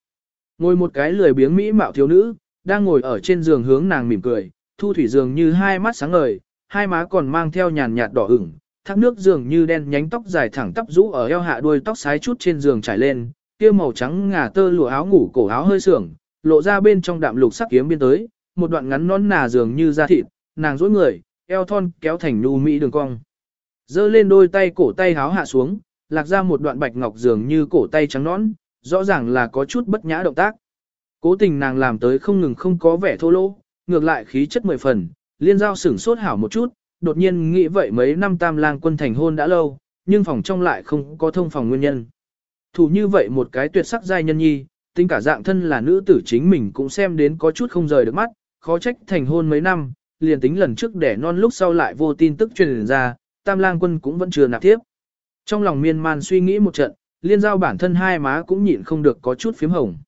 Ngồi một cái lười biếng mỹ mạo thiếu nữ, đang ngồi ở trên giường hướng nàng mỉm cười, thu thủy dường như hai mắt sáng ngời, hai má còn mang theo nhàn nhạt đỏ ửng, thác nước dường như đen nhánh tóc dài thẳng tắp rũ ở eo hạ đuôi tóc sái chút trên giường trải lên, kia màu trắng ngà tơ lụa áo ngủ cổ áo hơi sưởng, lộ ra bên trong đạm lục sắc kiếm biên tới, một đoạn ngắn non nà dường như da thịt, nàng duỗi người, eo thon kéo thành nhu mỹ đường cong. Dơ lên đôi tay cổ tay háo hạ xuống, lạc ra một đoạn bạch ngọc dường như cổ tay trắng nõn, rõ ràng là có chút bất nhã động tác. Cố tình nàng làm tới không ngừng không có vẻ thô lỗ, ngược lại khí chất mười phần, liên giao sửng sốt hảo một chút, đột nhiên nghĩ vậy mấy năm tam lang quân thành hôn đã lâu, nhưng phòng trong lại không có thông phòng nguyên nhân. Thủ như vậy một cái tuyệt sắc giai nhân nhi, tính cả dạng thân là nữ tử chính mình cũng xem đến có chút không rời được mắt, khó trách thành hôn mấy năm, liền tính lần trước đẻ non lúc sau lại vô tin tức truyền ra, tam lang quân cũng vẫn chưa nạp tiếp. Trong lòng miên man suy nghĩ một trận, liên giao bản thân hai má cũng nhịn không được có chút phím hồng.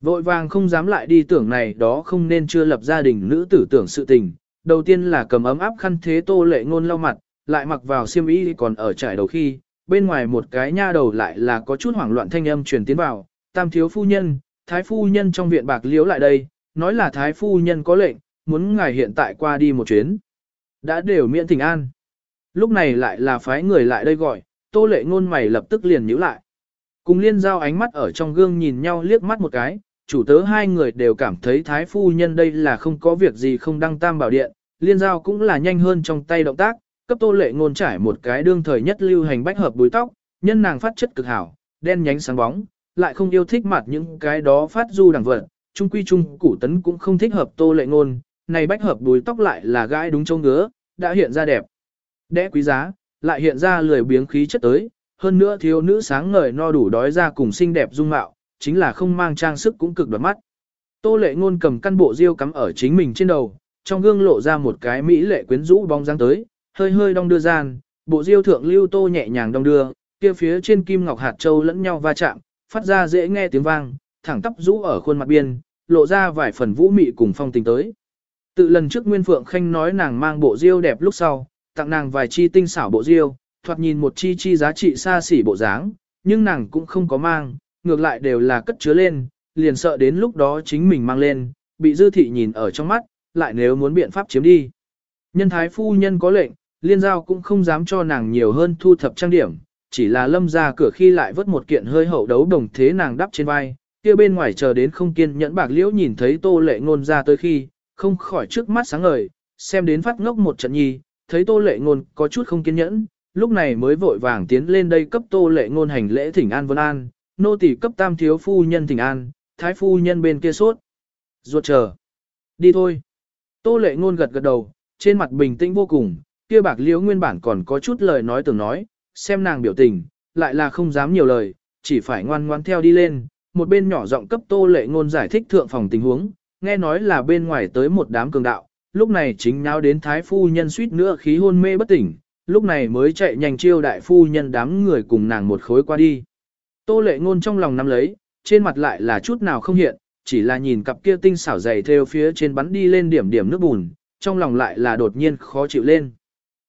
Vội vàng không dám lại đi tưởng này đó không nên chưa lập gia đình nữ tử tưởng sự tình. Đầu tiên là cầm ấm áp khăn thế tô lệ ngôn lau mặt, lại mặc vào xiêm y còn ở trải đầu khi, bên ngoài một cái nha đầu lại là có chút hoảng loạn thanh âm truyền tiến vào, tam thiếu phu nhân, thái phu nhân trong viện bạc liếu lại đây, nói là thái phu nhân có lệnh, muốn ngài hiện tại qua đi một chuyến. Đã đều miễn thỉnh an. Lúc này lại là phái người lại đây gọi, tô lệ ngôn mày lập tức liền nhíu lại. Cùng liên giao ánh mắt ở trong gương nhìn nhau liếc mắt một cái, chủ tớ hai người đều cảm thấy thái phu nhân đây là không có việc gì không đăng tam bảo điện, liên giao cũng là nhanh hơn trong tay động tác, cấp tô lệ ngôn trải một cái đương thời nhất lưu hành bách hợp búi tóc, nhân nàng phát chất cực hảo, đen nhánh sáng bóng, lại không yêu thích mặt những cái đó phát du đẳng vật, trung quy trung củ tấn cũng không thích hợp tô lệ ngôn, này bách hợp búi tóc lại là gái đúng châu ngứa, đã hiện ra đẹp. Đẽ quý giá, lại hiện ra lười biếng khí chất tới, hơn nữa thiếu nữ sáng ngời no đủ đói ra cùng xinh đẹp dung mạo, chính là không mang trang sức cũng cực đoạt mắt. Tô lệ ngôn cầm căn bộ diêu cắm ở chính mình trên đầu, trong gương lộ ra một cái mỹ lệ quyến rũ bóng dáng tới, hơi hơi đong đưa gian, bộ diêu thượng lưu tô nhẹ nhàng đong đưa, kia phía trên kim ngọc hạt châu lẫn nhau va chạm, phát ra dễ nghe tiếng vang, thẳng tắp rũ ở khuôn mặt biên, lộ ra vài phần vũ mị cùng phong tình tới. Tự lần trước Nguyên Phượng Khanh nói nàng mang bộ diêu đẹp lúc sau, tặng nàng vài chi tinh xảo bộ diêu, thoạt nhìn một chi chi giá trị xa xỉ bộ dáng, nhưng nàng cũng không có mang, ngược lại đều là cất chứa lên, liền sợ đến lúc đó chính mình mang lên, bị dư thị nhìn ở trong mắt, lại nếu muốn biện pháp chiếm đi. Nhân thái phu nhân có lệnh, liên giao cũng không dám cho nàng nhiều hơn thu thập trang điểm, chỉ là lâm ra cửa khi lại vớt một kiện hơi hậu đấu đồng thế nàng đắp trên vai, kia bên ngoài chờ đến không kiên nhẫn bạc liễu nhìn thấy tô lệ ngôn ra tới khi, không khỏi trước mắt sáng ngời, xem đến phát ngốc một trận nhi, thấy tô lệ ngôn có chút không kiên nhẫn, lúc này mới vội vàng tiến lên đây cấp tô lệ ngôn hành lễ thỉnh an vân an, nô tỳ cấp tam thiếu phu nhân thỉnh an, thái phu nhân bên kia sốt. Ruột chờ. Đi thôi. Tô lệ ngôn gật gật đầu, trên mặt bình tĩnh vô cùng, kia bạc liễu nguyên bản còn có chút lời nói tưởng nói, xem nàng biểu tình, lại là không dám nhiều lời, chỉ phải ngoan ngoan theo đi lên, một bên nhỏ giọng cấp tô lệ ngôn giải thích thượng phòng tình huống, nghe nói là bên ngoài tới một đám cường đạo, lúc này chính nháo đến thái phu nhân suýt nữa khí hôn mê bất tỉnh, lúc này mới chạy nhanh chiêu đại phu nhân đám người cùng nàng một khối qua đi. Tô lệ ngôn trong lòng nắm lấy, trên mặt lại là chút nào không hiện, chỉ là nhìn cặp kia tinh xảo dày theo phía trên bắn đi lên điểm điểm nước bùn, trong lòng lại là đột nhiên khó chịu lên.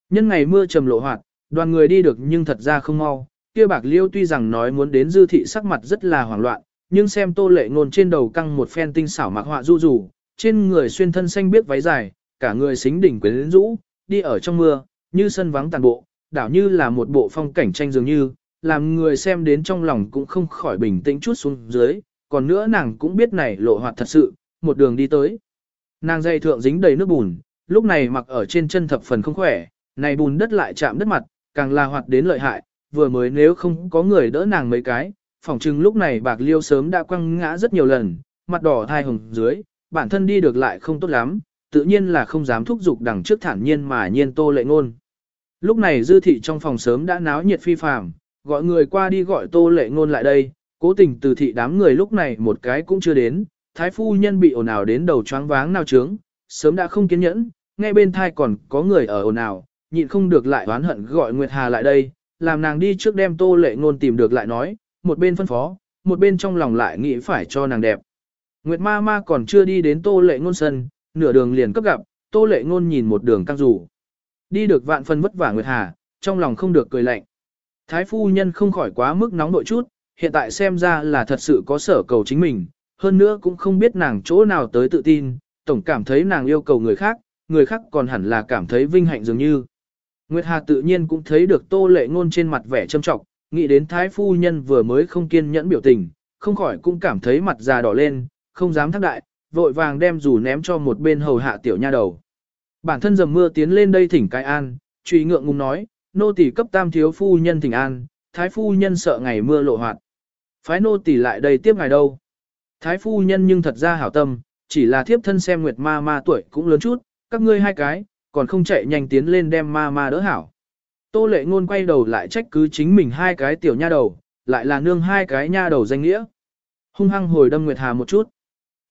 Nhân ngày mưa trầm lộ hoạt, đoàn người đi được nhưng thật ra không mau, kia bạc liêu tuy rằng nói muốn đến dư thị sắc mặt rất là hoảng loạn, nhưng xem tô lệ ngôn trên đầu căng một phen tinh xảo mặc họa du rủ, trên người xuyên thân xanh biết váy dài, cả người xính đỉnh quyến rũ, đi ở trong mưa, như sân vắng tàn bộ, đảo như là một bộ phong cảnh tranh dường như, làm người xem đến trong lòng cũng không khỏi bình tĩnh chút xuống dưới, còn nữa nàng cũng biết này lộ hoạt thật sự, một đường đi tới. Nàng dây thượng dính đầy nước bùn, lúc này mặc ở trên chân thập phần không khỏe, này bùn đất lại chạm đất mặt, càng là hoạt đến lợi hại, vừa mới nếu không có người đỡ nàng mấy cái, phỏng chừng lúc này bạc liêu sớm đã quăng ngã rất nhiều lần, mặt đỏ thai hồng dưới, bản thân đi được lại không tốt lắm, tự nhiên là không dám thúc giục đằng trước thản nhiên mà nhiên tô lệ ngôn. Lúc này dư thị trong phòng sớm đã náo nhiệt phi phàm, gọi người qua đi gọi tô lệ ngôn lại đây, cố tình từ thị đám người lúc này một cái cũng chưa đến, thái phu nhân bị ồn ào đến đầu choáng váng nao trướng, sớm đã không kiên nhẫn, ngay bên thai còn có người ở ồn ào, nhịn không được lại oán hận gọi Nguyệt Hà lại đây, làm nàng đi trước đem tô lệ ngôn tìm được lại nói, một bên phân phó, một bên trong lòng lại nghĩ phải cho nàng đẹp. Nguyệt ma ma còn chưa đi đến tô lệ ngôn sân, nửa đường liền cấp gặp, tô lệ ngôn nhìn một đường căng rủ. Đi được vạn phần vất vả Nguyệt Hà, trong lòng không được cười lạnh. Thái phu nhân không khỏi quá mức nóng nội chút, hiện tại xem ra là thật sự có sở cầu chính mình, hơn nữa cũng không biết nàng chỗ nào tới tự tin, tổng cảm thấy nàng yêu cầu người khác, người khác còn hẳn là cảm thấy vinh hạnh dường như. Nguyệt Hà tự nhiên cũng thấy được tô lệ ngôn trên mặt vẻ châm trọng, nghĩ đến thái phu nhân vừa mới không kiên nhẫn biểu tình, không khỏi cũng cảm thấy mặt già đỏ lên, không dám thắc đại, vội vàng đem dù ném cho một bên hầu hạ tiểu nha đầu. Bản thân dầm mưa tiến lên đây thỉnh cái an, truy ngượng ngùng nói, nô tỳ cấp tam thiếu phu nhân thỉnh an, thái phu nhân sợ ngày mưa lộ hoạt. Phái nô tỳ lại đây tiếp ngài đâu. Thái phu nhân nhưng thật ra hảo tâm, chỉ là thiếp thân xem nguyệt ma ma tuổi cũng lớn chút, các ngươi hai cái, còn không chạy nhanh tiến lên đem ma ma đỡ hảo. Tô lệ ngôn quay đầu lại trách cứ chính mình hai cái tiểu nha đầu, lại là nương hai cái nha đầu danh nghĩa. Hung hăng hồi đâm Nguyệt Hà một chút.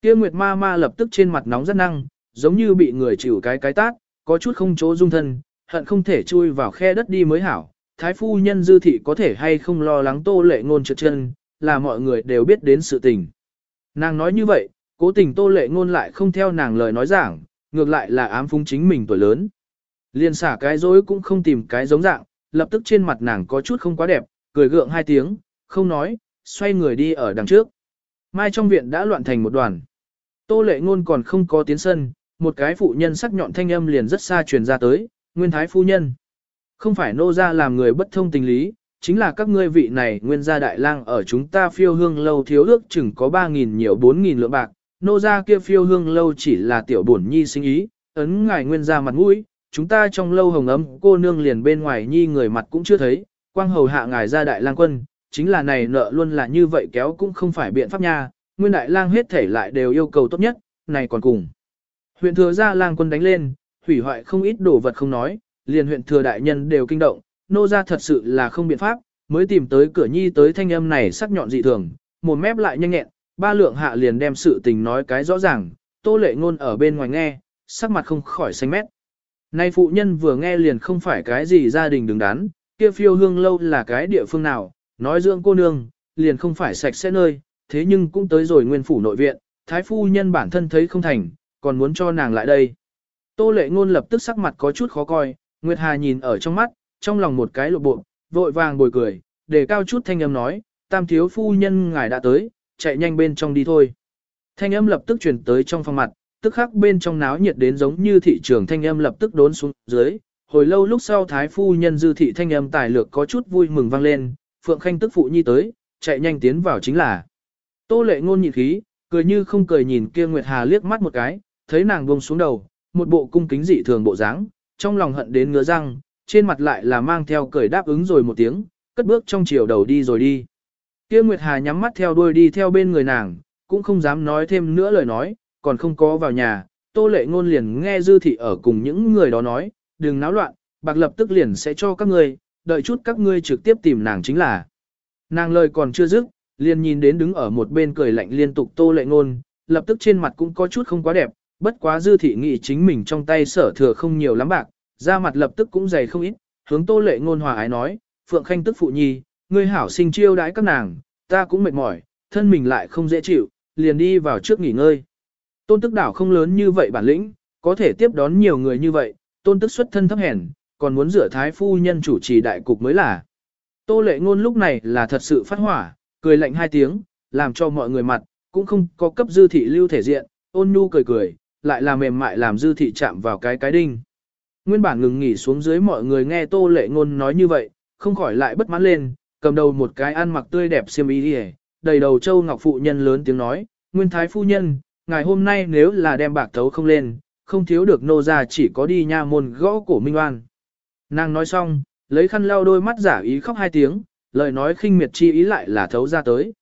Kia Nguyệt ma ma lập tức trên mặt nóng rất năng, giống như bị người chịu cái cái tát, có chút không chỗ dung thân, hận không thể chui vào khe đất đi mới hảo. Thái phu nhân dư thị có thể hay không lo lắng tô lệ ngôn trượt chân, là mọi người đều biết đến sự tình. Nàng nói như vậy, cố tình tô lệ ngôn lại không theo nàng lời nói giảng, ngược lại là ám phung chính mình tuổi lớn. liền xả cái dối cũng không tìm cái giống dạng, lập tức trên mặt nàng có chút không quá đẹp, cười gượng hai tiếng, không nói, xoay người đi ở đằng trước. Mai trong viện đã loạn thành một đoàn. Tô lệ ngôn còn không có tiến sân, một cái phụ nhân sắc nhọn thanh âm liền rất xa truyền ra tới, nguyên thái phu nhân. Không phải nô gia làm người bất thông tình lý, chính là các ngươi vị này nguyên gia đại lang ở chúng ta phiêu hương lâu thiếu ước chừng có 3.000 nhiều 4.000 lượng bạc, nô ra kia phiêu hương lâu chỉ là tiểu bổn nhi sinh ý, ấn ngài nguyên gia mặt mũi, chúng ta trong lâu hồng ấm cô nương liền bên ngoài nhi người mặt cũng chưa thấy, quang hầu hạ ngài ra đại lang quân, chính là này nợ luôn là như vậy kéo cũng không phải biện pháp nha, nguyên đại lang hết thể lại đều yêu cầu tốt nhất, này còn cùng. Huyện thừa ra lang quân đánh lên, hủy hoại không ít đồ vật không nói, liền huyện thừa đại nhân đều kinh động, nô ra thật sự là không biện pháp, mới tìm tới cửa nhi tới thanh âm này sắc nhọn dị thường, một mép lại nhanh nhẹn, ba lượng hạ liền đem sự tình nói cái rõ ràng, tô lệ ngôn ở bên ngoài nghe, sắc mặt không khỏi xanh mét. Nay phụ nhân vừa nghe liền không phải cái gì gia đình đứng đắn, kia phiêu hương lâu là cái địa phương nào, nói dưỡng cô nương, liền không phải sạch sẽ nơi, thế nhưng cũng tới rồi nguyên phủ nội viện, thái phu nhân bản thân thấy không thành, còn muốn cho nàng lại đây. Tô lệ ngôn lập tức sắc mặt có chút khó coi, Nguyệt Hà nhìn ở trong mắt, trong lòng một cái lộ bộ, vội vàng bồi cười, để cao chút thanh âm nói, tam thiếu phu nhân ngài đã tới, chạy nhanh bên trong đi thôi. Thanh âm lập tức chuyển tới trong phòng mặt, tức khắc bên trong náo nhiệt đến giống như thị trường thanh âm lập tức đốn xuống dưới. Hồi lâu lúc sau thái phu nhân dư thị thanh âm tài lược có chút vui mừng vang lên, phượng khanh tức phụ nhi tới, chạy nhanh tiến vào chính là. Tô lệ ngôn nhịn khí, cười như không cười nhìn kia Nguyệt Hà liếc mắt một cái, thấy nàng buông xuống đầu, một bộ cung kính dị thường bộ dáng, trong lòng hận đến ngứa răng, trên mặt lại là mang theo cười đáp ứng rồi một tiếng, cất bước trong chiều đầu đi rồi đi. Kia Nguyệt Hà nhắm mắt theo đuôi đi theo bên người nàng, cũng không dám nói thêm nữa lời nói, còn không có vào nhà, Tô Lệ Ngôn liền nghe Dư Thị ở cùng những người đó nói, đừng náo loạn, bạc lập tức liền sẽ cho các ngươi, đợi chút các ngươi trực tiếp tìm nàng chính là. Nàng lời còn chưa dứt, liền nhìn đến đứng ở một bên cười lạnh liên tục Tô Lệ Ngôn, lập tức trên mặt cũng có chút không quá đẹp, bất quá Dư Thị nghĩ chính mình trong tay sở thừa không nhiều lắm bạc, da mặt lập tức cũng dày không ít, hướng Tô Lệ Ngôn hòa ái nói, Phượng Khanh tức phụ nhi, ngươi hảo sinh chiêu đãi các nàng, ta cũng mệt mỏi, thân mình lại không dễ chịu, liền đi vào trước nghỉ ngơi. Tôn tức đảo không lớn như vậy bản lĩnh, có thể tiếp đón nhiều người như vậy, tôn tức xuất thân thấp hèn, còn muốn rửa thái phu nhân chủ trì đại cục mới là. Tô lệ ngôn lúc này là thật sự phát hỏa, cười lạnh hai tiếng, làm cho mọi người mặt, cũng không có cấp dư thị lưu thể diện, ôn nhu cười cười, lại là mềm mại làm dư thị chạm vào cái cái đinh. Nguyên bản ngừng nghỉ xuống dưới mọi người nghe tô lệ ngôn nói như vậy, không khỏi lại bất mãn lên, cầm đầu một cái ăn mặc tươi đẹp xiêm y đi đầy đầu châu ngọc phụ nhân lớn tiếng nói, nguyên thái phu nhân, ngày hôm nay nếu là đem bạc thấu không lên, không thiếu được nô ra chỉ có đi nha môn gõ cổ minh oan. Nàng nói xong, lấy khăn lau đôi mắt giả ý khóc hai tiếng, lời nói khinh miệt chi ý lại là thấu ra tới.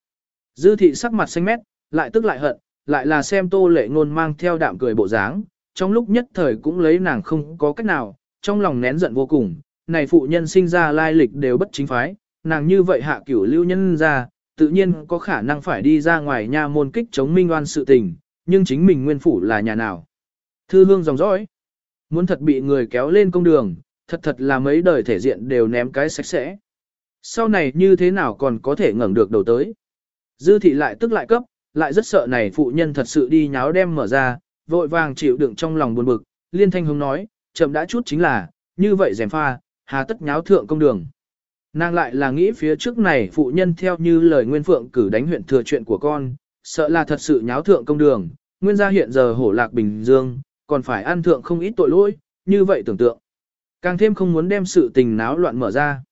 Dư thị sắc mặt xanh mét, lại tức lại hận, lại là xem tô lệ ngôn mang theo đạm cười bộ dáng, trong lúc nhất thời cũng lấy nàng không có cách nào, trong lòng nén giận vô cùng, này phụ nhân sinh ra lai lịch đều bất chính phái, nàng như vậy hạ cửu lưu nhân ra, tự nhiên có khả năng phải đi ra ngoài nha môn kích chống minh oan sự tình, nhưng chính mình nguyên phủ là nhà nào. Thư hương dòng dõi, muốn thật bị người kéo lên công đường, thật thật là mấy đời thể diện đều ném cái sạch sẽ. Sau này như thế nào còn có thể ngẩng được đầu tới. Dư thị lại tức lại cấp, lại rất sợ này phụ nhân thật sự đi nháo đem mở ra, vội vàng chịu đựng trong lòng buồn bực, liên thanh hống nói, chậm đã chút chính là, như vậy rèm pha, hà tất nháo thượng công đường. Nàng lại là nghĩ phía trước này phụ nhân theo như lời Nguyên Phượng cử đánh huyện thừa chuyện của con, sợ là thật sự nháo thượng công đường, Nguyên gia hiện giờ hổ lạc bình dương, còn phải ăn thượng không ít tội lỗi, như vậy tưởng tượng. Càng thêm không muốn đem sự tình náo loạn mở ra.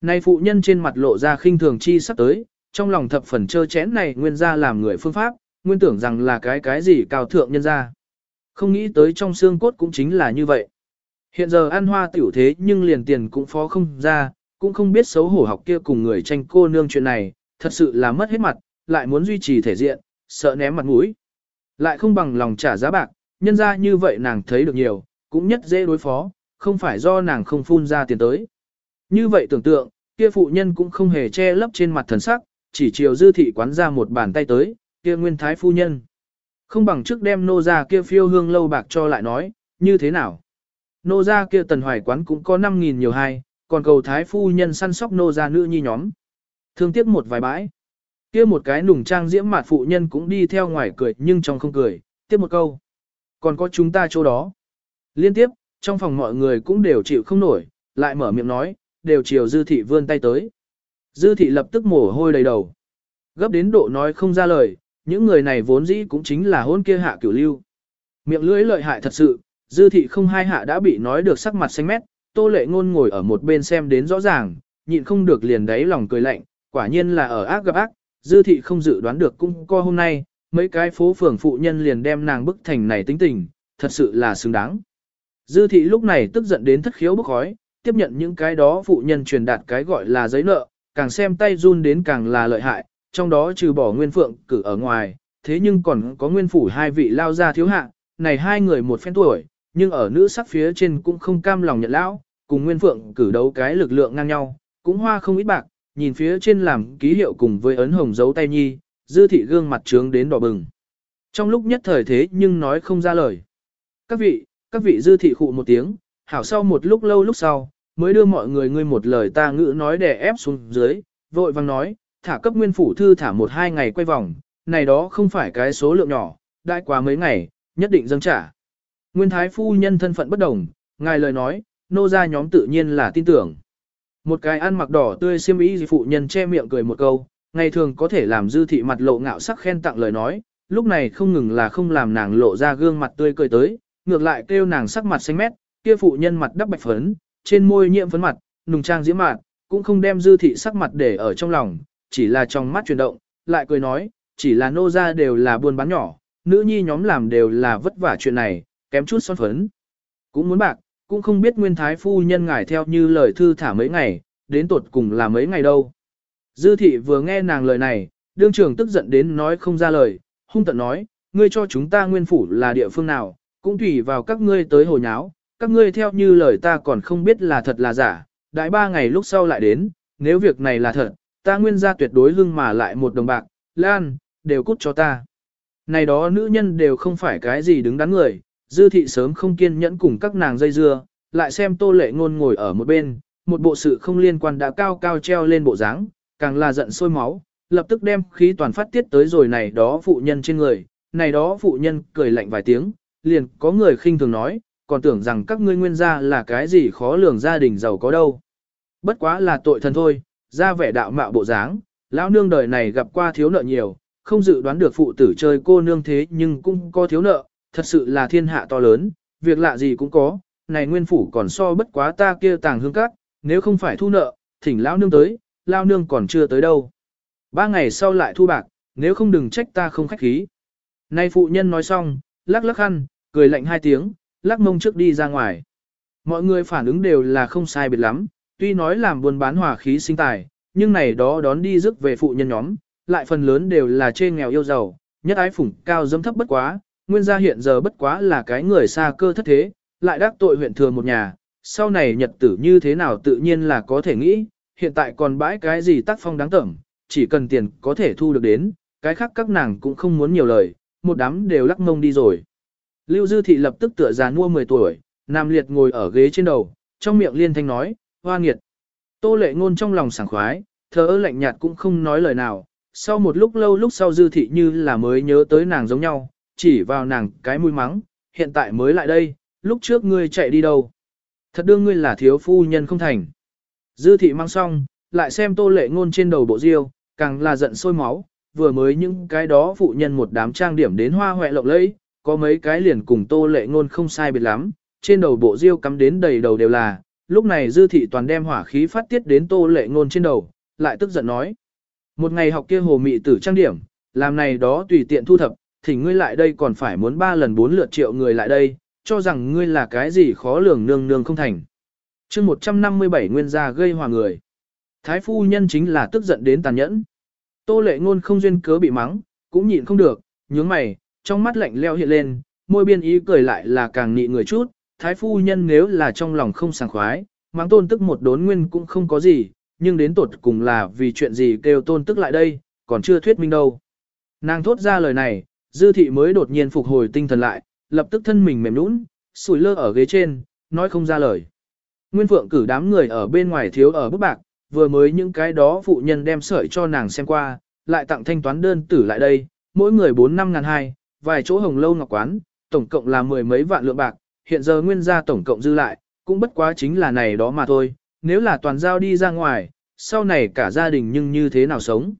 Này phụ nhân trên mặt lộ ra khinh thường chi sắp tới, trong lòng thập phần chơ chén này Nguyên gia làm người phương pháp, Nguyên tưởng rằng là cái cái gì cao thượng nhân gia. Không nghĩ tới trong xương cốt cũng chính là như vậy. Hiện giờ ăn hoa tiểu thế nhưng liền tiền cũng phó không ra, cũng không biết xấu hổ học kia cùng người tranh cô nương chuyện này, thật sự là mất hết mặt, lại muốn duy trì thể diện, sợ ném mặt mũi. Lại không bằng lòng trả giá bạc, nhân ra như vậy nàng thấy được nhiều, cũng nhất dễ đối phó, không phải do nàng không phun ra tiền tới. Như vậy tưởng tượng, kia phụ nhân cũng không hề che lấp trên mặt thần sắc, chỉ chiều dư thị quán ra một bàn tay tới, kia nguyên thái phu nhân. Không bằng trước đem nô ra kia phiêu hương lâu bạc cho lại nói, như thế nào. Nô ra kia tần hoài quán cũng có 5.000 nhiều hai, còn cầu thái phu nhân săn sóc nô gia nữ nhi nhóm. Thương tiếc một vài bãi. kia một cái nùng trang diễm mặt phụ nhân cũng đi theo ngoài cười nhưng trong không cười, tiếp một câu. Còn có chúng ta chỗ đó. Liên tiếp, trong phòng mọi người cũng đều chịu không nổi, lại mở miệng nói, đều chiều dư thị vươn tay tới. Dư thị lập tức mồ hôi đầy đầu. Gấp đến độ nói không ra lời, những người này vốn dĩ cũng chính là hôn kia hạ cửu lưu. Miệng lưỡi lợi hại thật sự, dư thị không hai hạ đã bị nói được sắc mặt xanh mét, tô lệ ngôn ngồi ở một bên xem đến rõ ràng, nhịn không được liền đáy lòng cười lạnh, quả nhiên là ở ác gặp ác, dư thị không dự đoán được cũng co hôm nay, mấy cái phố phường phụ nhân liền đem nàng bức thành này tính tình, thật sự là xứng đáng. Dư thị lúc này tức giận đến thất khiếu bức khói, tiếp nhận những cái đó phụ nhân truyền đạt cái gọi là giấy nợ, càng xem tay run đến càng là lợi hại, trong đó trừ bỏ nguyên phượng cử ở ngoài, thế nhưng còn có nguyên phủ hai vị lao ra thiếu hạ, này hai người một phen tuổi, nhưng ở nữ sắc phía trên cũng không cam lòng nhận lão, cùng nguyên phượng cử đấu cái lực lượng ngang nhau, cũng hoa không ít bạc, nhìn phía trên làm ký hiệu cùng với ấn hồng dấu tay nhi, dư thị gương mặt trướng đến đỏ bừng. Trong lúc nhất thời thế nhưng nói không ra lời. Các vị, các vị dư thị khụ một tiếng, hảo sau một lúc lâu lúc sau, mới đưa mọi người ngươi một lời ta ngữ nói để ép xuống dưới, vội vang nói, thả cấp nguyên phủ thư thả một hai ngày quay vòng, này đó không phải cái số lượng nhỏ, đại quá mấy ngày, nhất định dâng trả. Nguyên thái phu nhân thân phận bất đồng, ngài lời nói, nô ra nhóm tự nhiên là tin tưởng. Một cái ăn mặc đỏ tươi xiêm y phụ nhân che miệng cười một câu, ngày thường có thể làm dư thị mặt lộ ngạo sắc khen tặng lời nói, lúc này không ngừng là không làm nàng lộ ra gương mặt tươi cười tới, ngược lại kêu nàng sắc mặt xanh mét, kia phụ nhân mặt đắp bạch phấn, trên môi nhiễm phấn mặt, nùng trang diễm mạn, cũng không đem dư thị sắc mặt để ở trong lòng, chỉ là trong mắt chuyển động, lại cười nói, chỉ là nô ra đều là buôn bán nhỏ, nữ nhi nhóm làm đều là vất vả chuyện này, kém chút son phấn. Cũng muốn bạc, cũng không biết nguyên thái phu nhân ngài theo như lời thư thả mấy ngày, đến tột cùng là mấy ngày đâu. Dư thị vừa nghe nàng lời này, đương trưởng tức giận đến nói không ra lời, hung tận nói, ngươi cho chúng ta nguyên phủ là địa phương nào, cũng tùy vào các ngươi tới hồi nháo, các ngươi theo như lời ta còn không biết là thật là giả, đại ba ngày lúc sau lại đến, nếu việc này là thật, ta nguyên ra tuyệt đối lưng mà lại một đồng bạc, lan, đều cút cho ta. Này đó nữ nhân đều không phải cái gì đứng đắn người, dư thị sớm không kiên nhẫn cùng các nàng dây dưa, lại xem tô lệ ngôn ngồi ở một bên, một bộ sự không liên quan đã cao cao treo lên bộ dáng, càng là giận sôi máu, lập tức đem khí toàn phát tiết tới rồi này đó phụ nhân trên người, này đó phụ nhân cười lạnh vài tiếng, liền có người khinh thường nói, còn tưởng rằng các ngươi nguyên gia là cái gì khó lường gia đình giàu có đâu. Bất quá là tội thần thôi, ra vẻ đạo mạo bộ dáng, lão nương đời này gặp qua thiếu nợ nhiều, không dự đoán được phụ tử chơi cô nương thế nhưng cũng có thiếu nợ, thật sự là thiên hạ to lớn, việc lạ gì cũng có, này nguyên phủ còn so bất quá ta kia tàng hương cát, nếu không phải thu nợ, thỉnh lão nương tới, lão nương còn chưa tới đâu. Ba ngày sau lại thu bạc, nếu không đừng trách ta không khách khí. Này phụ nhân nói xong, lắc lắc khăn, cười lạnh hai tiếng, lắc mông trước đi ra ngoài. Mọi người phản ứng đều là không sai biệt lắm, tuy nói làm buôn bán hòa khí sinh tài, nhưng này đó đón đi rước về phụ nhân nhóm, lại phần lớn đều là trên nghèo yêu giàu, nhất ái phủng cao dâm thấp bất quá, nguyên gia hiện giờ bất quá là cái người xa cơ thất thế, lại đắc tội huyện thừa một nhà, sau này nhật tử như thế nào tự nhiên là có thể nghĩ, hiện tại còn bãi cái gì tác phong đáng tẩm, chỉ cần tiền có thể thu được đến, cái khác các nàng cũng không muốn nhiều lời, một đám đều lắc mông đi rồi. Lưu Dư Thị lập tức tựa già mua 10 tuổi, Nam Liệt ngồi ở ghế trên đầu, trong miệng liên thanh nói, hoa nghiệt. Tô lệ ngôn trong lòng sảng khoái, thở lạnh nhạt cũng không nói lời nào, sau một lúc lâu lúc sau Dư Thị như là mới nhớ tới nàng giống nhau, chỉ vào nàng cái mũi mắng, hiện tại mới lại đây, lúc trước ngươi chạy đi đâu. Thật đương ngươi là thiếu phu nhân không thành. Dư Thị mang xong, lại xem tô lệ ngôn trên đầu bộ diêu, càng là giận sôi máu, vừa mới những cái đó phụ nhân một đám trang điểm đến hoa hoẹ lộng lẫy, có mấy cái liền cùng tô lệ ngôn không sai biệt lắm, trên đầu bộ diêu cắm đến đầy đầu đều là, lúc này dư thị toàn đem hỏa khí phát tiết đến tô lệ ngôn trên đầu, lại tức giận nói. Một ngày học kia hồ mị tử trang điểm, làm này đó tùy tiện thu thập, thì ngươi lại đây còn phải muốn ba lần bốn lượt triệu người lại đây, cho rằng ngươi là cái gì khó lường nương nương không thành. chương 157 nguyên gia gây hòa người. Thái phu nhân chính là tức giận đến tàn nhẫn. Tô lệ ngôn không duyên cớ bị mắng, cũng nhịn không được, nhướng mày, trong mắt lạnh leo hiện lên, môi biên ý cười lại là càng nị người chút, thái phu nhân nếu là trong lòng không sảng khoái, mắng tôn tức một đốn nguyên cũng không có gì, nhưng đến tột cùng là vì chuyện gì kêu tôn tức lại đây, còn chưa thuyết minh đâu. Nàng thốt ra lời này, dư thị mới đột nhiên phục hồi tinh thần lại, lập tức thân mình mềm nũng, sủi lơ ở ghế trên, nói không ra lời. Nguyên Phượng cử đám người ở bên ngoài thiếu ở bức bạc, vừa mới những cái đó phụ nhân đem sợi cho nàng xem qua, lại tặng thanh toán đơn tử lại đây, mỗi người 4 năm ngàn hai, vài chỗ hồng lâu ngọc quán, tổng cộng là mười mấy vạn lượng bạc, hiện giờ nguyên gia tổng cộng dư lại, cũng bất quá chính là này đó mà thôi, nếu là toàn giao đi ra ngoài, sau này cả gia đình nhưng như thế nào sống.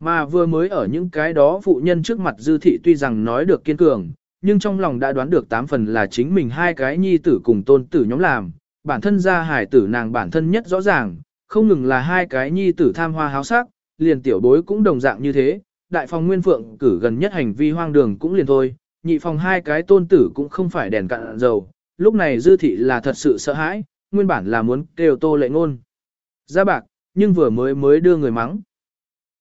Mà vừa mới ở những cái đó phụ nhân trước mặt dư thị tuy rằng nói được kiên cường, nhưng trong lòng đã đoán được tám phần là chính mình hai cái nhi tử cùng tôn tử nhóm làm, bản thân gia hải tử nàng bản thân nhất rõ ràng, không ngừng là hai cái nhi tử tham hoa háo sắc, liền tiểu bối cũng đồng dạng như thế, đại phòng nguyên phượng cử gần nhất hành vi hoang đường cũng liền thôi, nhị phòng hai cái tôn tử cũng không phải đèn cạn dầu, lúc này dư thị là thật sự sợ hãi, nguyên bản là muốn kêu tô lệ ngôn. Ra bạc, nhưng vừa mới mới đưa người mắng.